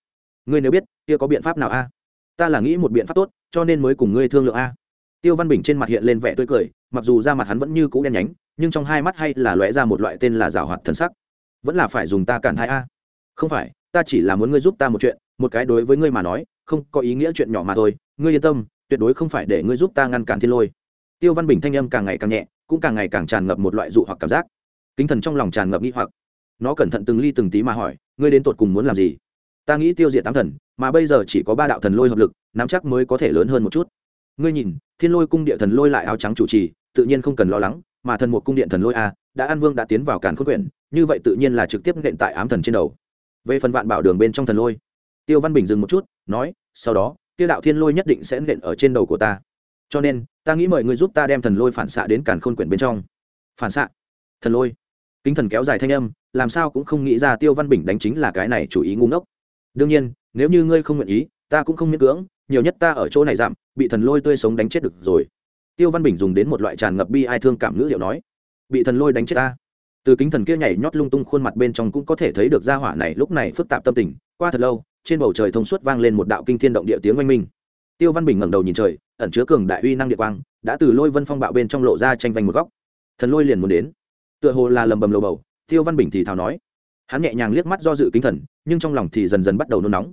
Ngươi nếu biết, kia có biện pháp nào a? Ta là nghĩ một biện pháp tốt, cho nên mới cùng ngươi thương lượng a. Tiêu văn bình trên mặt hiện lên vẻ tươi cười mặc dù da mặt hắn vẫn như cũ đen nhánh, nhưng trong hai mắt hay là lóe ra một loại tên là rào hoạt thần sắc. Vẫn là phải dùng ta cản thai a. Không phải, ta chỉ là muốn ngươi giúp ta một chuyện, một cái đối với ngươi mà nói, không có ý nghĩa chuyện nhỏ mà thôi. Ngươi yên tâm, tuyệt đối không phải để ngươi giúp ta ngăn cản thiên lôi. Tiêu văn bình thanh âm càng ngày càng nhẹ, cũng càng ngày càng tràn ngập một loại dụ hoặc cảm giác. Kính thần trong lòng tràn ngập nghi hoặc. Nó cẩn thận từng ly từng tí mà hỏi, ngươi đến tột cùng muốn làm gì? Ta nghĩ tiêu diệt tám thần, mà bây giờ chỉ có ba đạo thần lôi hợp lực, nắm chắc mới có thể lớn hơn một chút. Ngươi nhìn, thiên lôi cung địa thần lôi lại áo trắng chủ trì tự nhiên không cần lo lắng, mà thần một cung điện thần lôi a, đã an vương đã tiến vào càn khôn quyển, như vậy tự nhiên là trực tiếp nện tại ám thần trên đầu. Về phần vạn bảo đường bên trong thần lôi, tiêu văn bình dừng một chút, nói, sau đó, tiêu đạo thiên lôi nhất định sẽ nện ở trên đầu của ta. Cho nên, ta nghĩ mời ngươi giúp ta đem thần lôi phản xạ đến càn khôn quyển bên trong. Phản xạ? Thần lôi? Kính thần kéo dài thanh âm, làm sao cũng không nghĩ ra tiêu văn bình đánh chính là cái này chủ ý ngu ngốc. Đương nhiên, nếu như ngươi không nguyện ý, ta cũng không miễn cưỡng, nhiều nhất ta ở chỗ này giảm, bị thần lôi tươi sống đánh chết được rồi tiêu văn bình dùng đến một loại tràn ngập bi ai thương cảm ngữ liệu nói, bị thần lôi đánh chết ta. Từ kính thần kia nhảy nhót lung tung khuôn mặt bên trong cũng có thể thấy được gia hỏa này lúc này phức tạp tâm tình. Qua thật lâu, trên bầu trời thông suốt vang lên một đạo kinh thiên động địa tiếng oanh minh. Tiêu văn bình ngẩng đầu nhìn trời, ẩn chứa cường đại uy năng địa quang, đã từ lôi vân phong bạo bên trong lộ ra tranh vanh một góc. Thần lôi liền muốn đến. Tựa hồ là lầm bầm lầu bầu, tiêu văn bình thì thào nói. Hắn nhẹ nhàng liếc mắt do dự kính thần, nhưng trong lòng thì dần dần bắt đầu nôn nóng.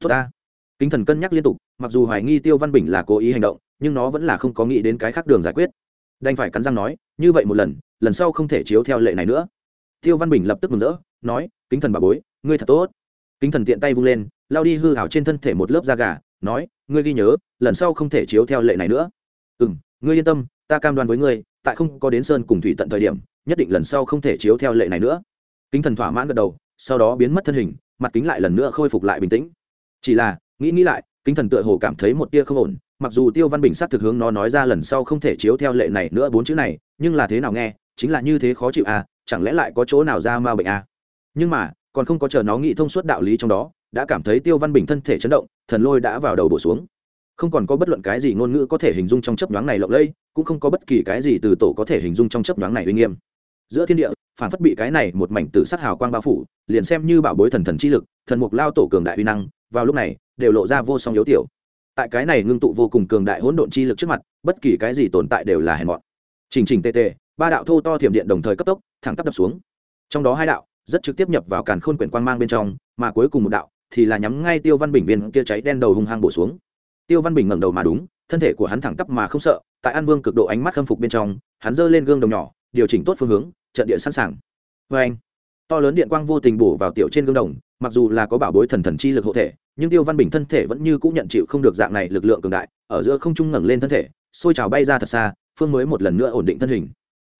Tốt ta. Kính thần cân nhắc liên tục, mặc dù hoài nghi tiêu văn bình là cố ý hành động nhưng nó vẫn là không có nghĩ đến cái khác đường giải quyết. Đành phải cắn răng nói, như vậy một lần lần sau không thể chiếu theo lệ này nữa. Tiêu văn bình lập tức mừng rỡ, nói, kính thần bà bối, ngươi thật tốt. Kính thần tiện tay vung lên, lao đi hư hảo trên thân thể một lớp da gà, nói, ngươi ghi nhớ, lần sau không thể chiếu theo lệ này nữa. Ừ m ngươi yên tâm, ta cam đoan với ngươi, tại không có đến sơn cùng thủy tận thời điểm, nhất định lần sau không thể chiếu theo lệ này nữa. Kính thần thỏa mãn gật đầu, sau đó biến mất thân hình, mặt kính lại lần nữa khôi phục lại bình tĩnh. Chỉ là, nghĩ nghĩ lại, kính thần tựa hồ cảm thấy một tia không ổn mặc dù tiêu văn bình s á thực hướng nó nói ra lần sau không thể chiếu theo lệ này nữa bốn chữ này, nhưng là thế nào nghe, chính là như thế khó chịu à chẳng lẽ lại có chỗ nào ra ma bệnh à? Nhưng mà, còn không có chờ nó nghĩ thông suốt đạo lý trong đó, đã cảm thấy tiêu văn bình thân thể chấn động, thần lôi đã vào đầu bổ xuống. Không còn có bất luận cái gì ngôn ngữ có thể hình dung trong chấp nhoáng này lộng lẫy, cũng không có bất kỳ cái gì từ tổ có thể hình dung trong chấp nhoáng này uy nghiêm. Giữa thiên địa, phản phất bị cái này một mảnh tử sắc hào quang bao phủ, liền xem như bảo bối thần thần chi lực, thần mục lao tổ cường đại uy năng, vào lúc này, đều lộ ra vô song yếu tiểu tại cái này ngưng tụ vô cùng cường đại hỗn độn chi lực trước mặt, bất kỳ cái gì tồn tại đều là hèn mọn. Trình trình tê tê ba đạo thô to thiểm điện đồng thời cấp tốc, thẳng tắp đập xuống. Trong đó hai đạo rất trực tiếp nhập vào càn khôn quyển quang mang bên trong, mà cuối cùng một đạo thì là nhắm ngay tiêu văn bình viên kia cháy đen đầu hung hăng bổ xuống. Tiêu văn bình ngẩng đầu mà đúng, thân thể của hắn thẳng tắp mà không sợ, tại an vương cực độ ánh mắt khâm phục bên trong, hắn giơ lên gương đồng nhỏ, điều chỉnh tốt phương hướng, trận địa sẵn sàng. Vê anh to lớn điện quang vô tình bổ vào tiểu trên gương đồng, mặc dù là có bảo bối thần thần chi lực hộ thể nhưng tiêu văn bình thân thể vẫn như cũng nhận chịu không được dạng này lực lượng cường đại, ở giữa không trung ngẩng lên thân thể, xôi trào bay ra thật xa, phương mới một lần nữa ổn định thân hình.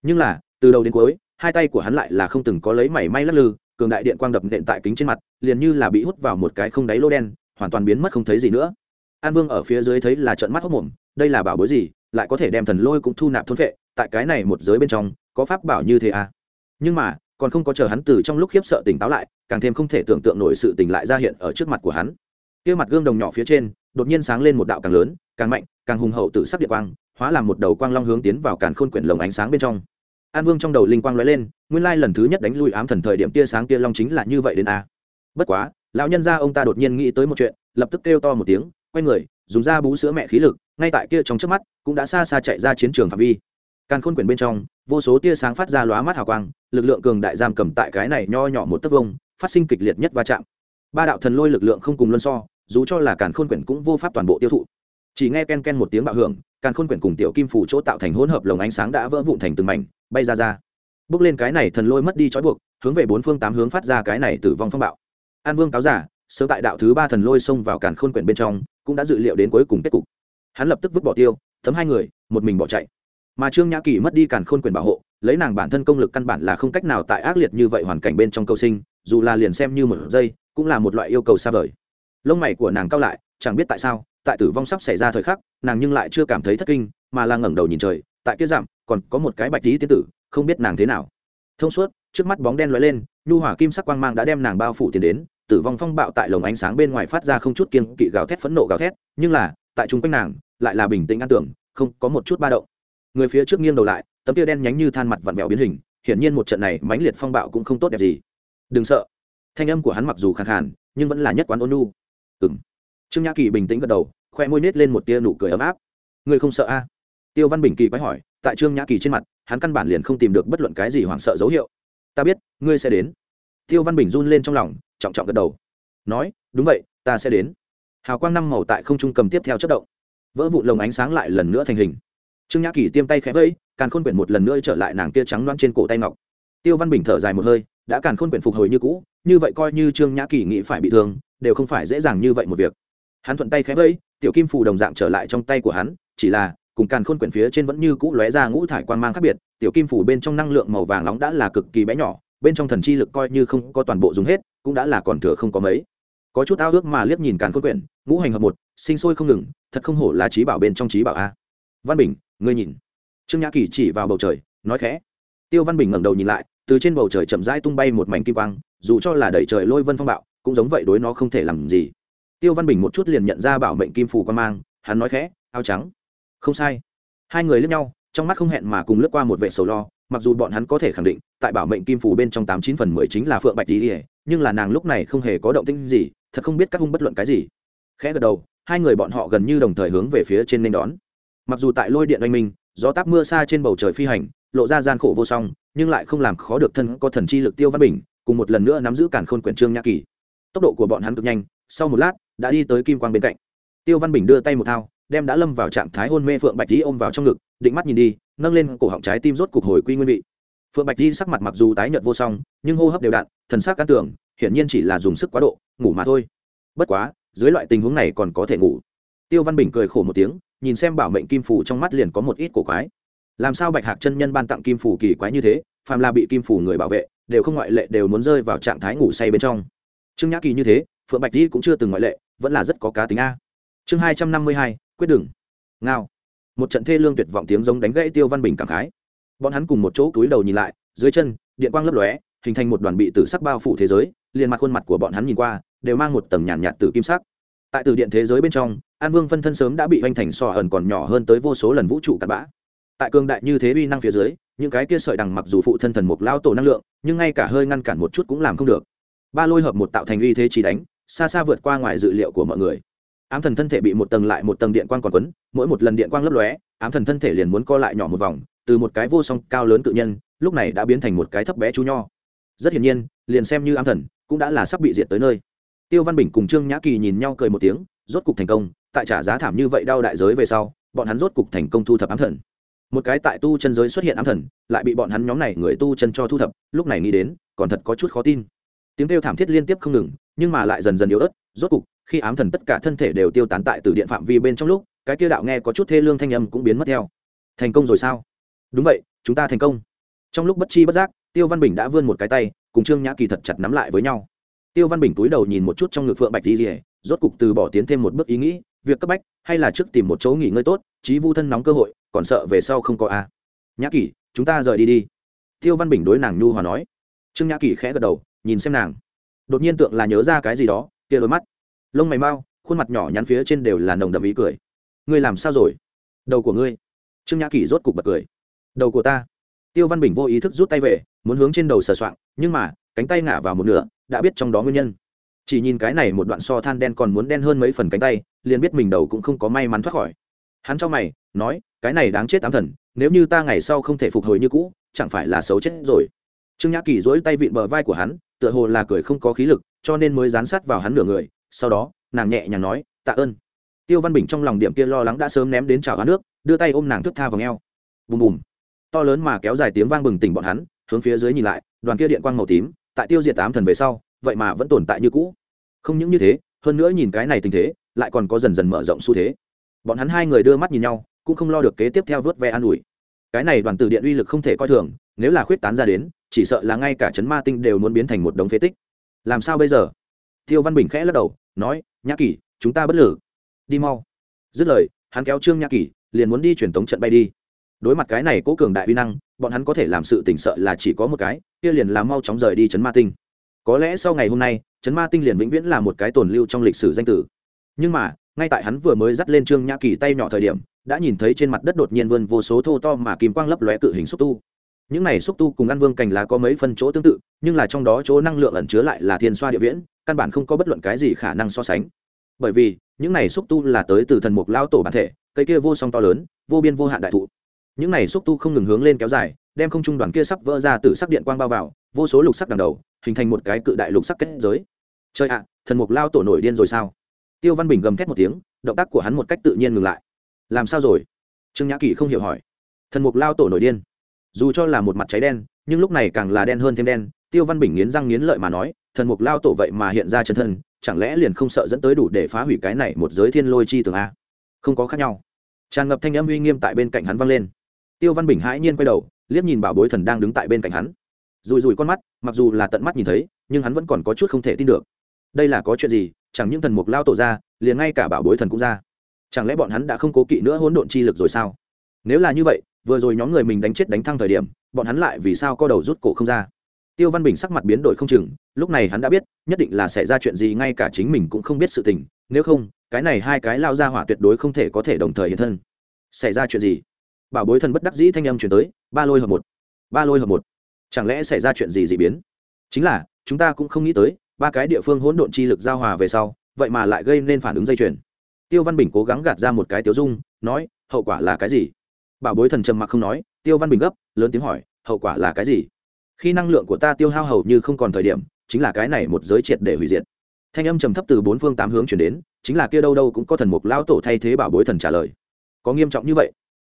Nhưng là, từ đầu đến cuối, hai tay của hắn lại là không từng có lấy mảy may lắc lư, cường đại điện quang đập nện tại kính trên mặt, liền như là bị hút vào một cái không đáy lô đen, hoàn toàn biến mất không thấy gì nữa. An vương ở phía dưới thấy là trận mắt hốc mồm, đây là bảo bối gì, lại có thể đem thần lôi cũng thu nạp thôn vệ tại cái này một giới bên trong, có pháp bảo như thế à? Nhưng mà còn không có chờ hắn từ trong lúc khiếp sợ tỉnh táo lại, càng thêm không thể tưởng tượng nổi sự tỉnh lại ra hiện ở trước mặt của hắn. Kia mặt gương đồng nhỏ phía trên, đột nhiên sáng lên một đạo càng lớn, càng mạnh, càng hùng hậu tự sắc điện quang, hóa làm một đầu quang long hướng tiến vào càn khôn quyển lồng ánh sáng bên trong. An vương trong đầu linh quang lóe lên, nguyên lai lần thứ nhất đánh lui ám thần thời điểm tia sáng tia long chính là như vậy đến a. Bất quá, lão nhân gia ông ta đột nhiên nghĩ tới một chuyện, lập tức kêu to một tiếng, quay người, dùng ra bú sữa mẹ khí lực, ngay tại kia trong trước mắt, cũng đã xa xa chạy ra chiến trường phạm vi. Càn khôn quyển bên trong vô số tia sáng phát ra lóa mắt hào quang, lực lượng cường đại giam cầm tại cái này nho nhỏ một tấc vông, phát sinh kịch liệt nhất va chạm. Ba đạo thần lôi lực lượng không cùng luân so, dù cho là càn khôn quyển cũng vô pháp toàn bộ tiêu thụ. Chỉ nghe ken ken một tiếng bạo hưởng, càn khôn quyển cùng tiểu kim phủ chỗ tạo thành hỗn hợp lồng ánh sáng đã vỡ vụn thành từng mảnh, bay ra ra. Bước lên cái này thần lôi mất đi trói buộc, hướng về bốn phương tám hướng phát ra cái này tử vong phong bạo. An vương cáo giả, sớm tại đạo thứ ba thần lôi xông vào càn khôn quyển bên trong, cũng đã dự liệu đến cuối cùng kết cục. Hắn lập tức vứt bỏ tiêu, thấm hai người, một mình bỏ chạy mà trương nhã kỳ mất đi càn khôn quyền bảo hộ lấy nàng bản thân công lực căn bản là không cách nào tại ác liệt như vậy hoàn cảnh bên trong cầu sinh dù là liền xem như một giây cũng là một loại yêu cầu xa vời lông mày của nàng cao lại chẳng biết tại sao tại tử vong sắp xảy ra thời khắc nàng nhưng lại chưa cảm thấy thất kinh mà là ngẩng đầu nhìn trời tại kia giảm còn có một cái bạch tí tiến tử không biết nàng thế nào thông suốt trước mắt bóng đen lóe lên nhu hỏa kim sắc quang mang đã đem nàng bao phủ tiền đến tử vong phong bạo tại lồng ánh sáng bên ngoài phát ra không chút kiên kỵ gào thét phẫn nộ gào thét nhưng là tại chúng quanh nàng lại là bình tĩnh an tưởng không có một chút ba động người phía trước nghiêng đầu lại, tấm tia đen nhánh như than mặt vặn vẹo biến hình, hiển nhiên một trận này mãnh liệt phong bạo cũng không tốt đẹp gì. Đừng sợ. Thanh âm của hắn mặc dù khàn khàn, nhưng vẫn là nhất quán ôn nu ừng trương nhã kỳ bình tĩnh gật đầu, khoe môi nết lên một tia nụ cười ấm áp. Người không sợ a? Tiêu văn bình kỳ quái hỏi, tại trương nhã kỳ trên mặt, hắn căn bản liền không tìm được bất luận cái gì hoảng sợ dấu hiệu. Ta biết, ngươi sẽ đến. Tiêu văn bình run lên trong lòng, trọng trọng gật đầu. Nói, đúng vậy, ta sẽ đến. Hào quang năm màu tại không trung cầm tiếp theo chất động. Vỡ vụn lồng ánh sáng lại lần nữa thành hình trương nhã kỳ tiêm tay khẽ vẫy, càn khôn quyển một lần nữa trở lại nàng kia trắng loan trên cổ tay ngọc. Tiêu văn bình thở dài một hơi, đã càn khôn quyển phục hồi như cũ, như vậy coi như trương nhã kỳ nghĩ phải bị thương, đều không phải dễ dàng như vậy một việc. Hắn thuận tay khẽ vẫy, tiểu kim phù đồng dạng trở lại trong tay của hắn, chỉ là, cùng càn khôn quyển phía trên vẫn như cũ lóe ra ngũ thải quan mang khác biệt, tiểu kim phủ bên trong năng lượng màu vàng nóng đã là cực kỳ bé nhỏ, bên trong thần chi lực coi như không có toàn bộ dùng hết, cũng đã là còn thừa không có mấy. Có chút ao ước mà liếc nhìn càn khôn quyển, ngũ hành hợp một, sinh sôi không ngừng, thật không hổ là trí bảo bên trong trí bảo a văn bình, ngươi nhìn. Trương nhã kỳ chỉ vào bầu trời, nói khẽ. Tiêu văn bình ngẩng đầu nhìn lại, từ trên bầu trời chậm rãi tung bay một mảnh kim quang, dù cho là đẩy trời lôi vân phong bạo, cũng giống vậy đối nó không thể làm gì. Tiêu văn bình một chút liền nhận ra bảo mệnh kim phù quan mang, hắn nói khẽ áo trắng. Không sai. Hai người lướt nhau, trong mắt không hẹn mà cùng lướt qua một vệ sầu lo, mặc dù bọn hắn có thể khẳng định, tại bảo mệnh kim phù bên trong tám chín phần mười chính là phượng bạch tỉ nhưng là nàng lúc này không hề có động tĩnh gì, thật không biết các hung bất luận cái gì. Khẽ gật đầu, hai người bọn họ gần như đồng thời hướng về phía trên nên đón mặc dù tại lôi điện oanh minh, gió táp mưa xa trên bầu trời phi hành, lộ ra gian khổ vô song, nhưng lại không làm khó được thân có thần chi lực tiêu văn bình, cùng một lần nữa nắm giữ cản khôn quyển trương nhã kỳ. Tốc độ của bọn hắn cực nhanh, sau một lát, đã đi tới kim quang bên cạnh. Tiêu văn bình đưa tay một thao, đem đã lâm vào trạng thái hôn mê phượng bạch tý ôm vào trong ngực, định mắt nhìn đi, nâng lên cổ họng trái tim rốt cục hồi quy nguyên vị. Phượng bạch tý sắc mặt mặc dù tái nhợt vô song, nhưng hô hấp đều đặn, thần sắc cán tưởng hiển nhiên chỉ là dùng sức quá độ, ngủ mà thôi. Bất quá, dưới loại tình huống này còn có thể ngủ tiêu văn bình cười khổ một tiếng nhìn xem bảo mệnh kim phủ trong mắt liền có một ít cổ quái. Làm sao bạch hạc chân nhân ban tặng kim phủ kỳ quái như thế phàm là bị kim phủ người bảo vệ đều không ngoại lệ đều muốn rơi vào trạng thái ngủ say bên trong. Trương nhã kỳ như thế phượng bạch di cũng chưa từng ngoại lệ vẫn là rất có cá tính a. Chương hai trăm năm mươi hai quyết đừng. Ngao. Một trận thê lương tuyệt vọng tiếng giống đánh gãy tiêu văn bình cảm khái. Bọn hắn cùng một chỗ cúi đầu nhìn lại dưới chân điện quang lấp lóe hình thành một đoàn bị tử sắc bao phủ thế giới liền mặt khuôn mặt của bọn hắn nhìn qua đều mang một tầng nhàn nhạt, nhạt tử kim sắc. Tại từ điện thế giới bên trong an vương phân thân sớm đã bị hoành thành so ẩn còn nhỏ hơn tới vô số lần vũ trụ cặn bã. Tại cường đại như thế uy năng phía dưới, những cái kia sợi đằng mặc dù phụ thân thần mục lao tổ năng lượng, nhưng ngay cả hơi ngăn cản một chút cũng làm không được. Ba lôi hợp một tạo thành uy thế chỉ đánh, xa xa vượt qua ngoài dự liệu của mọi người. Ám thần thân thể bị một tầng lại một tầng điện quang còn quấn, mỗi một lần điện quang lấp lóe, ám thần thân thể liền muốn co lại nhỏ một vòng, từ một cái vô song cao lớn tự nhân, lúc này đã biến thành một cái thấp bé chú nho. Rất hiển nhiên, liền xem như ám thần, cũng đã là sắp bị diệt tới nơi. Tiêu văn bình cùng trương nhã kỳ nhìn nhau cười một tiếng, rốt cục thành công tại trả giá thảm như vậy đau đại giới về sau, bọn hắn rốt cục thành công thu thập ám thần. Một cái tại tu chân giới xuất hiện ám thần, lại bị bọn hắn nhóm này người tu chân cho thu thập, lúc này nghĩ đến, còn thật có chút khó tin. Tiếng kêu thảm thiết liên tiếp không ngừng, nhưng mà lại dần dần yếu ớt, rốt cục, khi ám thần tất cả thân thể đều tiêu tán tại từ điện phạm vi bên trong lúc, cái kia đạo nghe có chút thê lương thanh âm cũng biến mất theo. Thành công rồi sao? Đúng vậy, chúng ta thành công. Trong lúc bất chi bất giác, tiêu văn bình đã vươn một cái tay, cùng trương nhã kỳ thật chặt nắm lại với nhau. Tiêu văn bình túi đầu nhìn một chút trong ngực phượng bạch di rỉa rốt cục từ bỏ tiến thêm một bước ý nghĩ việc cấp bách hay là trước tìm một chỗ nghỉ ngơi tốt trí vu thân nóng cơ hội còn sợ về sau không có a. Nhã kỷ, chúng ta rời đi đi. Tiêu văn bình đối nàng nhu hòa nói. Trương nhã kỷ khẽ gật đầu nhìn xem nàng. Đột nhiên tượng là nhớ ra cái gì đó kia đôi mắt. Lông mày mau khuôn mặt nhỏ nhắn phía trên đều là nồng đậm ý cười. Ngươi làm sao rồi? Đầu của ngươi. Trương nhã kỷ rốt cục bật cười. Đầu của ta. Tiêu văn bình vô ý thức rút tay về muốn hướng trên đầu sờ soạng nhưng mà cánh tay ngả vào một nửa đã biết trong đó nguyên nhân chỉ nhìn cái này một đoạn so than đen còn muốn đen hơn mấy phần cánh tay, liền biết mình đầu cũng không có may mắn thoát khỏi. Hắn cho mày, nói, cái này đáng chết ám thần, nếu như ta ngày sau không thể phục hồi như cũ, chẳng phải là xấu chết rồi. Trương nhã kỳ dỗi tay vịn bờ vai của hắn, tựa hồ là cười không có khí lực, cho nên mới dán sát vào hắn nửa người. Sau đó, nàng nhẹ nhàng nói, tạ ơn. Tiêu văn bình trong lòng điểm kia lo lắng đã sớm ném đến trào hắn nước, đưa tay ôm nàng thức tha vào ngheo bùm bùm. To lớn mà kéo dài tiếng vang bừng tỉnh bọn hắn, hướng phía dưới nhìn lại, đoàn kia điện quang màu tím, tại tiêu diệt tám thần về sau vậy mà vẫn tồn tại như cũ. Không những như thế, hơn nữa nhìn cái này tình thế, lại còn có dần dần mở rộng xu thế. Bọn hắn hai người đưa mắt nhìn nhau, cũng không lo được kế tiếp theo vớt ve an ủi. Cái này đoàn từ điện uy lực không thể coi thường, nếu là khuyết tán ra đến, chỉ sợ là ngay cả chấn ma tinh đều muốn biến thành một đống phế tích. Làm sao bây giờ? Tiêu văn bình khẽ lắc đầu, nói, nhã kỳ chúng ta bất lử. Đi mau. Dứt lời, hắn kéo trương nhã kỳ liền muốn đi truyền tống trận bay đi. Đối mặt cái này cố cường đại uy năng, bọn hắn có thể làm sự tỉnh sợ là chỉ có một cái, kia liền là mau chóng rời đi chấn ma tinh có lẽ sau ngày hôm nay chấn ma tinh liền vĩnh viễn là một cái tồn lưu trong lịch sử danh tử. Nhưng mà, ngay tại hắn vừa mới dắt lên trương nhã kỳ tay nhỏ thời điểm, đã nhìn thấy trên mặt đất đột nhiên vươn vô số thô to mà kim quang lấp lóe cự hình xúc tu. Những này xúc tu cùng ăn vương cành lá có mấy phân chỗ tương tự, nhưng là trong đó chỗ năng lượng ẩn chứa lại là thiên xoa địa viễn, căn bản không có bất luận cái gì khả năng so sánh. Bởi vì, những này xúc tu là tới từ thần mục lao tổ bản thể, cây kia vô song to lớn, vô biên vô hạn đại thụ. Những này xúc tu không ngừng hướng lên kéo dài, đem không trung đoàn kia sắp vỡ ra từ sắc điện quang bao vào, vô số lục sắc đằng đầu hình thành một cái cự đại lục sắc kết giới. Chơi ạ, thần mục lao tổ nổi điên rồi sao? Tiêu văn bình gầm thét một tiếng, động tác của hắn một cách tự nhiên ngừng lại. Làm sao rồi? Trương nhã kỳ không hiểu hỏi. Thần mục lao tổ nổi điên. Dù cho là một mặt cháy đen, nhưng lúc này càng là đen hơn thêm đen, tiêu văn bình nghiến răng nghiến lợi mà nói, thần mục lao tổ vậy mà hiện ra chân thân, chẳng lẽ liền không sợ dẫn tới đủ để phá hủy cái này một giới thiên lôi chi tường a? Không có khác nhau. Tràn ngập thanh âm uy nghiêm tại bên cạnh hắn vang lên. Tiêu văn bình hãi nhiên quay đầu, liếc nhìn bảo bối thần đang đứng tại bên cạnh hắn rùi rùi con mắt, mặc dù là tận mắt nhìn thấy, nhưng hắn vẫn còn có chút không thể tin được. Đây là có chuyện gì? Chẳng những thần mục lao tổ ra, liền ngay cả bảo bối thần cũng ra. Chẳng lẽ bọn hắn đã không cố kỵ nữa hỗn độn chi lực rồi sao? Nếu là như vậy, vừa rồi nhóm người mình đánh chết đánh thăng thời điểm, bọn hắn lại vì sao co đầu rút cổ không ra? Tiêu văn bình sắc mặt biến đổi không chừng, lúc này hắn đã biết, nhất định là xảy ra chuyện gì, ngay cả chính mình cũng không biết sự tình, nếu không, cái này hai cái lao ra hỏa tuyệt đối không thể có thể đồng thời hiện thân. Xảy ra chuyện gì? Bảo bối thần bất đắc dĩ thanh âm chuyển tới, ba lôi hợp một, ba lôi hợp một chẳng lẽ xảy ra chuyện gì dị biến? Chính là, chúng ta cũng không nghĩ tới, ba cái địa phương hỗn độn chi lực giao hòa về sau, vậy mà lại gây nên phản ứng dây chuyền. Tiêu văn bình cố gắng gạt ra một cái tiếu dung, nói, hậu quả là cái gì? Bảo bối thần trầm mặc không nói, tiêu văn bình gấp, lớn tiếng hỏi, hậu quả là cái gì? Khi năng lượng của ta tiêu hao hầu như không còn thời điểm, chính là cái này một giới triệt để hủy diệt. Thanh âm trầm thấp từ bốn phương tám hướng chuyển đến, chính là kia đâu đâu cũng có thần mục lao tổ thay thế bảo bối thần trả lời. Có nghiêm trọng như vậy?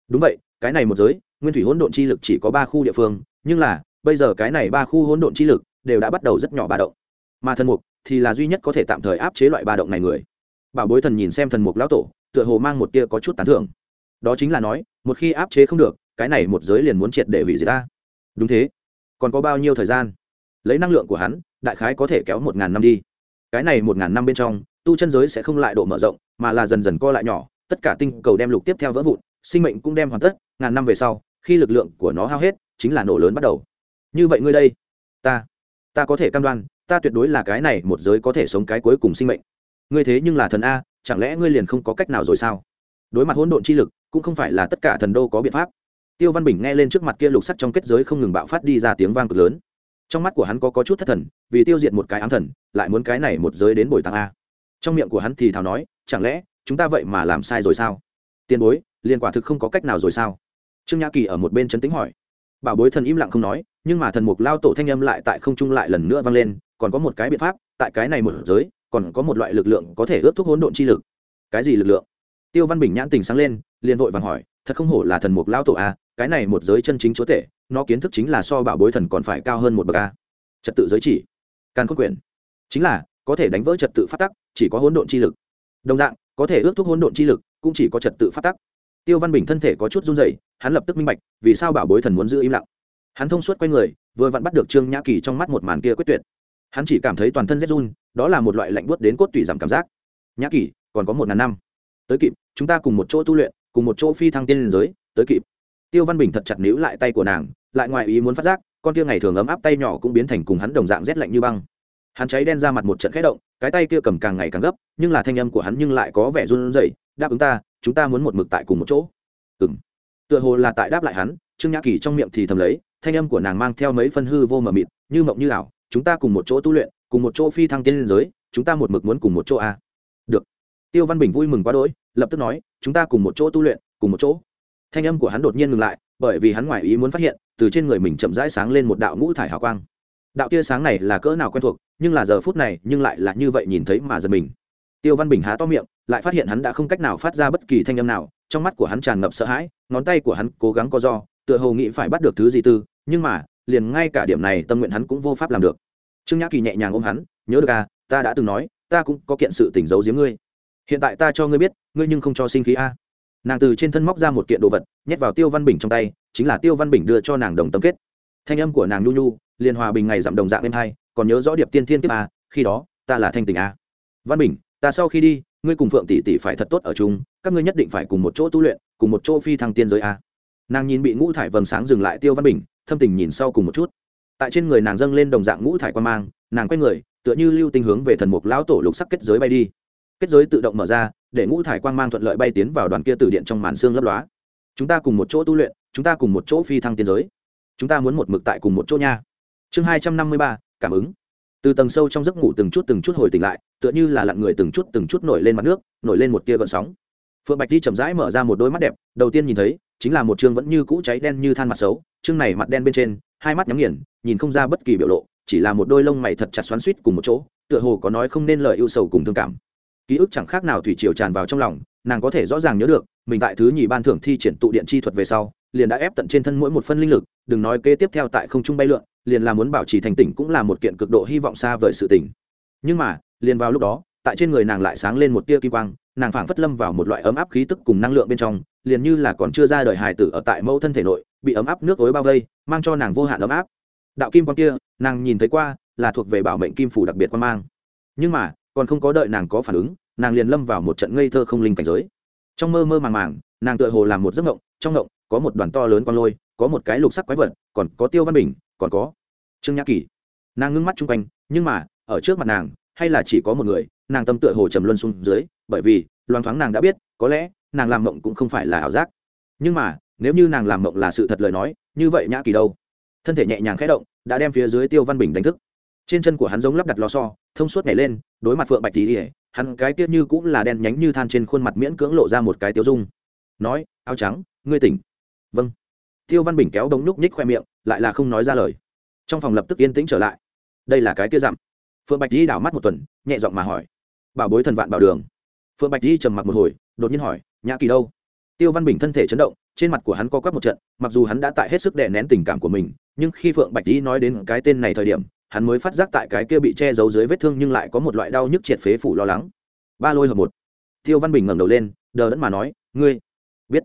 Đúng vậy, cái này một giới, nguyên thủy hỗn độn chi lực chỉ có ba khu địa phương, nhưng là bây giờ cái này ba khu hỗn độn chi lực đều đã bắt đầu rất nhỏ ba động. Mà thần mục thì là duy nhất có thể tạm thời áp chế loại ba động này người. Bảo bối thần nhìn xem thần mục lão tổ, tựa hồ mang một tia có chút tán thưởng. Đó chính là nói, một khi áp chế không được, cái này một giới liền muốn triệt để hủy diệt ta. Đúng thế. Còn có bao nhiêu thời gian? Lấy năng lượng của hắn, đại khái có thể kéo một ngàn năm đi. Cái này một ngàn năm bên trong, tu chân giới sẽ không lại độ mở rộng, mà là dần dần co lại nhỏ, tất cả tinh cầu đem lục tiếp theo vỡ vụn, sinh mệnh cũng đem hoàn tất, ngàn năm về sau, khi lực lượng của nó hao hết, chính là nổ lớn bắt đầu như vậy ngươi đây ta ta có thể cam đoan ta tuyệt đối là cái này một giới có thể sống cái cuối cùng sinh mệnh. Ngươi thế nhưng là thần a chẳng lẽ ngươi liền không có cách nào rồi sao? Đối mặt hỗn độn chi lực cũng không phải là tất cả thần đô có biện pháp. Tiêu văn bình nghe lên trước mặt kia lục sắt trong kết giới không ngừng bạo phát đi ra tiếng vang cực lớn. Trong mắt của hắn có, có chút thất thần vì tiêu diệt một cái ám thần lại muốn cái này một giới đến bồi tàng a. Trong miệng của hắn thì thào nói chẳng lẽ chúng ta vậy mà làm sai rồi sao? Tiền bối liền quả thực không có cách nào rồi sao? Trương nhã kỳ ở một bên chấn tính hỏi bảo bối thần im lặng không nói nhưng mà thần mục lao tổ thanh âm lại tại không trung lại lần nữa vang lên còn có một cái biện pháp tại cái này một giới còn có một loại lực lượng có thể ướt thuốc hỗn độn chi lực. Cái gì lực lượng? Tiêu văn bình nhãn tình sáng lên liền vội vàng hỏi thật không hổ là thần mục lao tổ a cái này một giới chân chính chúa tể nó kiến thức chính là so bảo bối thần còn phải cao hơn một bậc a. Trật tự giới chỉ. Càn khôn quyền, chính là có thể đánh vỡ trật tự phát tắc chỉ có hỗn độn chi lực. Đồng dạng có thể ước thúc hỗn độn chi lực cũng chỉ có trật tự phát tắc tiêu văn bình thân thể có chút run rẩy, hắn lập tức minh bạch, vì sao bảo bối thần muốn giữ im lặng. Hắn thông suốt q u a y người, vừa vặn bắt được trương nhã kỳ trong mắt một màn kia quyết tuyệt. Hắn chỉ cảm thấy toàn thân rét run, đó là một loại lạnh buốt đến cốt tủy giảm cảm giác. Nhã kỳ, còn có một ngàn năm. Tới kịp, chúng ta cùng một chỗ tu luyện, cùng một chỗ phi thăng tiên liên giới, tới kịp. Tiêu văn bình thật chặt níu lại tay của nàng, lại ngoài ý muốn phát giác, con kia ngày thường ấm áp tay nhỏ cũng biến thành cùng hắn đồng dạng rét lạnh như băng. Hắn cháy đen ra mặt một trận khẽ động, cái tay kia cầm càng ngày càng gấp, nhưng là thanh âm của hắn nhưng lại có vẻ run rẩy, đáp ứng ta chúng ta muốn một mực tại cùng một chỗ. Ừng tựa hồ là tại đáp lại hắn, trương nhã kỳ trong miệng thì thầm lấy, thanh âm của nàng mang theo mấy phân hư vô mờ mịt, như mộng như ảo, chúng ta cùng một chỗ tu luyện, cùng một chỗ phi thăng tiên liên giới, chúng ta một mực muốn cùng một chỗ a à? được. Tiêu văn bình vui mừng quá đỗi, lập tức nói, chúng ta cùng một chỗ tu luyện, cùng một chỗ. Thanh âm của hắn đột nhiên ngừng lại, bởi vì hắn ngoài ý muốn phát hiện, từ trên người mình chậm rãi sáng lên một đạo ngũ thải hào quang. Đạo tia sáng này là cỡ nào quen thuộc, nhưng là giờ phút này, nhưng lại là như vậy nhìn thấy mà giật mình. Tiêu văn bình há to miệng lại phát hiện hắn đã không cách nào phát ra bất kỳ thanh âm nào, trong mắt của hắn tràn ngập sợ hãi, ngón tay của hắn cố gắng co do tựa hồ nghĩ phải bắt được thứ gì tư nhưng mà, liền ngay cả điểm này tâm nguyện hắn cũng vô pháp làm được. Trương nhã kỳ nhẹ nhàng ôm hắn, nhớ được à ta đã từng nói, ta cũng có kiện sự tình giấu giếm ngươi. Hiện tại ta cho ngươi biết, ngươi nhưng không cho sinh khí a. Nàng từ trên thân móc ra một kiện đồ vật, nhét vào tiêu văn bình trong tay, chính là tiêu văn bình đưa cho nàng đồng tâm kết. Thanh âm của nàng nhu nhu, liền hòa bình ngày dặm đồng dạng em hai còn nhớ rõ điệp tiên thiên kiếp a, khi đó, ta là thanh tình a. Văn bình, ta sau khi đi ngươi cùng phượng tỷ tỷ phải thật tốt ở chung, các ngươi nhất định phải cùng một chỗ tu luyện, cùng một chỗ phi thăng tiên giới a. Nàng nhìn bị ngũ thải vầng sáng dừng lại tiêu văn bình, thâm tình nhìn sau cùng một chút. Tại trên người nàng dâng lên đồng dạng ngũ thải quan mang, nàng quay người, tựa như lưu tinh hướng về thần mục lão tổ lục sắc kết giới bay đi. Kết giới tự động mở ra, để ngũ thải quang mang thuận lợi bay tiến vào đoàn kia từ điện trong màn xương lấp lóa. Chúng ta cùng một chỗ tu luyện, chúng ta cùng một chỗ phi thăng tiên giới. Chúng ta muốn một mực tại cùng một chỗ nha. Chương hai trăm năm mươi ba, cảm ứng từ tầng sâu trong giấc ngủ từng chút từng chút hồi tỉnh lại, tựa như là lặn người từng chút từng chút nổi lên mặt nước, nổi lên một tia gợn sóng. Phượng bạch đi chậm rãi mở ra một đôi mắt đẹp, đầu tiên nhìn thấy, chính là một chương vẫn như cũ cháy đen như than mặt xấu, chương này mặt đen bên trên, hai mắt nhắm nghiền, nhìn không ra bất kỳ biểu lộ, chỉ là một đôi lông mày thật chặt xoắn suýt cùng một chỗ, tựa hồ có nói không nên lời yêu sầu cùng thương cảm. Ký ức chẳng khác nào thủy triều tràn vào trong lòng, nàng có thể rõ ràng nhớ được, mình tại thứ nhì ban thưởng thi triển tụ điện chi thuật về sau, liền đã ép tận trên thân mỗi một phân linh lực, đừng nói kế tiếp theo tại không trung bay lượn liền là muốn bảo trì thành tỉnh cũng là một kiện cực độ hy vọng xa vời sự tỉnh nhưng mà, liền vào lúc đó, tại trên người nàng lại sáng lên một tia kim quang, nàng phảng phất lâm vào một loại ấm áp khí tức cùng năng lượng bên trong, liền như là còn chưa ra đời hài tử ở tại mẫu thân thể nội, bị ấm áp nước ối bao vây, mang cho nàng vô hạn ấm áp. Đạo kim quang kia, nàng nhìn thấy qua, là thuộc về bảo mệnh kim phủ đặc biệt quan mang. Nhưng mà, còn không có đợi nàng có phản ứng, nàng liền lâm vào một trận ngây thơ không linh cảnh giới. Trong mơ mơ màng màng, nàng tựa hồ làm một giấc ngộng trong ngộng có một đoàn to lớn quang lôi, có một cái lục sắc quái vật, còn có tiêu văn bình còn có trương nhã kỳ. Nàng ngưng mắt chung quanh, nhưng mà, ở trước mặt nàng, hay là chỉ có một người, nàng tâm tựa hồ trầm luân xuống dưới, bởi vì loang thoáng nàng đã biết, có lẽ, nàng làm mộng cũng không phải là ảo giác. Nhưng mà, nếu như nàng làm mộng là sự thật lời nói, như vậy nhã kỳ đâu? Thân thể nhẹ nhàng khẽ động, đã đem phía dưới tiêu văn bình đánh thức. Trên chân của hắn giống lắp đặt lò so thông suốt nhảy lên, đối mặt phượng bạch tỉ ỉa hắn cái tiết như cũng là đen nhánh như than trên khuôn mặt miễn cưỡng lộ ra một cái tiêu dung. Nói, áo trắng, ngươi tỉnh. Vâng tiêu văn bình kéo đống núc nhích khoe miệng, lại là không nói ra lời. Trong phòng lập tức yên tĩnh trở lại. Đây là cái kia dặm. Phượng bạch di đảo mắt một tuần, nhẹ giọng mà hỏi. Bảo bối thần vạn bảo đường. Phượng bạch di trầm mặc một hồi, đột nhiên hỏi, nhã kỳ đâu? Tiêu văn bình thân thể chấn động, trên mặt của hắn co quắp một trận, mặc dù hắn đã tại hết sức đè nén tình cảm của mình, nhưng khi phượng bạch di nói đến cái tên này thời điểm, hắn mới phát giác tại cái kia bị che giấu dưới vết thương nhưng lại có một loại đau nhức triệt phế phủ lo lắng. Ba lôi hợp một. Tiêu văn bình ngẩng đầu lên, đờ đẫn mà nói, ngươi, biết.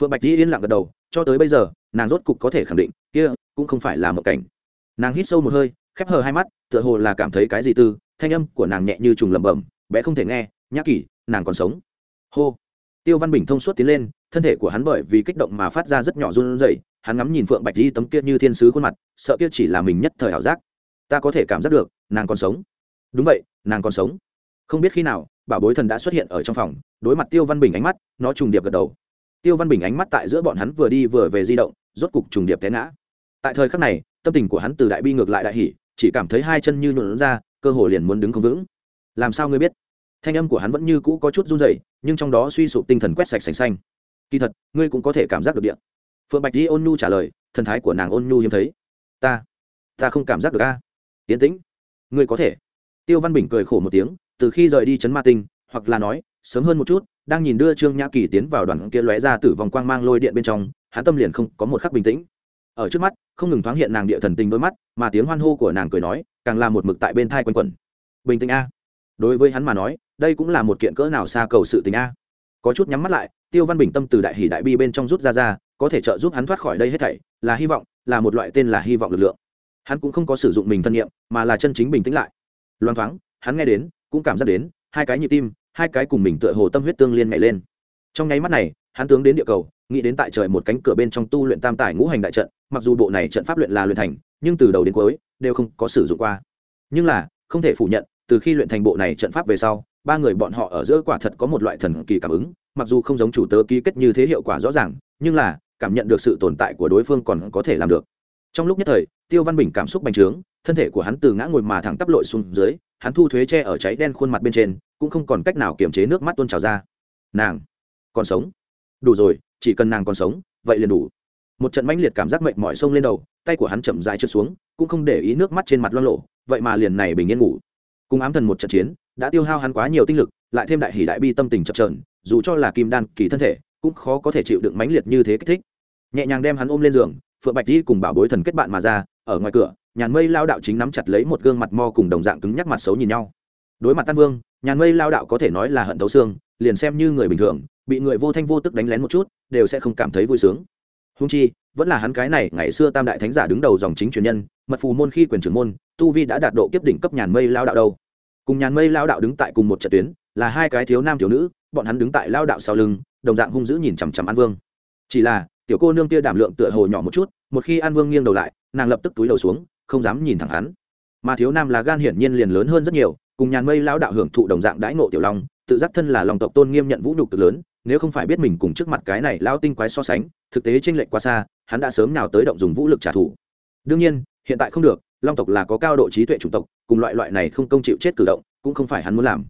Phượng bạch di yên lặng gật đầu, cho tới bây giờ nàng rốt cục có thể khẳng định, kia cũng không phải là một cảnh. Nàng hít sâu một hơi, khép hờ hai mắt, tựa hồ là cảm thấy cái gì tư, thanh âm của nàng nhẹ như trùng lẩm bẩm, bé không thể nghe, nhã kỳ nàng còn sống. Hô. Tiêu văn bình thông suốt tiến lên, thân thể của hắn bởi vì kích động mà phát ra rất nhỏ run rẩy, hắn ngắm nhìn phượng bạch di tấm kia như thiên sứ khuôn mặt, sợ kia chỉ là mình nhất thời ảo giác. Ta có thể cảm giác được, nàng còn sống. Đúng vậy, nàng còn sống. Không biết khi nào, bảo bối thần đã xuất hiện ở trong phòng, đối mặt tiêu văn bình ánh mắt, nó trùng điệp gật đầu. Tiêu văn bình ánh mắt tại giữa bọn hắn vừa đi vừa về di động rốt cục trùng điệp té ngã. Tại thời khắc này tâm tình của hắn từ đại bi ngược lại đại hỉ, chỉ cảm thấy hai chân như nhuộn ra cơ hồ liền muốn đứng không vững. Làm sao ngươi biết? Thanh âm của hắn vẫn như cũ có chút run rẩy nhưng trong đó suy sụp tinh thần quét sạch sành xanh. Kỳ thật ngươi cũng có thể cảm giác được điện. Phượng bạch di ôn nhu trả lời thần thái của nàng ôn nhu hiếm thấy. Ta ta không cảm giác được a. À? yến tĩnh. Ngươi có thể. Tiêu văn bình cười khổ một tiếng từ khi rời đi chấn ma tinh hoặc là nói sớm hơn một chút đang nhìn đưa trương nhã kỳ tiến vào đoàn kia lóe ra từ vòng quang mang lôi điện bên trong hắn tâm liền không có một khắc bình tĩnh. Ở trước mắt, không ngừng thoáng hiện nàng địa thần tình đôi mắt, mà tiếng hoan hô của nàng cười nói, càng là một mực tại bên thai quanh quẩn. Bình tĩnh a. Đối với hắn mà nói, đây cũng là một kiện cỡ nào xa cầu sự tình a. Có chút nhắm mắt lại, tiêu văn bình tâm từ đại hỷ đại bi bên trong rút ra ra, có thể trợ giúp hắn thoát khỏi đây hết thảy, là hy vọng, là một loại tên là hy vọng lực lượng. Hắn cũng không có sử dụng mình thân nhiệm, mà là chân chính bình tĩnh lại. Loan thoáng, hắn nghe đến, cũng cảm giác đến, hai cái nhịp tim, hai cái cùng mình tựa hồ tâm huyết tương liên nhảy lên. Trong nháy mắt này, hắn tướng đến địa cầu nghĩ đến tại trời một cánh cửa bên trong tu luyện tam tài ngũ hành đại trận, mặc dù bộ này trận pháp luyện là luyện thành, nhưng từ đầu đến cuối đều không có sử dụng qua. Nhưng là, không thể phủ nhận, từ khi luyện thành bộ này trận pháp về sau, ba người bọn họ ở giữa quả thật có một loại thần kỳ cảm ứng, mặc dù không giống chủ tớ ký kết như thế hiệu quả rõ ràng, nhưng là, cảm nhận được sự tồn tại của đối phương còn có thể làm được. Trong lúc nhất thời, tiêu văn bình cảm xúc bành trướng, thân thể của hắn từ ngã ngồi mà thẳng tắp lội xuống dưới, hắn thu thuế che ở cháy đen khuôn mặt bên trên, cũng không còn cách nào kiềm chế nước mắt tuôn trào ra. Nàng còn sống đủ rồi, chỉ cần nàng còn sống, vậy liền đủ. Một trận mãnh liệt cảm giác mệnh mỏi sông lên đầu, tay của hắn chậm dài trượt xuống, cũng không để ý nước mắt trên mặt loang lộ, vậy mà liền này bình yên ngủ. Cùng ám thần một trận chiến, đã tiêu hao hắn quá nhiều tinh lực, lại thêm đại hỷ đại bi tâm tình chập trờn dù cho là kim đan kỳ thân thể, cũng khó có thể chịu đựng mãnh liệt như thế kích thích. Nhẹ nhàng đem hắn ôm lên giường, phượng bạch đi cùng bảo bối thần kết bạn mà ra, ở ngoài cửa, nhàn mây lao đạo chính nắm chặt lấy một gương mặt mo cùng đồng dạng cứng nhắc mặt xấu nhìn nhau. Đối mặt tan vương, nhàn mây lao đạo có thể nói là hận thấu xương liền xem như người bình thường, bị người vô thanh vô tức đánh lén một chút, đều sẽ không cảm thấy vui sướng. Húng chi, vẫn là hắn cái này, ngày xưa tam đại thánh giả đứng đầu dòng chính truyền nhân, mật phù môn khi quyền trưởng môn, tu vi đã đạt độ kiếp đỉnh cấp nhàn mây lao đạo đâu. Cùng nhàn mây lao đạo đứng tại cùng một trận tuyến, là hai cái thiếu nam thiếu nữ, bọn hắn đứng tại lao đạo sau lưng, đồng dạng hung dữ nhìn chằm chằm an vương. Chỉ là, tiểu cô nương tia đảm lượng tựa hồ nhỏ một chút, một khi an vương nghiêng đầu lại, nàng lập tức túi đầu xuống, không dám nhìn thẳng hắn. Mà thiếu nam là gan hiển nhiên liền lớn hơn rất nhiều, cùng nhàn mây lao đạo hưởng thụ đồng dạng đãi ngộ tiểu long tự giác thân là lòng tộc tôn nghiêm nhận vũ nhục cực lớn nếu không phải biết mình cùng trước mặt cái này lao tinh quái so sánh thực tế tranh lệch quá xa hắn đã sớm nào tới động dùng vũ lực trả thù. Đương nhiên hiện tại không được long tộc là có cao độ trí tuệ chủng tộc cùng loại loại này không công chịu chết cử động cũng không phải hắn muốn làm.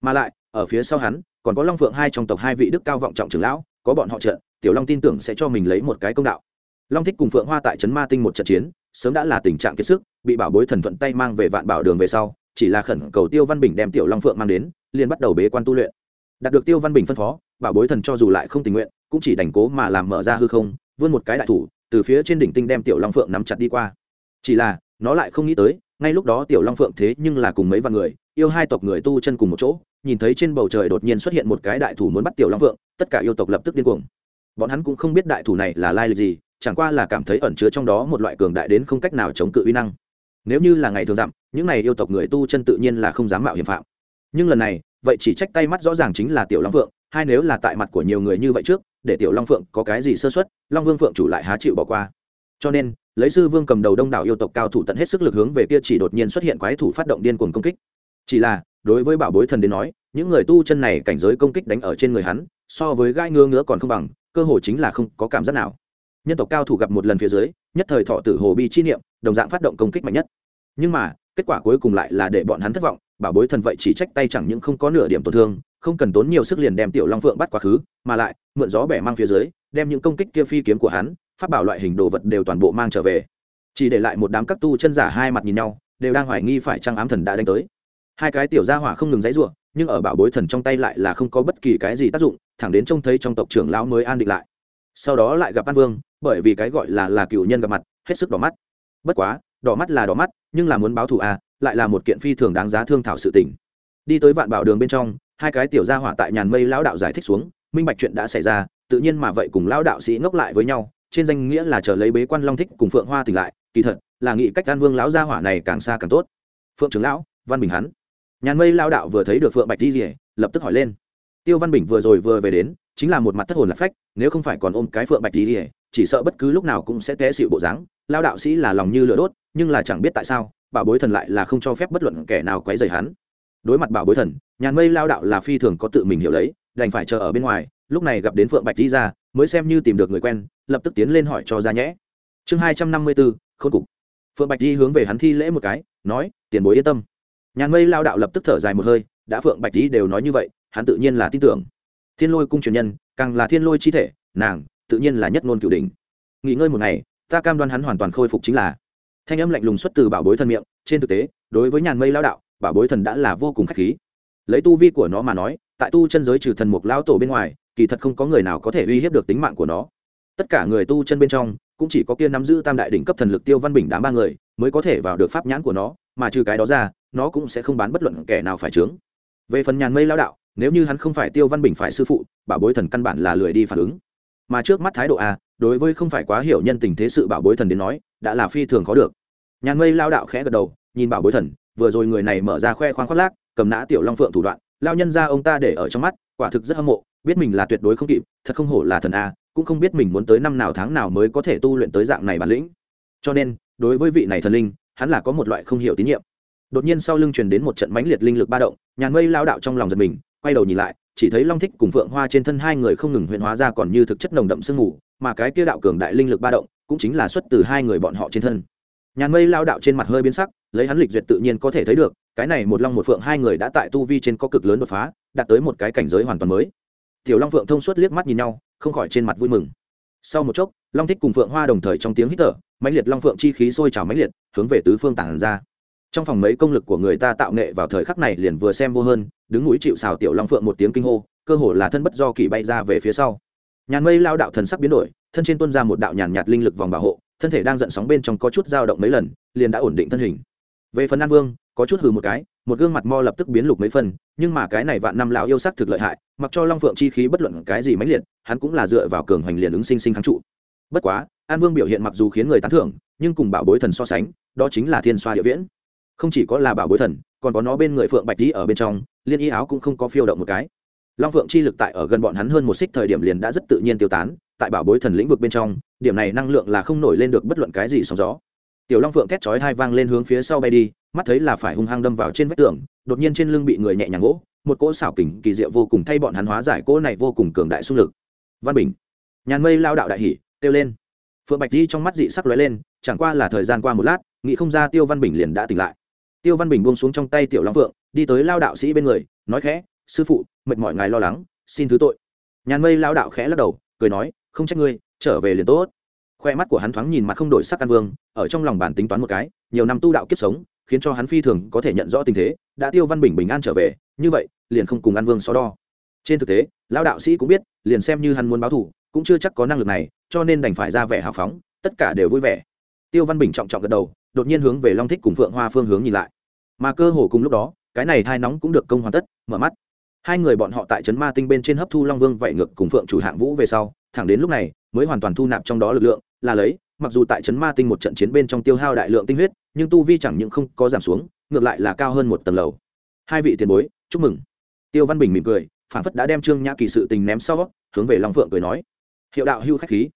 Mà lại ở phía sau hắn còn có long phượng hai trong tộc hai vị đức cao vọng trọng trưởng lão có bọn họ trợ, tiểu long tin tưởng sẽ cho mình lấy một cái công đạo. Long thích cùng phượng hoa tại trấn ma tinh một trận chiến sớm đã là tình trạng kiệt sức bị bảo bối thần thuận tay mang về vạn bảo đường về sau chỉ là khẩn cầu tiêu văn bình đem tiểu long phượng mang đến liền bắt đầu bế quan tu luyện. Đạt được tiêu văn bình phân phó, bảo bối thần cho dù lại không tình nguyện, cũng chỉ đành cố mà làm mở ra hư không, vươn một cái đại thủ, từ phía trên đỉnh tinh đem tiểu long phượng nắm chặt đi qua. Chỉ là, nó lại không nghĩ tới, ngay lúc đó tiểu long phượng thế nhưng là cùng mấy vạn người, yêu hai tộc người tu chân cùng một chỗ, nhìn thấy trên bầu trời đột nhiên xuất hiện một cái đại thủ muốn bắt tiểu long phượng, tất cả yêu tộc lập tức điên cuồng. Bọn hắn cũng không biết đại thủ này là lai lịch gì, chẳng qua là cảm thấy ẩn chứa trong đó một loại cường đại đến không cách nào chống cự uy năng. Nếu như là ngày thường dặm những này yêu tộc người tu chân tự nhiên là không dám mạo hiểm phạm nhưng lần này, vậy chỉ trách tay mắt rõ ràng chính là tiểu long phượng, hai nếu là tại mặt của nhiều người như vậy trước, để tiểu long phượng có cái gì sơ xuất long vương phượng chủ lại há chịu bỏ qua. Cho nên, lấy sư vương cầm đầu đông đảo yêu tộc cao thủ tận hết sức lực hướng về kia chỉ đột nhiên xuất hiện quái thủ phát động điên cuồng công kích. Chỉ là, đối với bảo bối thần đến nói, những người tu chân này cảnh giới công kích đánh ở trên người hắn, so với gai ngứa ngứa còn không bằng, cơ hội chính là không có cảm giác nào. Nhân tộc cao thủ gặp một lần phía dưới, nhất thời thọ tử hồ bi chi niệm, đồng dạng phát động công kích mạnh nhất. Nhưng mà, kết quả cuối cùng lại là để bọn hắn thất vọng bảo bối thần vậy chỉ trách tay chẳng những không có nửa điểm tổn thương, không cần tốn nhiều sức liền đem tiểu long phượng bắt quá khứ, mà lại, mượn gió bẻ mang phía dưới, đem những công kích kia phi kiếm của hắn phát bảo loại hình đồ vật đều toàn bộ mang trở về. Chỉ để lại một đám các tu chân giả hai mặt nhìn nhau, đều đang hoài nghi phải chăng ám thần đã đánh tới. Hai cái tiểu gia hỏa không ngừng dãy rủa, nhưng ở bảo bối thần trong tay lại là không có bất kỳ cái gì tác dụng, thẳng đến trông thấy trong tộc trưởng lão mới an định lại. Sau đó lại gặp an vương, bởi vì cái gọi là là cựu nhân gặp mặt, hết sức đỏ mắt. Bất quá, đỏ mắt là đỏ mắt, nhưng là muốn báo thù à lại là một kiện phi thường đáng giá thương thảo sự tình. Đi tới vạn bảo đường bên trong, hai cái tiểu gia hỏa tại nhàn mây lão đạo giải thích xuống, minh bạch chuyện đã xảy ra, tự nhiên mà vậy cùng lão đạo sĩ ngốc lại với nhau, trên danh nghĩa là chờ lấy bế quan long thích cùng phượng hoa tỉnh lại, kỳ thật, là nghĩ cách an vương lão gia hỏa này càng xa càng tốt. Phượng trưởng lão, văn bình hắn. Nhàn mây lao đạo vừa thấy được phượng bạch di rỉa lập tức hỏi lên. Tiêu văn bình vừa rồi vừa về đến, chính là một mặt thất hồn lạc phách, nếu không phải còn ôm cái phượng bạch di rỉa chỉ sợ bất cứ lúc nào cũng sẽ té xịu bộ dáng. Lao đạo sĩ là lòng như lửa đốt, nhưng là chẳng biết tại sao bảo bối thần lại là không cho phép bất luận kẻ nào quấy rầy hắn. Đối mặt bảo bối thần nhàn mây lao đạo là phi thường có tự mình hiểu lấy, đành phải chờ ở bên ngoài, lúc này gặp đến phượng bạch đi ra, mới xem như tìm được người quen, lập tức tiến lên hỏi cho ra nhẽ. Chương hai trăm năm mươi bốn khôn cục. Phượng bạch đi hướng về hắn thi lễ một cái, nói, tiền bối yên tâm. Nhàn mây lao đạo lập tức thở dài một hơi, đã phượng bạch đi đều nói như vậy, hắn tự nhiên là tin tưởng. Thiên lôi cung truyền nhân, càng là thiên lôi chi thể, nàng, tự nhiên là nhất ngôn cửu đình nghỉ ngơi một ngày, ta cam đoan hắn hoàn toàn khôi phục chính là thanh âm lạnh lùng xuất từ bảo bối thần miệng, trên thực tế, đối với nhàn mây lao đạo, bảo bối thần đã là vô cùng khách khí. Lấy tu vi của nó mà nói, tại tu chân giới trừ thần mục lao tổ bên ngoài, kỳ thật không có người nào có thể uy hiếp được tính mạng của nó. Tất cả người tu chân bên trong, cũng chỉ có kia nắm giữ tam đại đỉnh cấp thần lực tiêu văn bình đám ba người, mới có thể vào được pháp nhãn của nó, mà trừ cái đó ra, nó cũng sẽ không bán bất luận kẻ nào phải trướng về phần nhàn mây lao đạo, nếu như hắn không phải tiêu văn bình phải sư phụ, bảo bối thần căn bản là lười đi phản ứng mà trước mắt thái độ a, đối với không phải quá hiểu nhân tình thế sự bảo bối thần đến nói, đã là phi thường khó được. Nhàn mây lao đạo khẽ gật đầu, nhìn bảo bối thần, vừa rồi người này mở ra khoe khoang khoác lác, cầm nã tiểu long phượng thủ đoạn, lao nhân ra ông ta để ở trong mắt, quả thực rất hâm mộ, biết mình là tuyệt đối không kịp, thật không hổ là thần a, cũng không biết mình muốn tới năm nào tháng nào mới có thể tu luyện tới dạng này bản lĩnh. Cho nên, đối với vị này thần linh, hắn là có một loại không hiểu tín nhiệm. Đột nhiên sau lưng truyền đến một trận mãnh liệt linh lực ba động, nhàn mây lao đạo trong lòng giật mình, quay đầu nhìn lại chỉ thấy long thích cùng phượng hoa trên thân hai người không ngừng huyện hóa ra còn như thực chất nồng đậm sương mù, mà cái kia đạo cường đại linh lực ba động cũng chính là xuất từ hai người bọn họ trên thân. Nhàn mây lao đạo trên mặt hơi biến sắc, lấy hắn lịch duyệt tự nhiên có thể thấy được, cái này một long một phượng hai người đã tại tu vi trên có cực lớn đột phá, đạt tới một cái cảnh giới hoàn toàn mới. Tiểu long phượng thông suốt liếc mắt nhìn nhau, không khỏi trên mặt vui mừng. Sau một chốc, long thích cùng phượng hoa đồng thời trong tiếng hít thở, mãnh liệt long phượng chi khí sôi trào mãnh liệt, hướng về tứ phương tản ra trong phòng mấy công lực của người ta tạo nghệ vào thời khắc này liền vừa xem vô hơn, đứng núi chịu xào tiểu long phượng một tiếng kinh hô, cơ hồ là thân bất do kỳ bay ra về phía sau. Nhàn mây lao đạo thần sắc biến đổi, thân trên tuân ra một đạo nhàn nhạt linh lực vòng bảo hộ, thân thể đang giận sóng bên trong có chút dao động mấy lần, liền đã ổn định thân hình. Về phần an vương, có chút hừ một cái, một gương mặt mo lập tức biến lục mấy phần, nhưng mà cái này vạn năm lão yêu sắc thực lợi hại, mặc cho long phượng chi khí bất luận cái gì mãnh liệt, hắn cũng là dựa vào cường hoành liền ứng sinh sinh kháng trụ. Bất quá, an vương biểu hiện mặc dù khiến người tán thưởng, nhưng cùng bảo bối thần so sánh, đó chính là thiên xoa địa viễn không chỉ có là bảo bối thần, còn có nó bên người phượng bạch lý ở bên trong, liên y áo cũng không có phiêu động một cái. Long phượng chi lực tại ở gần bọn hắn hơn một xích thời điểm liền đã rất tự nhiên tiêu tán, tại bảo bối thần lĩnh vực bên trong, điểm này năng lượng là không nổi lên được bất luận cái gì sóng gió. Tiểu long phượng thét chói hai vang lên hướng phía sau bay đi, mắt thấy là phải hung hăng đâm vào trên vách tường, đột nhiên trên lưng bị người nhẹ nhàng gỗ một cỗ xảo kình kỳ diệu vô cùng thay bọn hắn hóa giải cỗ này vô cùng cường đại xung lực. Văn bình, nhàn mây lao đạo đại hỉ, kêu lên. Phượng bạch đi trong mắt dị sắc lóe lên, chẳng qua là thời gian qua một lát, nghĩ không ra tiêu văn bình liền đã tỉnh lại tiêu văn bình buông xuống trong tay tiểu long phượng, đi tới lao đạo sĩ bên người, nói khẽ, sư phụ, mệt mỏi ngài lo lắng, xin thứ tội. Nhàn mây lao đạo khẽ lắc đầu, cười nói, không trách ngươi, trở về liền tốt. Khoe mắt của hắn thoáng nhìn mặt không đổi sắc An vương, ở trong lòng bản tính toán một cái, nhiều năm tu đạo kiếp sống, khiến cho hắn phi thường có thể nhận rõ tình thế, đã tiêu văn bình bình an trở về, như vậy, liền không cùng an vương so đo. Trên thực tế lão đạo sĩ cũng biết, liền xem như hắn muốn báo thù, cũng chưa chắc có năng lực này, cho nên đành phải ra vẻ hào phóng, tất cả đều vui vẻ. Tiêu văn bình trọng trọng gật đầu, đột nhiên hướng về long thích cùng phượng hoa phương hướng nhìn lại mà cơ hồ cùng lúc đó, cái này thai nóng cũng được công hoàn tất, mở mắt. Hai người bọn họ tại trấn ma tinh bên trên hấp thu long vương vậy ngược cùng phượng chủ hạng vũ về sau, thẳng đến lúc này, mới hoàn toàn thu nạp trong đó lực lượng, là lấy, mặc dù tại trấn ma tinh một trận chiến bên trong tiêu hao đại lượng tinh huyết, nhưng tu vi chẳng những không có giảm xuống, ngược lại là cao hơn một tầng lầu. Hai vị tiền bối, chúc mừng. Tiêu văn bình mỉm cười phản phất đã đem trương nhã kỳ sự tình ném sau, hướng về long phượng cười nói. Hiệu đạo hưu khách khí.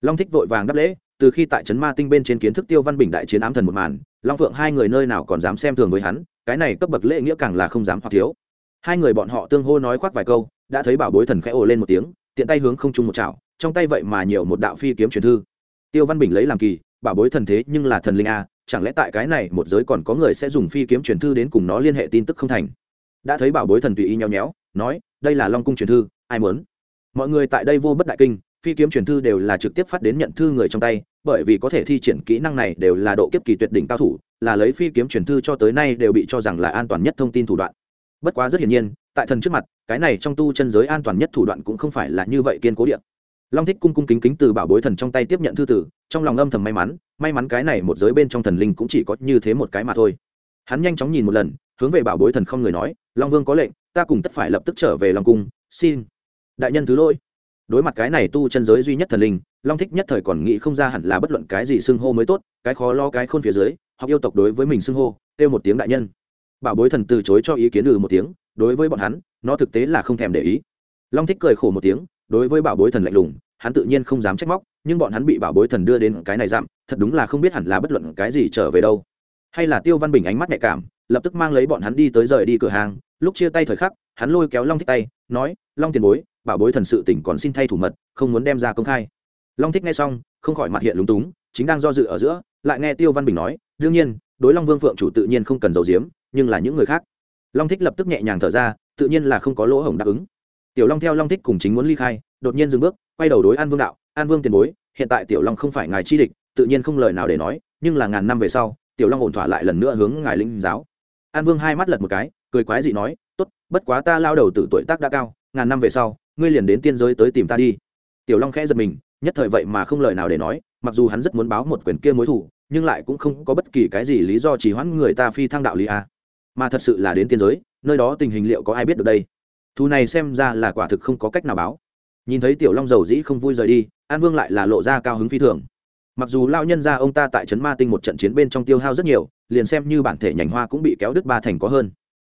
Long thích vội vàng đáp lễ từ khi tại trấn ma tinh bên trên kiến thức tiêu văn bình đại chiến ám thần một màn, long phượng hai người nơi nào còn dám xem thường với hắn, cái này cấp bậc lễ nghĩa càng là không dám hoặc thiếu. Hai người bọn họ tương hô nói khoác vài câu, đã thấy bảo bối thần khẽ ồ lên một tiếng, tiện tay hướng không trung một chảo, trong tay vậy mà nhiều một đạo phi kiếm truyền thư. Tiêu văn bình lấy làm kỳ, bảo bối thần thế nhưng là thần linh a, chẳng lẽ tại cái này một giới còn có người sẽ dùng phi kiếm truyền thư đến cùng nó liên hệ tin tức không thành? Đã thấy bảo bối thần tùy ý nhéo nhéo, nói, đây là long cung truyền thư, ai muốn? Mọi người tại đây vô bất đại kinh phi kiếm truyền thư đều là trực tiếp phát đến nhận thư người trong tay, bởi vì có thể thi triển kỹ năng này đều là độ kiếp kỳ tuyệt đỉnh cao thủ, là lấy phi kiếm truyền thư cho tới nay đều bị cho rằng là an toàn nhất thông tin thủ đoạn. Bất quá rất hiển nhiên, tại thần trước mặt, cái này trong tu chân giới an toàn nhất thủ đoạn cũng không phải là như vậy kiên cố điện long thích cung cung kính kính từ bảo bối thần trong tay tiếp nhận thư tử, trong lòng âm thầm may mắn may mắn cái này một giới bên trong thần linh cũng chỉ có như thế một cái mà thôi. Hắn nhanh chóng nhìn một lần, hướng về bảo bối thần không người nói, long vương có lệnh, ta cùng tất phải lập tức trở về long cung, xin, đại nhân thứ lỗi đối mặt cái này tu chân giới duy nhất thần linh, long thích nhất thời còn nghĩ không ra hẳn là bất luận cái gì xưng hô mới tốt, cái khó lo cái khôn phía dưới học yêu tộc đối với mình xưng hô, kêu một tiếng đại nhân. Bảo bối thần từ chối cho ý kiến ừ một tiếng, đối với bọn hắn, nó thực tế là không thèm để ý. Long thích cười khổ một tiếng, đối với bảo bối thần lạnh lùng, hắn tự nhiên không dám trách móc, nhưng bọn hắn bị bảo bối thần đưa đến cái này giảm thật đúng là không biết hẳn là bất luận cái gì trở về đâu. Hay là tiêu văn bình ánh mắt nhạy cảm, lập tức mang lấy bọn hắn đi tới rời đi cửa hàng, lúc chia tay thời khắc, hắn lôi kéo long thích tay, nói, long tiền bối bảo bối thần sự tỉnh còn xin thay thủ mật, không muốn đem ra công khai. Long thích nghe xong, không khỏi mặt hiện lúng túng, chính đang do dự ở giữa, lại nghe tiêu văn bình nói, đương nhiên, đối long vương phượng chủ tự nhiên không cần giấu giếm, nhưng là những người khác. Long thích lập tức nhẹ nhàng thở ra, tự nhiên là không có lỗ hổng đáp ứng. Tiểu long theo long thích cùng chính muốn ly khai, đột nhiên dừng bước, quay đầu đối an vương đạo, an vương tiền bối, hiện tại tiểu long không phải ngài chi địch, tự nhiên không lời nào để nói, nhưng là ngàn năm về sau, tiểu long ổn thỏa lại lần nữa hướng ngài linh giáo. An vương hai mắt lật một cái, cười quái dị nói, tốt, bất quá ta lao đầu từ tuổi tác đã cao, ngàn năm về sau ngươi liền đến tiên giới tới tìm ta đi. Tiểu long khẽ giật mình, nhất thời vậy mà không lời nào để nói, mặc dù hắn rất muốn báo một quyền kia mối thủ nhưng lại cũng không có bất kỳ cái gì lý do chỉ hoãn người ta phi thăng đạo lý a mà thật sự là đến tiên giới, nơi đó tình hình liệu có ai biết được đây? Thu này xem ra là quả thực không có cách nào báo. Nhìn thấy tiểu long dầu dĩ không vui rời đi, an vương lại là lộ ra cao hứng phi thường. Mặc dù lao nhân ra ông ta tại trấn ma tinh một trận chiến bên trong tiêu hao rất nhiều, liền xem như bản thể nhành hoa cũng bị kéo đứt ba thành có hơn.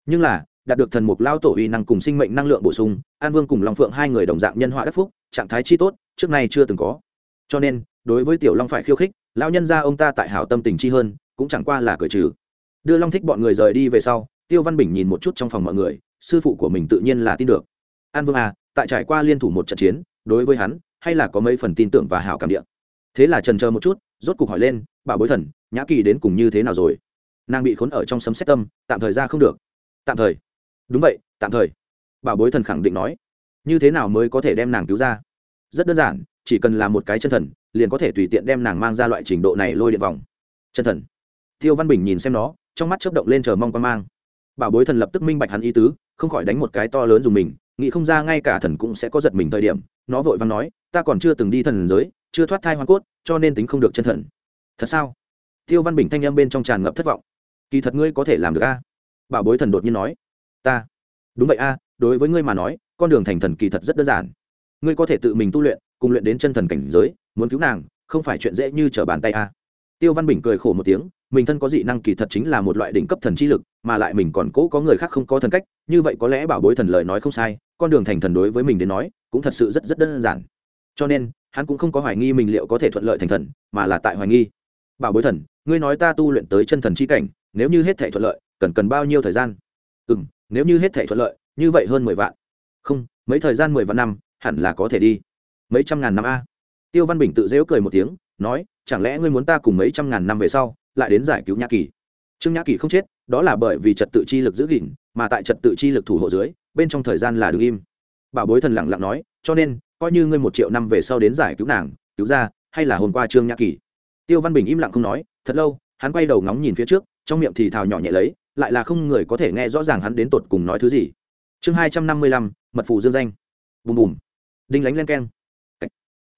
Nhưng là đạt được thần mục lao tổ uy năng cùng sinh mệnh năng lượng bổ sung, an vương cùng long phượng hai người đồng dạng nhân họa đất phúc, trạng thái chi tốt, trước nay chưa từng có. Cho nên, đối với tiểu long phải khiêu khích lao nhân ra ông ta tại hảo tâm tình chi hơn, cũng chẳng qua là cởi trừ. Đưa long thích bọn người rời đi về sau, tiêu văn bình nhìn một chút trong phòng mọi người, sư phụ của mình tự nhiên là tin được. An vương à tại trải qua liên thủ một trận chiến, đối với hắn, hay là có mấy phần tin tưởng và hảo cảm địa. Thế là trần chờ một chút, rốt cục hỏi lên, bảo bối thần, nhã kỳ đến cùng như thế nào rồi? Nàng bị khốn ở trong sấm xét tâm, tạm thời ra không được. Tạm thời đúng vậy, tạm thời. Bảo bối thần khẳng định nói. Như thế nào mới có thể đem nàng cứu ra? Rất đơn giản, chỉ cần là một cái chân thần, liền có thể tùy tiện đem nàng mang ra loại trình độ này lôi điện vòng. Chân thần. Tiêu văn bình nhìn xem nó, trong mắt chớp động lên chờ mong quan mang. Bảo bối thần lập tức minh bạch hắn ý tứ, không khỏi đánh một cái to lớn dùng mình, nghĩ không ra ngay cả thần cũng sẽ có giật mình thời điểm, nó vội vàng nói, ta còn chưa từng đi thần giới, chưa thoát thai hoa cốt, cho nên tính không được chân thần. Thật sao? Tiêu văn bình thanh â m bên trong tràn ngập thất vọng. Kỳ thật ngươi có thể làm được a. Bảo bối thần đột nhiên nói ta. Đúng vậy a, đối với ngươi mà nói, con đường thành thần kỳ thật rất đơn giản. Ngươi có thể tự mình tu luyện, cùng luyện đến chân thần cảnh giới, muốn cứu nàng, không phải chuyện dễ như trở bàn tay a. Tiêu văn bình cười khổ một tiếng, mình thân có dị năng kỳ thật chính là một loại đỉnh cấp thần chi lực, mà lại mình còn cố có người khác không có thần cách, như vậy có lẽ bảo bối thần lời nói không sai, con đường thành thần đối với mình đến nói, cũng thật sự rất rất đơn giản. Cho nên, hắn cũng không có hoài nghi mình liệu có thể thuận lợi thành thần, mà là tại hoài nghi. Bảo bối thần, ngươi nói ta tu luyện tới chân thần chi cảnh, nếu như hết thể thuận lợi, cần cần bao nhiêu thời gian? Ừ m nếu như hết thể thuận lợi, như vậy hơn mười vạn. Không, mấy thời gian mười vạn năm, hẳn là có thể đi. Mấy trăm ngàn năm a. Tiêu văn bình tự dễu cười một tiếng, nói, chẳng lẽ ngươi muốn ta cùng mấy trăm ngàn năm về sau, lại đến giải cứu nhã kỳ? Trương nhã kỳ không chết, đó là bởi vì trật tự chi lực giữ gìn, mà tại trật tự chi lực thủ hộ dưới, bên trong thời gian là đứng im. Bảo bối thần lặng lặng nói, cho nên, coi như ngươi một triệu năm về sau đến giải cứu nàng, cứu ra, hay là hôm qua trương nhã kỳ? Tiêu văn bình im lặng không nói, thật lâu, hắn quay đầu ngóng nhìn phía trước, trong miệng thì thào nhỏ nhẹ lấy lại là không người có thể nghe rõ ràng hắn đến tột cùng nói thứ gì. Chương hai trăm năm mươi lăm, mật phủ dương danh. Bùm bùm. Đinh lánh len keng.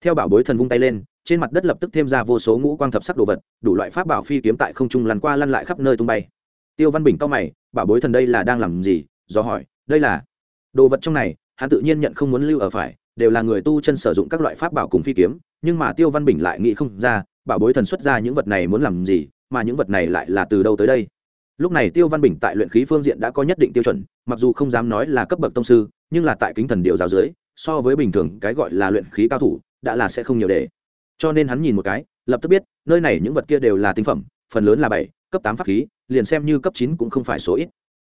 Theo bảo bối thần vung tay lên, trên mặt đất lập tức thêm ra vô số ngũ quang thập sắc đồ vật, đủ loại pháp bảo phi kiếm tại không trung lăn qua lăn lại khắp nơi tung bay. Tiêu văn bình cao mày, bảo bối thần đây là đang làm gì? Do hỏi, đây là đồ vật trong này, hắn tự nhiên nhận không muốn lưu ở phải, đều là người tu chân sử dụng các loại pháp bảo cùng phi kiếm, nhưng mà tiêu văn bình lại nghĩ không ra, bảo bối thần xuất ra những vật này muốn làm gì, mà những vật này lại là từ đâu tới đây? Lúc này tiêu văn bình tại luyện khí phương diện đã có nhất định tiêu chuẩn, mặc dù không dám nói là cấp bậc tông sư, nhưng là tại kính thần điệu giáo dưới, so với bình thường cái gọi là luyện khí cao thủ, đã là sẽ không nhiều để. Cho nên hắn nhìn một cái, lập tức biết, nơi này những vật kia đều là tinh phẩm, phần lớn là bảy, cấp tám pháp khí, liền xem như cấp chín cũng không phải số ít.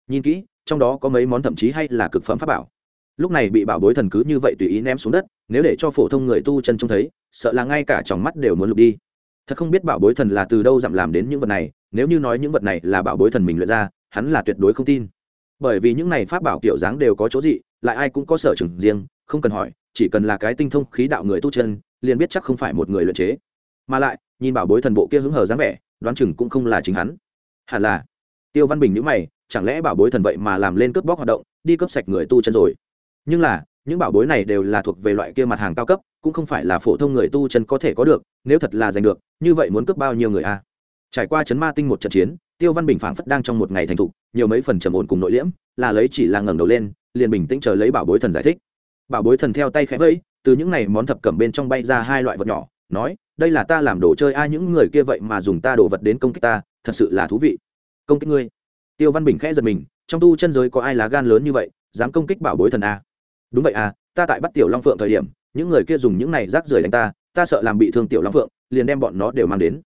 Nhìn kỹ, trong đó có mấy món thậm chí hay là cực phẩm pháp bảo. Lúc này bị bảo bối thần cứ như vậy tùy ý ném xuống đất, nếu để cho phổ thông người tu chân trông thấy, sợ là ngay cả tròng mắt đều muốn lục đi thật không biết bảo bối thần là từ đâu dặm làm đến những vật này nếu như nói những vật này là bảo bối thần mình luyện ra hắn là tuyệt đối không tin. Bởi vì những này pháp bảo kiểu dáng đều có chỗ dị, lại ai cũng có sở trường riêng không cần hỏi chỉ cần là cái tinh thông khí đạo người tu chân liền biết chắc không phải một người luyện chế. Mà lại nhìn bảo bối thần bộ kia hứng hờ dáng vẻ đoán chừng cũng không là chính hắn. Hẳn là tiêu văn bình nhữ mày chẳng lẽ bảo bối thần vậy mà làm lên cướp bóc hoạt động đi cướp sạch người tu chân rồi? Nhưng là những bảo bối này đều là thuộc về loại kia mặt hàng cao cấp, cũng không phải là phổ thông người tu chân có thể có được, nếu thật là giành được, như vậy muốn cướp bao nhiêu người a? Trải qua chấn ma tinh một trận chiến, tiêu văn bình phảng phất đang trong một ngày thành thục, nhiều mấy phần trầm ổn cùng nội liễm, là lấy chỉ là ngẩng đầu lên, liền bình tĩnh chờ lấy bảo bối thần giải thích. Bảo bối thần theo tay khẽ vẫy, từ những này món thập cẩm bên trong bay ra hai loại vật nhỏ, nói, đây là ta làm đồ chơi ai những người kia vậy mà dùng ta đồ vật đến công kích ta, thật sự là thú vị. Công kích ngươi? Tiêu văn bình khẽ giật mình, trong tu chân giới có ai lá gan lớn như vậy, dám công kích bảo bối thần a? Đúng vậy à ta tại bắt tiểu long phượng thời điểm, những người kia dùng những này rác rưởi đánh ta ta sợ làm bị thương tiểu long phượng, liền đem bọn nó đều mang đến.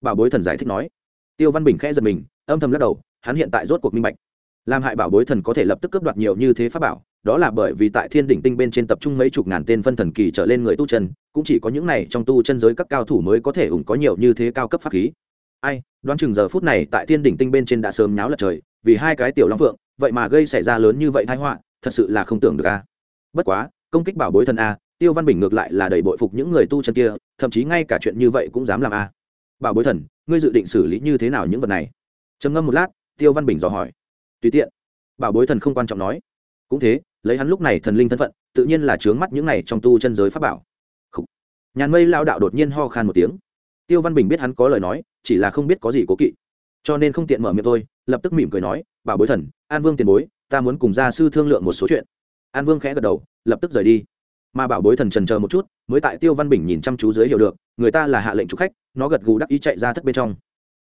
Bảo bối thần giải thích nói. Tiêu văn bình khẽ giật mình, âm thầm lắc đầu, hắn hiện tại rốt cuộc minh bạch. Làm hại bảo bối thần có thể lập tức cướp đoạt nhiều như thế pháp bảo, đó là bởi vì tại thiên đỉnh tinh bên trên tập trung mấy chục ngàn tên phân thần kỳ trở lên người tu chân, cũng chỉ có những này trong tu chân giới các cao thủ mới có thể ủng có nhiều như thế cao cấp pháp khí. Ai, đoán chừng giờ phút này tại thiên đỉnh tinh bên trên đã sớm nháo lật trời, vì hai cái tiểu long phượng, vậy mà gây xảy ra lớn như vậy thái họa, thật sự là không tưởng được a bất quá, công kích bảo bối thần a, tiêu văn bình ngược lại là đầy bội phục những người tu chân kia, thậm chí ngay cả chuyện như vậy cũng dám làm a. Bảo bối thần, ngươi dự định xử lý như thế nào những vật này? Trầm ngâm một lát, tiêu văn bình dò hỏi. Tùy tiện. Bảo bối thần không quan trọng nói. Cũng thế, lấy hắn lúc này thần linh thân phận, tự nhiên là trướng mắt những này trong tu chân giới pháp bảo. Khủ. nhàn mây lao đạo đột nhiên ho khan một tiếng. Tiêu văn bình biết hắn có lời nói, chỉ là không biết có gì cố kỵ. Cho nên không tiện mở miệng thôi, lập tức mỉm cười nói, bảo bối thần, an vương tiền bối, ta muốn cùng gia sư thương lượng một số chuyện an vương khẽ gật đầu, lập tức rời đi. Mà bảo bối thần trần chờ một chút, mới tại tiêu văn bình nhìn chăm chú dưới hiểu được, người ta là hạ lệnh chủ khách, nó gật gù đắc ý chạy ra thất bên trong.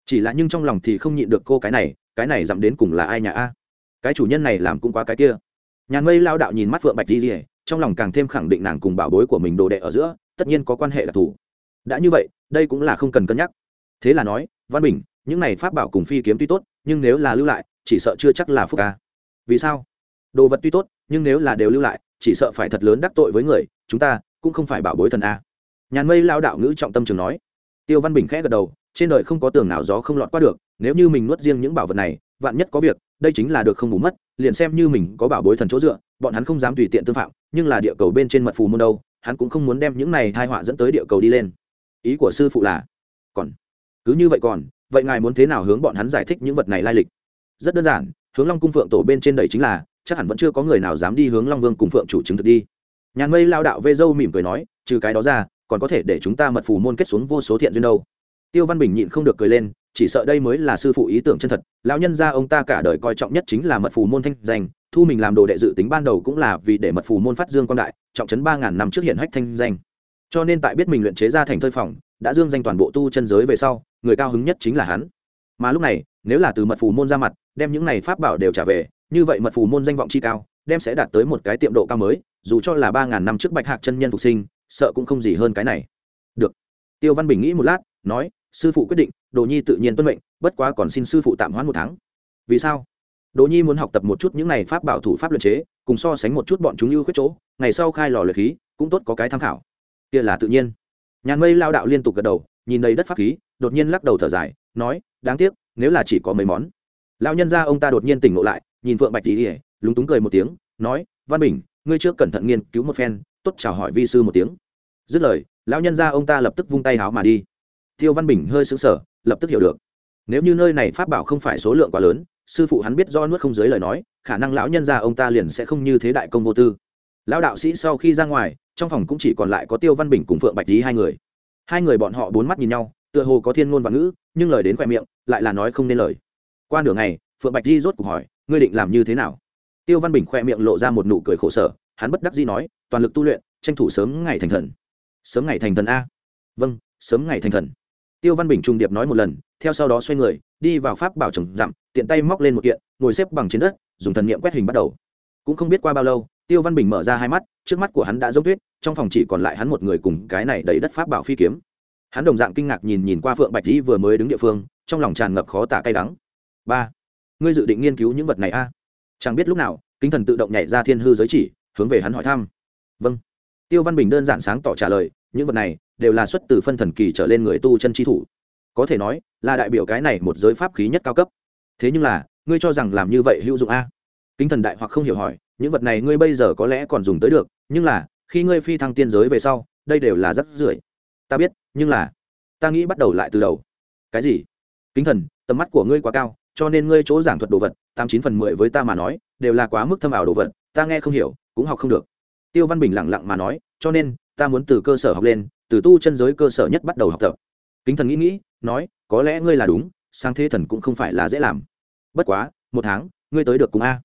Chỉ là nhưng trong lòng thì không nhịn được cô cái này cái này dặm đến cùng là ai nhà a? Cái chủ nhân này làm cũng quá cái kia. Nhàn mây lao đạo nhìn mắt phượng bạch di rỉa trong lòng càng thêm khẳng định nàng cùng bảo bối của mình đồ đệ ở giữa, tất nhiên có quan hệ đặc thù. Đã như vậy, đây cũng là không cần cân nhắc. Thế là nói, văn bình, những này pháp bảo cùng phi kiếm tuy tốt, nhưng nếu là lưu lại, chỉ sợ chưa chắc là phúc ca vì sao? Đồ vật tuy tốt nhưng nếu là đều lưu lại, chỉ sợ phải thật lớn đắc tội với người, chúng ta cũng không phải bảo bối thần a. Nhàn mây lao đạo ngữ trọng tâm trường nói. Tiêu văn bình khẽ gật đầu, trên đời không có tường nào gió không lọt qua được, nếu như mình nuốt riêng những bảo vật này, vạn nhất có việc, đây chính là được không bù mất, liền xem như mình có bảo bối thần chỗ dựa, bọn hắn không dám tùy tiện tương phạm, nhưng là địa cầu bên trên mật phù môn đâu, hắn cũng không muốn đem những này thai họa dẫn tới địa cầu đi lên. Ý của sư phụ là, còn, cứ như vậy còn, vậy ngài muốn thế nào hướng bọn hắn giải thích những vật này lai lịch? Rất đơn giản, hướng long cung phượng tổ bên trên đầy chính là chắc hẳn vẫn chưa có người nào dám đi hướng long vương cùng phượng chủ chứng thực đi. Nhàn mây lao đạo vê dâu mỉm cười nói, trừ cái đó ra, còn có thể để chúng ta mật phù môn kết xuống vô số thiện duyên đâu. Tiêu văn bình nhịn không được cười lên, chỉ sợ đây mới là sư phụ ý tưởng chân thật, lão nhân gia ông ta cả đời coi trọng nhất chính là mật phù môn thanh danh, thu mình làm đồ đệ dự tính ban đầu cũng là vì để mật phù môn phát dương quan đại, trọng trấn ba ngàn năm trước hiện hách thanh danh. Cho nên tại biết mình luyện chế ra thành thơi phòng, đã dương danh toàn bộ tu chân giới về sau, người cao hứng nhất chính là hắn. Mà lúc này, nếu là từ mật phù môn ra mặt, đem những này pháp bảo đều trả về như vậy mật phù môn danh vọng chi cao, đem sẽ đạt tới một cái tiệm độ cao mới, dù cho là ba ngàn năm trước bạch hạc chân nhân phục sinh, sợ cũng không gì hơn cái này. Được. Tiêu văn bình nghĩ một lát, nói, sư phụ quyết định, đồ nhi tự nhiên tuân mệnh, bất quá còn xin sư phụ tạm hoãn một tháng. Vì sao? Đồ nhi muốn học tập một chút những này pháp bảo thủ pháp luật chế, cùng so sánh một chút bọn chúng ưu khuyết chỗ, ngày sau khai lò luyện khí, cũng tốt có cái tham khảo. Kia là tự nhiên. Nhàn mây lao đạo liên tục gật đầu, nhìn đầy đất pháp khí, đột nhiên lắc đầu thở dài, nói, đáng tiếc, nếu là chỉ có mấy món. Lao nhân ra ông ta đột nhiên tỉnh ngộ lại nhìn phượng bạch tỷ ỉa lúng túng cười một tiếng, nói, văn bình, ngươi trước cẩn thận nghiên cứu một phen, tốt chào hỏi vi sư một tiếng. Dứt lời, lão nhân ra ông ta lập tức vung tay háo mà đi. Tiêu văn bình hơi xứng sở lập tức hiểu được. Nếu như nơi này pháp bảo không phải số lượng quá lớn, sư phụ hắn biết do nuốt không dưới lời nói, khả năng lão nhân ra ông ta liền sẽ không như thế đại công vô tư. Lão đạo sĩ sau khi ra ngoài, trong phòng cũng chỉ còn lại có tiêu văn bình cùng phượng bạch lý hai người. Hai người bọn họ bốn mắt nhìn nhau, tựa hồ có thiên ngôn và ngữ, nhưng lời đến khoe miệng, lại là nói không nên lời. Qua nửa ngày, phượng bạch lý rốt cuộc hỏi ngươi định làm như thế nào? Tiêu văn bình khoe miệng lộ ra một nụ cười khổ sở, hắn bất đắc dĩ nói, toàn lực tu luyện, tranh thủ sớm ngày thành thần. Sớm ngày thành thần a. Vâng sớm ngày thành thần. Tiêu văn bình trung điệp nói một lần, theo sau đó xoay người, đi vào pháp bảo trồng dặm, tiện tay móc lên một kiện, ngồi xếp bằng trên đất, dùng thần niệm quét hình bắt đầu. Cũng không biết qua bao lâu, tiêu văn bình mở ra hai mắt, trước mắt của hắn đã giống tuyết, trong phòng chỉ còn lại hắn một người cùng cái này đầy đất pháp bảo phi kiếm. Hắn đồng dạng kinh ngạc nhìn nhìn qua phượng bạch dĩ vừa mới đứng địa phương, trong lòng tràn ngập khó tả cay đắng. Ba ngươi dự định nghiên cứu những vật này a? Chẳng biết lúc nào, kính thần tự động nhảy ra thiên hư giới chỉ, hướng về hắn hỏi thăm. Vâng. Tiêu văn bình đơn giản sáng tỏ trả lời, những vật này đều là xuất từ phân thần kỳ trở lên người tu chân chi thủ. Có thể nói, là đại biểu cái này một giới pháp khí nhất cao cấp. Thế nhưng là, ngươi cho rằng làm như vậy hữu dụng a? Kính thần đại hoặc không hiểu hỏi, những vật này ngươi bây giờ có lẽ còn dùng tới được, nhưng là, khi ngươi phi thăng tiên giới về sau, đây đều là rất rưởi. Ta biết, nhưng là, ta nghĩ bắt đầu lại từ đầu. Cái gì? Kính thần, tầm mắt của ngươi quá cao cho nên ngươi chỗ giảng thuật đồ vật, tám chín phần mười với ta mà nói, đều là quá mức thâm ảo đồ vật, ta nghe không hiểu, cũng học không được. Tiêu văn bình lẳng lặng mà nói, cho nên, ta muốn từ cơ sở học lên, từ tu chân giới cơ sở nhất bắt đầu học tập. Kính thần nghĩ nghĩ, nói, có lẽ ngươi là đúng, sang thế thần cũng không phải là dễ làm. Bất quá, một tháng, ngươi tới được cùng a.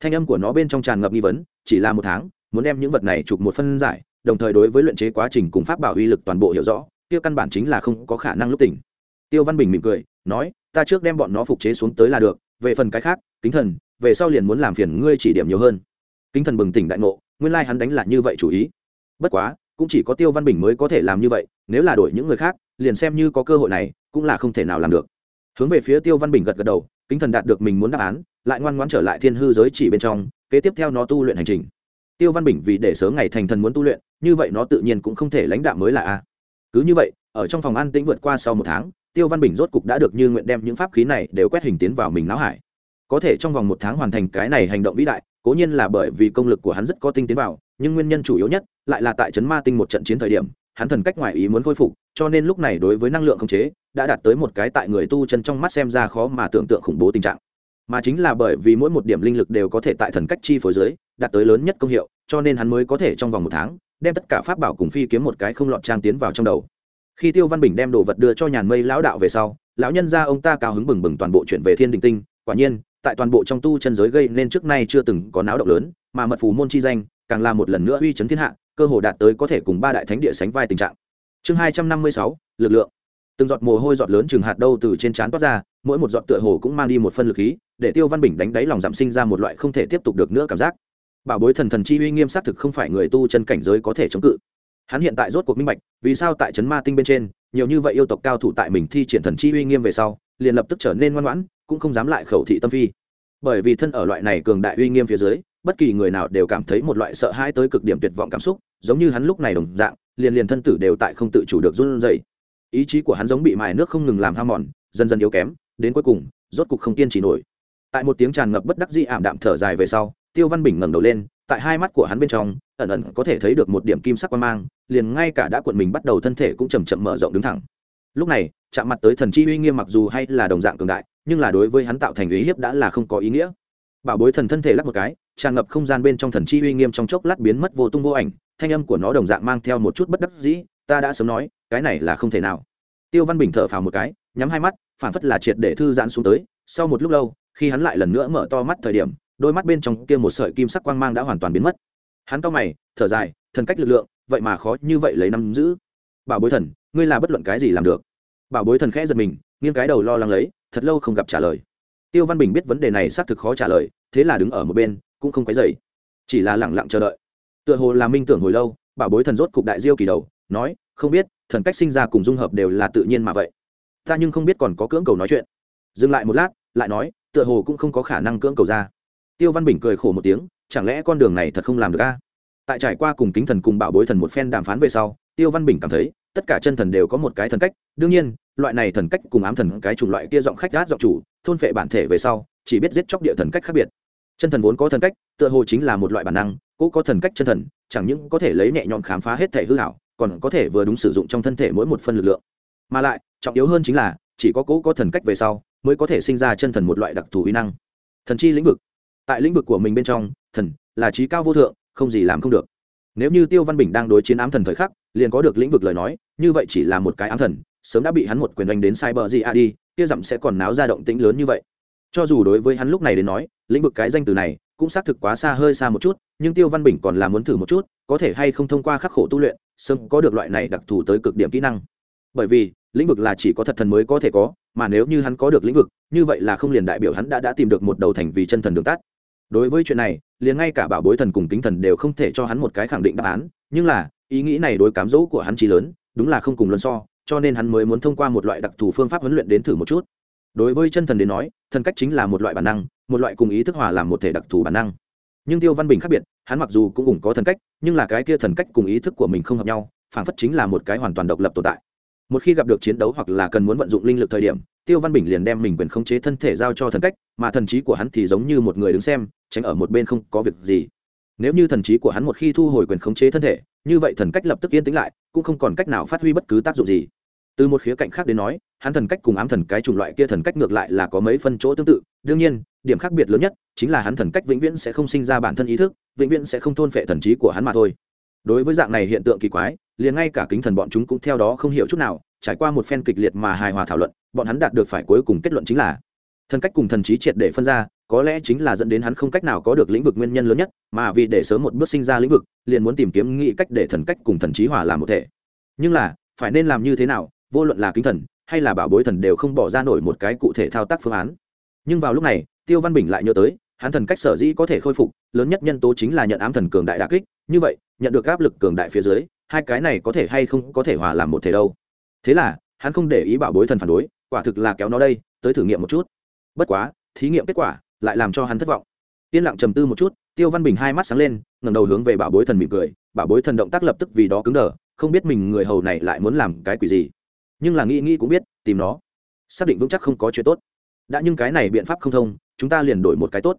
Thanh âm của nó bên trong tràn ngập nghi vấn, chỉ là một tháng, muốn đem những vật này chụp một phân giải, đồng thời đối với luyện chế quá trình cùng pháp bảo uy lực toàn bộ hiểu rõ tiêu căn bản chính là không có khả năng lúc tỉnh. Tiêu văn bình mỉm cười, nói ta trước đem bọn nó phục chế xuống tới là được, về phần cái khác, kính thần, về sau liền muốn làm phiền ngươi chỉ điểm nhiều hơn. Kính thần bừng tỉnh đại ngộ, nguyên lai hắn đánh là như vậy chủ ý. Bất quá, cũng chỉ có tiêu văn bình mới có thể làm như vậy, nếu là đổi những người khác, liền xem như có cơ hội này, cũng là không thể nào làm được. Hướng về phía tiêu văn bình gật gật đầu, kính thần đạt được mình muốn đáp án, lại ngoan ngoãn trở lại thiên hư giới chỉ bên trong, kế tiếp theo nó tu luyện hành trình. Tiêu văn bình vì để sớm ngày thành thần muốn tu luyện, như vậy nó tự nhiên cũng không thể lãnh đạo mới là a. Cứ như vậy, ở trong phòng an tĩnh vượt qua sau một tháng tiêu văn bình rốt cục đã được như nguyện đem những pháp khí này đều quét hình tiến vào mình não hải. Có thể trong vòng một tháng hoàn thành cái này hành động vĩ đại, cố nhiên là bởi vì công lực của hắn rất có tinh tiến vào, nhưng nguyên nhân chủ yếu nhất lại là tại trấn ma tinh một trận chiến thời điểm, hắn thần cách ngoài ý muốn khôi phục, cho nên lúc này đối với năng lượng khống chế đã đạt tới một cái tại người tu chân trong mắt xem ra khó mà tưởng tượng khủng bố tình trạng. Mà chính là bởi vì mỗi một điểm linh lực đều có thể tại thần cách chi phối dưới đạt tới lớn nhất công hiệu, cho nên hắn mới có thể trong vòng một tháng đem tất cả pháp bảo cùng phi kiếm một cái không lọt trang tiến vào trong đầu khi tiêu văn bình đem đồ vật đưa cho nhàn mây lão đạo về sau, lão nhân ra ông ta cao hứng bừng bừng toàn bộ chuyện về thiên đình tinh. Quả nhiên, tại toàn bộ trong tu chân giới gây nên trước nay chưa từng có náo động lớn, mà mật phù môn chi danh càng là một lần nữa uy chấn thiên hạ, cơ hồ đạt tới có thể cùng ba đại thánh địa sánh vai tình trạng. Chương hai trăm năm mươi sáu, lực lượng. Từng giọt mồ hôi giọt lớn chừng hạt đâu từ trên trán toát ra, mỗi một giọt tựa hồ cũng mang đi một phân lực khí, để tiêu văn bình đánh đáy lòng giảm sinh ra một loại không thể tiếp tục được nữa cảm giác. Bảo bối thần thần chi uy nghiêm xác thực không phải người tu chân cảnh giới có thể chống cự hắn hiện tại rốt cuộc minh bạch, vì sao tại trấn ma tinh bên trên, nhiều như vậy yêu tộc cao thủ tại mình thi triển thần chi uy nghiêm về sau, liền lập tức trở nên ngoan ngoãn, cũng không dám lại khẩu thị tâm phi. Bởi vì thân ở loại này cường đại uy nghiêm phía dưới, bất kỳ người nào đều cảm thấy một loại sợ hãi tới cực điểm tuyệt vọng cảm xúc, giống như hắn lúc này đồng dạng, liền liền thân tử đều tại không tự chủ được run rẩy. Ý chí của hắn giống bị mài nước không ngừng làm ham mòn, dần dần yếu kém, đến cuối cùng, rốt cục không kiên trì nổi. Tại một tiếng tràn ngập bất đắc dĩ ảm đạm thở dài về sau, tiêu văn bình ngẩng đầu lên tại hai mắt của hắn bên trong, ẩn ẩn có thể thấy được một điểm kim sắc quan mang, liền ngay cả đã cuộn mình bắt đầu thân thể cũng chầm chậm mở rộng đứng thẳng. Lúc này, chạm mặt tới thần chi uy nghiêm mặc dù hay là đồng dạng cường đại, nhưng là đối với hắn tạo thành ý hiếp đã là không có ý nghĩa. Bảo bối thần thân thể lắc một cái, tràn ngập không gian bên trong thần chi uy nghiêm trong chốc lát biến mất vô tung vô ảnh, thanh âm của nó đồng dạng mang theo một chút bất đắc dĩ, ta đã sớm nói, cái này là không thể nào. Tiêu văn bình thở phào một cái, nhắm hai mắt, phản phất là triệt để thư giãn xuống tới. Sau một lúc lâu, khi hắn lại lần nữa mở to mắt thời điểm đôi mắt bên trong kia một sợi kim sắc quang mang đã hoàn toàn biến mất. Hắn cao mày, thở dài, thần cách lực lượng, vậy mà khó như vậy lấy năm giữ. Bảo bối thần, ngươi là bất luận cái gì làm được. Bảo bối thần khẽ giật mình, nghiêng cái đầu lo lắng lấy, thật lâu không gặp trả lời. Tiêu văn bình biết vấn đề này xác thực khó trả lời, thế là đứng ở một bên, cũng không quấy dày chỉ là lẳng lặng chờ đợi. Tựa hồ là minh tưởng hồi lâu, bảo bối thần rốt cục đại diêu kỳ đầu, nói, không biết, thần cách sinh ra cùng dung hợp đều là tự nhiên mà vậy. Ta nhưng không biết còn có cưỡng cầu nói chuyện. Dừng lại một lát, lại nói, tựa hồ cũng không có khả năng cưỡng cầu ra tiêu văn bình cười khổ một tiếng, chẳng lẽ con đường này thật không làm được a? Tại trải qua cùng kính thần cùng bảo bối thần một phen đàm phán về sau, tiêu văn bình cảm thấy, tất cả chân thần đều có một cái thần cách. Đương nhiên, loại này thần cách cùng ám thần cái chủng loại kia giọng khách gát giọng chủ, thôn phệ bản thể về sau, chỉ biết giết chóc địa thần cách khác biệt. Chân thần vốn có thần cách, tựa hồ chính là một loại bản năng, cố có thần cách chân thần, chẳng những có thể lấy nhẹ nhõm khám phá hết thể hư hảo còn có thể vừa đúng sử dụng trong thân thể mỗi một phân lực lượng. Mà lại, trọng yếu hơn chính là, chỉ có cố có thần cách về sau, mới có thể sinh ra chân thần một loại đặc thù uy năng. Thần chi lĩnh vực tại lĩnh vực của mình bên trong, thần là trí cao vô thượng, không gì làm không được. Nếu như tiêu văn bình đang đối chiến ám thần thời khắc, liền có được lĩnh vực lời nói, như vậy chỉ là một cái ám thần, sớm đã bị hắn một quyền đánh đến cyber gì a đi kia dặm sẽ còn náo ra động tĩnh lớn như vậy. Cho dù đối với hắn lúc này đến nói, lĩnh vực cái danh từ này cũng xác thực quá xa hơi xa một chút, nhưng tiêu văn bình còn là muốn thử một chút, có thể hay không thông qua khắc khổ tu luyện, sớm có được loại này đặc thù tới cực điểm kỹ năng. Bởi vì, lĩnh vực là chỉ có thật thần mới có thể có, mà nếu như hắn có được lĩnh vực, như vậy là không liền đại biểu hắn đã đã tìm được một đầu thành vì chân thần đường tắt đối với chuyện này, liền ngay cả bảo bối thần cùng kính thần đều không thể cho hắn một cái khẳng định đáp án, nhưng là, ý nghĩ này đối cám dỗ của hắn chỉ lớn, đúng là không cùng luân so, cho nên hắn mới muốn thông qua một loại đặc thù phương pháp huấn luyện đến thử một chút. Đối với chân thần đến nói, thần cách chính là một loại bản năng, một loại cùng ý thức hòa làm một thể đặc thù bản năng. Nhưng tiêu văn bình khác biệt, hắn mặc dù cũng cùng có thần cách, nhưng là cái kia thần cách cùng ý thức của mình không hợp nhau phản phất chính là một cái hoàn toàn độc lập tồn tại. Một khi gặp được chiến đấu hoặc là cần muốn vận dụng linh lực thời điểm tiêu văn bình liền đem mình quyền khống chế thân thể giao cho thần cách, mà thần trí của hắn thì giống như một người đứng xem, tránh ở một bên không có việc gì. Nếu như thần trí của hắn một khi thu hồi quyền khống chế thân thể, như vậy thần cách lập tức yên tĩnh lại, cũng không còn cách nào phát huy bất cứ tác dụng gì. Từ một khía cạnh khác đến nói, hắn thần cách cùng ám thần cái chủng loại kia thần cách ngược lại là có mấy phân chỗ tương tự. Đương nhiên, điểm khác biệt lớn nhất chính là hắn thần cách vĩnh viễn sẽ không sinh ra bản thân ý thức, vĩnh viễn sẽ không thôn phệ thần trí của hắn mà thôi. Đối với dạng này hiện tượng kỳ quái liền ngay cả kính thần bọn chúng cũng theo đó không hiểu chút nào, trải qua một phen kịch liệt mà hài hòa thảo luận, bọn hắn đạt được phải cuối cùng kết luận chính là, thần cách cùng thần trí triệt để phân ra, có lẽ chính là dẫn đến hắn không cách nào có được lĩnh vực nguyên nhân lớn nhất, mà vì để sớm một bước sinh ra lĩnh vực, liền muốn tìm kiếm nghĩ cách để thần cách cùng thần trí hòa làm một thể. Nhưng là, phải nên làm như thế nào, vô luận là kính thần, hay là bảo bối thần đều không bỏ ra nổi một cái cụ thể thao tác phương án. Nhưng vào lúc này, tiêu văn bình lại nhớ tới, hắn thần cách sở dĩ có thể khôi phục, lớn nhất nhân tố chính là nhận ám thần cường đại đà kích, như vậy, nhận được áp lực cường đại phía dưới hai cái này có thể hay không có thể hòa làm một thể đâu. Thế là, hắn không để ý bảo bối thần phản đối, quả thực là kéo nó đây, tới thử nghiệm một chút. Bất quá, thí nghiệm kết quả lại làm cho hắn thất vọng. Yên lặng trầm tư một chút, tiêu văn bình hai mắt sáng lên, ngẩng đầu hướng về bảo bối thần mỉm cười, bảo bối thần động tác lập tức vì đó cứng đờ, không biết mình người hầu này lại muốn làm cái quỷ gì. Nhưng là nghĩ nghĩ cũng biết, tìm nó, xác định vững chắc không có chuyện tốt. Đã nhưng cái này biện pháp không thông, chúng ta liền đổi một cái tốt.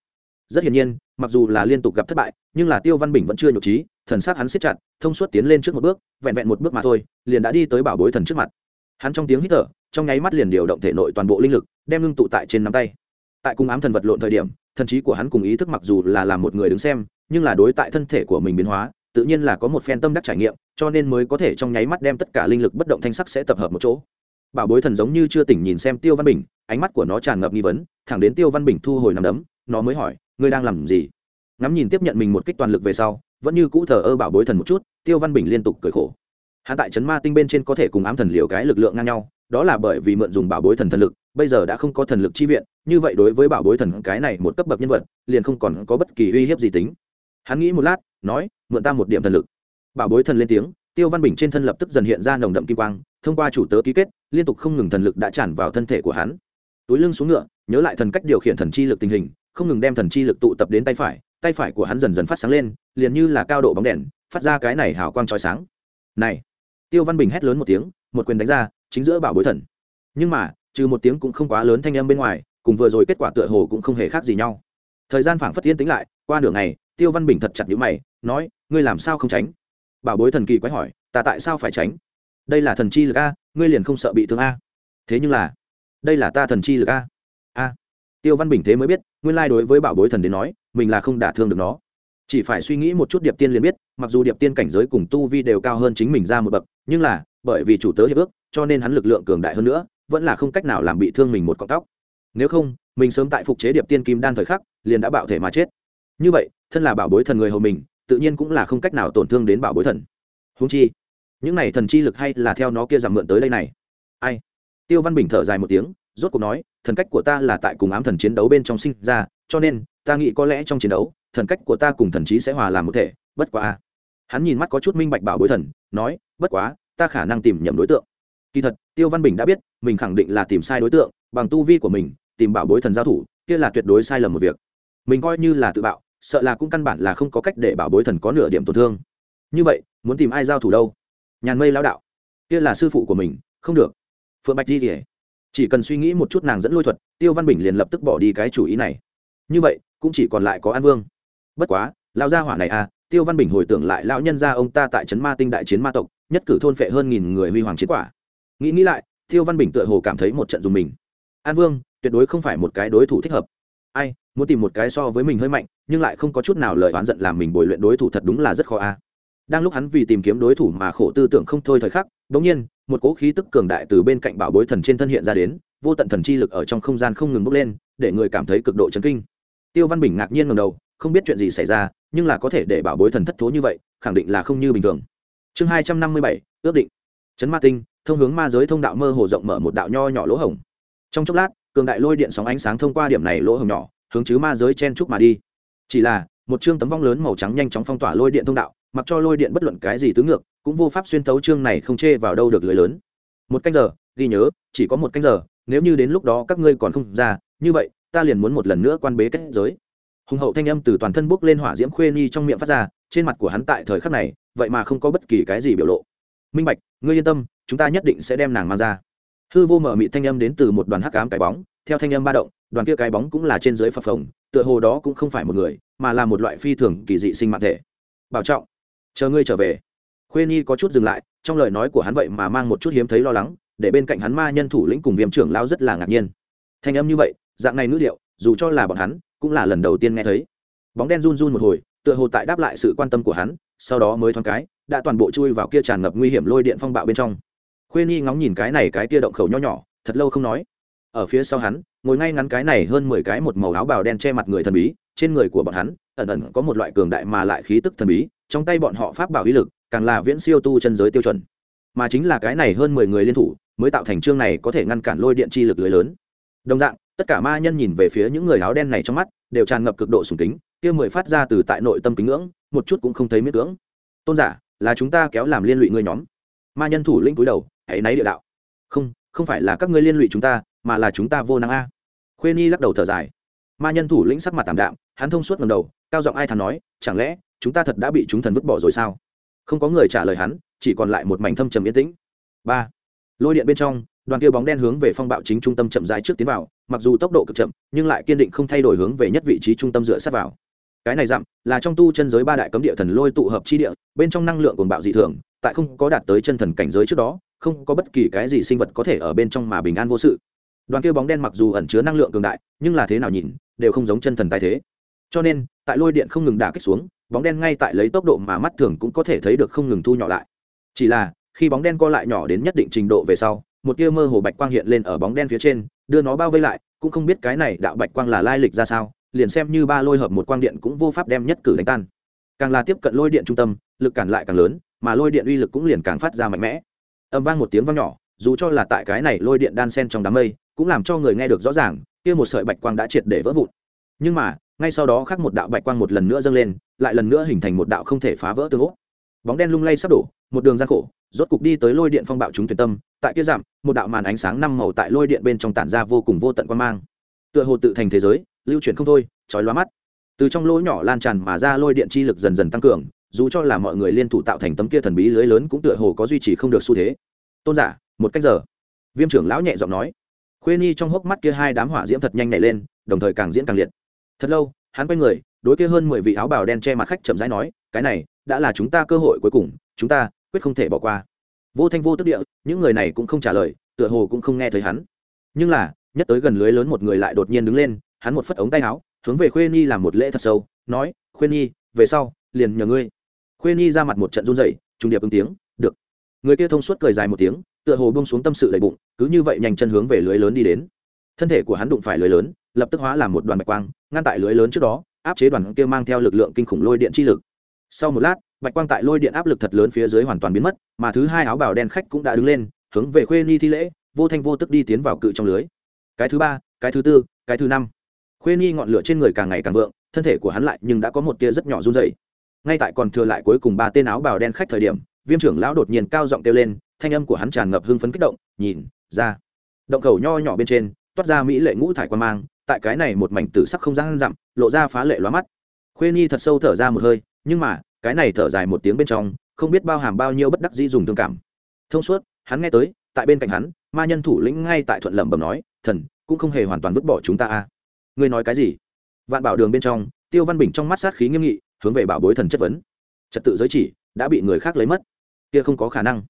Rất hiển nhiên, mặc dù là liên tục gặp thất bại, nhưng là tiêu văn bình vẫn chưa nhục trí thần sắc hắn siết chặt, thông suốt tiến lên trước một bước, vẹn vẹn một bước mà thôi, liền đã đi tới bảo bối thần trước mặt. Hắn trong tiếng hít thở, trong nháy mắt liền điều động thể nội toàn bộ linh lực, đem ngưng tụ tại trên nắm tay. Tại cung ám thần vật lộn thời điểm, thần trí của hắn cùng ý thức mặc dù là làm một người đứng xem, nhưng là đối tại thân thể của mình biến hóa, tự nhiên là có một phen tâm đắc trải nghiệm, cho nên mới có thể trong nháy mắt đem tất cả linh lực bất động thanh sắc sẽ tập hợp một chỗ. Bảo bối thần giống như chưa tỉnh nhìn xem tiêu văn bình, ánh mắt của nó tràn ngập nghi vấn, thẳng đến tiêu văn bình thu hồi nằm đấm, nó mới hỏi, ngươi đang làm gì? Ngắm nhìn tiếp nhận mình một kích toàn lực về sau vẫn như cũ thờ ơ bảo bối thần một chút, tiêu văn bình liên tục cười khổ. Hắn tại trấn ma tinh bên trên có thể cùng ám thần liều cái lực lượng ngang nhau, đó là bởi vì mượn dùng bảo bối thần thần lực, bây giờ đã không có thần lực chi viện, như vậy đối với bảo bối thần cái này một cấp bậc nhân vật, liền không còn có bất kỳ uy hiếp gì tính. Hắn nghĩ một lát, nói, mượn ta một điểm thần lực. Bảo bối thần lên tiếng, tiêu văn bình trên thân lập tức dần hiện ra nồng đậm kim quang, thông qua chủ tớ ký kết, liên tục không ngừng thần lực đã tràn vào thân thể của hắn. Túi lưng xuống ngựa, nhớ lại thần cách điều khiển thần chi lực tình hình, không ngừng đem thần chi lực tụ tập đến tay phải tay phải của hắn dần dần phát sáng lên liền như là cao độ bóng đèn, phát ra cái này hào quang trói sáng. Này, tiêu văn bình hét lớn một tiếng, một quyền đánh ra, chính giữa bảo bối thần. Nhưng mà, trừ một tiếng cũng không quá lớn thanh âm bên ngoài, cùng vừa rồi kết quả tựa hồ cũng không hề khác gì nhau. Thời gian phảng phất tiên tính lại, qua nửa ngày, tiêu văn bình thật chặt nhữ mày, nói, ngươi làm sao không tránh? Bảo bối thần kỳ quái hỏi, ta tại sao phải tránh? Đây là thần chi lực a, ngươi liền không sợ bị thương a? Thế nhưng là, đây là ta thần chi lực a. A. Tiêu văn bình thế mới biết, nguyên lai đối với bảo bối thần đến nói, mình là không đả thương được nó chỉ phải suy nghĩ một chút điệp tiên liền biết, mặc dù điệp tiên cảnh giới cùng tu vi đều cao hơn chính mình ra một bậc, nhưng là, bởi vì chủ tớ hiệp ước, cho nên hắn lực lượng cường đại hơn nữa, vẫn là không cách nào làm bị thương mình một cọng tóc. Nếu không, mình sớm tại phục chế điệp tiên kim đan thời khắc, liền đã bạo thể mà chết. Như vậy, thân là bảo bối thần người hầu mình, tự nhiên cũng là không cách nào tổn thương đến bảo bối thần. Húng chi, những này thần chi lực hay là theo nó kia giảm mượn tới đây này. Ai? Tiêu văn bình thở dài một tiếng, rốt cuộc nói, thần cách của ta là tại cùng ám thần chiến đấu bên trong sinh ra, cho nên, ta nghĩ có lẽ trong chiến đấu thần cách của ta cùng thần trí sẽ hòa làm một thể, bất quá. Hắn nhìn mắt có chút minh bạch bảo bối thần, nói, bất quá, ta khả năng tìm nhầm đối tượng. Kỳ thật, tiêu văn bình đã biết, mình khẳng định là tìm sai đối tượng, bằng tu vi của mình, tìm bảo bối thần giao thủ, kia là tuyệt đối sai lầm một việc. Mình coi như là tự bạo, sợ là cũng căn bản là không có cách để bảo bối thần có nửa điểm tổn thương. Như vậy, muốn tìm ai giao thủ đâu? Nhàn mây lao đạo. Kia là sư phụ của mình, không được. Phượng bạch đi kể chỉ cần suy nghĩ một chút nàng dẫn lôi thuật, tiêu văn bình liền lập tức bỏ đi cái chủ ý này. Như vậy, cũng chỉ còn lại có an vương bất quá lao gia hỏa này à tiêu văn bình hồi tưởng lại lão nhân gia ông ta tại trấn ma tinh đại chiến ma tộc, nhất cử thôn phệ hơn nghìn người huy hoàng chiến quả. Nghĩ nghĩ lại, tiêu văn bình tựa hồ cảm thấy một trận dùng mình. An vương, tuyệt đối không phải một cái đối thủ thích hợp. Ai, muốn tìm một cái so với mình hơi mạnh, nhưng lại không có chút nào lời oán giận làm mình bồi luyện đối thủ thật đúng là rất khó a. Đang lúc hắn vì tìm kiếm đối thủ mà khổ tư tưởng không thôi thời khắc, bỗng nhiên, một cỗ khí tức cường đại từ bên cạnh bảo bối thần trên thân hiện ra đến, vô tận thần chi lực ở trong không gian không ngừng bốc lên, để người cảm thấy cực độ chấn kinh. Tiêu văn bình ngạc nhiên ngầm đầu không biết chuyện gì xảy ra, nhưng là có thể để bảo bối thần thất thố như vậy, khẳng định là không như bình thường. Chương hai trăm năm mươi bảy, ước định. Chấn ma tinh, thông hướng ma giới thông đạo mơ hồ rộng mở một đạo nho nhỏ lỗ hổng. Trong chốc lát, cường đại lôi điện sóng ánh sáng thông qua điểm này lỗ hổng nhỏ, hướng chứ ma giới chen trúc mà đi. Chỉ là, một chương tấm vong lớn màu trắng nhanh chóng phong tỏa lôi điện thông đạo, mặc cho lôi điện bất luận cái gì tứ ngược, cũng vô pháp xuyên thấu chương này không chê vào đâu được lưới lớn. Một canh giờ, ghi nhớ, chỉ có một canh giờ, nếu như đến lúc đó các ngươi còn không ra, như vậy, ta liền muốn một lần nữa quan bế kết giới hùng hậu thanh âm từ toàn thân bốc lên hỏa diễm khuê nhi trong miệng phát ra, trên mặt của hắn tại thời khắc này, vậy mà không có bất kỳ cái gì biểu lộ. Minh bạch, ngươi yên tâm, chúng ta nhất định sẽ đem nàng mang ra. Hư vô mở mị thanh âm đến từ một đoàn hắc ám cái bóng, theo thanh âm ba động, đoàn kia cái bóng cũng là trên dưới phập phồng, tựa hồ đó cũng không phải một người, mà là một loại phi thường kỳ dị sinh mạng thể. Bảo trọng, chờ ngươi trở về. Khuê nhi có chút dừng lại, trong lời nói của hắn vậy mà mang một chút hiếm thấy lo lắng, để bên cạnh hắn ma nhân thủ lĩnh cùng viêm trưởng lao rất là ngạc nhiên. Thanh âm như vậy, dạng này ngữ liệu dù cho là bọn hắn cũng là lần đầu tiên nghe thấy. Bóng đen run run một hồi, tựa hồ tại đáp lại sự quan tâm của hắn, sau đó mới thoáng cái, đã toàn bộ chui vào kia tràn ngập nguy hiểm lôi điện phong bạo bên trong. Khuê nhi ngóng nhìn cái này cái kia động khẩu nho nhỏ, thật lâu không nói. Ở phía sau hắn, ngồi ngay ngắn cái này hơn mười cái một màu áo bào đen che mặt người thần bí, trên người của bọn hắn, ẩn ẩn có một loại cường đại mà lại khí tức thần bí, trong tay bọn họ pháp bảo ý lực, càng là viễn siêu tu chân giới tiêu chuẩn. Mà chính là cái này hơn mười người liên thủ, mới tạo thành chương này có thể ngăn cản lôi điện chi lực lưới lớn. Đồng dạng tất cả ma nhân nhìn về phía những người áo đen này trong mắt, đều tràn ngập cực độ sùng kính, kia mười phát ra từ tại nội tâm kính ngưỡng, một chút cũng không thấy miết cưỡng. Tôn giả, là chúng ta kéo làm liên lụy ngươi nhóm. Ma nhân thủ lĩnh cúi đầu, hãy náy địa đạo. Không không phải là các ngươi liên lụy chúng ta, mà là chúng ta vô năng a. Khuê nhi lắc đầu thở dài. Ma nhân thủ lĩnh sắc mặt tảm đạm, hắn thông suốt ngầm đầu, cao giọng ai thắn nói, chẳng lẽ, chúng ta thật đã bị chúng thần vứt bỏ rồi sao? Không có người trả lời hắn, chỉ còn lại một mảnh thâm trầm yên tĩnh. Ba. Lôi điện bên trong đoàn kia bóng đen hướng về phong bạo chính trung tâm chậm rãi trước tiến vào, mặc dù tốc độ cực chậm, nhưng lại kiên định không thay đổi hướng về nhất vị trí trung tâm dựa sát vào. Cái này dặm là trong tu chân giới ba đại cấm địa thần lôi tụ hợp chi địa, bên trong năng lượng cuồng bạo dị thường, tại không có đạt tới chân thần cảnh giới trước đó, không có bất kỳ cái gì sinh vật có thể ở bên trong mà bình an vô sự. Đoàn kia bóng đen mặc dù ẩn chứa năng lượng cường đại, nhưng là thế nào nhìn, đều không giống chân thần tài thế. Cho nên, tại lôi điện không ngừng đả kích xuống, bóng đen ngay tại lấy tốc độ mà mắt thường cũng có thể thấy được không ngừng thu nhỏ lại. Chỉ là, khi bóng đen co lại nhỏ đến nhất định trình độ về sau một tia mơ hồ bạch quang hiện lên ở bóng đen phía trên, đưa nó bao vây lại, cũng không biết cái này đạo bạch quang là lai lịch ra sao, liền xem như ba lôi hợp một quang điện cũng vô pháp đem nhất cử đánh tan. Càng là tiếp cận lôi điện trung tâm, lực cản lại càng lớn, mà lôi điện uy lực cũng liền càng phát ra mạnh mẽ. Âm vang một tiếng vang nhỏ, dù cho là tại cái này lôi điện đan sen trong đám mây, cũng làm cho người nghe được rõ ràng, kia một sợi bạch quang đã triệt để vỡ vụn. Nhưng mà, ngay sau đó khác một đạo bạch quang một lần nữa dâng lên, lại lần nữa hình thành một đạo không thể phá vỡ tương ốc bóng đen lung lay sắp đổ, một đường gian khổ, rốt cục đi tới lôi điện phong bạo chúng tuyển tâm, tại kia giảm một đạo màn ánh sáng năm màu tại lôi điện bên trong tản ra vô cùng vô tận quan mang. Tựa hồ tự thành thế giới, lưu chuyển không thôi, chói lóa mắt. Từ trong lỗ nhỏ lan tràn mà ra lôi điện chi lực dần dần tăng cường, dù cho là mọi người liên thủ tạo thành tấm kia thần bí lưới lớn cũng tựa hồ có duy trì không được xu thế. Tôn giả, một cách giờ. Viêm trưởng lão nhẹ giọng nói. Khuê nhi trong hốc mắt kia hai đám hỏa diễm thật nhanh nhảy lên, đồng thời càng diễn càng liệt. Thật lâu, hắn quay người, đối kia hơn mười vị áo bào đen che mặt khách chậm rãi nói cái này đã là chúng ta cơ hội cuối cùng, chúng ta quyết không thể bỏ qua. Vô thanh vô tức địa, những người này cũng không trả lời, tựa hồ cũng không nghe thấy hắn. Nhưng là, nhất tới gần lưới lớn một người lại đột nhiên đứng lên, hắn một phất ống tay áo, hướng về khuê nhi làm một lễ thật sâu, nói, khuê nhi, về sau, liền nhờ ngươi. Khuê nhi ra mặt một trận run dậy trùng điệp ứng tiếng, được. Người kia thông suốt cười dài một tiếng, tựa hồ bông xuống tâm sự đầy bụng, cứ như vậy nhanh chân hướng về lưới lớn đi đến. Thân thể của hắn đụng phải lưới lớn, lập tức hóa làm một đoàn bạch quang, ngăn tại lưới lớn trước đó, áp chế đoàn kia mang theo lực lượng kinh khủng lôi điện chi lực sau một lát, bạch quang tại lôi điện áp lực thật lớn phía dưới hoàn toàn biến mất, mà thứ hai áo bào đen khách cũng đã đứng lên, hướng về khuê ni thi lễ, vô thanh vô tức đi tiến vào cự trong lưới. Cái thứ ba, cái thứ tư, cái thứ năm. Khuê ni ngọn lửa trên người càng ngày càng vượng, thân thể của hắn lại nhưng đã có một tia rất nhỏ run dày ngay tại còn thừa lại cuối cùng ba tên áo bào đen khách thời điểm, viêm trưởng lão đột nhiên cao giọng kêu lên, thanh âm của hắn tràn ngập hưng phấn kích động, nhìn ra. Động khẩu nho nhỏ bên trên, toát ra mỹ lệ ngũ thải quan mang, tại cái này một mảnh tử sắc không gian dặm lộ ra phá lệ lóa mắt. Khuê nhi thật sâu thở ra một hơi nhưng mà, cái này thở dài một tiếng bên trong, không biết bao hàm bao nhiêu bất đắc dĩ dùng thương cảm. Thông suốt, hắn nghe tới, tại bên cạnh hắn, ma nhân thủ lĩnh ngay tại thuận lẩm bẩm nói, thần, cũng không hề hoàn toàn vứt bỏ chúng ta a à. ngươi nói cái gì? Vạn bảo đường bên trong, tiêu văn bình trong mắt sát khí nghiêm nghị, hướng về bảo bối thần chất vấn. Trật tự giới chỉ, đã bị người khác lấy mất. Kia không có khả năng.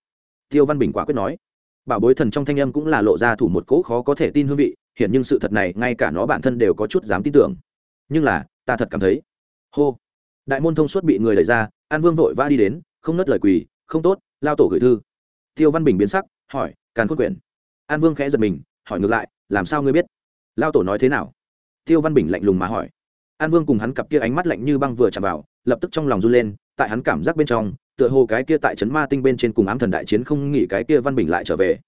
Tiêu văn bình quả quyết nói. Bảo bối thần trong thanh âm cũng là lộ ra thủ một cỗ khó có thể tin hương vị hiện nhưng sự thật này ngay cả nó bản thân đều có chút dám tin tưởng. Nhưng là, ta thật cảm thấy. Hô đại môn thông suốt bị người đẩy ra, an vương vội vã đi đến, không nớt lời quỳ, không tốt, lao tổ gửi thư. Tiêu văn bình biến sắc, hỏi, càn khôn quyển? An vương khẽ giật mình, hỏi ngược lại, làm sao ngươi biết? Lao tổ nói thế nào? Tiêu văn bình lạnh lùng mà hỏi. An vương cùng hắn cặp kia ánh mắt lạnh như băng vừa chạm vào, lập tức trong lòng run lên, tại hắn cảm giác bên trong, tựa hồ cái kia tại trấn ma tinh bên trên cùng ám thần đại chiến không nghĩ cái kia văn bình lại trở về.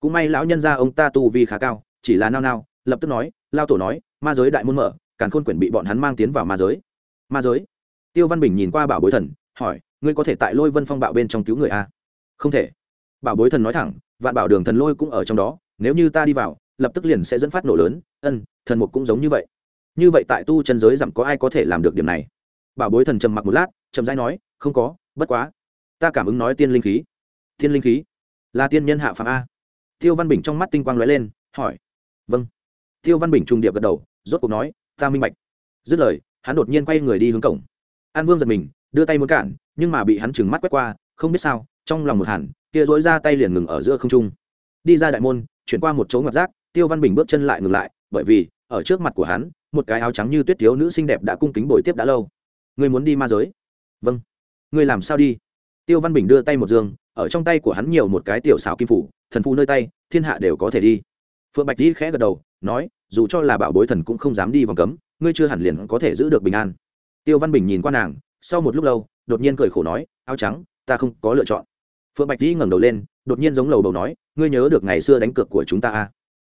Cũng may lão nhân gia ông ta tu vi khá cao, chỉ là nao nao, lập tức nói, lao tổ nói, ma giới đại môn mở, càn khôn quyển bị bọn hắn mang tiến vào ma giới. Ma giới? Tiêu văn bình nhìn qua bảo bối thần, hỏi, ngươi có thể tại lôi vân phong bạo bên trong cứu người a? Không thể. Bảo bối thần nói thẳng, vạn bảo đường thần lôi cũng ở trong đó, nếu như ta đi vào, lập tức liền sẽ dẫn phát nổ lớn. Ân thần mục cũng giống như vậy. Như vậy tại tu chân giới dặm có ai có thể làm được điểm này? Bảo bối thần trầm mặc một lát, chậm rãi nói, không có, bất quá. Ta cảm ứng nói tiên linh khí. Tiên linh khí? Là tiên nhân hạ phạm a? Tiêu văn bình trong mắt tinh quang lóe lên, hỏi. Vâng. Tiêu văn bình trung điệp gật đầu, rốt cuộc nói, ta minh bạch. Dứt lời, hắn đột nhiên quay người đi hướng cổng an vương giật mình, đưa tay muốn cản, nhưng mà bị hắn trừng mắt quét qua, không biết sao, trong lòng một hẳn, kia dối ra tay liền ngừng ở giữa không trung. Đi ra đại môn, chuyển qua một chỗ ngập rác, tiêu văn bình bước chân lại ngừng lại, bởi vì, ở trước mặt của hắn, một cái áo trắng như tuyết thiếu nữ xinh đẹp đã cung kính bồi tiếp đã lâu. Người muốn đi ma giới? Vâng. Người làm sao đi? Tiêu văn bình đưa tay một giường, ở trong tay của hắn nhiều một cái tiểu xảo kim phủ, thần phụ nơi tay, thiên hạ đều có thể đi. Phượng bạch di khẽ gật đầu, nói, dù cho là bảo bối thần cũng không dám đi vòng cấm, ngươi chưa hẳn liền có thể giữ được bình an tiêu văn bình nhìn qua nàng, sau một lúc lâu, đột nhiên cười khổ nói, áo trắng, ta không có lựa chọn. Phượng bạch di ngẩng đầu lên, đột nhiên giống lầu đầu nói, ngươi nhớ được ngày xưa đánh cược của chúng ta à?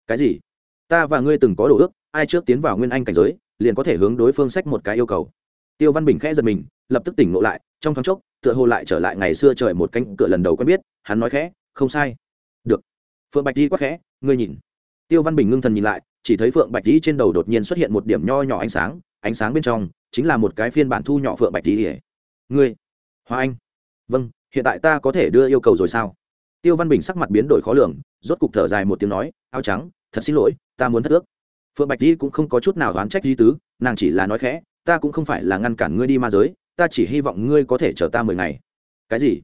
cái gì? Ta và ngươi từng có đồ ước, ai trước tiến vào nguyên anh cảnh giới, liền có thể hướng đối phương sách một cái yêu cầu. Tiêu văn bình khẽ giật mình, lập tức tỉnh ngộ lại, trong thoáng chốc, tựa hồ lại trở lại ngày xưa trời một cánh cửa lần đầu quen biết, hắn nói khẽ, không sai. Được. Phượng bạch di quá khẽ, ngươi nhìn. Tiêu văn bình ngưng thần nhìn lại, chỉ thấy phượng bạch di trên đầu đột nhiên xuất hiện một điểm nho nhỏ ánh sáng ánh sáng bên trong, chính là một cái phiên bản thu nhỏ phượng bạch Tỷ. ngươi? Hoa anh. Vâng hiện tại ta có thể đưa yêu cầu rồi sao? Tiêu văn bình sắc mặt biến đổi khó lường, rốt cục thở dài một tiếng nói, áo trắng, thật xin lỗi, ta muốn thất ước. Phượng bạch Tỷ cũng không có chút nào oán trách di tứ, nàng chỉ là nói khẽ, ta cũng không phải là ngăn cản ngươi đi ma giới, ta chỉ hy vọng ngươi có thể chờ ta mười ngày. Cái gì?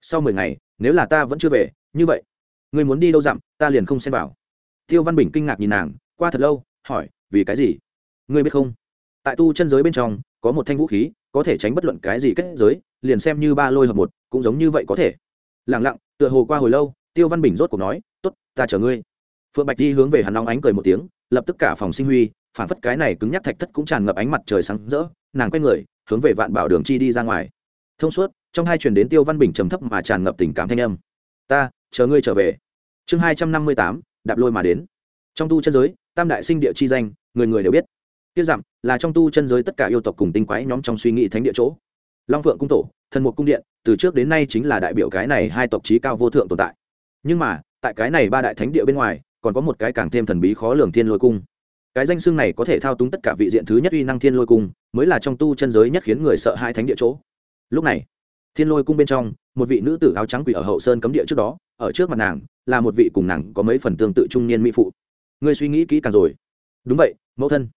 Sau mười ngày, nếu là ta vẫn chưa về, như vậy, ngươi muốn đi đâu dặm, ta liền không xem vào. Tiêu văn bình kinh ngạc nhìn nàng, qua thật lâu, hỏi, vì cái gì? Ngươi biết không? Tại tu chân giới bên trong, có một thanh vũ khí, có thể tránh bất luận cái gì kết giới, liền xem như ba lôi hợp một, cũng giống như vậy có thể. Lẳng lặng, tựa hồ qua hồi lâu, tiêu văn bình rốt cuộc nói t ố t ta chờ ngươi. Phượng bạch di hướng về hắn nóng ánh cười một tiếng, lập tức cả phòng sinh huy, phản phất cái này cứng nhắc thạch thất cũng tràn ngập ánh mặt trời sáng rỡ, nàng quay người, hướng về vạn bảo đường chi đi ra ngoài. Thông suốt, trong hai truyền đến tiêu văn bình trầm thấp mà tràn ngập tình cảm thanh âm. Ta, chờ ngươi trở về. Chương hai trăm năm mươi tám, đạp lôi mà đến. Trong tu chân giới, tam đại sinh địa chi danh, người người đều biết tiết dặm là trong tu chân giới tất cả yêu tộc cùng tinh quái nhóm trong suy nghĩ thánh địa chỗ. Long phượng cung tổ, thần một cung điện, từ trước đến nay chính là đại biểu cái này hai tộc trí cao vô thượng tồn tại. Nhưng mà, tại cái này ba đại thánh địa bên ngoài, còn có một cái càng thêm thần bí khó lường thiên lôi cung. Cái danh xưng này có thể thao túng tất cả vị diện thứ nhất uy năng thiên lôi cung, mới là trong tu chân giới nhất khiến người sợ hai thánh địa chỗ. Lúc này, thiên lôi cung bên trong, một vị nữ tử áo trắng quỷ ở hậu sơn cấm địa trước đó, ở trước mặt nàng, là một vị cùng nàng có mấy phần tương tự trung niên mỹ phụ. Ngươi suy nghĩ kỹ càng rồi. Đúng vậy, mẫu thân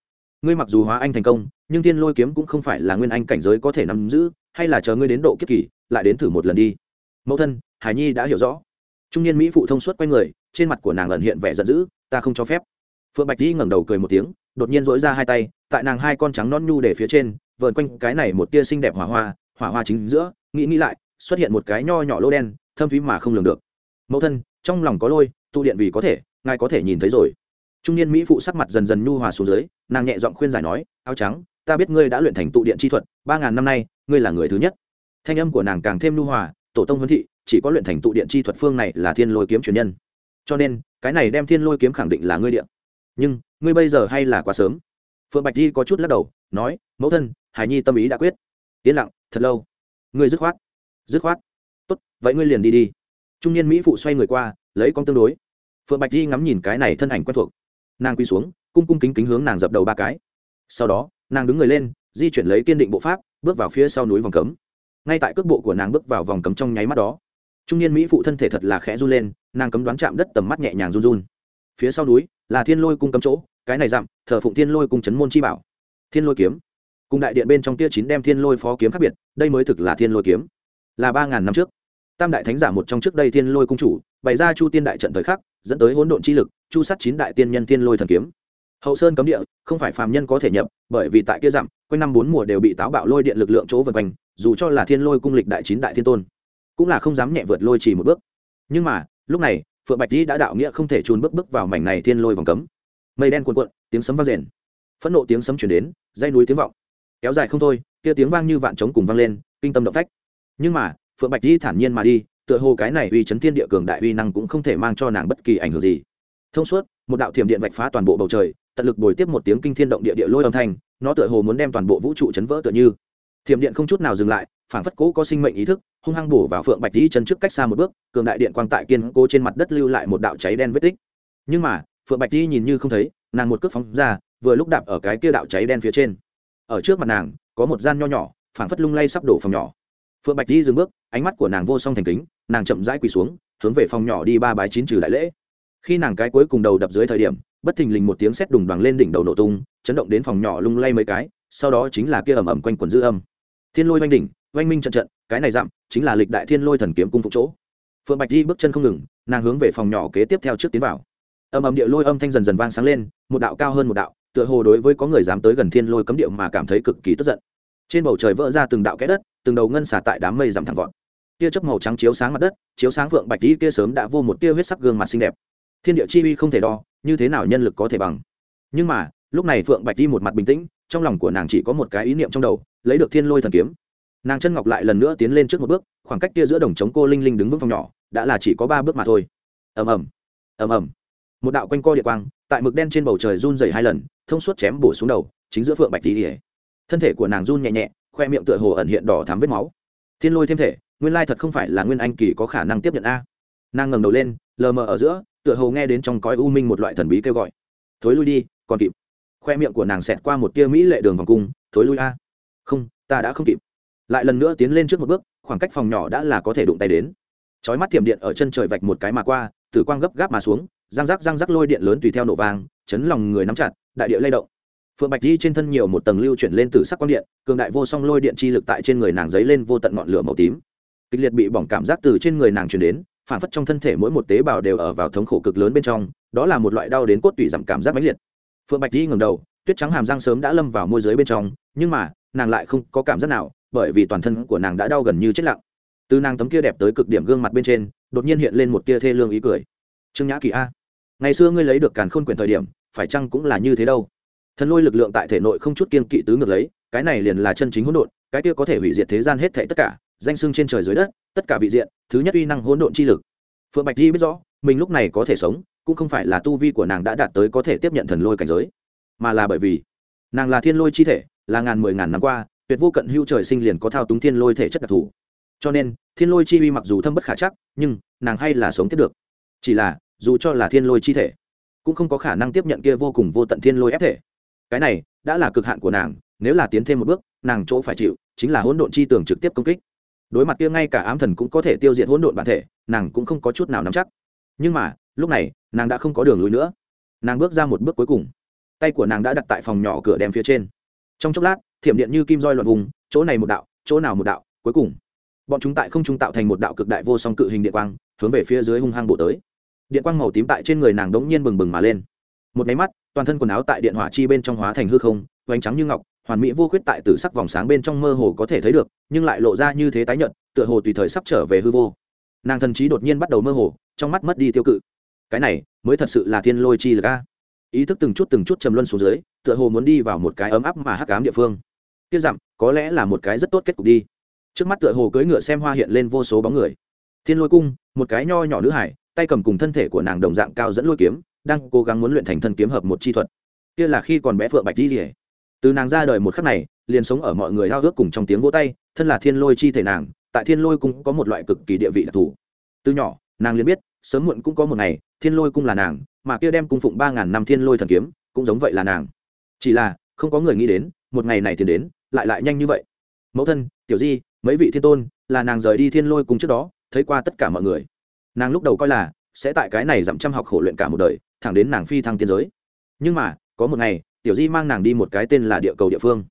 ngươi mặc dù hóa anh thành công, nhưng thiên lôi kiếm cũng không phải là nguyên anh cảnh giới có thể nắm giữ, hay là chờ ngươi đến độ kiếp kỳ, lại đến thử một lần đi. Mẫu thân, hải nhi đã hiểu rõ. Trung niên mỹ phụ thông suốt q u a y người, trên mặt của nàng ẩn hiện vẻ giận dữ, ta không cho phép. Phượng bạch di ngẩng đầu cười một tiếng, đột nhiên dỗi ra hai tay, tại nàng hai con trắng non nhu để phía trên vợn quanh cái này một tia xinh đẹp hỏa hoa hỏa hoa chính giữa, nghĩ nghĩ lại, xuất hiện một cái nho nhỏ lô đen, thâm thúy mà không lường được. Mẫu thân, trong lòng có lôi, tụ điện vì có thể, ngài có thể nhìn thấy rồi trung niên mỹ phụ sắc mặt dần dần nhu hòa xuống dưới, nàng nhẹ giọng khuyên giải nói, áo trắng, ta biết ngươi đã luyện thành tụ điện chi thuật, ba ngàn năm nay, ngươi là người thứ nhất. Thanh âm của nàng càng thêm nhu hòa, tổ tông huấn thị, chỉ có luyện thành tụ điện chi thuật phương này là thiên lôi kiếm truyền nhân. Cho nên, cái này đem thiên lôi kiếm khẳng định là ngươi điện nhưng, ngươi bây giờ hay là quá sớm. Phượng bạch di có chút lắc đầu, nói, mẫu thân, hải nhi tâm ý đã quyết. Yên lặng, thật lâu. Ngươi dứt khoát dứt khoát. Tốt, vậy ngươi liền đi đi. Trung niên mỹ phụ xoay người qua, lấy con tương đối. Phượng bạch di ngắm nhìn cái này thân ảnh quen thuộc nàng quy xuống, cung cung kính kính hướng nàng dập đầu ba cái. Sau đó, nàng đứng người lên, di chuyển lấy kiên định bộ pháp, bước vào phía sau núi vòng cấm. Ngay tại cước bộ của nàng bước vào vòng cấm trong nháy mắt đó, trung niên mỹ phụ thân thể thật là khẽ run lên, nàng cấm đoán chạm đất tầm mắt nhẹ nhàng run run. Phía sau núi là thiên lôi cung cấm chỗ, cái này dặm, thờ phụng thiên lôi cung trấn môn chi bảo. Thiên lôi kiếm. Cùng đại điện bên trong tia chín đem thiên lôi phó kiếm khác biệt, đây mới thực là thiên lôi kiếm. Là ba ngàn năm trước tam đại thánh giả một trong trước đây thiên lôi cung chủ, bày ra chu tiên đại trận thời khắc, dẫn tới hỗn độn chi lực, chu sát chín đại tiên nhân thiên lôi thần kiếm. Hậu sơn cấm địa, không phải phàm nhân có thể nhập, bởi vì tại kia dặm, quanh năm bốn mùa đều bị táo bạo lôi điện lực lượng chỗ vần quanh, dù cho là thiên lôi cung lịch đại chín đại thiên tôn, cũng là không dám nhẹ vượt lôi chỉ một bước. Nhưng mà, lúc này, phượng bạch dĩ đã đạo nghĩa không thể trùn bước bước vào mảnh này thiên lôi vòng cấm. Mây đen cuồn cuộn, tiếng sấm vang rền. Phẫn nộ tiếng sấm chuyển đến dây núi tiếng vọng. Kéo dài không thôi, kia tiếng vang như vạn trống cùng vang lên, kinh tâm động phách. Nhưng mà phượng bạch di thản nhiên mà đi, tựa hồ cái này uy chấn thiên địa cường đại uy năng cũng không thể mang cho nàng bất kỳ ảnh hưởng gì. Thông suốt, một đạo thiểm điện vạch phá toàn bộ bầu trời, tận lực bồi tiếp một tiếng kinh thiên động địa địa lôi âm thanh, nó tựa hồ muốn đem toàn bộ vũ trụ chấn vỡ tựa như. Thiểm điện không chút nào dừng lại phản phất cố có sinh mệnh ý thức, hung hăng bổ vào phượng bạch di chân trước cách xa một bước, cường đại điện quang tại kiên cố trên mặt đất lưu lại một đạo cháy đen vết tích. Nhưng mà, phượng bạch di nhìn như không thấy, nàng một cước phóng ra, vừa lúc đạp ở cái kia đạo cháy đen phía trên. Ở trước mặt nàng, có một gian nho nhỏ, phảng phất lung lay sắp đổ phòng nhỏ phượng bạch đi dừng bước, ánh mắt của nàng vô song thành kính, nàng chậm rãi quỳ xuống, hướng về phòng nhỏ đi ba bái chín trừ đại lễ. Khi nàng cái cuối cùng đầu đập dưới thời điểm, bất thình lình một tiếng sét đùng đoàng lên đỉnh đầu nổ tung, chấn động đến phòng nhỏ lung lay mấy cái, sau đó chính là kia ầm ầm quanh quần dư âm. Thiên lôi oanh đỉnh oanh minh trận trận, cái này dặm chính là lịch đại thiên lôi thần kiếm cung phục chỗ. Phượng bạch di bước chân không ngừng, nàng hướng về phòng nhỏ kế tiếp theo trước tiến vào. Ầm ầm địa lôi âm thanh dần dần vang sáng lên, một đạo cao hơn một đạo, tựa hồ đối với có người dám tới gần thiên lôi cấm điệu mà cảm thấy cực kỳ tức giận. Trên bầu trời vỡ ra từng đạo kẽ đất từng đầu ngân xả tại đám mây giảm thẳng vọt. Tia chớp màu trắng chiếu sáng mặt đất, chiếu sáng vượng bạch di kia sớm đã vô một tia huyết sắc gương mặt xinh đẹp. Thiên địa chi uy không thể đo, như thế nào nhân lực có thể bằng? Nhưng mà, lúc này phượng bạch di một mặt bình tĩnh, trong lòng của nàng chỉ có một cái ý niệm trong đầu, lấy được thiên lôi thần kiếm. Nàng chân ngọc lại lần nữa tiến lên trước một bước, khoảng cách kia giữa đồng trống cô linh linh đứng vững phòng nhỏ, đã là chỉ có ba bước mà thôi. Ầm ầm ầm ầm. Một đạo quanh co địa quang, tại mực đen trên bầu trời run dày hai lần, thông suốt chém bổ xuống đầu, chính giữa phượng bạch tỷ. thân thể của nàng run nhẹ nhẹ khoe miệng tựa hồ ẩn hiện đỏ thám vết máu. Thiên lôi thêm thể nguyên lai thật không phải là nguyên anh kỳ có khả năng tiếp nhận a. Nàng ngẩng đầu lên lờ mờ ở giữa tựa hồ nghe đến trong cõi u minh một loại thần bí kêu gọi. Thối lui đi còn kịp. Khoe miệng của nàng xẹt qua một tia mỹ lệ đường vòng cung thối lui a. Không ta đã không kịp. Lại lần nữa tiến lên trước một bước khoảng cách phòng nhỏ đã là có thể đụng tay đến. Chói mắt thiểm điện ở chân trời vạch một cái mà qua tử quang gấp gáp mà xuống răng rắc răng rắc lôi điện lớn tùy theo nổ vàng, chấn lòng người nắm chặt đại địa lay động phượng bạch di trên thân nhiều một tầng lưu chuyển lên từ sắc quang điện, cường đại vô song lôi điện chi lực tại trên người nàng dấy lên vô tận ngọn lửa màu tím. Kịch liệt bị bỏng cảm giác từ trên người nàng truyền đến phản phất trong thân thể mỗi một tế bào đều ở vào thống khổ cực lớn bên trong, đó là một loại đau đến cốt tủy giảm cảm giác mãnh liệt. Phượng bạch di ngẩng đầu, tuyết trắng hàm răng sớm đã lâm vào môi giới bên trong, nhưng mà, nàng lại không có cảm giác nào, bởi vì toàn thân của nàng đã đau gần như chết lặng. Từ nàng tấm kia đẹp tới cực điểm gương mặt bên trên, đột nhiên hiện lên một tia thê lương ý cười. Trương nhã kỳ a, ngày xưa ngươi lấy được càn khôn quyển thời điểm, phải chăng cũng là như thế đâu? Thần lôi lực lượng tại thể nội không chút kiên kỵ tứ ngược lấy, cái này liền là chân chính hỗn độn, cái kia có thể hủy diệt thế gian hết thảy tất cả, danh sưng trên trời dưới đất, tất cả vị diện, thứ nhất uy năng hỗn độn chi lực. Phượng bạch di biết rõ, mình lúc này có thể sống, cũng không phải là tu vi của nàng đã đạt tới có thể tiếp nhận thần lôi cảnh giới, mà là bởi vì nàng là thiên lôi chi thể, là ngàn mười ngàn năm qua, tuyệt vô cận hưu trời sinh liền có thao túng thiên lôi thể chất đặc thù. Cho nên, thiên lôi chi uy mặc dù thâm bất khả chắc, nhưng nàng hay là sống tiếp được. Chỉ là, dù cho là thiên lôi chi thể, cũng không có khả năng tiếp nhận kia vô cùng vô tận thiên lôi ép thể cái này đã là cực hạn của nàng, nếu là tiến thêm một bước, nàng chỗ phải chịu chính là hỗn độn chi tường trực tiếp công kích. Đối mặt kia ngay cả ám thần cũng có thể tiêu diệt hỗn độn bản thể, nàng cũng không có chút nào nắm chắc. Nhưng mà, lúc này, nàng đã không có đường lối nữa. Nàng bước ra một bước cuối cùng. Tay của nàng đã đặt tại phòng nhỏ cửa đem phía trên. Trong chốc lát, thiểm điện như kim roi loạn vùng, chỗ này một đạo, chỗ nào một đạo, cuối cùng. Bọn chúng tại không trung tạo thành một đạo cực đại vô song cự hình điện quang, hướng về phía dưới hung hăng bộ tới. Điện quang màu tím tại trên người nàng đống nhiên bừng bừng mà lên một máy mắt, toàn thân quần áo tại điện hỏa chi bên trong hóa thành hư không hoành trắng như ngọc, hoàn mỹ vô khuyết tại tử sắc vòng sáng bên trong mơ hồ có thể thấy được, nhưng lại lộ ra như thế tái nhợt, tựa hồ tùy thời sắp trở về hư vô. Nàng thần trí đột nhiên bắt đầu mơ hồ, trong mắt mất đi tiêu cự. Cái này, mới thật sự là thiên lôi chi lực a. Ý thức từng chút từng chút trầm luân xuống dưới, tựa hồ muốn đi vào một cái ấm áp mà hắc ám địa phương. Tiếc dặm có lẽ là một cái rất tốt kết cục đi. Trước mắt tựa hồ cưỡi ngựa xem hoa hiện lên vô số bóng người. Thiên lôi cung, một cái nho nhỏ nữ hải, tay cầm cùng thân thể của nàng đồng dạng cao dẫn lôi kiếm đang cố gắng muốn luyện thành thân kiếm hợp một chi thuật. Kia là khi còn bé phượng bạch di rỉa từ nàng ra đời một khắc này, liền sống ở mọi người hao ước cùng trong tiếng vỗ tay, thân là thiên lôi chi thể nàng, tại thiên lôi cung có một loại cực kỳ địa vị đặc thù. Từ nhỏ, nàng liền biết, sớm muộn cũng có một ngày, thiên lôi cung là nàng, mà kia đem cung phụng ba ngàn năm thiên lôi thần kiếm, cũng giống vậy là nàng. Chỉ là, không có người nghĩ đến, một ngày này thì đến, lại lại nhanh như vậy. Mẫu thân, tiểu di, mấy vị thiên tôn, là nàng rời đi thiên lôi cung trước đó, thấy qua tất cả mọi người. Nàng lúc đầu coi là, sẽ tại cái này giảm trăm học khổ luyện cả một đời thẳng đến nàng phi thăng tiên giới. Nhưng mà, có một ngày, tiểu di mang nàng đi một cái tên là địa cầu địa phương.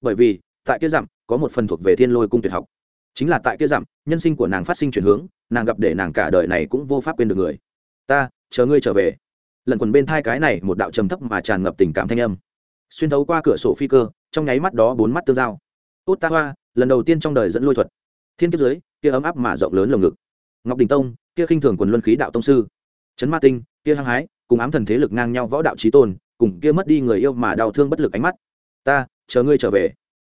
Bởi vì, tại kia dặm, có một phần thuộc về thiên lôi cung tuyệt học. Chính là tại kia dặm, nhân sinh của nàng phát sinh chuyển hướng, nàng gặp để nàng cả đời này cũng vô pháp quên được người. Ta, chờ ngươi trở về. Lần quần bên thai cái này, một đạo trầm thấp mà tràn ngập tình cảm thanh âm. Xuyên thấu qua cửa sổ phi cơ, trong nháy mắt đó bốn mắt tương giao. Tốt ta hoa, lần đầu tiên trong đời dẫn lôi thuật. Thiên kiếp dưới, kia ấm áp mà rộng lớn lồng ngực. Ngọc đình tông, kia khinh thường quần luân khí đạo tông sư. Trấn ma tinh, kia hăng hái cùng ám thần thế lực ngang nhau võ đạo trí tôn, cùng kia mất đi người yêu mà đau thương bất lực ánh mắt. Ta, chờ ngươi trở về.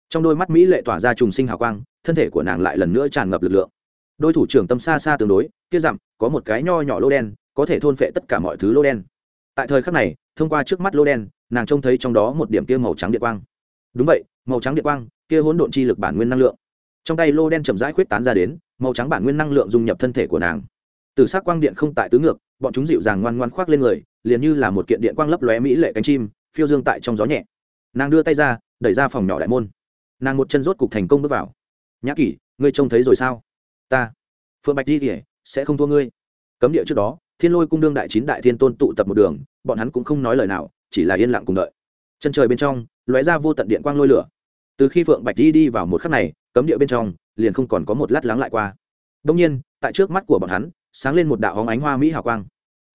Trong đôi mắt mỹ lệ tỏa ra trùng sinh hào quang, thân thể của nàng lại lần nữa tràn ngập lực lượng. Đôi thủ trưởng tâm xa xa tương đối, kia dặm, có một cái nho nhỏ lô đen, có thể thôn phệ tất cả mọi thứ lô đen. Tại thời khắc này, thông qua trước mắt lô đen, nàng trông thấy trong đó một điểm kia màu trắng điện quang. Đúng vậy, màu trắng điện quang, kia hỗn độn chi lực bản nguyên năng lượng. Trong tay lô đen chậm rãi khuyết tán ra đến, màu trắng bản nguyên năng lượng dung nhập thân thể của nàng từ s ắ c quang điện không tại tứ ngược, bọn chúng dịu dàng ngoan ngoan khoác lên người, liền như là một kiện điện quang lấp lóe mỹ lệ cánh chim, phiêu dương tại trong gió nhẹ. Nàng đưa tay ra, đẩy ra phòng nhỏ đại môn. Nàng một chân rốt cục thành công bước vào. Nhã kỷ, ngươi trông thấy rồi sao? Ta. Phượng bạch di kể sẽ không thua ngươi. Cấm địa trước đó, thiên lôi cung đương đại chín đại thiên tôn tụ tập một đường, bọn hắn cũng không nói lời nào, chỉ là yên lặng cùng đợi. Chân trời bên trong, lóe ra vô tận điện quang lôi lửa. Từ khi phượng bạch di đi vào một khắc này, cấm địa bên trong, liền không còn có một lát lắng lại qua. Đông nhiên, tại trước mắt của bọn hắn sáng lên một đạo hóng ánh hoa mỹ hào quang.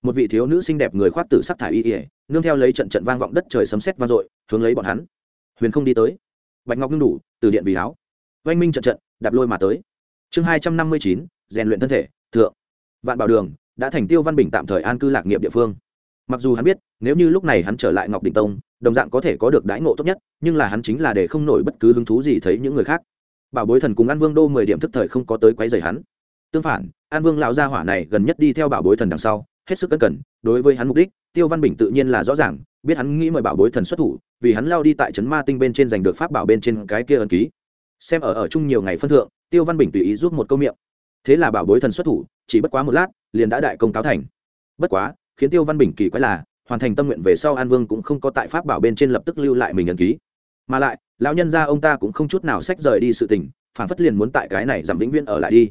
Một vị thiếu nữ xinh đẹp người khoác tử sắc thải y ỉa nương theo lấy trận trận vang vọng đất trời sấm sét vang dội, hướng lấy bọn hắn. Huyền không đi tới. Bạch ngọc ngưng đủ, từ điện vì áo. Oanh minh trận trận, đạp lôi mà tới. Chương hai trăm năm mươi chín, rèn luyện thân thể, thượng. Vạn bảo đường, đã thành tiêu văn bình tạm thời an cư lạc nghiệp địa phương. Mặc dù hắn biết, nếu như lúc này hắn trở lại ngọc định tông, đồng dạng có thể có được đãi ngộ tốt nhất, nhưng là hắn chính là để không nổi bất cứ hứng thú gì thấy những người khác. Bảo bối thần cùng ăn vương đô mười điểm thức thời không có tới quấy rầy hắn. Tương phản an vương lão gia hỏa này gần nhất đi theo bảo bối thần đằng sau, hết sức cẩn cẩn, đối với hắn mục đích, tiêu văn bình tự nhiên là rõ ràng, biết hắn nghĩ mời bảo bối thần xuất thủ, vì hắn lao đi tại trấn ma tinh bên trên giành được pháp bảo bên trên cái kia ân ký. Xem ở ở chung nhiều ngày phân thượng, tiêu văn bình tùy ý giúp một câu miệng. Thế là bảo bối thần xuất thủ, chỉ bất quá một lát, liền đã đại công cáo thành. Bất quá, khiến tiêu văn bình kỳ quái là, hoàn thành tâm nguyện về sau an vương cũng không có tại pháp bảo bên trên lập tức lưu lại mình ấn ký. Mà lại, lão nhân gia ông ta cũng không chút nào sách rời đi sự tình, phản phất liền muốn tại cái này giảm vĩnh viễn ở lại đi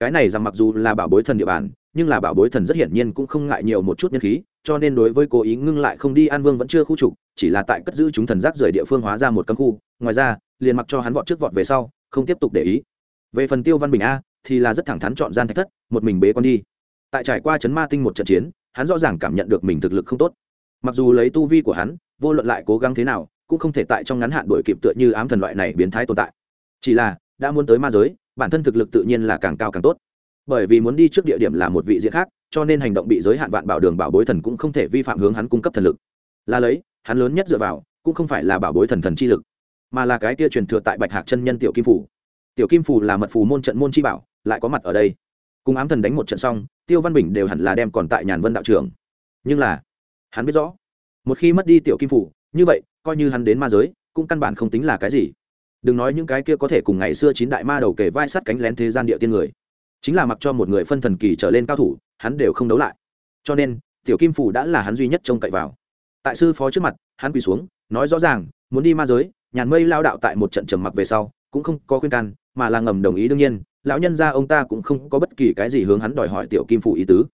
cái này rằng mặc dù là bảo bối thần địa bàn, nhưng là bảo bối thần rất hiển nhiên cũng không ngại nhiều một chút nhân khí, cho nên đối với cố ý ngưng lại không đi an vương vẫn chưa khu trục, chỉ là tại cất giữ chúng thần giác rời địa phương hóa ra một cấm khu. Ngoài ra, liền mặc cho hắn vọt trước vọt về sau, không tiếp tục để ý. Về phần tiêu văn bình a, thì là rất thẳng thắn chọn gian thạch thất, một mình bế con đi. Tại trải qua chấn ma tinh một trận chiến, hắn rõ ràng cảm nhận được mình thực lực không tốt. Mặc dù lấy tu vi của hắn, vô luận lại cố gắng thế nào, cũng không thể tại trong ngắn hạn đổi kịp tựa như ám thần loại này biến thái tồn tại. Chỉ là, đã muốn tới ma giới bản thân thực lực tự nhiên là càng cao càng tốt. Bởi vì muốn đi trước địa điểm là một vị diện khác, cho nên hành động bị giới hạn vạn bảo đường bảo bối thần cũng không thể vi phạm hướng hắn cung cấp thần lực. Là lấy, hắn lớn nhất dựa vào, cũng không phải là bảo bối thần thần chi lực, mà là cái kia truyền thừa tại bạch hạc chân nhân tiểu kim phủ tiểu kim phủ là mật phù môn trận môn chi bảo, lại có mặt ở đây. Cùng ám thần đánh một trận xong, tiêu văn bình đều hẳn là đem còn tại nhàn vân đạo trưởng. Nhưng là, hắn biết rõ, một khi mất đi tiểu kim phủ như vậy, coi như hắn đến ma giới, cũng căn bản không tính là cái gì đừng nói những cái kia có thể cùng ngày xưa chín đại ma đầu kể vai sắt cánh lén thế gian địa tiên người. Chính là mặc cho một người phân thần kỳ trở lên cao thủ, hắn đều không đấu lại. Cho nên, tiểu kim phủ đã là hắn duy nhất trông cậy vào. Tại sư phó trước mặt, hắn quỳ xuống, nói rõ ràng, muốn đi ma giới, nhàn mây lao đạo tại một trận trầm mặc về sau, cũng không có khuyên can, mà là ngầm đồng ý đương nhiên, lão nhân gia ông ta cũng không có bất kỳ cái gì hướng hắn đòi hỏi tiểu kim phủ ý tứ.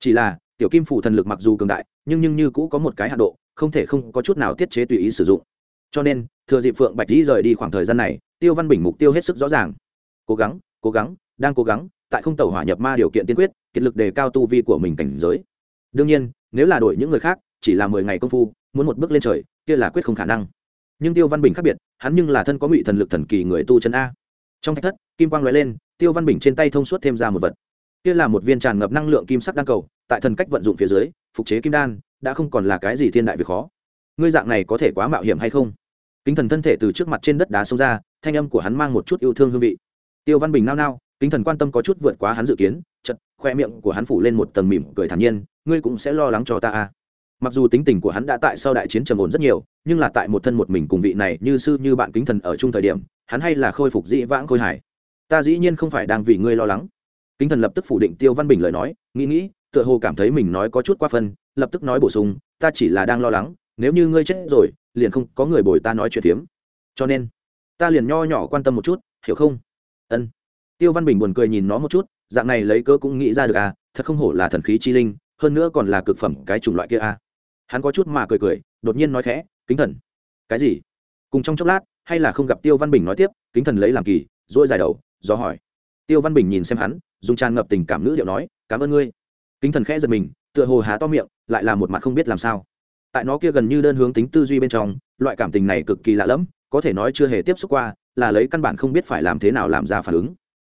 Chỉ là, tiểu kim phủ thần lực mặc dù cường đại, nhưng nhưng như cũ có một cái hạ độ, không thể không có chút nào tiết chế tùy ý sử dụng cho nên, thừa dịp phượng bạch dĩ rời đi khoảng thời gian này, tiêu văn bình mục tiêu hết sức rõ ràng. Cố gắng cố gắng, đang cố gắng, tại không tàu hỏa nhập ma điều kiện tiên quyết, kiệt lực đề cao tu vi của mình cảnh giới. Đương nhiên, nếu là đổi những người khác, chỉ là mười ngày công phu, muốn một bước lên trời, kia là quyết không khả năng. Nhưng tiêu văn bình khác biệt, hắn nhưng là thân có ngụy thần lực thần kỳ người tu chân a. Trong thạch thất, kim quang l lên, tiêu văn bình trên tay thông suốt thêm ra một vật. Kia là một viên tràn ngập năng lượng kim sắc đan cầu, tại thần cách vận dụng phía dưới, phục chế kim đan, đã không còn là cái gì thiên đại việc khó ngươi dạng này có thể quá mạo hiểm hay không? Kính thần thân thể từ trước mặt trên đất đá xông ra, thanh âm của hắn mang một chút yêu thương hương vị. Tiêu văn bình nao nao, kính thần quan tâm có chút vượt quá hắn dự kiến chật khoe miệng của hắn phủ lên một tầng mỉm cười thản nhiên, ngươi cũng sẽ lo lắng cho ta à. mặc dù tính tình của hắn đã tại sau đại chiến trầm ổn rất nhiều, nhưng là tại một thân một mình cùng vị này như sư như bạn kính thần ở chung thời điểm, hắn hay là khôi phục dĩ vãng khôi hải ta dĩ nhiên không phải đang vì ngươi lo lắng. Kính thần lập tức phủ định tiêu văn bình lời nói, nghĩ nghĩ, tựa hồ cảm thấy mình nói có chút qua phân, lập tức nói bổ sung, ta chỉ là đang lo lắng nếu như ngươi chết rồi, liền không có người bồi ta nói chuyện phiếm. Cho nên, ta liền nho nhỏ quan tâm một chút, hiểu không? Ân. Tiêu văn bình buồn cười nhìn nó một chút, dạng này lấy cớ cũng nghĩ ra được à thật không hổ là thần khí chi linh, hơn nữa còn là cực phẩm cái chủng loại kia à. Hắn có chút mà cười cười, đột nhiên nói khẽ, kính thần. Cái gì? Cùng trong chốc lát, hay là không gặp tiêu văn bình nói tiếp, kính thần lấy làm kỳ dỗi dài đầu, do hỏi. Tiêu văn bình nhìn xem hắn, dùng tràn ngập tình cảm ngữ điệu nói, cảm ơn ngươi. Kính thần khẽ giật mình, tựa hồ há to miệng, lại là một mặt không biết làm sao tại nó kia gần như đơn hướng tính tư duy bên trong, loại cảm tình này cực kỳ lạ lẫm, có thể nói chưa hề tiếp xúc qua, là lấy căn bản không biết phải làm thế nào làm ra phản ứng.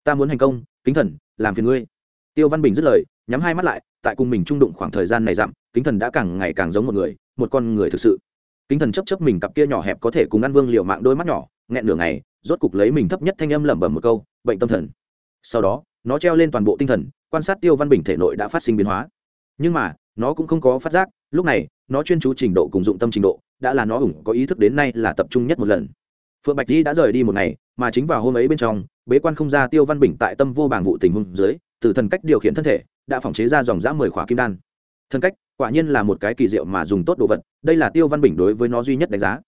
Ta muốn thành công, kính thần, làm phiền ngươi. Tiêu văn bình dứt lời, nhắm hai mắt lại, tại cùng mình trung đụng khoảng thời gian này dặm, kính thần đã càng ngày càng giống một người, một con người thực sự. Kính thần chấp chấp mình cặp kia nhỏ hẹp có thể cùng ăn vương liệu mạng đôi mắt nhỏ, nghẹn nửa ngày, rốt cục lấy mình thấp nhất thanh âm lẩm bẩm một câu, bệnh tâm thần. Sau đó, nó treo lên toàn bộ tinh thần, quan sát tiêu văn bình thể nội đã phát sinh biến hóa. Nhưng mà, nó cũng không có phát giác, lúc này nó chuyên chú trình độ cùng dụng tâm trình độ, đã là nó ủng có ý thức đến nay là tập trung nhất một lần. Phượng bạch di đã rời đi một ngày, mà chính vào hôm ấy bên trong, bế quan không ra tiêu văn bình tại tâm vô bảng vụ tình huống dưới, từ thần cách điều khiển thân thể, đã phòng chế ra dòng dã mười khỏa kim đan. Thân cách, quả nhiên là một cái kỳ diệu mà dùng tốt đồ vật, đây là tiêu văn bình đối với nó duy nhất đánh giá.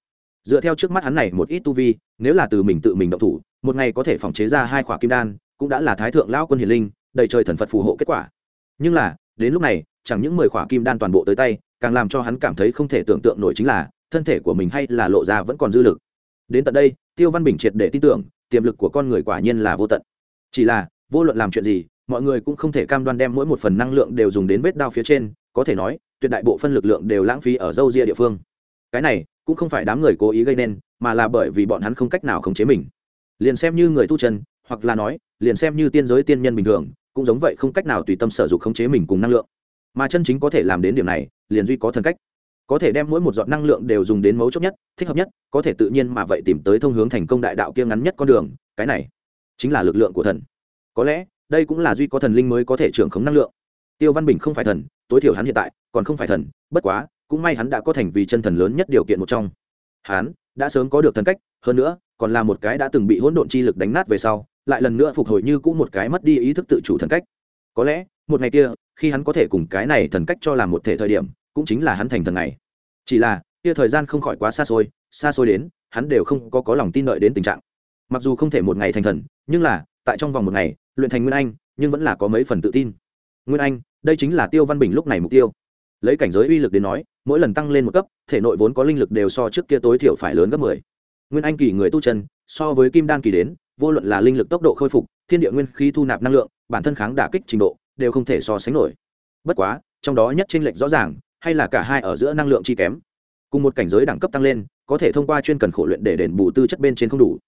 Dựa theo trước mắt hắn này một ít tu vi, nếu là từ mình tự mình động thủ, một ngày có thể phòng chế ra hai khỏa kim đan, cũng đã là thái thượng lão quân hiền linh, đầy trời thần phật phù hộ kết quả. Nhưng là, đến lúc này, chẳng những mười khỏa kim đan toàn bộ tới tay càng làm cho hắn cảm thấy không thể tưởng tượng nổi chính là, thân thể của mình hay là lộ ra vẫn còn dư lực. Đến tận đây, tiêu văn bình triệt để tin tưởng, tiềm lực của con người quả nhiên là vô tận. Chỉ là, vô luận làm chuyện gì, mọi người cũng không thể cam đoan đem mỗi một phần năng lượng đều dùng đến vết đao phía trên, có thể nói, tuyệt đại bộ phân lực lượng đều lãng phí ở dâu ria địa phương. Cái này, cũng không phải đám người cố ý gây nên, mà là bởi vì bọn hắn không cách nào khống chế mình. Liền xem như người tu chân, hoặc là nói, liền xem như tiên giới tiên nhân bình thường, cũng giống vậy không cách nào tùy tâm sở dục khống chế mình cùng năng lượng mà chân chính có thể làm đến điểm này, liền duy có thần cách. Có thể đem mỗi một giọt năng lượng đều dùng đến mấu chốt nhất, thích hợp nhất, có thể tự nhiên mà vậy tìm tới thông hướng thành công đại đạo kia ngắn nhất con đường, cái này chính là lực lượng của thần. Có lẽ, đây cũng là duy có thần linh mới có thể trưởng khống năng lượng. Tiêu văn bình không phải thần, tối thiểu hắn hiện tại còn không phải thần, bất quá, cũng may hắn đã có thành vì chân thần lớn nhất điều kiện một trong. Hắn đã sớm có được thần cách, hơn nữa, còn là một cái đã từng bị hỗn độn chi lực đánh nát về sau, lại lần nữa phục hồi như cũ một cái mất đi ý thức tự chủ thần cách. Có lẽ, một ngày kia khi hắn có thể cùng cái này thần cách cho làm một thể thời điểm, cũng chính là hắn thành thần này. Chỉ là, kia thời gian không khỏi quá xa xôi xa xôi đến, hắn đều không có có lòng tin đợi đến tình trạng. Mặc dù không thể một ngày thành thần, nhưng là, tại trong vòng một ngày, luyện thành nguyên anh, nhưng vẫn là có mấy phần tự tin. Nguyên anh, đây chính là tiêu văn bình lúc này mục tiêu. Lấy cảnh giới uy lực đến nói, mỗi lần tăng lên một cấp, thể nội vốn có linh lực đều so trước kia tối thiểu phải lớn gấp mười. Nguyên anh kỳ người tu chân, so với kim đan kỳ đến, vô luận là linh lực tốc độ khôi phục, thiên địa nguyên khí thu nạp năng lượng, bản thân kháng đả kích trình độ đều không thể so sánh nổi. Bất quá, trong đó nhất tranh lệch rõ ràng, hay là cả hai ở giữa năng lượng chi kém. Cùng một cảnh giới đẳng cấp tăng lên, có thể thông qua chuyên cần khổ luyện để đền bù tư chất bên trên không đủ.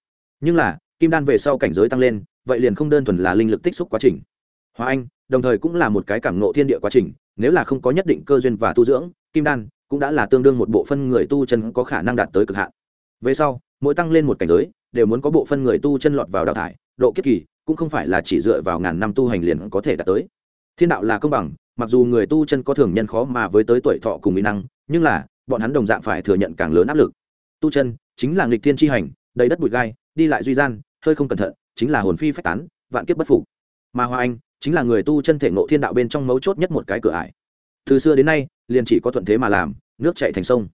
Nhưng là, kim đan về sau cảnh giới tăng lên, vậy liền không đơn thuần là linh lực tích xúc quá trình. Hóa anh, đồng thời cũng là một cái cảm nộ thiên địa quá trình, nếu là không có nhất định cơ duyên và tu dưỡng, kim đan cũng đã là tương đương một bộ phân người tu chân có khả năng đạt tới cực hạn. Về sau, mỗi tăng lên một cảnh giới, đều muốn có bộ phân người tu chân lọt vào đào thải, độ kiết kỳ cũng không phải là chỉ dựa vào ngàn năm tu hành liền có thể đạt tới thiên đạo là công bằng, mặc dù người tu chân có thường nhân khó mà với tới tuổi thọ cùng mỹ năng, nhưng là, bọn hắn đồng dạng phải thừa nhận càng lớn áp lực. Tu chân chính là nghịch thiên tri hành, đầy đất bụi gai, đi lại duy gian, hơi không cẩn thận, chính là hồn phi phách tán, vạn kiếp bất phục. Mà hoa anh chính là người tu chân thể ngộ thiên đạo bên trong mấu chốt nhất một cái cửa ải. Từ xưa đến nay, liền chỉ có thuận thế mà làm, nước chạy thành sông.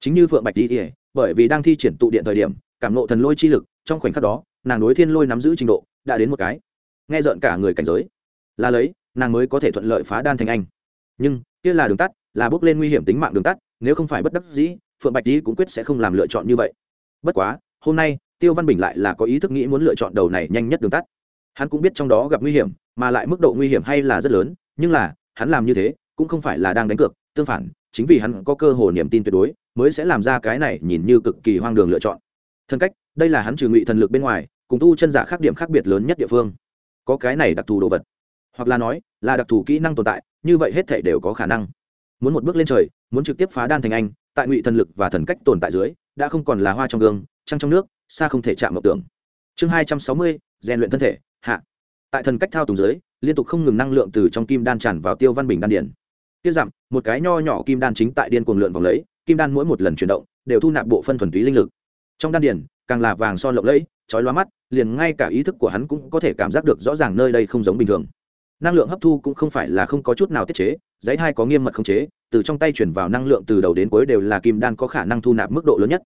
Chính như phượng bạch đi ỉa bởi vì đang thi triển tụ điện thời điểm, cảm nộ thần lôi chi lực, trong khoảnh khắc đó, nàng đối thiên lôi nắm giữ trình độ, đã đến một cái. Nghe rợn cả người cảnh giới. Là lấy nàng mới có thể thuận lợi phá đan thành anh. Nhưng, kia là đường tắt, là bước lên nguy hiểm tính mạng đường tắt, nếu không phải bất đắc dĩ, phượng bạch tý cũng quyết sẽ không làm lựa chọn như vậy. Bất quá, hôm nay, tiêu văn bình lại là có ý thức nghĩ muốn lựa chọn đầu này nhanh nhất đường tắt. Hắn cũng biết trong đó gặp nguy hiểm, mà lại mức độ nguy hiểm hay là rất lớn, nhưng là, hắn làm như thế, cũng không phải là đang đánh cược, tương phản, chính vì hắn có cơ hồ niềm tin tuyệt đối, mới sẽ làm ra cái này nhìn như cực kỳ hoang đường lựa chọn. Thân cách, đây là hắn trừ ngụy thần lực bên ngoài, cùng tu chân giả khác điểm khác biệt lớn nhất địa phương. Có cái này đặc thù đồ vật hoặc là nói, là đặc thù kỹ năng tồn tại, như vậy hết thể đều có khả năng. Muốn một bước lên trời, muốn trực tiếp phá đan thành anh, tại ngụy thần lực và thần cách tồn tại dưới, đã không còn là hoa trong gương, trăng trong nước, xa không thể chạm ngọc tưởng. Chương hai trăm sáu mươi, rèn luyện thân thể, hạ. Tại thần cách thao túng dưới, liên tục không ngừng năng lượng từ trong kim đan tràn vào tiêu văn bình đan điển tiêu dặm một cái nho nhỏ kim đan chính tại điên cuồng lượn vòng lấy, kim đan mỗi một lần chuyển động, đều thu nạp bộ phân thuần túy linh lực. Trong đan điển càng là vàng son lộng lẫy, chói lóa mắt, liền ngay cả ý thức của hắn cũng có thể cảm giác được rõ ràng nơi đây không giống bình thường năng lượng hấp thu cũng không phải là không có chút nào tiết chế giấy hai có nghiêm mật không chế, từ trong tay chuyển vào năng lượng từ đầu đến cuối đều là kim đan có khả năng thu nạp mức độ lớn nhất.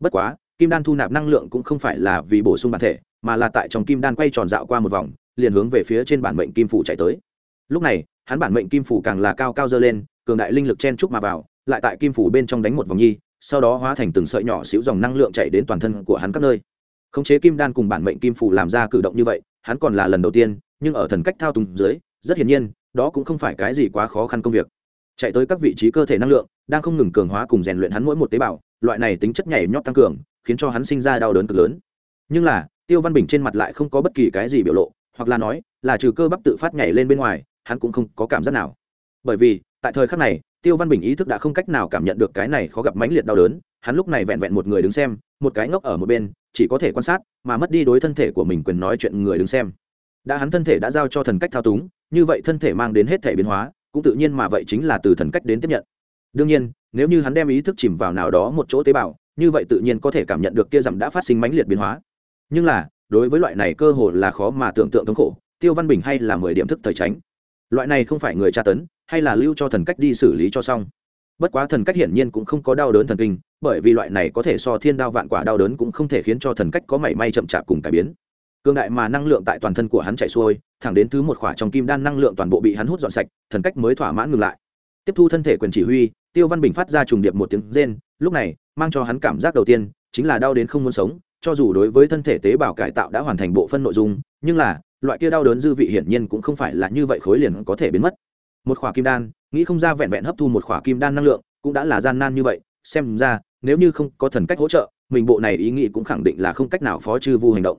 Bất quá, kim đan thu nạp năng lượng cũng không phải là vì bổ sung bản thể, mà là tại trong kim đan quay tròn dạo qua một vòng, liền hướng về phía trên bản mệnh kim phủ chạy tới. Lúc này, hắn bản mệnh kim phủ càng là cao cao dơ lên, cường đại linh lực chen trúc mà vào, lại tại kim phủ bên trong đánh một vòng nhi, sau đó hóa thành từng sợi nhỏ xíu dòng năng lượng chạy đến toàn thân của hắn các nơi. Khống chế kim đan cùng bản mệnh kim phủ làm ra cử động như vậy, hắn còn là lần đầu tiên nhưng ở thần cách thao túng dưới, rất hiển nhiên, đó cũng không phải cái gì quá khó khăn công việc. Chạy tới các vị trí cơ thể năng lượng, đang không ngừng cường hóa cùng rèn luyện hắn mỗi một tế bào, loại này tính chất nhảy nhót tăng cường, khiến cho hắn sinh ra đau đớn cực lớn. Nhưng là, tiêu văn bình trên mặt lại không có bất kỳ cái gì biểu lộ, hoặc là nói, là trừ cơ bắp tự phát nhảy lên bên ngoài, hắn cũng không có cảm giác nào. Bởi vì, tại thời khắc này, tiêu văn bình ý thức đã không cách nào cảm nhận được cái này khó gặp mãnh liệt đau đớn, hắn lúc này vẹn vẹn một người đứng xem, một cái ngốc ở một bên, chỉ có thể quan sát, mà mất đi đối thân thể của mình quyền nói chuyện người đứng xem đã hắn thân thể đã giao cho thần cách thao túng, như vậy thân thể mang đến hết thể biến hóa, cũng tự nhiên mà vậy chính là từ thần cách đến tiếp nhận. Đương nhiên, nếu như hắn đem ý thức chìm vào nào đó một chỗ tế bào, như vậy tự nhiên có thể cảm nhận được kia dặm đã phát sinh mãnh liệt biến hóa. Nhưng là, đối với loại này cơ hồ là khó mà tưởng tượng thống khổ, tiêu văn bình hay là mười điểm thức thời tránh. Loại này không phải người tra tấn, hay là lưu cho thần cách đi xử lý cho xong. Bất quá thần cách hiển nhiên cũng không có đau đớn thần kinh, bởi vì loại này có thể so thiên đao vạn quả đau đớn cũng không thể khiến cho thần cách có mảy may chậm chạp cùng cải biến cương đại mà năng lượng tại toàn thân của hắn chảy xuôi, thẳng đến thứ một khỏa trong kim đan năng lượng toàn bộ bị hắn hút dọn sạch, thần cách mới thỏa mãn ngừng lại. Tiếp thu thân thể quyền chỉ huy, tiêu văn bình phát ra trùng điệp một tiếng rên, lúc này, mang cho hắn cảm giác đầu tiên chính là đau đến không muốn sống, cho dù đối với thân thể tế bào cải tạo đã hoàn thành bộ phân nội dung, nhưng là, loại kia đau đớn dư vị hiển nhiên cũng không phải là như vậy khối liền có thể biến mất. Một khỏa kim đan, nghĩ không ra vẹn vẹn hấp thu một khỏa kim đan năng lượng, cũng đã là gian nan như vậy, xem ra, nếu như không có thần cách hỗ trợ, mình bộ này ý nghĩ cũng khẳng định là không cách nào phó chư vu hành động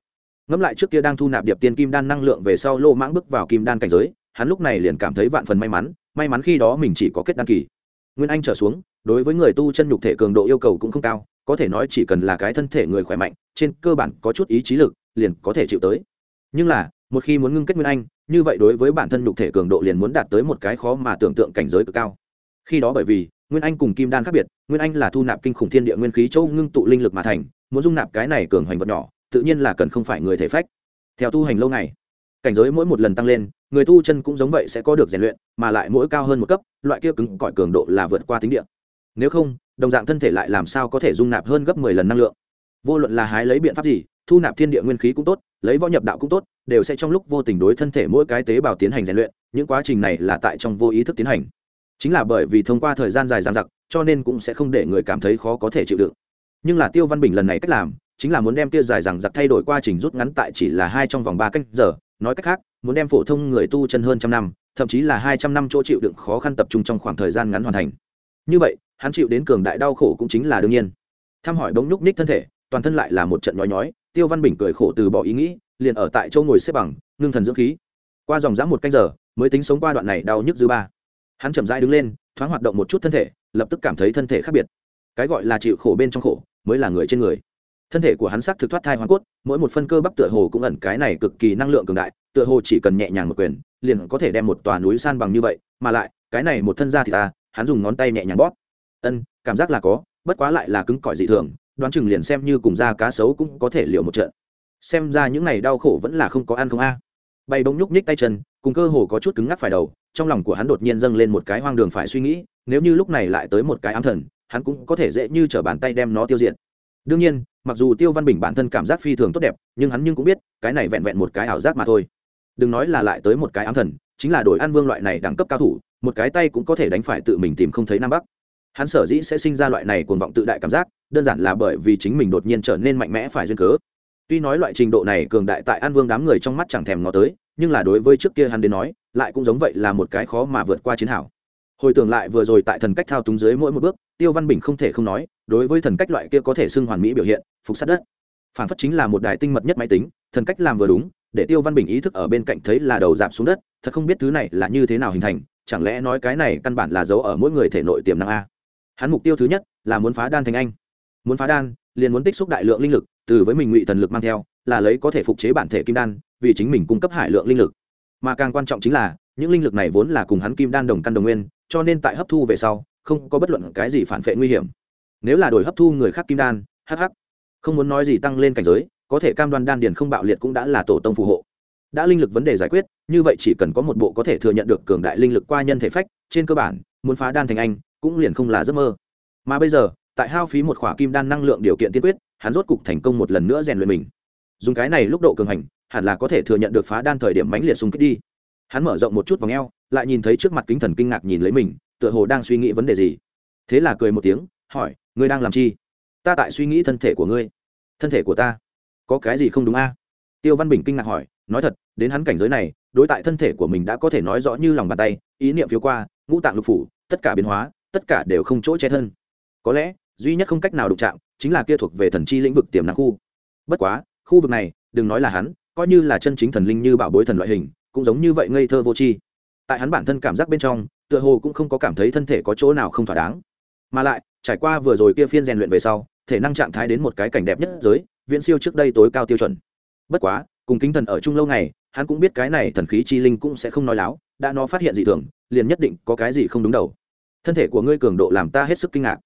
ngẫm lại trước kia đang thu nạp điệp tiên kim đan năng lượng về sau lô mãng bước vào kim đan cảnh giới, hắn lúc này liền cảm thấy vạn phần may mắn may mắn khi đó mình chỉ có kết đăng kỳ. Nguyên anh trở xuống, đối với người tu chân nhục thể cường độ yêu cầu cũng không cao, có thể nói chỉ cần là cái thân thể người khỏe mạnh, trên cơ bản có chút ý chí lực, liền có thể chịu tới. Nhưng là, một khi muốn ngưng kết nguyên anh, như vậy đối với bản thân nhục thể cường độ liền muốn đạt tới một cái khó mà tưởng tượng cảnh giới cực cao. Khi đó bởi vì, nguyên anh cùng kim đan khác biệt, nguyên anh là thu nạp kinh khủng thiên địa nguyên khí châu ngưng tụ linh lực mà thành, muốn dung nạp cái này cường hoành vật nhỏ tự nhiên là cần không phải người thể phách. Theo tu hành lâu ngày, cảnh giới mỗi một lần tăng lên, người tu chân cũng giống vậy sẽ có được rèn luyện, mà lại mỗi cao hơn một cấp, loại kia cứng cỏi cường độ là vượt qua tính địa. Nếu không, đồng dạng thân thể lại làm sao có thể dung nạp hơn gấp mười lần năng lượng? Vô luận là hái lấy biện pháp gì, thu nạp thiên địa nguyên khí cũng tốt, lấy võ nhập đạo cũng tốt, đều sẽ trong lúc vô tình đối thân thể mỗi cái tế bào tiến hành rèn luyện, những quá trình này là tại trong vô ý thức tiến hành. Chính là bởi vì thông qua thời gian dài dằng dặc, cho nên cũng sẽ không để người cảm thấy khó có thể chịu đựng. Nhưng là tiêu văn bình lần này cách làm chính là muốn đem kia dài dằng dặc thay đổi quá trình rút ngắn tại chỉ là hai trong vòng ba cách giờ. Nói cách khác, muốn đem phổ thông người tu chân hơn trăm năm, thậm chí là hai trăm năm chỗ chịu đựng khó khăn tập trung trong khoảng thời gian ngắn hoàn thành. Như vậy, hắn chịu đến cường đại đau khổ cũng chính là đương nhiên. Thăm hỏi bỗng nhúc ních thân thể, toàn thân lại là một trận nhói nhói, tiêu văn bình cười khổ từ bỏ ý nghĩ, liền ở tại chỗ ngồi xếp bằng, ngưng thần dưỡng khí. Qua dòng dã một canh giờ, mới tính sống qua đoạn này đau nhức dư ba. Hắn chậm rãi đứng lên, thoáng hoạt động một chút thân thể, lập tức cảm thấy thân thể khác biệt. Cái gọi là chịu khổ bên trong khổ, mới là người trên người thân thể của hắn sắc thực thoát thai hoàn cốt, mỗi một phân cơ bắp tựa hồ cũng ẩn cái này cực kỳ năng lượng cường đại, tựa hồ chỉ cần nhẹ nhàng một quyền, liền có thể đem một tòa núi san bằng như vậy, mà lại, cái này một thân da thì ta, hắn dùng ngón tay nhẹ nhàng bóp. Ân, cảm giác là có, bất quá lại là cứng cỏi dị thường, đoán chừng liền xem như cùng da cá sấu cũng có thể liều một trận. Xem ra những này đau khổ vẫn là không có ăn không a. Bay bông nhúc nhích tay chân, cùng cơ hồ có chút cứng ngắc phải đầu, trong lòng của hắn đột nhiên dâng lên một cái hoang đường phải suy nghĩ, nếu như lúc này lại tới một cái ám thần, hắn cũng có thể dễ như t r ở bàn tay đem nó tiêu diệt. Đương nhiên mặc dù tiêu văn bình bản thân cảm giác phi thường tốt đẹp nhưng hắn nhưng cũng biết cái này vẹn vẹn một cái ảo giác mà thôi đừng nói là lại tới một cái ám thần chính là đổi an vương loại này đẳng cấp cao thủ một cái tay cũng có thể đánh phải tự mình tìm không thấy nam bắc hắn sở dĩ sẽ sinh ra loại này cuồng vọng tự đại cảm giác đơn giản là bởi vì chính mình đột nhiên trở nên mạnh mẽ phải duyên cớ tuy nói loại trình độ này cường đại tại an vương đám người trong mắt chẳng thèm ngó tới nhưng là đối với trước kia hắn đến nói lại cũng giống vậy là một cái khó mà vượt qua chiến hảo hồi tưởng lại vừa rồi tại thần cách thao túng dưới mỗi một bước tiêu văn bình không thể không nói đối với thần cách loại kia có thể xưng hoàn mỹ biểu hiện, phục sát đất. Phản phất chính là một đài tinh mật nhất máy tính, thần cách làm vừa đúng, để tiêu văn bình ý thức ở bên cạnh thấy là đầu giảm xuống đất, thật không biết thứ này là như thế nào hình thành, chẳng lẽ nói cái này căn bản là giấu ở mỗi người thể nội tiềm năng a. Hắn mục tiêu thứ nhất là muốn phá đan thành anh. Muốn phá đan, liền muốn tích xúc đại lượng linh lực, từ với mình ngụy thần lực mang theo, là lấy có thể phục chế bản thể kim đan, vì chính mình cung cấp hải lượng linh lực. Mà càng quan trọng chính là, những linh lực này vốn là cùng hắn kim đan đồng căn đồng nguyên, cho nên tại hấp thu về sau, không có bất luận cái gì phản vệ nguy hiểm nếu là đổi hấp thu người khác kim đan hh không muốn nói gì tăng lên cảnh giới, có thể cam đoan đan điền không bạo liệt cũng đã là tổ tông phù hộ. Đã linh lực vấn đề giải quyết, như vậy chỉ cần có một bộ có thể thừa nhận được cường đại linh lực qua nhân thể phách, trên cơ bản, muốn phá đan thành anh, cũng liền không là giấc mơ. Mà bây giờ, tại hao phí một khỏa kim đan năng lượng điều kiện tiên quyết, hắn rốt cục thành công một lần nữa rèn luyện mình. Dùng cái này lúc độ cường hành, hẳn là có thể thừa nhận được phá đan thời điểm mãnh liệt xung kích đi. Hắn mở rộng một chút vòng eo, lại nhìn thấy trước mặt kính thần kinh ngạc nhìn lấy mình, tựa hồ đang suy nghĩ vấn đề gì. Thế là cười một tiếng, hỏi ngươi đang làm chi? Ta tại suy nghĩ thân thể của ngươi. Thân thể của ta? Có cái gì không đúng a? Tiêu văn bình kinh ngạc hỏi, nói thật, đến hắn cảnh giới này, đối tại thân thể của mình đã có thể nói rõ như lòng bàn tay, ý niệm phiếu qua, ngũ tạng lục phủ, tất cả biến hóa, tất cả đều không chỗ che thân. Có lẽ, duy nhất không cách nào đụng chạm chính là kia thuộc về thần chi lĩnh vực tiềm năng khu. Bất quá, khu vực này, đừng nói là hắn, coi như là chân chính thần linh như bảo bối thần loại hình, cũng giống như vậy ngây thơ vô tri. Tại hắn bản thân cảm giác bên trong, tựa hồ cũng không có cảm thấy thân thể có chỗ nào không thỏa đáng. Mà lại trải qua vừa rồi kia phiên rèn luyện về sau, thể năng trạng thái đến một cái cảnh đẹp nhất giới, viễn siêu trước đây tối cao tiêu chuẩn. Bất quá, cùng kính thần ở chung lâu ngày, hắn cũng biết cái này thần khí chi linh cũng sẽ không nói láo, đã nó phát hiện dị thường, liền nhất định có cái gì không đúng đầu. Thân thể của ngươi cường độ làm ta hết sức kinh ngạc.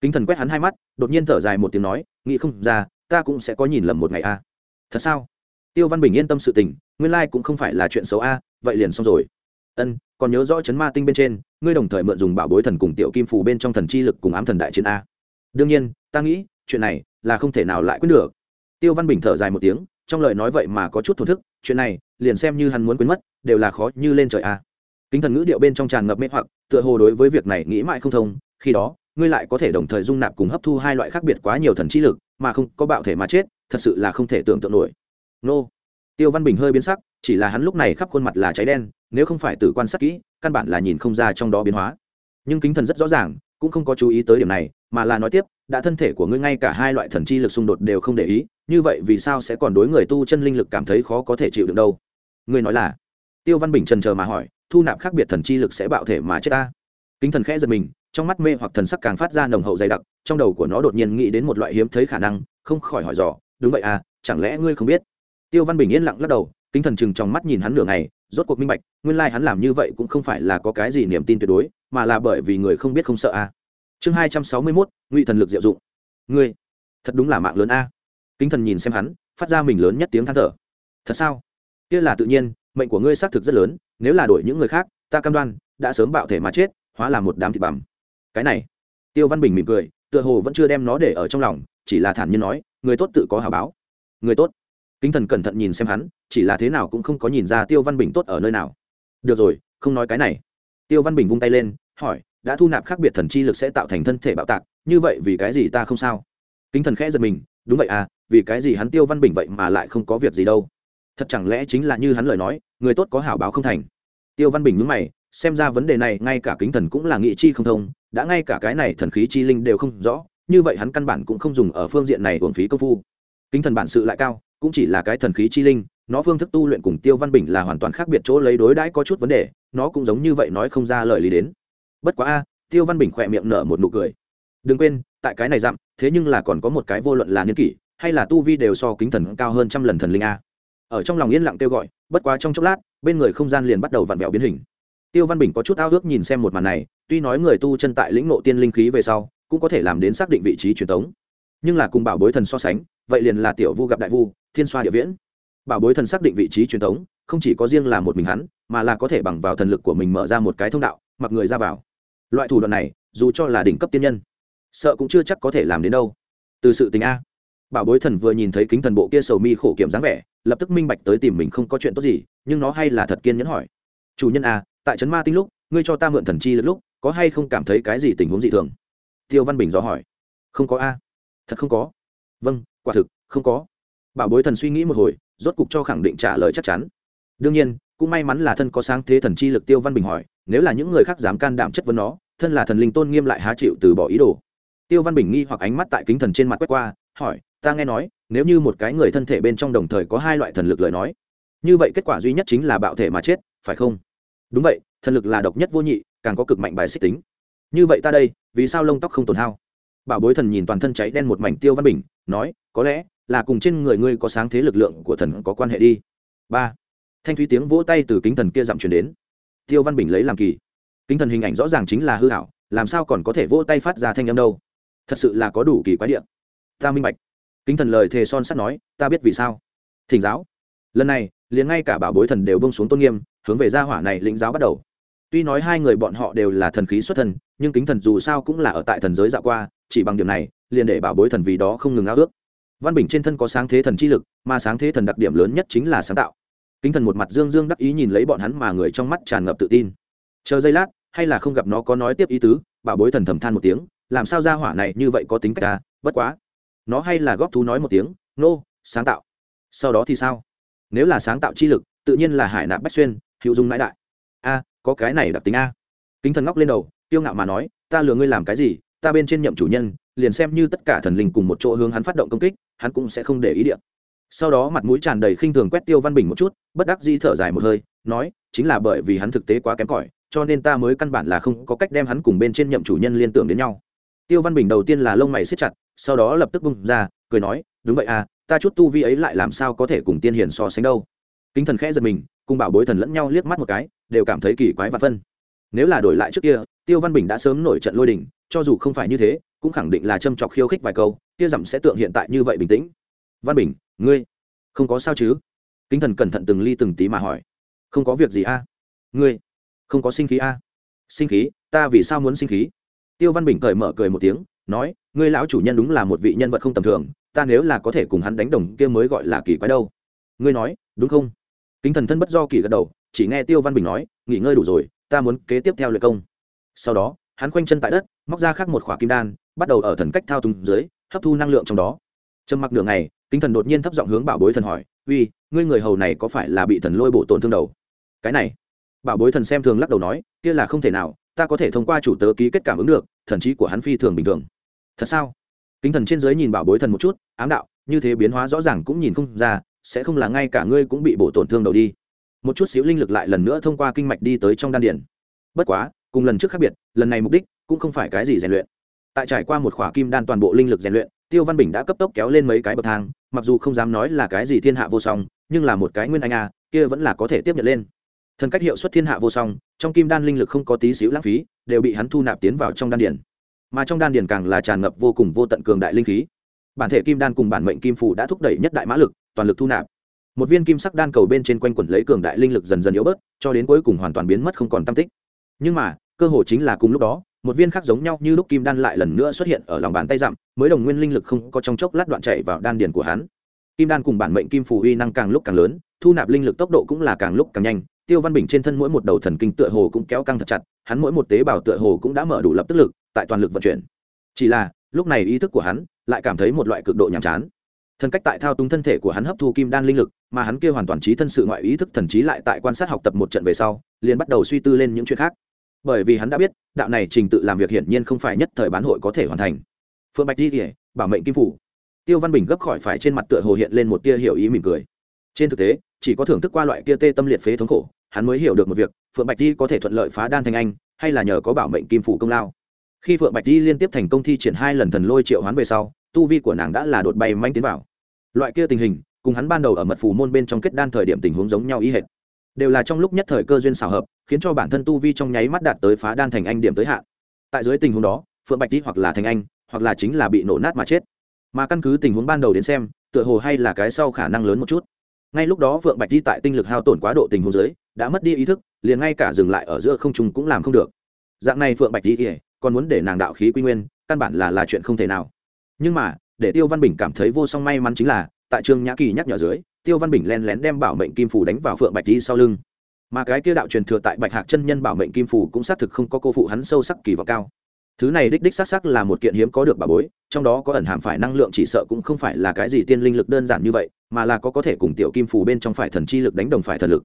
Kính thần quét hắn hai mắt, đột nhiên thở dài một tiếng nói, nghĩ không ra, ta cũng sẽ có nhìn lầm một ngày a. Thật sao? Tiêu văn bình yên tâm sự tình, nguyên lai cũng không phải là chuyện xấu a, vậy liền xong rồi ân, còn nhớ rõ chấn ma tinh bên trên, ngươi đồng thời mượn dùng bảo bối thần cùng tiểu kim phù bên trong thần chi lực cùng ám thần đại chiến a. Đương nhiên, ta nghĩ, chuyện này là không thể nào lại quyết được. Tiêu văn bình thở dài một tiếng, trong lời nói vậy mà có chút thổn thức, chuyện này, liền xem như hắn muốn quên mất, đều là khó như lên trời a. Kính thần ngữ điệu bên trong tràn ngập mê hoặc, tựa hồ đối với việc này nghĩ mãi không thông, khi đó, ngươi lại có thể đồng thời dung nạp cùng hấp thu hai loại khác biệt quá nhiều thần chi lực, mà không có bạo thể mà chết, thật sự là không thể tưởng tượng nổi. Nô. Tiêu văn bình hơi biến sắc, chỉ là hắn lúc này khắp khuôn mặt là cháy đen nếu không phải tự quan sát kỹ, căn bản là nhìn không ra trong đó biến hóa. Nhưng kính thần rất rõ ràng, cũng không có chú ý tới điểm này, mà là nói tiếp, đã thân thể của ngươi ngay cả hai loại thần chi lực xung đột đều không để ý, như vậy vì sao sẽ còn đối người tu chân linh lực cảm thấy khó có thể chịu được đâu? Ngươi nói là? Tiêu văn bình trần chờ mà hỏi, thu nạp khác biệt thần chi lực sẽ bạo thể mà chết ta? Kính thần khẽ giật mình, trong mắt mê hoặc thần sắc càng phát ra nồng hậu dày đặc, trong đầu của nó đột nhiên nghĩ đến một loại hiếm thấy khả năng, không khỏi hỏi dò, đúng vậy à chẳng lẽ ngươi không biết? Tiêu văn bình yên lặng lắc đầu, kính thần chừng trong mắt nhìn hắn nửa ngày rốt cuộc minh bạch, nguyên lai hắn làm như vậy cũng không phải là có cái gì niềm tin tuyệt đối, mà là bởi vì người không biết không sợ à chương hai trăm sáu mươi mốt, ngụy thần lực diệu dụng. Ngươi, thật đúng là mạng lớn a. Kính thần nhìn xem hắn, phát ra mình lớn nhất tiếng than thở. Thật sao? Kia là tự nhiên, mệnh của ngươi xác thực rất lớn, nếu là đổi những người khác, ta cam đoan, đã sớm bạo thể mà chết, hóa là một đám thịt bằm. Cái này, tiêu văn bình mỉm cười, tựa hồ vẫn chưa đem nó để ở trong lòng, chỉ là thản nhiên nói, người tốt tự có hào báo. Người tốt kính thần cẩn thận nhìn xem hắn, chỉ là thế nào cũng không có nhìn ra tiêu văn bình tốt ở nơi nào. Được rồi, không nói cái này. Tiêu văn bình vung tay lên, hỏi, đã thu nạp khác biệt thần chi lực sẽ tạo thành thân thể bạo tạc, như vậy vì cái gì ta không sao? Kính thần khẽ giật mình, đúng vậy à vì cái gì hắn tiêu văn bình vậy mà lại không có việc gì đâu? Thật chẳng lẽ chính là như hắn lời nói, người tốt có hảo báo không thành? Tiêu văn bình nhúng mày, xem ra vấn đề này ngay cả kính thần cũng là nghị chi không thông, đã ngay cả cái này thần khí chi linh đều không rõ, như vậy hắn căn bản cũng không dùng ở phương diện này uổng phí công phu kính thần bản sự lại cao, cũng chỉ là cái thần khí chi linh, nó phương thức tu luyện cùng tiêu văn bình là hoàn toàn khác biệt chỗ lấy đối đãi có chút vấn đề, nó cũng giống như vậy nói không ra lời lý đến. Bất quá a, tiêu văn bình khỏe miệng nở một nụ cười. Đừng quên, tại cái này dặm, thế nhưng là còn có một cái vô luận là niên kỷ, hay là tu vi đều so kính thần cao hơn trăm lần thần linh a. Ở trong lòng yên lặng kêu gọi, bất quá trong chốc lát, bên người không gian liền bắt đầu vặn vẹo biến hình. Tiêu văn bình có chút ao ước nhìn xem một màn này, tuy nói người tu chân tại lĩnh nộ tiên linh khí về sau, cũng có thể làm đến xác định vị trí truyền thống nhưng là cùng bảo bối thần so sánh, vậy liền là tiểu vu gặp đại vu, thiên xoa địa viễn. Bảo bối thần xác định vị trí truyền thống, không chỉ có riêng là một mình hắn, mà là có thể bằng vào thần lực của mình mở ra một cái thông đạo, mặc người ra vào. Loại thủ đoạn này, dù cho là đỉnh cấp tiên nhân, sợ cũng chưa chắc có thể làm đến đâu. Từ sự tình a. Bảo bối thần vừa nhìn thấy kính thần bộ kia sầu mi khổ kiểm dáng vẻ, lập tức minh bạch tới tìm mình không có chuyện tốt gì, nhưng nó hay là thật kiên nhẫn hỏi. Chủ nhân a, tại trấn ma tinh lúc, ngươi cho ta mượn thần chi lúc, có hay không cảm thấy cái gì tình huống dị thường? Tiêu văn bình do hỏi. Không có a thật không có. Vâng quả thực, không có. Bảo bối thần suy nghĩ một hồi, rốt cục cho khẳng định trả lời chắc chắn. Đương nhiên, cũng may mắn là thân có sáng thế thần chi lực tiêu văn bình hỏi, nếu là những người khác dám can đảm chất vấn nó, thân là thần linh tôn nghiêm lại há chịu từ bỏ ý đồ. Tiêu văn bình nghi hoặc ánh mắt tại kính thần trên mặt quét qua, hỏi, ta nghe nói, nếu như một cái người thân thể bên trong đồng thời có hai loại thần lực lời nói, như vậy kết quả duy nhất chính là bạo thể mà chết, phải không? Đúng vậy, thần lực là độc nhất vô nhị, càng có cực mạnh bài xích tính. Như vậy ta đây, vì sao lông tóc không tổn hao? Bảo bối thần nhìn toàn thân cháy đen một mảnh tiêu văn bình, nói, có lẽ là cùng trên người ngươi có sáng thế lực lượng của thần có quan hệ đi. Ba. Thanh thúy tiếng vỗ tay từ kính thần kia dặm truyền đến. Tiêu văn bình lấy làm kỳ. Kính thần hình ảnh rõ ràng chính là hư hảo làm sao còn có thể vỗ tay phát ra thanh âm đâu? Thật sự là có đủ kỳ quái điện. Ta minh bạch. Kính thần lời thề son sắt nói, ta biết vì sao. Thỉnh giáo. Lần này, liền ngay cả bảo bối thần đều bông xuống tôn nghiêm, hướng về gia hỏa này lĩnh giáo bắt đầu tuy nói hai người bọn họ đều là thần khí xuất thần nhưng kính thần dù sao cũng là ở tại thần giới dạo qua chỉ bằng điểm này liền để bảo bối thần vì đó không ngừng ao ước. Văn bình trên thân có sáng thế thần chi lực mà sáng thế thần đặc điểm lớn nhất chính là sáng tạo. Kính thần một mặt dương dương đắc ý nhìn lấy bọn hắn mà người trong mắt tràn ngập tự tin. Chờ giây lát hay là không gặp nó có nói tiếp ý tứ bảo bối thần thầm than một tiếng làm sao ra hỏa này như vậy có tính cách ta bất quá. Nó hay là góp thú nói một tiếng nô、no, sáng tạo. Sau đó thì sao? Nếu là sáng tạo chi lực tự nhiên là hải nạp bách xuyên hữu dung mãi đại. A có cái này đặc tính a. Kính thần ngóc lên đầu tiêu ngạo mà nói, ta lừa ngươi làm cái gì, ta bên trên nhậm chủ nhân, liền xem như tất cả thần linh cùng một chỗ hướng hắn phát động công kích, hắn cũng sẽ không để ý điện sau đó mặt mũi tràn đầy khinh thường quét tiêu văn bình một chút, bất đắc di thở dài một hơi, nói, chính là bởi vì hắn thực tế quá kém cỏi, cho nên ta mới căn bản là không có cách đem hắn cùng bên trên nhậm chủ nhân liên tưởng đến nhau. Tiêu văn bình đầu tiên là lông mày siết chặt, sau đó lập tức bung ra, cười nói, đúng vậy à ta chút tu vi ấy lại làm sao có thể cùng tiên hiền so sánh đâu? Kính thần khẽ giật mình, cùng bảo bối thần lẫn nhau liếc mắt một cái đều cảm thấy kỳ quái và phân. Nếu là đổi lại trước kia, tiêu văn bình đã sớm nổi trận lôi đình, cho dù không phải như thế, cũng khẳng định là châm chọc khiêu khích vài câu, kia dặm sẽ tượng hiện tại như vậy bình tĩnh. Văn bình, ngươi, không có sao chứ? Kính thần cẩn thận từng ly từng tí mà hỏi. Không có việc gì a? Ngươi, không có sinh khí a? Sinh khí? Ta vì sao muốn sinh khí? Tiêu văn bình cởi mở cười một tiếng, nói, ngươi lão chủ nhân đúng là một vị nhân vật không tầm thường, ta nếu là có thể cùng hắn đánh đồng kia mới gọi là kỳ quái đâu. Ngươi nói, đúng không? Kính thần thân bất do kỳ gật đầu chỉ nghe tiêu văn bình nói, nghỉ ngơi đủ rồi, ta muốn kế tiếp theo luyện công. Sau đó, hắn khoanh chân tại đất, móc ra khác một khỏa kim đan, bắt đầu ở thần cách thao túng dưới, hấp thu năng lượng trong đó. Trầm mặc nửa ngày, kính thần đột nhiên thấp giọng hướng bảo bối thần hỏi, uy, ngươi người hầu này có phải là bị thần lôi bổ tổn thương đầu? Cái này. Bảo bối thần xem thường lắc đầu nói, kia là không thể nào, ta có thể thông qua chủ tớ ký kết cảm ứng được, thần trí của hắn phi thường bình thường. Thật sao? Kính thần trên dưới nhìn bảo bối thần một chút, ám đạo, như thế biến hóa rõ ràng cũng nhìn không ra, sẽ không là ngay cả ngươi cũng bị bổ tổn thương đầu đi một chút xíu linh lực lại lần nữa thông qua kinh mạch đi tới trong đan điển bất quá, cùng lần trước khác biệt, lần này mục đích cũng không phải cái gì rèn luyện. Tại trải qua một khỏa kim đan toàn bộ linh lực rèn luyện, tiêu văn bình đã cấp tốc kéo lên mấy cái bậc thang, mặc dù không dám nói là cái gì thiên hạ vô song, nhưng là một cái nguyên anh a, kia vẫn là có thể tiếp nhận lên. Thần cách hiệu suất thiên hạ vô song, trong kim đan linh lực không có tí xíu lãng phí, đều bị hắn thu nạp tiến vào trong đan điển mà trong đan điển càng là tràn ngập vô cùng vô tận cường đại linh khí. Bản thể kim đan cùng bản mệnh kim phủ đã thúc đẩy nhất đại mã lực, toàn lực thu nạp một viên kim sắc đan cầu bên trên quanh quẩn lấy cường đại linh lực dần dần yếu bớt, cho đến cuối cùng hoàn toàn biến mất không còn tam tích. Nhưng mà, cơ hội chính là cùng lúc đó, một viên khác giống nhau như lúc kim đan lại lần nữa xuất hiện ở lòng bàn tay dặm, mới đồng nguyên linh lực không có trong chốc lát đoạn chạy vào đan điền của hắn. Kim đan cùng bản mệnh kim phù uy năng càng lúc càng lớn, thu nạp linh lực tốc độ cũng là càng lúc càng nhanh, tiêu văn bình trên thân mỗi một đầu thần kinh tựa hồ cũng kéo căng thật chặt, hắn mỗi một tế bào tựa hồ cũng đã mở đủ lập tức lực, tại toàn lực vận chuyển. Chỉ là, lúc này ý thức của hắn lại cảm thấy một loại cực độ nhàm chán thần cách tại thao túng thân thể của hắn hấp thu kim đan linh lực, mà hắn kia hoàn toàn trí thân sự ngoại ý thức thần trí lại tại quan sát học tập một trận về sau, liền bắt đầu suy tư lên những chuyện khác. Bởi vì hắn đã biết, đạo này trình tự làm việc hiển nhiên không phải nhất thời bán hội có thể hoàn thành. Phượng bạch di kể bảo mệnh kim phủ. Tiêu văn bình gấp khỏi phải trên mặt tựa hồ hiện lên một tia hiểu ý mỉm cười. Trên thực tế, chỉ có thưởng thức qua loại kia tê tâm liệt phế thống khổ, hắn mới hiểu được một việc phượng bạch di có thể thuận lợi phá đan thành anh, hay là nhờ có bảo mệnh kim phủ công lao. Khi phượng bạch di liên tiếp thành công thi triển hai lần thần lôi triệu hoán về sau, tu vi của nàng đã là đột bay manh tiến vào loại kia tình hình, cùng hắn ban đầu ở mật phủ môn bên trong kết đan thời điểm tình huống giống nhau ý hệt. Đều là trong lúc nhất thời cơ duyên xảo hợp, khiến cho bản thân tu vi trong nháy mắt đạt tới phá đan thành anh điểm tới hạn. Tại dưới tình huống đó, phượng bạch tý hoặc là thành anh, hoặc là chính là bị nổ nát mà chết. Mà căn cứ tình huống ban đầu đến xem, tựa hồ hay là cái sau khả năng lớn một chút. Ngay lúc đó phượng bạch tý tại tinh lực hao tổn quá độ tình huống dưới, đã mất đi ý thức, liền ngay cả dừng lại ở giữa không trùng cũng làm không được. Dạng này phượng bạch tý còn muốn để nàng đạo khí quy nguyên, căn bản là là chuyện không thể nào. Nhưng mà để tiêu văn bình cảm thấy vô song may mắn chính là, tại trương nhã kỳ nhắc nhở dưới, tiêu văn bình len lén đem bảo mệnh kim phủ đánh vào phượng bạch đi sau lưng. Mà cái kia đạo truyền thừa tại bạch hạc chân nhân bảo mệnh kim phủ cũng xác thực không có cô phụ hắn sâu sắc kỳ vọng cao. Thứ này đích đích xác xác là một kiện hiếm có được bà bối, trong đó có ẩn hàm phải năng lượng chỉ sợ cũng không phải là cái gì tiên linh lực đơn giản như vậy, mà là có có thể cùng tiểu kim phủ bên trong phải thần chi lực đánh đồng phải thần lực.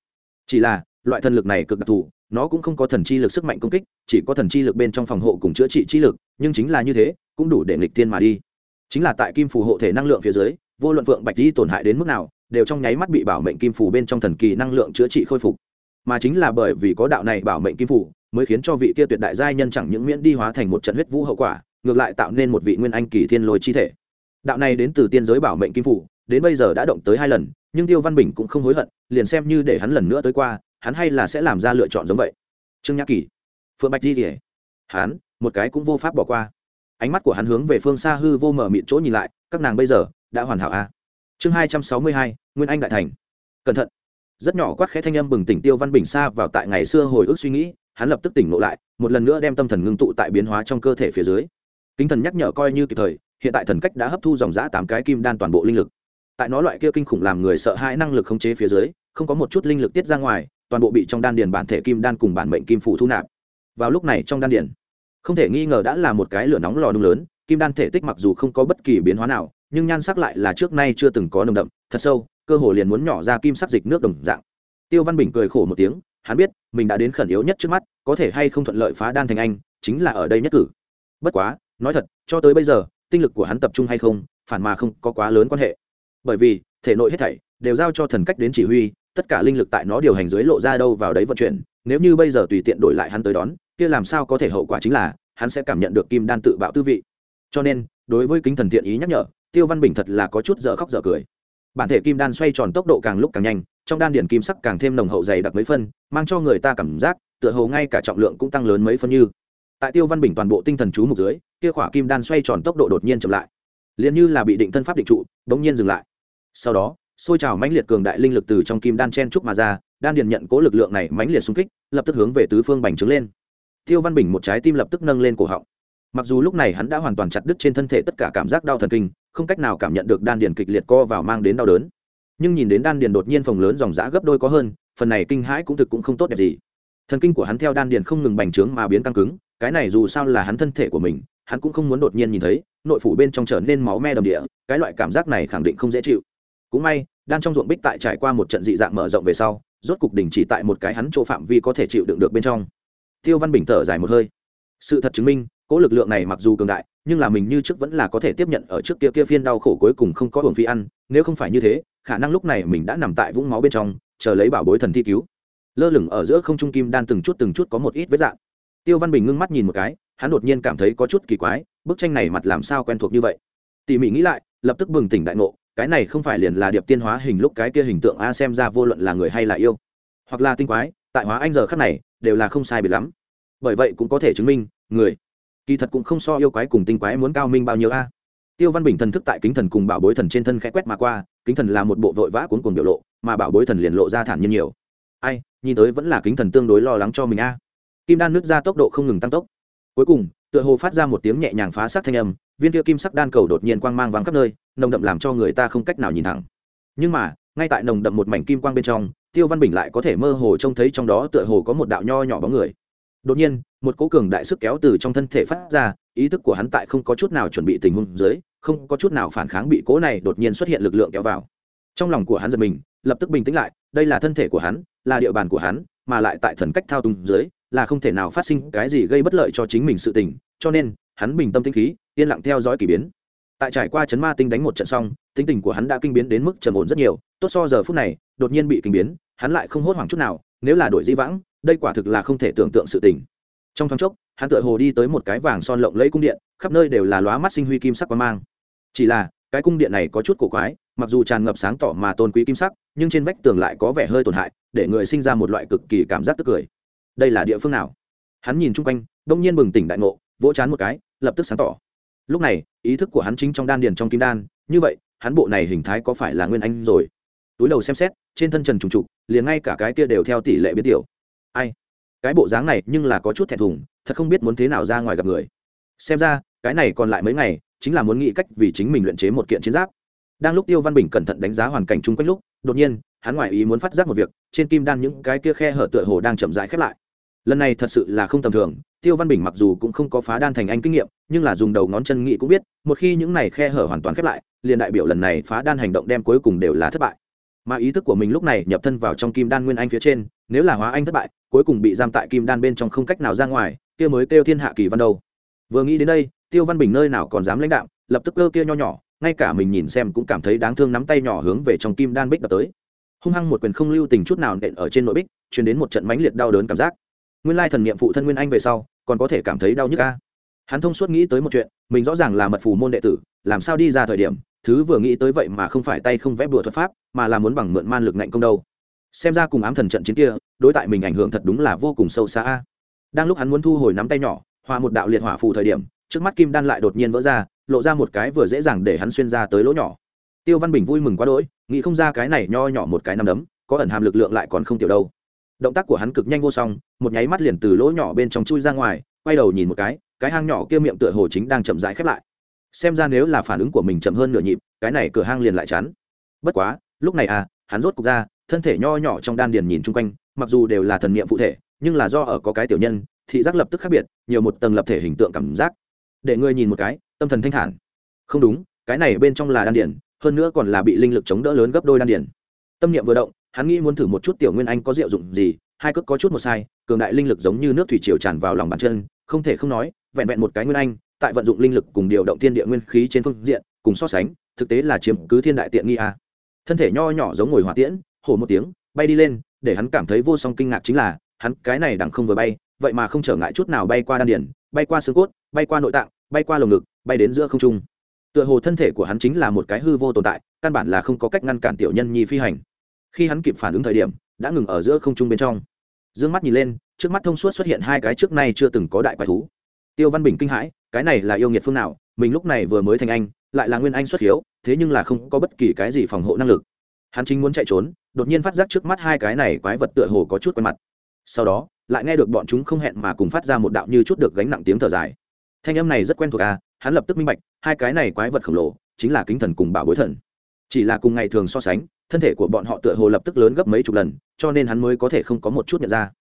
Chỉ là, loại thần lực này cực đặc thù, nó cũng không có thần chi lực sức mạnh công kích, chỉ có thần chi lực bên trong phòng hộ cùng chữa trị chi lực, nhưng chính là như thế, cũng đủ để nghịch tiên mà đi chính là tại kim phù hộ thể năng lượng phía dưới, vô luận vượng bạch di tổn hại đến mức nào, đều trong nháy mắt bị bảo mệnh kim phù bên trong thần kỳ năng lượng chữa trị khôi phục. Mà chính là bởi vì có đạo này bảo mệnh kim phù, mới khiến cho vị kia tuyệt đại giai nhân chẳng những miễn đi hóa thành một trận huyết vũ hậu quả, ngược lại tạo nên một vị nguyên anh kỳ thiên lôi chi thể. Đạo này đến từ tiên giới bảo mệnh kim phù, đến bây giờ đã động tới hai lần, nhưng tiêu văn bình cũng không hối hận, liền xem như để hắn lần nữa tới qua, hắn hay là sẽ làm ra lựa chọn giống vậy. Trương nhã kỳ, phượng bạch di kể hắn, một cái cũng vô pháp bỏ qua ánh mắt của hắn hướng về phương xa hư vô mở mịt chỗ nhìn lại, các nàng bây giờ đã hoàn hảo a à? chương hai trăm sáu mươi hai, nguyên anh đại thành. Cẩn thận. Rất nhỏ quát khẽ thanh âm bừng tỉnh tiêu văn bình xa vào tại ngày xưa hồi ức suy nghĩ, hắn lập tức tỉnh lộ lại, một lần nữa đem tâm thần ngưng tụ tại biến hóa trong cơ thể phía dưới. Kính thần nhắc nhở coi như kịp thời, hiện tại thần cách đã hấp thu dòng giã tám cái kim đan toàn bộ linh lực. Tại nó loại kia kinh khủng làm người sợ hãi năng lực khống chế phía dưới, không có một chút linh lực tiết ra ngoài, toàn bộ bị trong đan điền bản thể kim đan cùng bản mệnh kim phủ thu nạp. Vào lúc này trong đan điền không thể nghi ngờ đã là một cái lửa nóng lò nung lớn, kim đan thể tích mặc dù không có bất kỳ biến hóa nào, nhưng nhan sắc lại là trước nay chưa từng có nồng đậm, thật sâu, cơ hồ liền muốn nhỏ ra kim sắc dịch nước đồng dạng. Tiêu văn bình cười khổ một tiếng, hắn biết, mình đã đến khẩn yếu nhất trước mắt, có thể hay không thuận lợi phá đan thành anh, chính là ở đây nhất cử. Bất quá, nói thật, cho tới bây giờ, tinh lực của hắn tập trung hay không, phản mà không có quá lớn quan hệ. Bởi vì, thể nội hết thảy đều giao cho thần cách đến chỉ huy, tất cả linh lực tại nó điều hành dưới lộ ra đâu vào đấy vận chuyển nếu như bây giờ tùy tiện đổi lại hắn tới đón, kia làm sao có thể hậu quả chính là, hắn sẽ cảm nhận được kim đan tự bạo tư vị. Cho nên, đối với kính thần thiện ý nhắc nhở, tiêu văn bình thật là có chút dở khóc dở cười. Bản thể kim đan xoay tròn tốc độ càng lúc càng nhanh, trong đan điển kim sắc càng thêm nồng hậu dày đặc mấy phân, mang cho người ta cảm giác, tựa hồ ngay cả trọng lượng cũng tăng lớn mấy phân như. Tại tiêu văn bình toàn bộ tinh thần chú mục dưới, kia khỏa kim đan xoay tròn tốc độ đột nhiên chậm lại. Liền như là bị định thân pháp định trụ bỗng nhiên dừng lại. Sau đó xôi trào mãnh liệt cường đại linh lực từ trong kim đan chen trúc mà ra đan điền nhận cố lực lượng này mãnh liệt xung kích, lập tức hướng về tứ phương bành trướng lên. Tiêu văn bình một trái tim lập tức nâng lên cổ họng. Mặc dù lúc này hắn đã hoàn toàn chặt đứt trên thân thể tất cả cảm giác đau thần kinh, không cách nào cảm nhận được đan điền kịch liệt co vào mang đến đau đớn. Nhưng nhìn đến đan điền đột nhiên phồng lớn dòng giã gấp đôi có hơn, phần này kinh hãi cũng thực cũng không tốt đẹp gì. Thần kinh của hắn theo đan điền không ngừng bành trướng mà biến căng cứng, cái này dù sao là hắn thân thể của mình, hắn cũng không muốn đột nhiên nhìn thấy, nội phủ bên trong trở nên máu me đầm địa, cái loại cảm giác này khẳng định không dễ chịu. Cũng may, đan trong ruộng bích tại trải qua một trận dị dạng mở rộng về sau rốt cục đình chỉ tại một cái hắn chỗ phạm vi có thể chịu đựng được bên trong. Tiêu văn bình thở dài một hơi. Sự thật chứng minh cỗ lực lượng này mặc dù cường đại, nhưng là mình như trước vẫn là có thể tiếp nhận ở trước kia kia phiên đau khổ cuối cùng không có hưởng phi ăn, nếu không phải như thế, khả năng lúc này mình đã nằm tại vũng máu bên trong, chờ lấy bảo bối thần thi cứu. Lơ lửng ở giữa không trung kim đan từng chút từng chút có một ít vết dạng. Tiêu văn bình ngưng mắt nhìn một cái, hắn đột nhiên cảm thấy có chút kỳ quái, bức tranh này mặt làm sao quen thuộc như vậy. Tỉ mỉ nghĩ lại, lập tức bừng tỉnh đại ngộ cái này không phải liền là điệp tiên hóa hình lúc cái kia hình tượng a xem ra vô luận là người hay là yêu. Hoặc là tinh quái, tại hóa anh giờ khắc này, đều là không sai biệt lắm. Bởi vậy cũng có thể chứng minh, người, kỳ thật cũng không so yêu quái cùng tinh quái muốn cao minh bao nhiêu a. Tiêu văn bình thần thức tại kính thần cùng bảo bối thần trên thân khẽ quét mà qua, kính thần là một bộ vội vã cuốn cùng biểu lộ, mà bảo bối thần liền lộ ra thản nhiên nhiều. Ai, nhìn tới vẫn là kính thần tương đối lo lắng cho mình a. Kim đan nước ra tốc độ không ngừng tăng tốc. Cuối cùng tựa hồ phát ra một tiếng nhẹ nhàng phá sắc thanh âm, viên kia kim sắc đan cầu đột nhiên quang mang vắng khắp nơi, nồng đậm làm cho người ta không cách nào nhìn thẳng. Nhưng mà, ngay tại nồng đậm một mảnh kim quang bên trong, tiêu văn bình lại có thể mơ hồ trông thấy trong đó tựa hồ có một đạo nho nhỏ bóng người. Đột nhiên, một cố cường đại sức kéo từ trong thân thể phát ra, ý thức của hắn tại không có chút nào chuẩn bị tình huống dưới, không có chút nào phản kháng bị cố này đột nhiên xuất hiện lực lượng kéo vào. Trong lòng của hắn giật mình, lập tức bình tĩnh lại, đây là thân thể của hắn, là địa bàn của hắn, mà lại tại thần cách thao túng dưới, là không thể nào phát sinh cái gì gây bất lợi cho chính mình sự tình cho nên, hắn bình tâm tinh khí, yên lặng theo dõi k ỳ biến. Tại trải qua chấn ma tinh đánh một trận xong, tính tình của hắn đã kinh biến đến mức trầm ổn rất nhiều, tốt so giờ phút này, đột nhiên bị kinh biến, hắn lại không hốt hoảng chút nào, nếu là đội di vãng, đây quả thực là không thể tưởng tượng sự tình. Trong thoáng chốc, hắn tựa hồ đi tới một cái vàng son lộng lẫy cung điện, khắp nơi đều là lóa mắt sinh huy kim sắc quang mang. Chỉ là, cái cung điện này có chút cổ quái, mặc dù tràn ngập sáng tỏ mà tôn quý kim sắc, nhưng trên vách tường lại có vẻ hơi tổn hại, để người sinh ra một loại cực kỳ cảm giác tức cười. Đây là địa phương nào? Hắn nhìn chung quanh, đông nhiên bừng tỉnh đại ngộ vỗ chán một cái, lập tức sáng tỏ. Lúc này, ý thức của hắn chính trong đan điền trong kim đan, như vậy, hắn bộ này hình thái có phải là nguyên anh rồi? Túi đầu xem xét, trên thân trần trùng trục, liền ngay cả cái kia đều theo tỷ lệ biến tiểu. Ai? Cái bộ dáng này nhưng là có chút thẹn thùng, thật không biết muốn thế nào ra ngoài gặp người. Xem ra, cái này còn lại mấy ngày, chính là muốn nghĩ cách vì chính mình luyện chế một kiện chiến giáp. Đang lúc tiêu văn bình cẩn thận đánh giá hoàn cảnh chung quanh lúc, đột nhiên, hắn ngoại ý muốn phát giác một việc, trên kim đan những cái kia khe hở tựa hồ đang chậm rãi khép lại. Lần này thật sự là không tầm thường tiêu văn bình mặc dù cũng không có phá đan thành anh kinh nghiệm, nhưng là dùng đầu ngón chân nghị cũng biết, một khi những này khe hở hoàn toàn khép lại, liền đại biểu lần này phá đan hành động đem cuối cùng đều là thất bại. Mà ý thức của mình lúc này nhập thân vào trong kim đan nguyên anh phía trên, nếu là hóa anh thất bại, cuối cùng bị giam tại kim đan bên trong không cách nào ra ngoài, kia mới kêu thiên hạ kỳ văn đâu. Vừa nghĩ đến đây, tiêu văn bình nơi nào còn dám lãnh đạo lập tức cơ kia nho nhỏ, ngay cả mình nhìn xem cũng cảm thấy đáng thương nắm tay nhỏ hướng về trong kim đan bích đập tới. Hung hăng một quyền không lưu tình chút nào nện ở trên nội bích chuyển đến một trận mãnh liệt đau đớn cảm giác. Nguyên lai thần niệm phụ thân nguyên anh về sau còn có thể cảm thấy đau nhức a hắn thông suốt nghĩ tới một chuyện, mình rõ ràng là mật phù môn đệ tử, làm sao đi ra thời điểm, thứ vừa nghĩ tới vậy mà không phải tay không vẽ bùa thuật pháp, mà là muốn bằng mượn man lực ngạnh công đâu. Xem ra cùng ám thần trận chiến kia, đối tại mình ảnh hưởng thật đúng là vô cùng sâu xa đang lúc hắn muốn thu hồi nắm tay nhỏ hòa một đạo liệt hỏa phù thời điểm, trước mắt kim đan lại đột nhiên vỡ ra, lộ ra một cái vừa dễ dàng để hắn xuyên ra tới lỗ nhỏ. Tiêu văn bình vui mừng quá đỗi, nghĩ không ra cái này nho nhỏ một cái nắm đấm, có ẩn hàm lực lượng lại còn không tiểu đâu động tác của hắn cực nhanh vô song, một nháy mắt liền từ lỗ nhỏ bên trong chui ra ngoài, quay đầu nhìn một cái cái hang nhỏ kia miệng tựa hồ chính đang chậm rãi khép lại. Xem ra nếu là phản ứng của mình chậm hơn nửa nhịp, cái này cửa hang liền lại chắn. Bất quá, lúc này à hắn rốt cục ra, thân thể nho nhỏ trong đan điền nhìn chung quanh, mặc dù đều là thần niệm phụ thể, nhưng là do ở có cái tiểu nhân, thị giác lập tức khác biệt, nhiều một tầng lập thể hình tượng cảm giác. Để ngươi nhìn một cái, tâm thần thanh thản. Không đúng, cái này bên trong là đan điền, hơn nữa còn là bị linh lực chống đỡ lớn gấp đôi đan điền. Tâm niệm vừa động hắn nghĩ muốn thử một chút tiểu nguyên anh có diệu dụng gì, hai cước có chút một sai, cường đại linh lực giống như nước thủy triều tràn vào lòng bàn chân, không thể không nói, vẹn vẹn một cái nguyên anh, tại vận dụng linh lực cùng điều động thiên địa nguyên khí trên phương diện, cùng so sánh, thực tế là chiếm cứ thiên đại tiện nghi a. Thân thể nho nhỏ giống ngồi hỏa tiễn, hổ một tiếng, bay đi lên, để hắn cảm thấy vô song kinh ngạc chính là, hắn cái này đằng không vừa bay, vậy mà không trở ngại chút nào bay qua đan điển bay qua xương cốt, bay qua nội tạng, bay qua lồng ngực, bay đến giữa không trung. Tựa hồ thân thể của hắn chính là một cái hư vô tồn tại, căn bản là không có cách ngăn cản tiểu nhân nhi phi hành khi hắn kịp phản ứng thời điểm, đã ngừng ở giữa không trung bên trong. D ư ơ n g mắt nhìn lên, trước mắt thông suốt xuất hiện hai cái trước nay chưa từng có đại quái thú. Tiêu văn bình kinh hãi, cái này là yêu nghiệt phương nào? Mình lúc này vừa mới thành anh, lại là nguyên anh xuất hiếu, thế nhưng là không có bất kỳ cái gì phòng hộ năng lực. Hắn chính muốn chạy trốn, đột nhiên phát giác trước mắt hai cái này quái vật tựa hồ có chút quen mặt. Sau đó, lại nghe được bọn chúng không hẹn mà cùng phát ra một đạo như chút được gánh nặng tiếng thở dài. Thanh âm này rất quen thuộc à hắn lập tức minh bạch, hai cái này quái vật khổng lồ, chính là kính thần cùng bảo bối thần. Chỉ là cùng ngày thường so sánh thân thể của bọn họ tựa hồ lập tức lớn gấp mấy chục lần, cho nên hắn mới có thể không có một chút nhận ra.